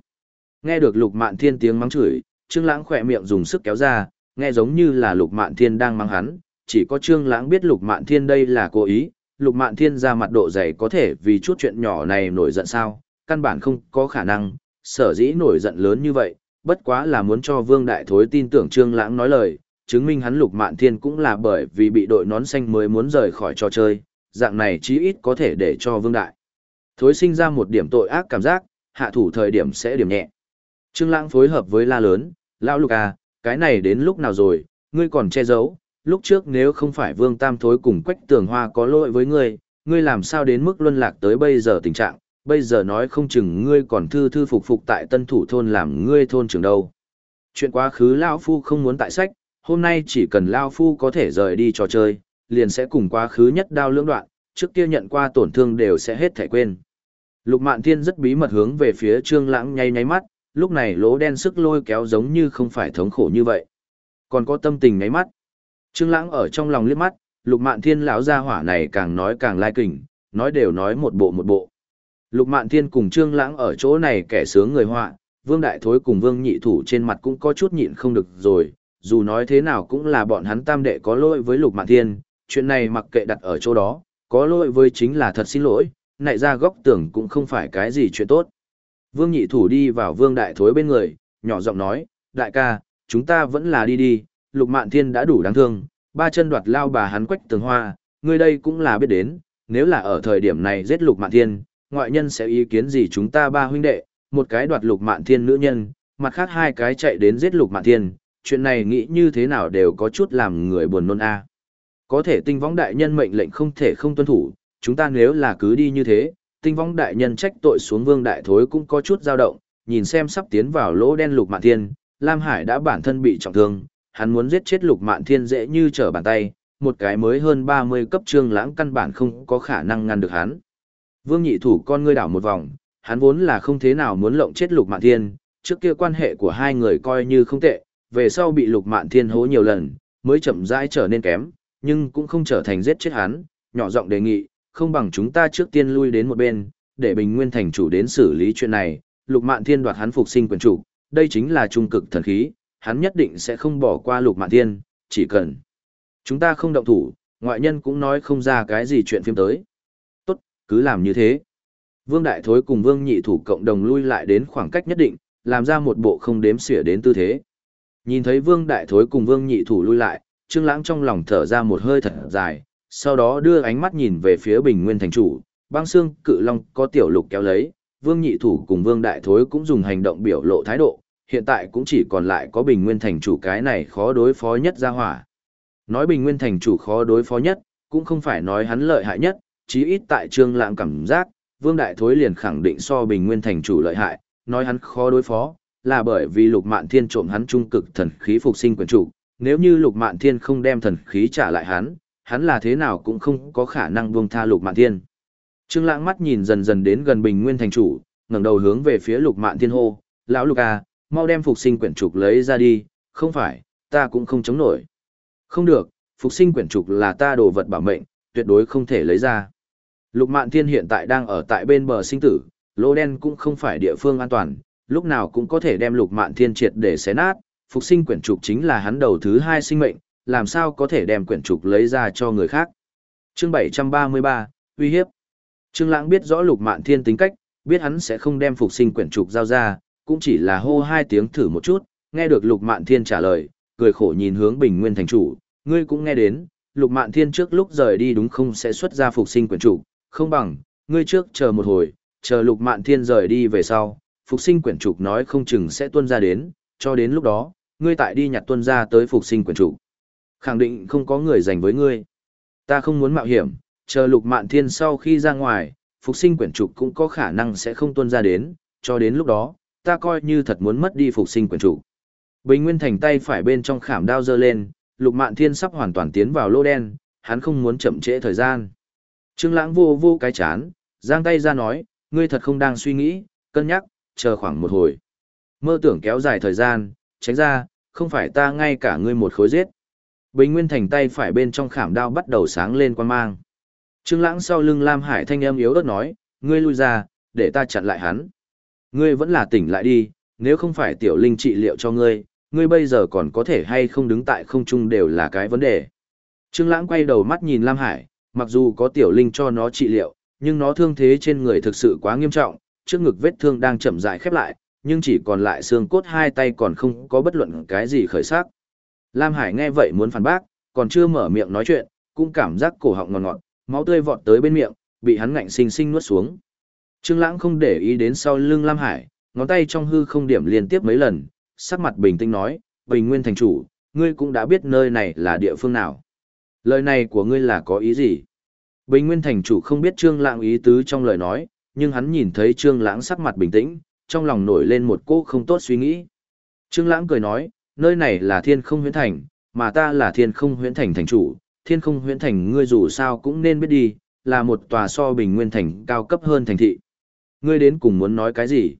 Nghe được lục mạn thiên tiếng mắng chửi, trương lãng khẽ miệng dùng sức kéo ra, nghe giống như là lục mạn thiên đang mang hắn, chỉ có trương lãng biết lục mạn thiên đây là cố ý, lục mạn thiên ra mặt độ dày có thể vì chút chuyện nhỏ này nổi giận sao, căn bản không có khả năng, sở dĩ nổi giận lớn như vậy, bất quá là muốn cho vương đại thối tin tưởng trương lãng nói lời, chứng minh hắn lục mạn thiên cũng là bởi vì bị đội nón xanh mới muốn rời khỏi trò chơi, dạng này chí ít có thể để cho vương đại. Thối sinh ra một điểm tội ác cảm giác, hạ thủ thời điểm sẽ điểm nhẹ. Trương lãng phối hợp với la lớn, lão lục à, cái này đến lúc nào rồi, ngươi còn che giấu, lúc trước nếu không phải vương tam thối cùng quách tường hoa có lỗi với ngươi, ngươi làm sao đến mức luân lạc tới bây giờ tình trạng, bây giờ nói không chừng ngươi còn thư thư phục phục tại tân thủ thôn làm ngươi thôn trưởng đâu. Chuyện quá khứ Lao Phu không muốn tại sách, hôm nay chỉ cần Lao Phu có thể rời đi trò chơi, liền sẽ cùng quá khứ nhất đao lưỡng đoạn, trước kia nhận qua tổn thương đều sẽ hết thể quên. Lục Mạn Thiên rất bí mật hướng về phía Trương Lãng nháy nháy mắt, lúc này lỗ đen sức lôi kéo giống như không phải thống khổ như vậy. Còn có tâm tình nháy mắt. Trương Lãng ở trong lòng liếc mắt, Lục Mạn Thiên lão gia hỏa này càng nói càng lai kình, nói đều nói một bộ một bộ. Lục Mạn Thiên cùng Trương Lãng ở chỗ này kẻ sướng người họa, Vương Đại Thối cùng Vương Nhị Thủ trên mặt cũng có chút nhịn không được rồi, dù nói thế nào cũng là bọn hắn tam đệ có lỗi với Lục Mạn Thiên, chuyện này mặc kệ đặt ở chỗ đó, có lỗi với chính là thật xin lỗi, nại ra góc tưởng cũng không phải cái gì chuyện tốt. Vương Nhị Thủ đi vào Vương Đại Thối bên người, nhỏ giọng nói, đại ca, chúng ta vẫn là đi đi, Lục Mạn Thiên đã đủ đáng thương, ba chân đoạt lao bà hắn quách tường hoa, người đây cũng là biết đến, nếu là ở thời điểm này giết Lục Mạn Thiên, ngoại nhân sẽ ý kiến gì chúng ta ba huynh đệ, một cái đoạt Lục Mạn Thiên nữ nhân, mặt khác hai cái chạy đến giết Lục Mạn Thiên, chuyện này nghĩ như thế nào đều có chút làm người buồn nôn a. Có thể tinh võng đại nhân mệnh lệnh không thể không tuân thủ, chúng ta nếu là cứ đi như thế, tinh vong đại nhân trách tội xuống vương đại thối cũng có chút dao động, nhìn xem sắp tiến vào lỗ đen lục mạn thiên, Lam Hải đã bản thân bị trọng thương, hắn muốn giết chết lục mạn thiên dễ như trở bàn tay, một cái mới hơn 30 cấp trương lãng căn bản không có khả năng ngăn được hắn. Vương nhị thủ con ngươi đảo một vòng, hắn vốn là không thế nào muốn lộng chết lục mạn thiên, trước kia quan hệ của hai người coi như không tệ, về sau bị lục mạn thiên hố nhiều lần, mới chậm rãi trở nên kém, nhưng cũng không trở thành giết chết hắn, nhỏ giọng đề nghị, không bằng chúng ta trước tiên lui đến một bên, để Bình Nguyên thành chủ đến xử lý chuyện này, Lục Mạn Thiên đoạt hắn phục sinh quyền chủ, đây chính là trung cực thần khí, hắn nhất định sẽ không bỏ qua Lục Mạn Thiên, chỉ cần chúng ta không động thủ, ngoại nhân cũng nói không ra cái gì chuyện phim tới. Tốt, cứ làm như thế. Vương Đại Thối cùng Vương Nhị Thủ cộng đồng lui lại đến khoảng cách nhất định, làm ra một bộ không đếm xỉa đến tư thế. Nhìn thấy Vương Đại Thối cùng Vương Nhị Thủ lui lại, Trương Lãng trong lòng thở ra một hơi thật dài, sau đó đưa ánh mắt nhìn về phía Bình Nguyên thành chủ, băng xương cự long có tiểu lục kéo lấy, Vương Nhị Thủ cùng Vương Đại Thối cũng dùng hành động biểu lộ thái độ, hiện tại cũng chỉ còn lại có Bình Nguyên thành chủ cái này khó đối phó nhất ra hỏa. Nói Bình Nguyên thành chủ khó đối phó nhất, cũng không phải nói hắn lợi hại nhất, chí ít tại Trương Lãng cảm giác, Vương Đại Thối liền khẳng định so Bình Nguyên thành chủ lợi hại, nói hắn khó đối phó, là bởi vì Lục Mạn Thiên trộm hắn trung cực thần khí phục sinh quyền chủ, nếu như Lục Mạn Thiên không đem thần khí trả lại hắn, hắn là thế nào cũng không có khả năng buông tha Lục Mạn Thiên. Trương Lãng mắt nhìn dần dần đến gần Bình Nguyên thành chủ, ngẩng đầu hướng về phía Lục Mạn Thiên hô, "Lão Lục à, mau đem phục sinh quyển trục lấy ra đi, không phải, ta cũng không chống nổi." "Không được, phục sinh quyển trục là ta đồ vật bảo mệnh, tuyệt đối không thể lấy ra." Lục Mạn Thiên hiện tại đang ở tại bên bờ sinh tử, lỗ đen cũng không phải địa phương an toàn, lúc nào cũng có thể đem Lục Mạn Thiên triệt để xé nát, phục sinh quyển trục chính là hắn đầu thứ hai sinh mệnh, làm sao có thể đem quyển trục lấy ra cho người khác. Chương 733, uy hiếp. Trương Lãng biết rõ Lục Mạn Thiên tính cách, biết hắn sẽ không đem phục sinh quyển trục giao ra, cũng chỉ là hô hai tiếng thử một chút, nghe được Lục Mạn Thiên trả lời, cười khổ nhìn hướng Bình Nguyên thành chủ, ngươi cũng nghe đến, Lục Mạn Thiên trước lúc rời đi đúng không sẽ xuất ra phục sinh quyển trục, không bằng, ngươi trước chờ một hồi, chờ Lục Mạn Thiên rời đi về sau, phục sinh quyển trục nói không chừng sẽ tuôn ra đến, cho đến lúc đó, ngươi tại đi nhặt tuân ra tới phục sinh quyển trục. Khẳng định không có người dành với ngươi. Ta không muốn mạo hiểm, chờ lục mạn thiên sau khi ra ngoài, phục sinh quyển trục cũng có khả năng sẽ không tuân ra đến, cho đến lúc đó, ta coi như thật muốn mất đi phục sinh quyển trục. Bình Nguyên Thành tay phải bên trong khảm đao giơ lên, lục mạn thiên sắp hoàn toàn tiến vào lô đen, hắn không muốn chậm trễ thời gian. Trương Lãng vô vô cái chán, giang tay ra nói, ngươi thật không đang suy nghĩ, cân nhắc, chờ khoảng một hồi. Mơ tưởng kéo dài thời gian, tránh ra, không phải ta ngay cả ngươi một khối giết. Bình Nguyên Thành tay phải bên trong khảm đao bắt đầu sáng lên quan mang. Trương Lãng sau lưng Lam Hải thanh âm yếu ớt nói, ngươi lui ra, để ta chặn lại hắn. Ngươi vẫn là tỉnh lại đi, nếu không phải tiểu linh trị liệu cho ngươi, ngươi bây giờ còn có thể hay không đứng tại không trung đều là cái vấn đề. Trương Lãng quay đầu mắt nhìn Lam Hải, mặc dù có tiểu linh cho nó trị liệu, nhưng nó thương thế trên người thực sự quá nghiêm trọng, trước ngực vết thương đang chậm rãi khép lại, nhưng chỉ còn lại xương cốt hai tay còn không có bất luận cái gì khởi sắc. Lam Hải nghe vậy muốn phản bác, còn chưa mở miệng nói chuyện, cũng cảm giác cổ họng ngọt ngọt, máu tươi vọt tới bên miệng, bị hắn ngạnh sinh sinh nuốt xuống. Trương Lãng không để ý đến sau lưng Lam Hải, ngón tay trong hư không điểm liên tiếp mấy lần, sắc mặt bình tĩnh nói, "Bình Nguyên thành chủ, ngươi cũng đã biết nơi này là địa phương nào. Lời này của ngươi là có ý gì?" Bình Nguyên thành chủ không biết Trương Lãng ý tứ trong lời nói, nhưng hắn nhìn thấy Trương Lãng sắc mặt bình tĩnh, trong lòng nổi lên một cỗ không tốt suy nghĩ. Trương Lãng cười nói, nơi này là Thiên Không Huyễn Thành, mà ta là Thiên Không Huyễn Thành thành chủ, Thiên Không Huyễn Thành ngươi dù sao cũng nên biết đi, là một tòa so Bình Nguyên Thành cao cấp hơn thành thị. Ngươi đến cùng muốn nói cái gì?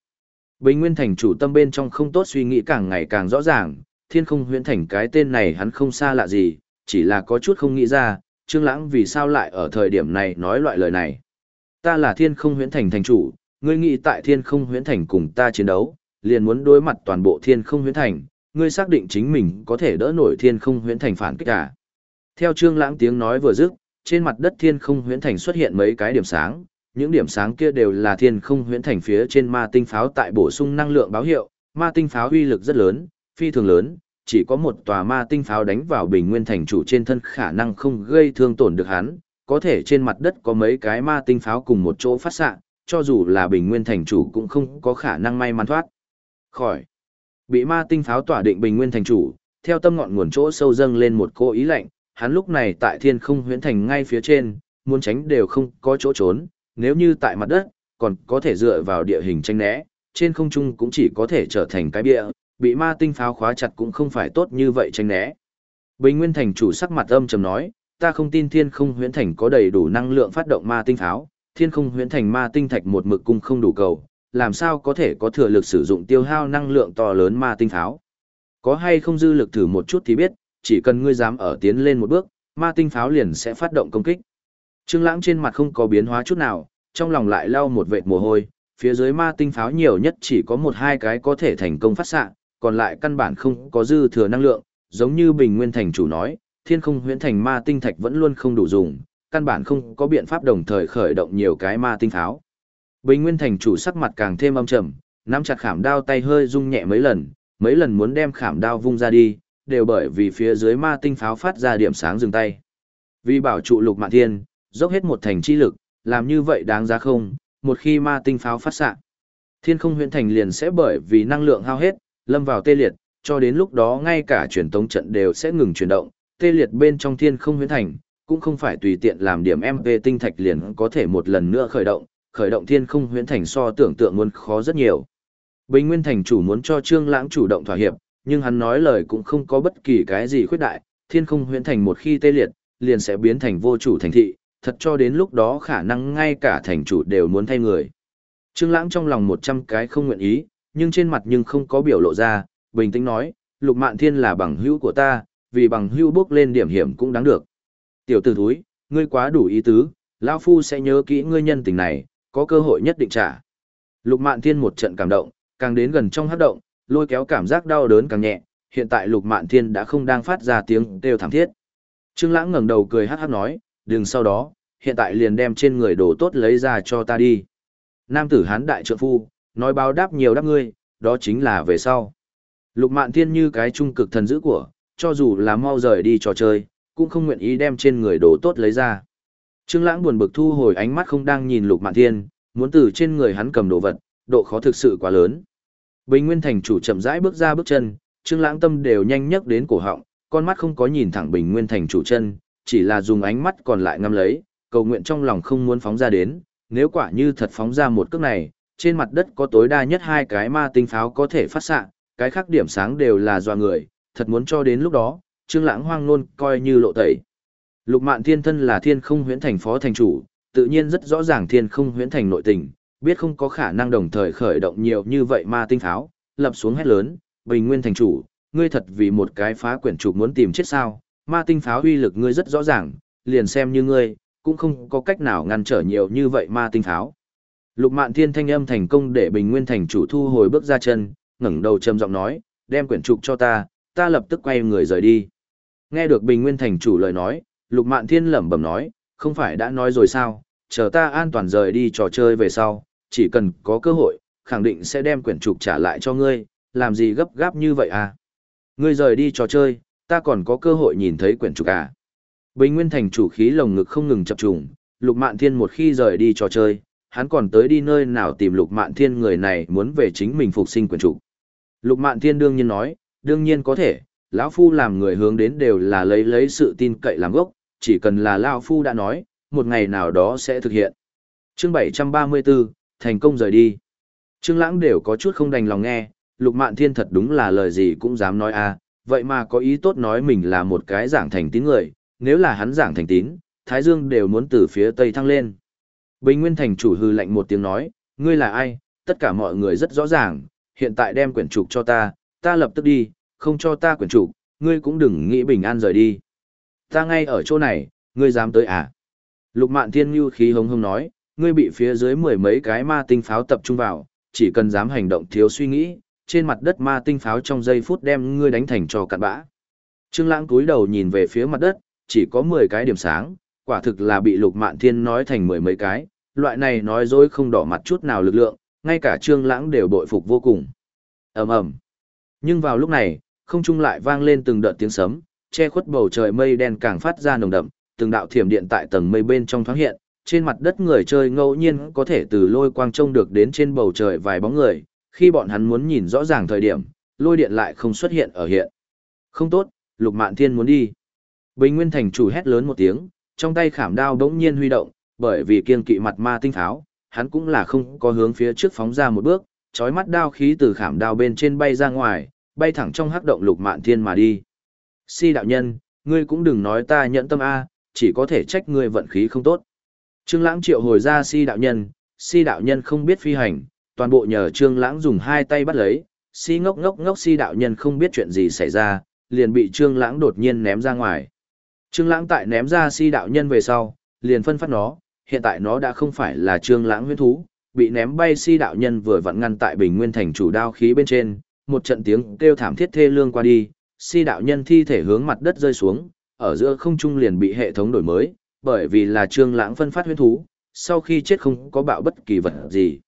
Bình Nguyên Thành chủ tâm bên trong không tốt suy nghĩ càng ngày càng rõ ràng, Thiên Không Huyễn Thành cái tên này hắn không xa lạ gì, chỉ là có chút không nghĩ ra, Trương Lãng vì sao lại ở thời điểm này nói loại lời này. Ta là Thiên Không Huyễn Thành thành chủ, ngươi nghĩ tại Thiên Không Huyễn Thành cùng ta chiến đấu, liền muốn đối mặt toàn bộ Thiên Không Huyễn Thành, ngươi xác định chính mình có thể đỡ nổi Thiên Không Huyễn Thành phản kích à? Theo Trương Lãng tiếng nói vừa dứt, trên mặt đất Thiên Không Huyễn Thành xuất hiện mấy cái điểm sáng, những điểm sáng kia đều là Thiên Không Huyễn Thành phía trên ma tinh pháo tại bổ sung năng lượng báo hiệu, ma tinh pháo uy lực rất lớn, phi thường lớn, chỉ có một tòa ma tinh pháo đánh vào Bình Nguyên Thành chủ trên thân khả năng không gây thương tổn được hắn, có thể trên mặt đất có mấy cái ma tinh pháo cùng một chỗ phát xạ, cho dù là bình nguyên thành chủ cũng không có khả năng may mắn thoát. Khỏi. Bị ma tinh pháo tỏa định bình nguyên thành chủ, theo tâm ngọn nguồn chỗ sâu dâng lên một cô ý lạnh, hắn lúc này tại thiên không huyễn thành ngay phía trên, muốn tránh đều không có chỗ trốn, nếu như tại mặt đất, còn có thể dựa vào địa hình tranh né, trên không trung cũng chỉ có thể trở thành cái bia, bị ma tinh pháo khóa chặt cũng không phải tốt như vậy tranh né. Bình Nguyên Thành chủ sắc mặt âm trầm nói, ta không tin thiên không huyễn thành có đầy đủ năng lượng phát động ma tinh pháo, thiên không huyễn thành ma tinh thạch một mực cung không đủ cầu, làm sao có thể có thừa lực sử dụng tiêu hao năng lượng to lớn ma tinh pháo. Có hay không dư lực thử một chút thì biết, chỉ cần ngươi dám ở tiến lên một bước, ma tinh pháo liền sẽ phát động công kích. Trương Lãng trên mặt không có biến hóa chút nào, trong lòng lại lau một vệt mồ hôi, phía dưới ma tinh pháo nhiều nhất chỉ có một hai cái có thể thành công phát xạ, còn lại căn bản không có dư thừa năng lượng, giống như Bình Nguyên thành chủ nói, Thiên Không Huyễn Thành ma tinh thạch vẫn luôn không đủ dùng, căn bản không có biện pháp đồng thời khởi động nhiều cái ma tinh pháo. Bình Nguyên Thành chủ sắc mặt càng thêm âm trầm, nắm chặt khảm đao tay hơi rung nhẹ mấy lần, mấy lần muốn đem khảm đao vung ra đi, đều bởi vì phía dưới ma tinh pháo phát ra điểm sáng dừng tay. Vì bảo trụ lục mạn thiên, dốc hết một thành chi lực, làm như vậy đáng giá không, một khi ma tinh pháo phát xạ Thiên không Huyền thành liền sẽ bởi vì năng lượng hao hết, lâm vào tê liệt, cho đến lúc đó ngay cả truyền tống trận đều sẽ ngừng chuyển động, tê liệt bên trong thiên không Huyền thành, cũng không phải tùy tiện làm điểm MP tinh thạch liền có thể một lần nữa khởi động, khởi động thiên không huyễn thành so tưởng tượng muốn khó rất nhiều. Bình Nguyên thành chủ muốn cho Trương Lãng chủ động thỏa hiệp, nhưng hắn nói lời cũng không có bất kỳ cái gì khuyết đại, thiên không huyễn thành một khi tê liệt, liền sẽ biến thành vô chủ thành thị, thật cho đến lúc đó khả năng ngay cả thành chủ đều muốn thay người. Trương Lãng trong lòng 100 cái không nguyện ý, nhưng trên mặt nhưng không có biểu lộ ra, bình tĩnh nói, Lục Mạn Thiên là bằng hữu của ta, vì bằng hữu bước lên điểm hiểm cũng đáng được. Tiểu tử thúi, ngươi quá đủ ý tứ, lão phu sẽ nhớ kỹ ngươi nhân tình này, có cơ hội nhất định trả. Lục Mạn Thiên một trận cảm động, càng đến gần trong hấp động, lôi kéo cảm giác đau đớn càng nhẹ, hiện tại Lục Mạn Thiên đã không đang phát ra tiếng kêu thảm thiết. Trương Lãng ngẩng đầu cười hắc hắc nói, "Đừng sau đó, hiện tại liền đem trên người đồ tốt lấy ra cho ta đi." Nam tử hán đại trượng phu, nói báo đáp nhiều đáp ngươi, đó chính là về sau. Lục Mạn Thiên như cái trung cực thần dữ của, cho dù là mau rời đi trò chơi, cũng không nguyện ý đem trên người đồ tốt lấy ra. Trương Lãng buồn bực thu hồi ánh mắt không đang nhìn Lục Mạn Thiên, muốn từ trên người hắn cầm đồ vật, độ khó thực sự quá lớn. Bình Nguyên thành chủ chậm rãi bước ra bước chân, Trương Lãng tâm đều nhanh nhấc đến cổ họng, con mắt không có nhìn thẳng Bình Nguyên thành chủ chân, chỉ là dùng ánh mắt còn lại ngâm lấy, cầu nguyện trong lòng không muốn phóng ra đến, nếu quả như thật phóng ra một cước này, trên mặt đất có tối đa nhất hai cái ma tinh pháo có thể phát xạ, cái khác điểm sáng đều là do người, thật muốn cho đến lúc đó, Trương Lãng hoang luôn coi như lộ tẩy. Lục Mạn Thiên thân là Thiên Không Huyễn Thành phó thành chủ, tự nhiên rất rõ ràng Thiên Không Huyễn Thành nội tình, biết không có khả năng đồng thời khởi động nhiều như vậy ma tinh pháo, lập xuống hét lớn, "Bình Nguyên thành chủ, ngươi thật vì một cái phá quyển trục muốn tìm chết sao? Ma tinh pháo uy lực ngươi rất rõ ràng, liền xem như ngươi, cũng không có cách nào ngăn trở nhiều như vậy ma tinh pháo." Lục Mạn Thiên thanh âm thành công để Bình Nguyên thành chủ thu hồi bước ra chân, ngẩng đầu trầm giọng nói, "Đem quyển trục cho ta, ta lập tức quay người rời đi." Nghe được Bình Nguyên thành chủ lời nói, Lục Mạn Thiên lẩm bẩm nói, "Không phải đã nói rồi sao, chờ ta an toàn rời đi trò chơi về sau, chỉ cần có cơ hội, khẳng định sẽ đem quyển trục trả lại cho ngươi, làm gì gấp gáp như vậy à? Ngươi rời đi trò chơi, ta còn có cơ hội nhìn thấy quyển trục à? Bình Nguyên Thành chủ khí lồng ngực không ngừng chập trùng, Lục Mạn Thiên một khi rời đi trò chơi, hắn còn tới đi nơi nào tìm Lục Mạn Thiên người này muốn về chính mình phục sinh quyển trục. Lục Mạn Thiên đương nhiên nói, đương nhiên có thể, lão phu làm người hướng đến đều là lấy lấy sự tin cậy làm gốc, chỉ cần là lão phu đã nói, một ngày nào đó sẽ thực hiện. Chương 734, thành công rời đi. Trương Lãng đều có chút không đành lòng nghe, Lục Mạn Thiên thật đúng là lời gì cũng dám nói a, vậy mà có ý tốt nói mình là một cái giảng thành tín người, nếu là hắn giảng thành tín, Thái Dương đều muốn từ phía tây thăng lên. Bình Nguyên thành chủ hư lạnh một tiếng nói, ngươi là ai? Tất cả mọi người rất rõ ràng, hiện tại đem quyển trục cho ta, ta lập tức đi, không cho ta quyển trục, ngươi cũng đừng nghĩ bình an rời đi. Ta ngay ở chỗ này, ngươi dám tới à? Lục Mạn Thiên như khí hống hống nói, ngươi bị phía dưới mười mấy cái ma tinh pháo tập trung vào, chỉ cần dám hành động thiếu suy nghĩ, trên mặt đất ma tinh pháo trong giây phút đem ngươi đánh thành cho cặn bã. Trương Lãng cúi đầu nhìn về phía mặt đất, chỉ có 10 cái điểm sáng, quả thực là bị Lục Mạn Thiên nói thành mười mấy cái, loại này nói dối không đỏ mặt chút nào lực lượng, ngay cả Trương Lãng đều bội phục vô cùng. Ầm ầm. Nhưng vào lúc này, không trung lại vang lên từng đợt tiếng sấm, che khuất bầu trời mây đen càng phát ra nồng đậm, từng đạo thiểm điện tại tầng mây bên trong thoáng hiện, trên mặt đất người chơi ngẫu nhiên có thể từ lôi quang trông được đến trên bầu trời vài bóng người, khi bọn hắn muốn nhìn rõ ràng thời điểm, lôi điện lại không xuất hiện ở hiện. Không tốt, Lục Mạn Thiên muốn đi. Bình Nguyên Thành chủ hét lớn một tiếng, trong tay khảm đao bỗng nhiên huy động, bởi vì kiên kỵ mặt ma tinh pháo, hắn cũng là không có hướng phía trước phóng ra một bước, chói mắt đao khí từ khảm đao bên trên bay ra ngoài, bay thẳng trong hắc động Lục Mạn Thiên mà đi. Si đạo nhân, ngươi cũng đừng nói ta nhẫn tâm a, chỉ có thể trách ngươi vận khí không tốt. Trương Lãng triệu hồi ra si đạo nhân, si đạo nhân không biết phi hành, toàn bộ nhờ Trương Lãng dùng hai tay bắt lấy, si ngốc ngốc ngốc si đạo nhân không biết chuyện gì xảy ra, liền bị Trương Lãng đột nhiên ném ra ngoài. Trương Lãng tại ném ra si đạo nhân về sau, liền phân phát nó, hiện tại nó đã không phải là Trương Lãng huyễn thú, bị ném bay si đạo nhân vừa vặn ngăn tại Bình Nguyên thành chủ đao khí bên trên, một trận tiếng kêu thảm thiết thê lương qua đi, si đạo nhân thi thể hướng mặt đất rơi xuống, ở giữa không trung liền bị hệ thống đổi mới, bởi vì là trương lãng phân phát huyết thú, sau khi chết không có bạo bất kỳ vật gì.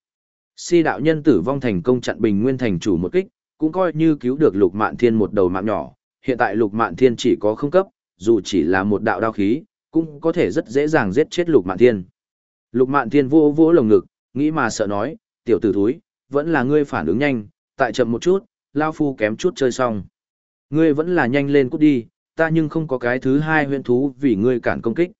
Si đạo nhân tử vong thành công chặn Bình Nguyên thành chủ một kích, cũng coi như cứu được Lục Mạn Thiên một đầu mạng nhỏ, hiện tại Lục Mạn Thiên chỉ có không cấp, dù chỉ là một đạo đao khí, cũng có thể rất dễ dàng giết chết Lục Mạn Thiên. Lục Mạn Thiên vô vô lồng ngực, nghĩ mà sợ nói, tiểu tử thúi, vẫn là ngươi phản ứng nhanh, tại chậm một chút, lao phu kém chút chơi xong. Ngươi vẫn là nhanh lên cút đi, ta nhưng không có cái thứ hai huyễn thú vì ngươi cản công kích.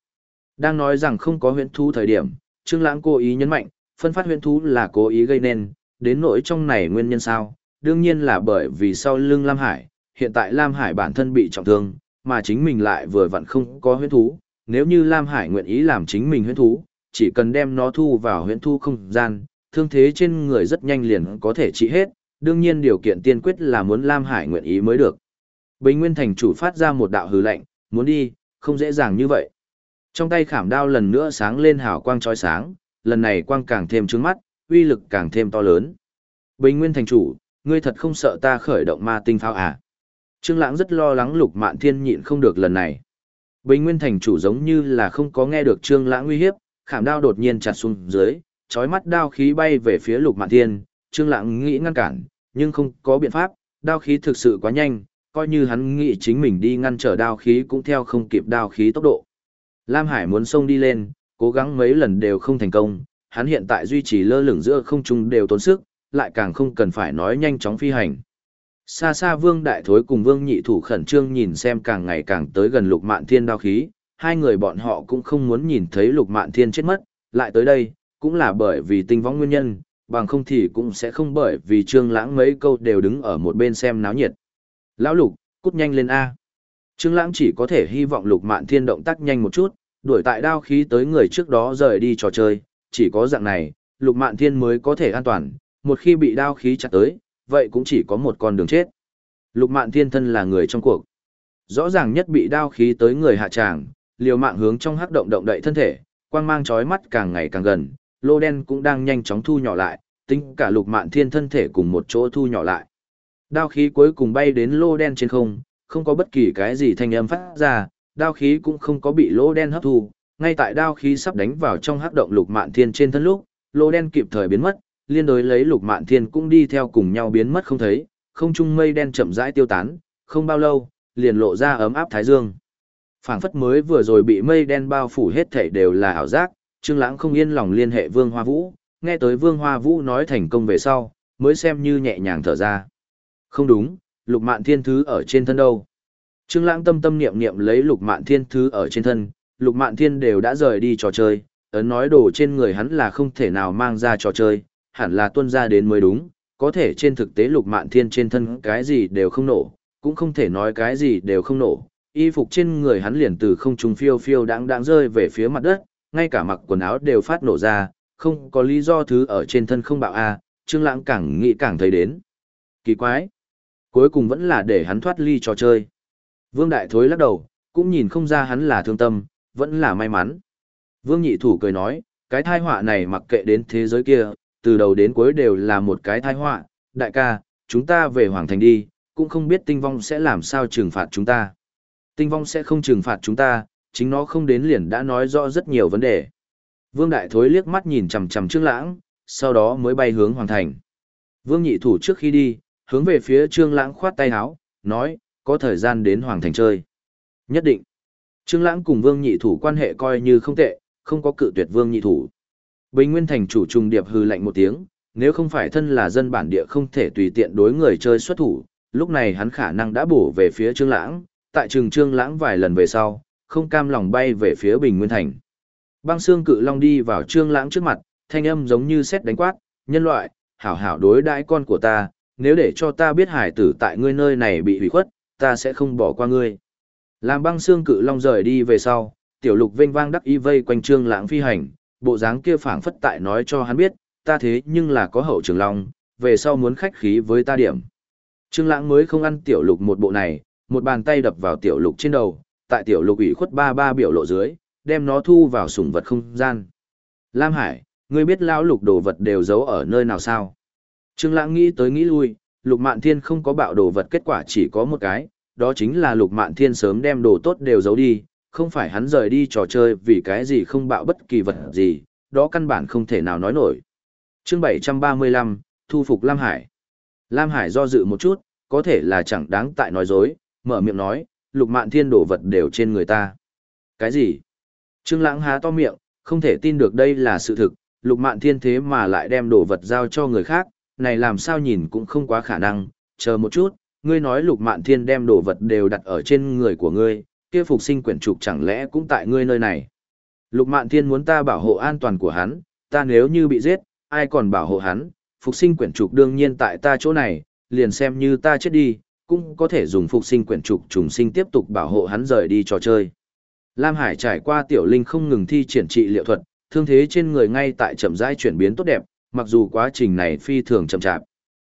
Đang nói rằng không có huyễn thú thời điểm, Trương Lãng cố ý nhấn mạnh, phân phát huyễn thú là cố ý gây nên, đến nỗi trong này nguyên nhân sao? Đương nhiên là bởi vì sau lưng Lam Hải, hiện tại Lam Hải bản thân bị trọng thương, mà chính mình lại vừa vặn không có huyễn thú, nếu như Lam Hải nguyện ý làm chính mình huyễn thú, chỉ cần đem nó thu vào huyễn thu không gian, thương thế trên người rất nhanh liền có thể trị hết, đương nhiên điều kiện tiên quyết là muốn Lam Hải nguyện ý mới được. Bình Nguyên Thành chủ phát ra một đạo hừ lạnh, muốn đi, không dễ dàng như vậy. Trong tay khảm đao lần nữa sáng lên hào quang chói sáng, lần này quang càng thêm trướng mắt, uy lực càng thêm to lớn. Bình Nguyên thành chủ, ngươi thật không sợ ta khởi động ma tinh pháo à? Trương Lãng rất lo lắng Lục Mạn Thiên nhịn không được lần này. Bình Nguyên thành chủ giống như là không có nghe được Trương Lãng uy hiếp, khảm đao đột nhiên chặt xuống dưới, chói mắt đao khí bay về phía Lục Mạn Thiên, Trương Lãng nghĩ ngăn cản, nhưng không có biện pháp, đao khí thực sự quá nhanh, coi như hắn nghĩ chính mình đi ngăn trở đao khí cũng theo không kịp đao khí tốc độ. Lam Hải muốn xông đi lên, cố gắng mấy lần đều không thành công, hắn hiện tại duy trì lơ lửng giữa không trung đều tốn sức, lại càng không cần phải nói nhanh chóng phi hành. Xa xa Vương Đại Thối cùng Vương Nhị Thủ khẩn trương nhìn xem càng ngày càng tới gần Lục Mạn Thiên đao khí, hai người bọn họ cũng không muốn nhìn thấy Lục Mạn Thiên chết mất, lại tới đây, cũng là bởi vì tinh võng nguyên nhân, bằng không thì cũng sẽ không bởi vì Trương Lãng mấy câu đều đứng ở một bên xem náo nhiệt. Lão Lục, cút nhanh lên a. Trương Lãng chỉ có thể hy vọng Lục Mạn Thiên động tác nhanh một chút, đuổi tại đao khí tới người trước đó rời đi trò chơi, chỉ có dạng này, Lục Mạn Thiên mới có thể an toàn, một khi bị đao khí chặt tới, vậy cũng chỉ có một con đường chết. Lục Mạn Thiên thân là người trong cuộc. Rõ ràng nhất bị đao khí tới người hạ tràng, liều mạng hướng trong hắc động động đậy thân thể, quang mang chói mắt càng ngày càng gần, lô đen cũng đang nhanh chóng thu nhỏ lại, tính cả Lục Mạn Thiên thân thể cùng một chỗ thu nhỏ lại. Đao khí cuối cùng bay đến lô đen trên không, không có bất kỳ cái gì thanh âm phát ra, đao khí cũng không có bị lô đen hấp thu, ngay tại đao khí sắp đánh vào trong hắc động Lục Mạn Thiên trên thân lúc, lô đen kịp thời biến mất, liên đối lấy Lục Mạn Thiên cũng đi theo cùng nhau biến mất không thấy, không trung mây đen chậm rãi tiêu tán, không bao lâu, liền lộ ra ấm áp thái dương. Phảng phất mới vừa rồi bị mây đen bao phủ hết thảy đều là ảo giác, Trương Lãng không yên lòng liên hệ Vương Hoa Vũ, nghe tới Vương Hoa Vũ nói thành công về sau, mới xem như nhẹ nhàng thở ra. Không đúng, Lục Mạn Thiên thứ ở trên thân đâu? Trương Lãng tâm tâm niệm niệm lấy Lục Mạn Thiên thứ ở trên thân, Lục Mạn Thiên đều đã rời đi trò chơi, ấn nói đồ trên người hắn là không thể nào mang ra trò chơi, hẳn là tuân ra đến mới đúng, có thể trên thực tế lục mạn thiên trên thân cái gì đều không nổ, cũng không thể nói cái gì đều không nổ. Y phục trên người hắn liền từ không trung phiêu phiêu đáng đáng rơi về phía mặt đất, ngay cả mặc quần áo đều phát nổ ra, không có lý do thứ ở trên thân không bạo a, Trương Lãng càng nghĩ càng thấy đến. Kỳ quái. Cuối cùng vẫn là để hắn thoát ly trò chơi. Vương Đại Thối lắc đầu, cũng nhìn không ra hắn là thương tâm, vẫn là may mắn. Vương Nhị Thủ cười nói, cái thai họa này mặc kệ đến thế giới kia, từ đầu đến cuối đều là một cái tai họa, đại ca, chúng ta về Hoàng Thành đi, cũng không biết tinh vong sẽ làm sao trừng phạt chúng ta. Tinh vong sẽ không trừng phạt chúng ta, chính nó không đến liền đã nói rõ rất nhiều vấn đề. Vương Đại Thối liếc mắt nhìn chằm chằm Trương Lãng, sau đó mới bay hướng Hoàng Thành. Vương Nhị Thủ trước khi đi, hướng về phía Trương Lãng khoát tay áo, nói, có thời gian đến Hoàng Thành chơi. Nhất định. Trương Lãng cùng Vương Nhị Thủ quan hệ coi như không tệ, không có cự tuyệt Vương Nhị Thủ. Bình Nguyên Thành chủ trùng điệp hừ lạnh một tiếng, nếu không phải thân là dân bản địa không thể tùy tiện đối người chơi xuất thủ, lúc này hắn khả năng đã bổ về phía Trương Lãng, tại trường Trương Lãng vài lần về sau, không cam lòng bay về phía Bình Nguyên Thành. Băng xương cự long đi vào Trương Lãng trước mặt, thanh âm giống như sét đánh quát, "Nhân loại, hảo hảo đối đãi con của ta, nếu để cho ta biết hải tử tại ngươi nơi này bị hủy khuất, ta sẽ không bỏ qua ngươi." Làm băng xương cự long rời đi về sau, tiểu lục vênh vang đắc y vây quanh Trương Lãng phi hành, bộ dáng kia phảng phất tại nói cho hắn biết, ta thế nhưng là có hậu trường long, về sau muốn khách khí với ta điểm. Trương Lãng mới không ăn tiểu lục một bộ này, một bàn tay đập vào tiểu lục trên đầu, tại tiểu lục ủy khuất ba ba biểu lộ dưới, đem nó thu vào sủng vật không gian. Lam Hải, ngươi biết lão lục đồ vật đều giấu ở nơi nào sao? Trương Lãng nghĩ tới nghĩ lui, Lục Mạn Thiên không có bạo đồ vật kết quả chỉ có một cái, đó chính là Lục Mạn Thiên sớm đem đồ tốt đều giấu đi, không phải hắn rời đi trò chơi vì cái gì không bạo bất kỳ vật gì, đó căn bản không thể nào nói nổi. Chương 735, thu phục Lam Hải. Lam Hải do dự một chút, có thể là chẳng đáng tại nói dối, mở miệng nói, lục mạn thiên đổ vật đều trên người ta. Cái gì? Trương Lãng há to miệng, không thể tin được đây là sự thực, lục mạn thiên thế mà lại đem đồ vật giao cho người khác, này làm sao nhìn cũng không quá khả năng, chờ một chút, ngươi nói lục mạn thiên đem đồ vật đều đặt ở trên người của ngươi, kia phục sinh quyển trục chẳng lẽ cũng tại ngươi nơi này. Lục Mạn Thiên muốn ta bảo hộ an toàn của hắn, ta nếu như bị giết, ai còn bảo hộ hắn, phục sinh quyển trục đương nhiên tại ta chỗ này, liền xem như ta chết đi, cũng có thể dùng phục sinh quyển trục trùng sinh tiếp tục bảo hộ hắn rời đi trò chơi. Lam Hải trải qua tiểu linh không ngừng thi triển trị liệu thuật, thương thế trên người ngay tại chậm rãi chuyển biến tốt đẹp, mặc dù quá trình này phi thường chậm chạp.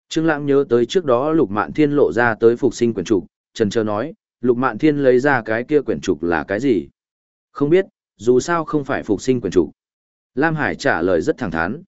Trương Lãng nhớ tới trước đó Lục Mạn Thiên lộ ra tới phục sinh quyển trục, trần chờ nói, Lục Mạn Thiên lấy ra cái kia quyển trục là cái gì? Không biết, dù sao không phải phục sinh quyển trục. Lam Hải trả lời rất thẳng thắn.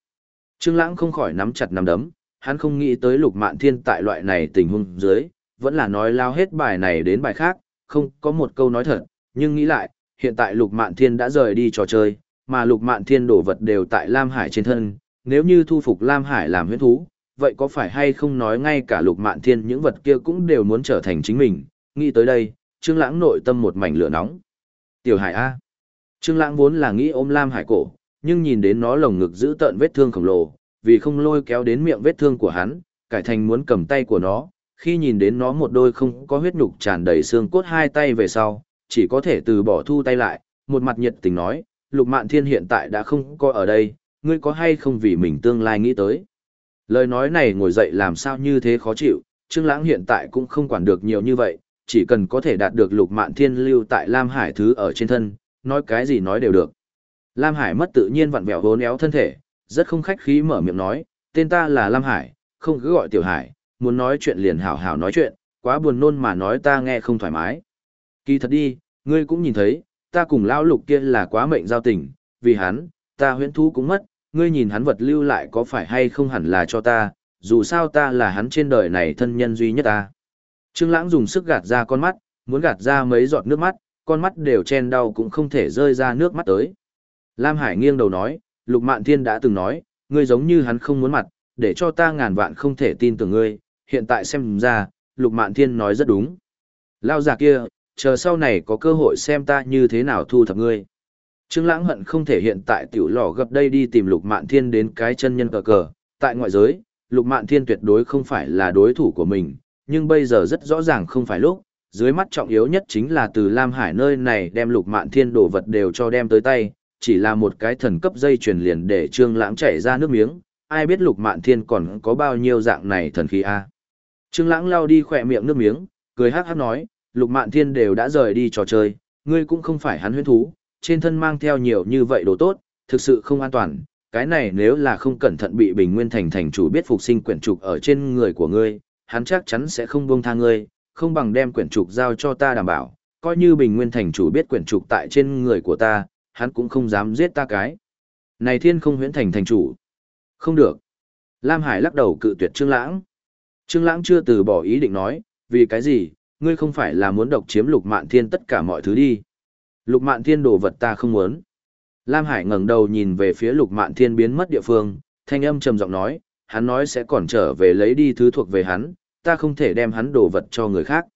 Trương Lãng không khỏi nắm chặt nắm đấm, hắn không nghĩ tới Lục Mạn Thiên tại loại này tình huống dưới, vẫn là nói lao hết bài này đến bài khác, không có một câu nói thật, nhưng nghĩ lại, hiện tại Lục Mạn Thiên đã rời đi trò chơi, mà Lục Mạn Thiên đổ vật đều tại Lam Hải trên thân, nếu như thu phục Lam Hải làm huyết thú, vậy có phải hay không nói ngay cả Lục Mạn Thiên những vật kia cũng đều muốn trở thành chính mình, nghĩ tới đây, Trương Lãng nội tâm một mảnh lửa nóng. Tiểu Hải A. Trương Lãng vốn là nghĩ ôm Lam Hải cổ, nhưng nhìn đến nó lồng ngực giữ tợn vết thương khổng lồ, vì không lôi kéo đến miệng vết thương của hắn, cải thành muốn cầm tay của nó, khi nhìn đến nó một đôi không có huyết nhục tràn đầy xương cốt hai tay về sau, chỉ có thể từ bỏ thu tay lại, một mặt nhiệt tình nói, Lục Mạn Thiên hiện tại đã không có ở đây, ngươi có hay không vì mình tương lai nghĩ tới. Lời nói này ngồi dậy làm sao như thế khó chịu, Trương Lãng hiện tại cũng không quản được nhiều như vậy, chỉ cần có thể đạt được lục mạn thiên lưu tại Lam Hải thứ ở trên thân, nói cái gì nói đều được. Lam Hải mất tự nhiên vặn vẹo vốn éo thân thể, rất không khách khí mở miệng nói, tên ta là Lam Hải, không cứ gọi Tiểu Hải, muốn nói chuyện liền hảo hảo nói chuyện, quá buồn nôn mà nói ta nghe không thoải mái. Kỳ thật đi, ngươi cũng nhìn thấy, ta cùng lão lục kia là quá mệnh giao tình, vì hắn, ta huyễn thú cũng mất, ngươi nhìn hắn vật lưu lại có phải hay không hẳn là cho ta, dù sao ta là hắn trên đời này thân nhân duy nhất ta. Trương Lãng dùng sức gạt ra con mắt, muốn gạt ra mấy giọt nước mắt, con mắt đều chen đau cũng không thể rơi ra nước mắt tới. Lam Hải nghiêng đầu nói, Lục Mạn Thiên đã từng nói, ngươi giống như hắn không muốn mặt, để cho ta ngàn vạn không thể tin tưởng ngươi, hiện tại xem ra, Lục Mạn Thiên nói rất đúng. Lao già kia, chờ sau này có cơ hội xem ta như thế nào thu thập ngươi. Trương Lãng hận không thể hiện tại tiểu lò gặp đây đi tìm Lục Mạn Thiên đến cái chân nhân cờ cờ, tại ngoại giới, Lục Mạn Thiên tuyệt đối không phải là đối thủ của mình, nhưng bây giờ rất rõ ràng không phải lúc, dưới mắt trọng yếu nhất chính là từ Lam Hải nơi này đem Lục Mạn Thiên đồ vật đều cho đem tới tay, chỉ là một cái thần cấp dây truyền liền để Trương Lãng chảy ra nước miếng, ai biết Lục Mạn Thiên còn có bao nhiêu dạng này thần khí a. Trương Lãng lau đi khóe miệng nước miếng, cười hắc hắc nói, Lục Mạn Thiên đều đã rời đi trò chơi, ngươi cũng không phải hắn huyễn thú, trên thân mang theo nhiều như vậy đồ tốt, thực sự không an toàn, cái này nếu là không cẩn thận bị Bình Nguyên Thành thành chủ biết phục sinh quyển trục ở trên người của ngươi, hắn chắc chắn sẽ không buông tha ngươi, không bằng đem quyển trục giao cho ta đảm bảo, coi như Bình Nguyên Thành chủ biết quyển trục tại trên người của ta, hắn cũng không dám giết ta cái. Này thiên không huyễn thành thành chủ. Không được. Lam Hải lắc đầu cự tuyệt Trương Lãng. Trương Lãng chưa từ bỏ ý định nói, vì cái gì, ngươi không phải là muốn độc chiếm lục mạn thiên tất cả mọi thứ đi. Lục mạn thiên đồ vật ta không muốn. Lam Hải ngẩng đầu nhìn về phía lục mạn thiên biến mất địa phương, thanh âm trầm giọng nói, hắn nói sẽ còn trở về lấy đi thứ thuộc về hắn, ta không thể đem hắn đồ vật cho người khác.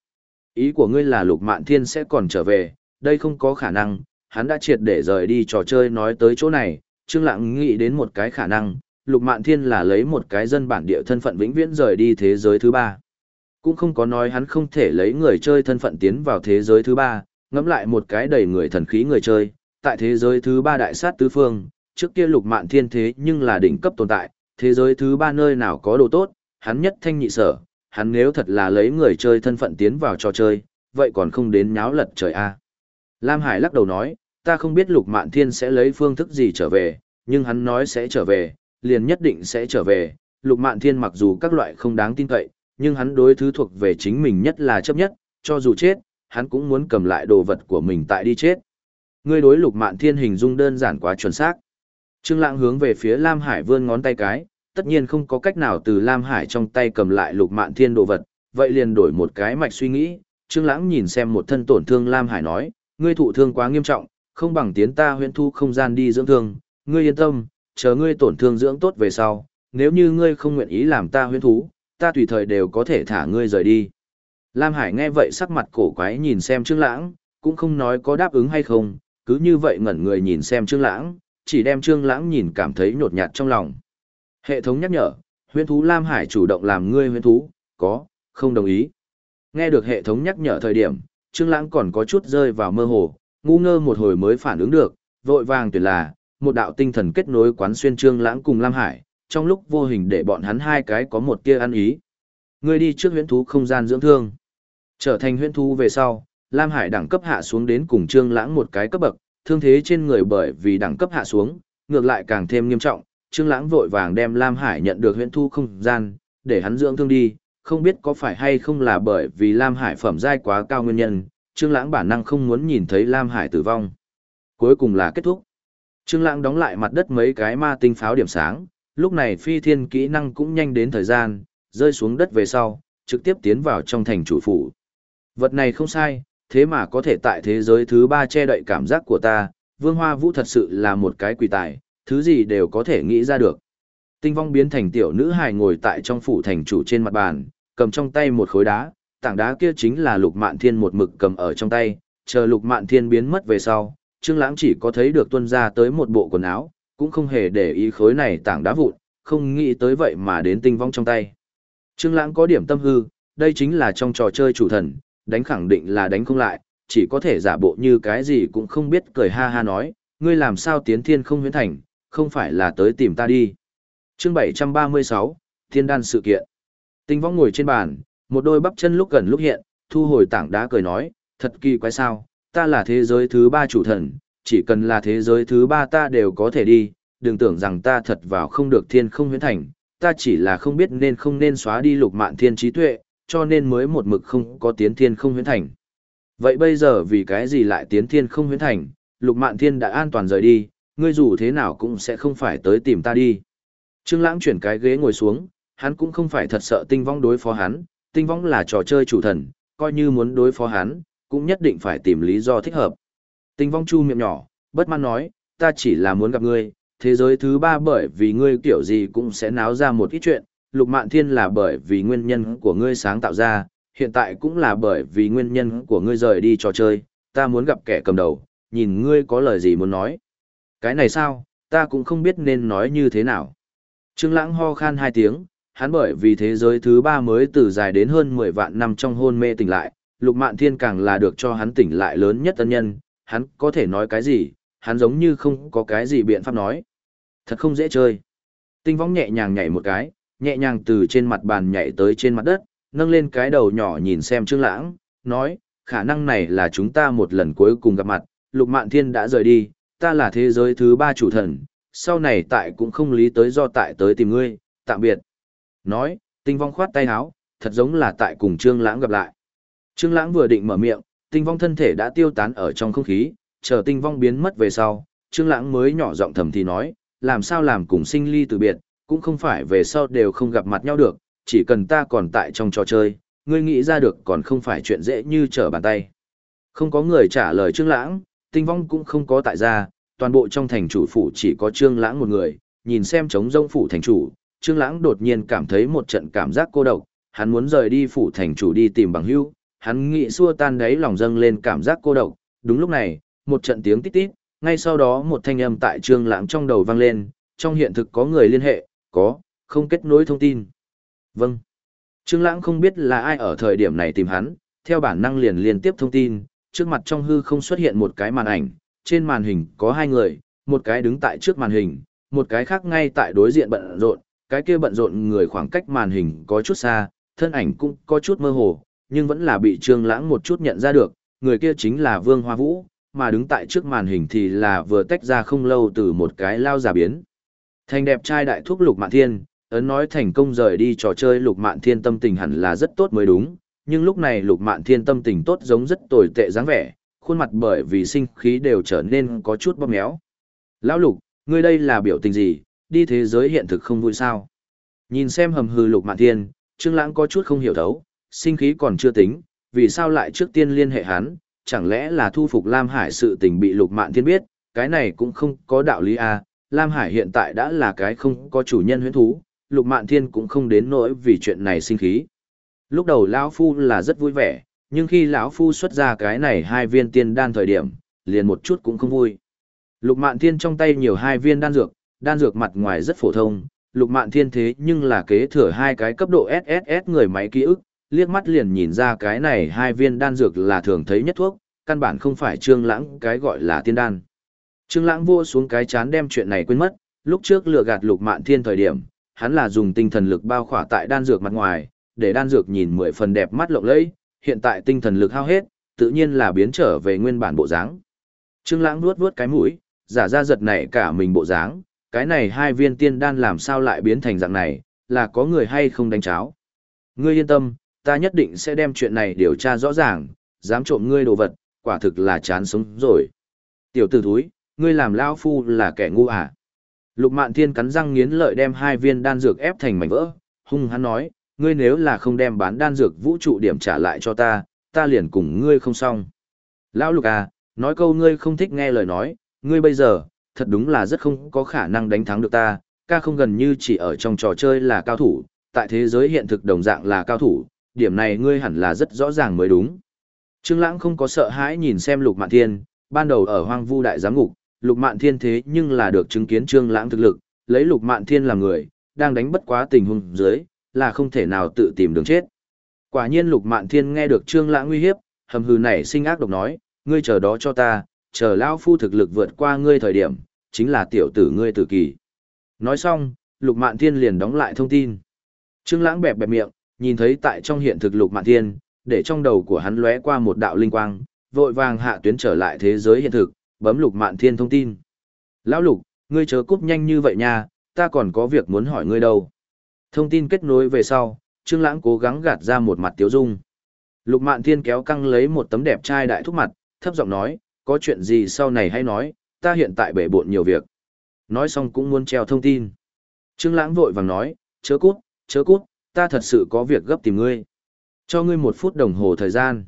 Ý của ngươi là lục mạn thiên sẽ còn trở về, đây không có khả năng, hắn đã triệt để rời đi trò chơi nói tới chỗ này, Trương Lãng nghĩ đến một cái khả năng, Lục Mạn Thiên là lấy một cái dân bản địa thân phận vĩnh viễn rời đi thế giới thứ ba. Cũng không có nói hắn không thể lấy người chơi thân phận tiến vào thế giới thứ ba, ngẫm lại một cái đầy người thần khí người chơi, tại thế giới thứ ba đại sát tứ phương, trước kia Lục Mạn Thiên thế nhưng là đỉnh cấp tồn tại, thế giới thứ ba nơi nào có đồ tốt, hắn nhất thanh nhị sở, hắn nếu thật là lấy người chơi thân phận tiến vào trò chơi, vậy còn không đến nháo lật trời a. Lam Hải lắc đầu nói, ta không biết Lục Mạn Thiên sẽ lấy phương thức gì trở về, nhưng hắn nói sẽ trở về, liền nhất định sẽ trở về. Lục Mạn Thiên mặc dù các loại không đáng tin cậy, nhưng hắn đối thứ thuộc về chính mình nhất là chấp nhất, cho dù chết, hắn cũng muốn cầm lại đồ vật của mình tại đi chết. Ngươi đối Lục Mạn Thiên hình dung đơn giản quá chuẩn xác. Trương Lãng hướng về phía Lam Hải vươn ngón tay cái, tất nhiên không có cách nào từ Lam Hải trong tay cầm lại Lục Mạn Thiên đồ vật, vậy liền đổi một cái mạch suy nghĩ. Trương Lãng nhìn xem một thân tổn thương Lam Hải nói, ngươi thụ thương quá nghiêm trọng, không bằng tiến ta huyễn thu không gian đi dưỡng thương, ngươi yên tâm, chờ ngươi tổn thương dưỡng tốt về sau, nếu như ngươi không nguyện ý làm ta huyễn thú, ta tùy thời đều có thể thả ngươi rời đi. Lam Hải nghe vậy sắc mặt cổ quái nhìn xem Trương Lãng, cũng không nói có đáp ứng hay không, cứ như vậy ngẩn người nhìn xem Trương Lãng, chỉ đem Trương Lãng nhìn cảm thấy nhột nhạt trong lòng. Hệ thống nhắc nhở, huyễn thú Lam Hải chủ động làm ngươi huyễn thú, có, không đồng ý. Nghe được hệ thống nhắc nhở thời điểm, Trương Lãng còn có chút rơi vào mơ hồ, ngu ngơ một hồi mới phản ứng được, vội vàng tuyệt là, một đạo tinh thần kết nối quán xuyên Trương Lãng cùng Lam Hải, trong lúc vô hình để bọn hắn hai cái có một tia ăn ý. Ngươi đi trước huyễn thú không gian dưỡng thương. Trở thành huyễn thú về sau, Lam Hải đẳng cấp hạ xuống đến cùng Trương Lãng một cái cấp bậc, thương thế trên người bởi vì đẳng cấp hạ xuống, ngược lại càng thêm nghiêm trọng. Trương Lãng vội vàng đem Lam Hải nhận được huyễn thú không gian, để hắn dưỡng thương đi, không biết có phải hay không là bởi vì Lam Hải phẩm giai quá cao nguyên nhân, Trương Lãng bản năng không muốn nhìn thấy Lam Hải tử vong. Cuối cùng là kết thúc. Trương Lãng đóng lại mặt đất mấy cái ma tinh pháo điểm sáng, lúc này phi thiên kỹ năng cũng nhanh đến thời gian, rơi xuống đất về sau, trực tiếp tiến vào trong thành chủ phủ. Vật này không sai, thế mà có thể tại thế giới thứ ba che đậy cảm giác của ta, Vương Hoa Vũ thật sự là một cái quỷ tài, thứ gì đều có thể nghĩ ra được. Tinh vong biến thành tiểu nữ hài ngồi tại trong phủ thành chủ trên mặt bàn, cầm trong tay một khối đá, tảng đá kia chính là Lục Mạn Thiên một mực cầm ở trong tay, chờ Lục Mạn Thiên biến mất về sau, Trương Lãng chỉ có thấy được tuân ra tới một bộ quần áo, cũng không hề để ý khối này tảng đá vụn, không nghĩ tới vậy mà đến tinh vong trong tay. Trương Lãng có điểm tâm hư, đây chính là trong trò chơi chủ thần, đánh khẳng định là đánh không lại, chỉ có thể giả bộ như cái gì cũng không biết cười ha ha nói, ngươi làm sao tiến thiên không huyễn thành, không phải là tới tìm ta đi. Chương 736, Thiên đan sự kiện. Tinh vong ngồi trên bàn, một đôi bắp chân lúc gần lúc hiện, thu hồi tảng đá cười nói, thật kỳ quái sao, ta là thế giới thứ ba chủ thần, chỉ cần là thế giới thứ ba ta đều có thể đi, đừng tưởng rằng ta thật vào không được thiên không huyễn thành, ta chỉ là không biết nên không nên xóa đi lục mạn thiên trí tuệ, cho nên mới một mực không có tiến thiên không huyễn thành. Vậy bây giờ vì cái gì lại tiến thiên không huyễn thành, lục mạn thiên đã an toàn rời đi, ngươi dù thế nào cũng sẽ không phải tới tìm ta đi. Trương Lãng chuyển cái ghế ngồi xuống, hắn cũng không phải thật sợ tinh vong đối phó hắn, tinh vong là trò chơi chủ thần, coi như muốn đối phó hắn, cũng nhất định phải tìm lý do thích hợp. Tinh vong chu miệng nhỏ, bất mãn nói, ta chỉ là muốn gặp ngươi, thế giới thứ ba bởi vì ngươi kiểu gì cũng sẽ náo ra một ít chuyện, lục mạn thiên là bởi vì nguyên nhân của ngươi sáng tạo ra, hiện tại cũng là bởi vì nguyên nhân của ngươi rời đi trò chơi, ta muốn gặp kẻ cầm đầu, nhìn ngươi có lời gì muốn nói. Cái này sao, ta cũng không biết nên nói như thế nào. Trương Lãng ho khan hai tiếng, hắn bởi vì thế giới thứ ba mới từ dài đến hơn 10 vạn năm trong hôn mê tỉnh lại, Lục Mạn Thiên càng là được cho hắn tỉnh lại lớn nhất tân nhân, hắn có thể nói cái gì, hắn giống như không có cái gì biện pháp nói. Thật không dễ chơi. Tinh võng nhẹ nhàng nhảy một cái, nhẹ nhàng từ trên mặt bàn nhảy tới trên mặt đất, nâng lên cái đầu nhỏ nhìn xem Trương Lãng, nói, khả năng này là chúng ta một lần cuối cùng gặp mặt, Lục Mạn Thiên đã rời đi, ta là thế giới thứ ba chủ thần, sau này tại cũng không lý tới do tại tới tìm ngươi, tạm biệt. Nói, tinh vong khoát tay áo, thật giống là tại cùng Trương Lãng gặp lại. Trương Lãng vừa định mở miệng, tinh vong thân thể đã tiêu tán ở trong không khí, chờ tinh vong biến mất về sau, Trương Lãng mới nhỏ giọng thầm thì nói, làm sao làm cùng sinh ly từ biệt, cũng không phải về sau đều không gặp mặt nhau được, chỉ cần ta còn tại trong trò chơi, ngươi nghĩ ra được còn không phải chuyện dễ như trở bàn tay. Không có người trả lời Trương Lãng, tinh vong cũng không có tại gia, toàn bộ trong thành chủ phủ chỉ có Trương Lãng một người, nhìn xem trống rông phủ thành chủ, Trương Lãng đột nhiên cảm thấy một trận cảm giác cô độc, hắn muốn rời đi phủ thành chủ đi tìm bằng hữu, hắn nghĩ xua tan đấy lòng dâng lên cảm giác cô độc, đúng lúc này, một trận tiếng tít tít, ngay sau đó một thanh âm tại Trương Lãng trong đầu vang lên, trong hiện thực có người liên hệ, có, không kết nối thông tin. Vâng. Trương Lãng không biết là ai ở thời điểm này tìm hắn, theo bản năng liền liên tiếp thông tin, trước mặt trong hư không xuất hiện một cái màn ảnh, trên màn hình có hai người, một cái đứng tại trước màn hình, một cái khác ngay tại đối diện bận rộn, cái kia bận rộn người khoảng cách màn hình có chút xa, thân ảnh cũng có chút mơ hồ, nhưng vẫn là bị Trương Lãng một chút nhận ra được, người kia chính là Vương Hoa Vũ, mà đứng tại trước màn hình thì là vừa tách ra không lâu từ một cái lao giả biến. Thành đẹp trai đại thúc Lục Mạn Thiên, ấn nói thành công rời đi trò chơi Lục Mạn Thiên tâm tình hẳn là rất tốt mới đúng, nhưng lúc này Lục Mạn Thiên tâm tình tốt giống rất tồi tệ dáng vẻ, khuôn mặt bởi vì sinh khí đều trở nên có chút bóp méo. Lão Lục, ngươi đây là biểu tình gì, đi thế giới hiện thực không vui sao? Nhìn xem hầm hừ Lục Mạn Thiên, Trương Lãng có chút không hiểu thấu, sinh khí còn chưa tính, vì sao lại trước tiên liên hệ hắn, chẳng lẽ là thu phục Lam Hải sự tình bị Lục Mạn Thiên biết, cái này cũng không có đạo lý à, Lam Hải hiện tại đã là cái không có chủ nhân huyễn thú, Lục Mạn Thiên cũng không đến nỗi vì chuyện này sinh khí. Lúc đầu lão phu là rất vui vẻ, nhưng khi lão phu xuất ra cái này hai viên tiên đan thời điểm, liền một chút cũng không vui. Lục Mạn Thiên trong tay nhiều hai viên đan dược, đan dược mặt ngoài rất phổ thông, Lục Mạn Thiên thế nhưng là kế thừa hai cái cấp độ SSS người máy ký ức, liếc mắt liền nhìn ra cái này hai viên đan dược là thường thấy nhất thuốc, căn bản không phải Trương Lãng cái gọi là tiên đan. Trương Lãng vô xuống cái chán đem chuyện này quên mất, lúc trước lừa gạt Lục Mạn Thiên thời điểm, hắn là dùng tinh thần lực bao khỏa tại đan dược mặt ngoài, để đan dược nhìn mười phần đẹp mắt lộng lẫy, hiện tại tinh thần lực hao hết, tự nhiên là biến trở về nguyên bản bộ dáng. Trương Lãng nuốt nuốt cái mũi, giả ra giật nảy cả mình bộ dáng, cái này hai viên tiên đan làm sao lại biến thành dạng này, là có người hay không đánh cháo. Ngươi yên tâm, ta nhất định sẽ đem chuyện này điều tra rõ ràng, dám trộm ngươi đồ vật, quả thực là chán sống rồi. Tiểu tử thúi, ngươi làm lão phu là kẻ ngu à? Lục Mạn Thiên cắn răng nghiến lợi đem hai viên đan dược ép thành mảnh vỡ, hung hắn nói, ngươi nếu là không đem bán đan dược vũ trụ điểm trả lại cho ta, ta liền cùng ngươi không xong. Lão Lục à, nói câu ngươi không thích nghe lời nói, ngươi bây giờ, thật đúng là rất không có khả năng đánh thắng được ta, ca không gần như chỉ ở trong trò chơi là cao thủ, tại thế giới hiện thực đồng dạng là cao thủ, điểm này ngươi hẳn là rất rõ ràng mới đúng. Trương Lãng không có sợ hãi nhìn xem Lục Mạn Thiên, ban đầu ở Hoang Vu đại giám ngục, Lục Mạn Thiên thế nhưng là được chứng kiến Trương Lãng thực lực, lấy Lục Mạn Thiên làm người, đang đánh bất quá tình huống dưới, là không thể nào tự tìm đường chết. Quả nhiên Lục Mạn Thiên nghe được Trương Lãng nguy hiếp, hầm hừ nảy sinh ác độc nói, ngươi chờ đó cho ta, chờ lão phu thực lực vượt qua ngươi thời điểm, chính là tiểu tử ngươi tử kỳ. Nói xong, Lục Mạn Thiên liền đóng lại thông tin. Trương Lãng bẹp bẹp miệng, nhìn thấy tại trong hiện thực Lục Mạn Thiên, để trong đầu của hắn lóe qua một đạo linh quang, vội vàng hạ tuyến trở lại thế giới hiện thực, bấm lục mạn thiên thông tin. Lão lục, ngươi chớ cúp nhanh như vậy nha, ta còn có việc muốn hỏi ngươi đâu. Thông tin kết nối về sau, Trương Lãng cố gắng gạt ra một mặt tiếu dung. Lục Mạn Thiên kéo căng lấy một tấm đẹp trai đại thúc mặt, thấp giọng nói, có chuyện gì sau này hãy nói, ta hiện tại bể bộn nhiều việc. Nói xong cũng muốn treo thông tin. Trương Lãng vội vàng nói, chớ cút, chớ cút, ta thật sự có việc gấp tìm ngươi. Cho ngươi một phút đồng hồ thời gian.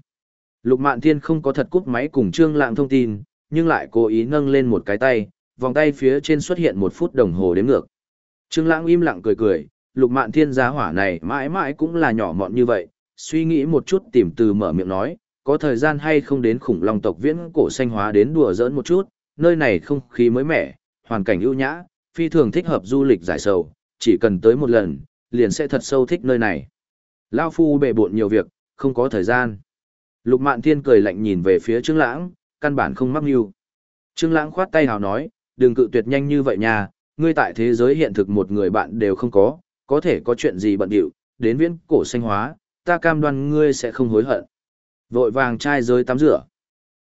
Lục Mạn Thiên không có thật cút máy cùng Trương Lãng thông tin, nhưng lại cố ý nâng lên một cái tay, vòng tay phía trên xuất hiện một phút đồng hồ đếm ngược. Trương Lãng im lặng cười cười, Lục Mạn Thiên giá hỏa này mãi mãi cũng là nhỏ mọn như vậy, suy nghĩ một chút tìm từ mở miệng nói, có thời gian hay không đến khủng long tộc viễn cổ xanh hóa đến đùa giỡn một chút, nơi này không khí mới mẻ, hoàn cảnh ưu nhã, phi thường thích hợp du lịch giải sầu, chỉ cần tới một lần, liền sẽ thật sâu thích nơi này. Lão phu bệ bội nhiều việc, không có thời gian. Lục Mạn Thiên cười lạnh nhìn về phía Trương Lãng, căn bản không mắc mưu. Trương Lãng khoát tay hào nói, đừng cự tuyệt nhanh như vậy nha, ngươi tại thế giới hiện thực một người bạn đều không có, có thể có chuyện gì bận điệu, đến viễn cổ xanh hóa, ta cam đoan ngươi sẽ không hối hận. Vội vàng chai giới tắm rửa.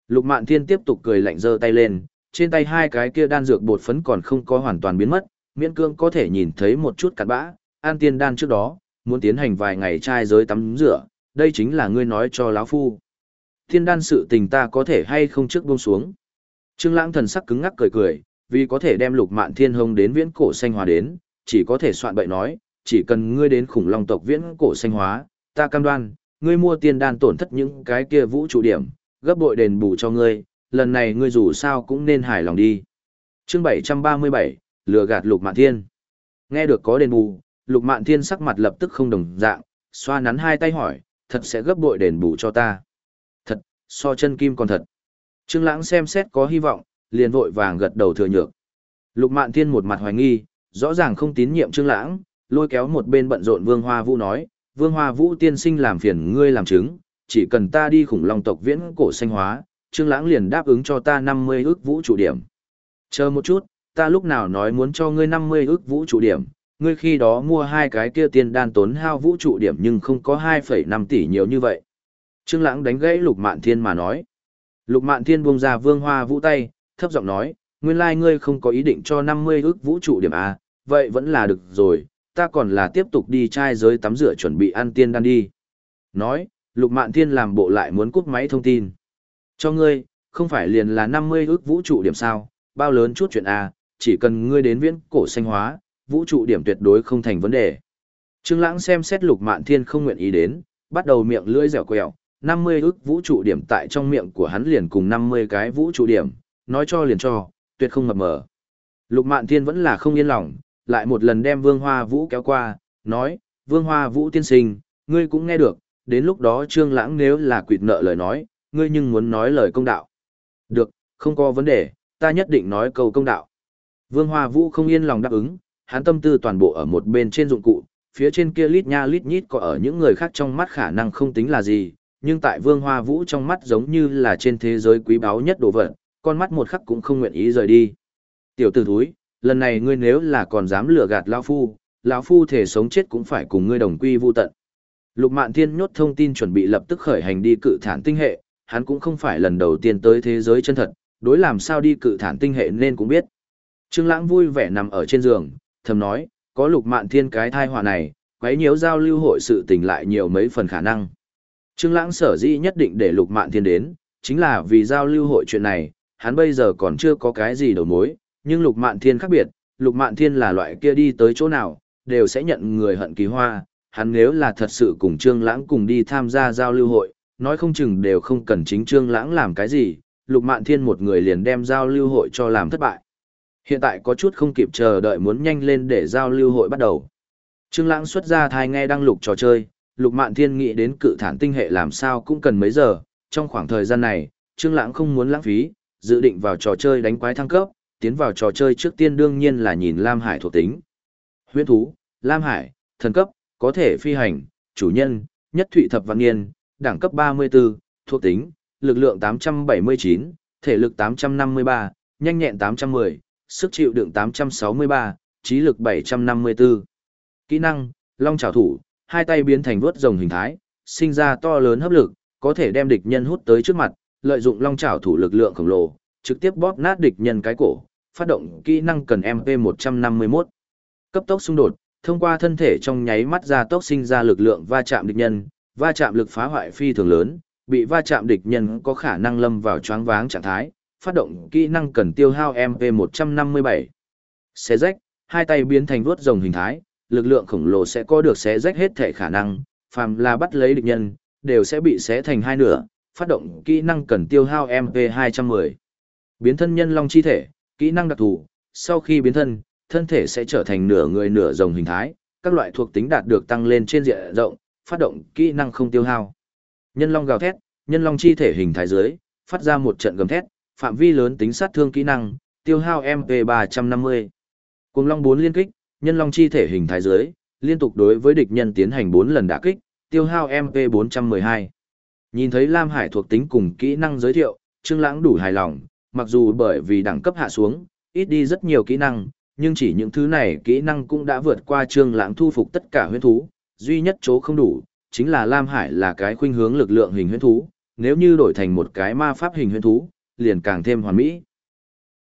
Lục Mạn Thiên tiếp tục cười lạnh giơ tay lên, trên tay hai cái kia đan dược bột phấn còn không có hoàn toàn biến mất, miễn cương có thể nhìn thấy một chút cặn bã, an tiên đan trước đó, muốn tiến hành vài ngày chai giới tắm rửa, đây chính là ngươi nói cho lão phu. Thiên đan sự tình ta có thể hay không trước buông xuống. Trương Lãng thần sắc cứng ngắc cười cười, vì có thể đem Lục Mạn Thiên Hồng đến viễn cổ xanh hóa đến, chỉ có thể soạn bậy nói, chỉ cần ngươi đến khủng long tộc viễn cổ xanh hóa, ta cam đoan, ngươi mua tiền đan tổn thất những cái kia vũ trụ điểm, gấp bội đền bù cho ngươi, lần này ngươi dù sao cũng nên hài lòng đi. Chương 737, lừa gạt Lục Mạn Thiên. Nghe được có đền bù, Lục Mạn Thiên sắc mặt lập tức không đồng dạng, xoa nắn hai tay hỏi, thật sẽ gấp bội đền bù cho ta. So chân kim còn thật. Trương Lãng xem xét có hy vọng, liền vội vàng gật đầu thừa nhượng. Lục Mạn Thiên một mặt hoài nghi, rõ ràng không tín nhiệm Trương Lãng, lôi kéo một bên bận rộn Vương Hoa Vũ nói, Vương Hoa Vũ tiên sinh làm phiền ngươi làm chứng, chỉ cần ta đi khủng long tộc viễn cổ sinh hóa, Trương Lãng liền đáp ứng cho ta 50 ức vũ trụ điểm. Chờ một chút, ta lúc nào nói muốn cho ngươi 50 ức vũ trụ điểm, ngươi khi đó mua hai cái kia tiên đan tốn hao vũ trụ điểm nhưng không có 2,5 tỷ nhiều như vậy. Trương Lãng đánh gãy Lục Mạn Thiên mà nói. Lục Mạn Thiên buông ra Vương Hoa Vũ tay, thấp giọng nói, nguyên lai ngươi không có ý định cho 50 ức vũ trụ điểm à, vậy vẫn là được rồi, ta còn là tiếp tục đi trai giới tắm rửa chuẩn bị ăn tiên đan đi. Nói, Lục Mạn Thiên làm bộ lại muốn cúp máy thông tin. Cho ngươi, không phải liền là 50 ức vũ trụ điểm sao, bao lớn chút chuyện à, chỉ cần ngươi đến viễn cổ xanh hóa, vũ trụ điểm tuyệt đối không thành vấn đề. Trương Lãng xem xét Lục Mạn Thiên không nguyện ý đến, bắt đầu miệng lưỡi dẻo quẹo, 50 ức vũ trụ điểm tại trong miệng của hắn liền cùng 50 cái vũ trụ điểm, nói cho liền cho, tuyệt không mập mờ. Lục Mạn Thiên vẫn là không yên lòng, lại một lần đem Vương Hoa Vũ kéo qua, nói, Vương Hoa Vũ tiên sinh, ngươi cũng nghe được, đến lúc đó Trương Lãng nếu là quỵt nợ lời nói, ngươi nhưng muốn nói lời công đạo. Được, không có vấn đề, ta nhất định nói câu công đạo. Vương Hoa Vũ không yên lòng đáp ứng, hắn tâm tư toàn bộ ở một bên trên dụng cụ, phía trên kia lít nha lít nhít có ở những người khác trong mắt khả năng không tính là gì, nhưng tại Vương Hoa Vũ trong mắt giống như là trên thế giới quý báu nhất đồ vật, con mắt một khắc cũng không nguyện ý rời đi. Tiểu tử thúi, lần này ngươi nếu là còn dám lừa gạt lão phu, lão phu thể sống chết cũng phải cùng ngươi đồng quy vu tận. Lục Mạn Thiên nhốt thông tin chuẩn bị lập tức khởi hành đi cự thản tinh hệ, hắn cũng không phải lần đầu tiên tới thế giới chân thật, đối làm sao đi cự thản tinh hệ nên cũng biết. Trương Lãng vui vẻ nằm ở trên giường, thầm nói, có Lục Mạn Thiên cái thai họa này, quấy nhiễu giao lưu hội sự tình lại nhiều mấy phần khả năng. Trương Lãng sở dĩ nhất định để Lục Mạn Thiên đến, chính là vì giao lưu hội chuyện này, hắn bây giờ còn chưa có cái gì đầu mối, nhưng Lục Mạn Thiên khác biệt, Lục Mạn Thiên là loại kia đi tới chỗ nào, đều sẽ nhận người hận kỳ hoa, hắn nếu là thật sự cùng Trương Lãng cùng đi tham gia giao lưu hội, nói không chừng đều không cần chính Trương Lãng làm cái gì, Lục Mạn Thiên một người liền đem giao lưu hội cho làm thất bại. Hiện tại có chút không kịp chờ đợi muốn nhanh lên để giao lưu hội bắt đầu. Trương Lãng xuất ra thai nghe đăng lục trò chơi, Lục Mạn Thiên nghĩ đến cự thản tinh hệ làm sao cũng cần mấy giờ, trong khoảng thời gian này, Trương Lãng không muốn lãng phí, dự định vào trò chơi đánh quái thăng cấp, tiến vào trò chơi trước tiên đương nhiên là nhìn Lam Hải thuộc tính. Huyễn thú, Lam Hải, thần cấp, có thể phi hành, chủ nhân, nhất thụy thập văn niên, đẳng cấp 34, thuộc tính, lực lượng 879, thể lực 853, nhanh nhẹn 810, sức chịu đựng 863, trí lực 754. Kỹ năng, long trảo thủ, hai tay biến thành vuốt rồng hình thái, sinh ra to lớn hấp lực, có thể đem địch nhân hút tới trước mặt, lợi dụng long chảo thủ lực lượng khổng lồ, trực tiếp bóp nát địch nhân cái cổ, phát động kỹ năng cần MP151. Cấp tốc xung đột, thông qua thân thể trong nháy mắt ra tốc sinh ra lực lượng va chạm địch nhân, va chạm lực phá hoại phi thường lớn, bị va chạm địch nhân có khả năng lâm vào choáng váng trạng thái, phát động kỹ năng cần tiêu hao MP157. Xé rách, hai tay biến thành vuốt rồng hình thái, lực lượng khổng lồ sẽ có được xé rách hết thể khả năng, phàm là bắt lấy địch nhân, đều sẽ bị xé thành hai nửa, phát động kỹ năng cần tiêu hao MP210. Biến thân nhân long chi thể, kỹ năng đặc thù, sau khi biến thân, thân thể sẽ trở thành nửa người nửa rồng hình thái, các loại thuộc tính đạt được tăng lên trên diện rộng, phát động kỹ năng không tiêu hao. Nhân long gào thét, nhân long chi thể hình thái dưới, phát ra một trận gầm thét, phạm vi lớn tính sát thương kỹ năng, tiêu hao MP350. Cùng long 4 liên kích, nhân long chi thể hình thái dưới, liên tục đối với địch nhân tiến hành 4 lần đả kích, tiêu hao MP412. Nhìn thấy Lam Hải thuộc tính cùng kỹ năng giới thiệu, Trương Lãng đủ hài lòng, mặc dù bởi vì đẳng cấp hạ xuống, ít đi rất nhiều kỹ năng, nhưng chỉ những thứ này kỹ năng cũng đã vượt qua Trương Lãng thu phục tất cả huyễn thú, duy nhất chỗ không đủ, chính là Lam Hải là cái khuynh hướng lực lượng hình huyễn thú, nếu như đổi thành một cái ma pháp hình huyễn thú, liền càng thêm hoàn mỹ.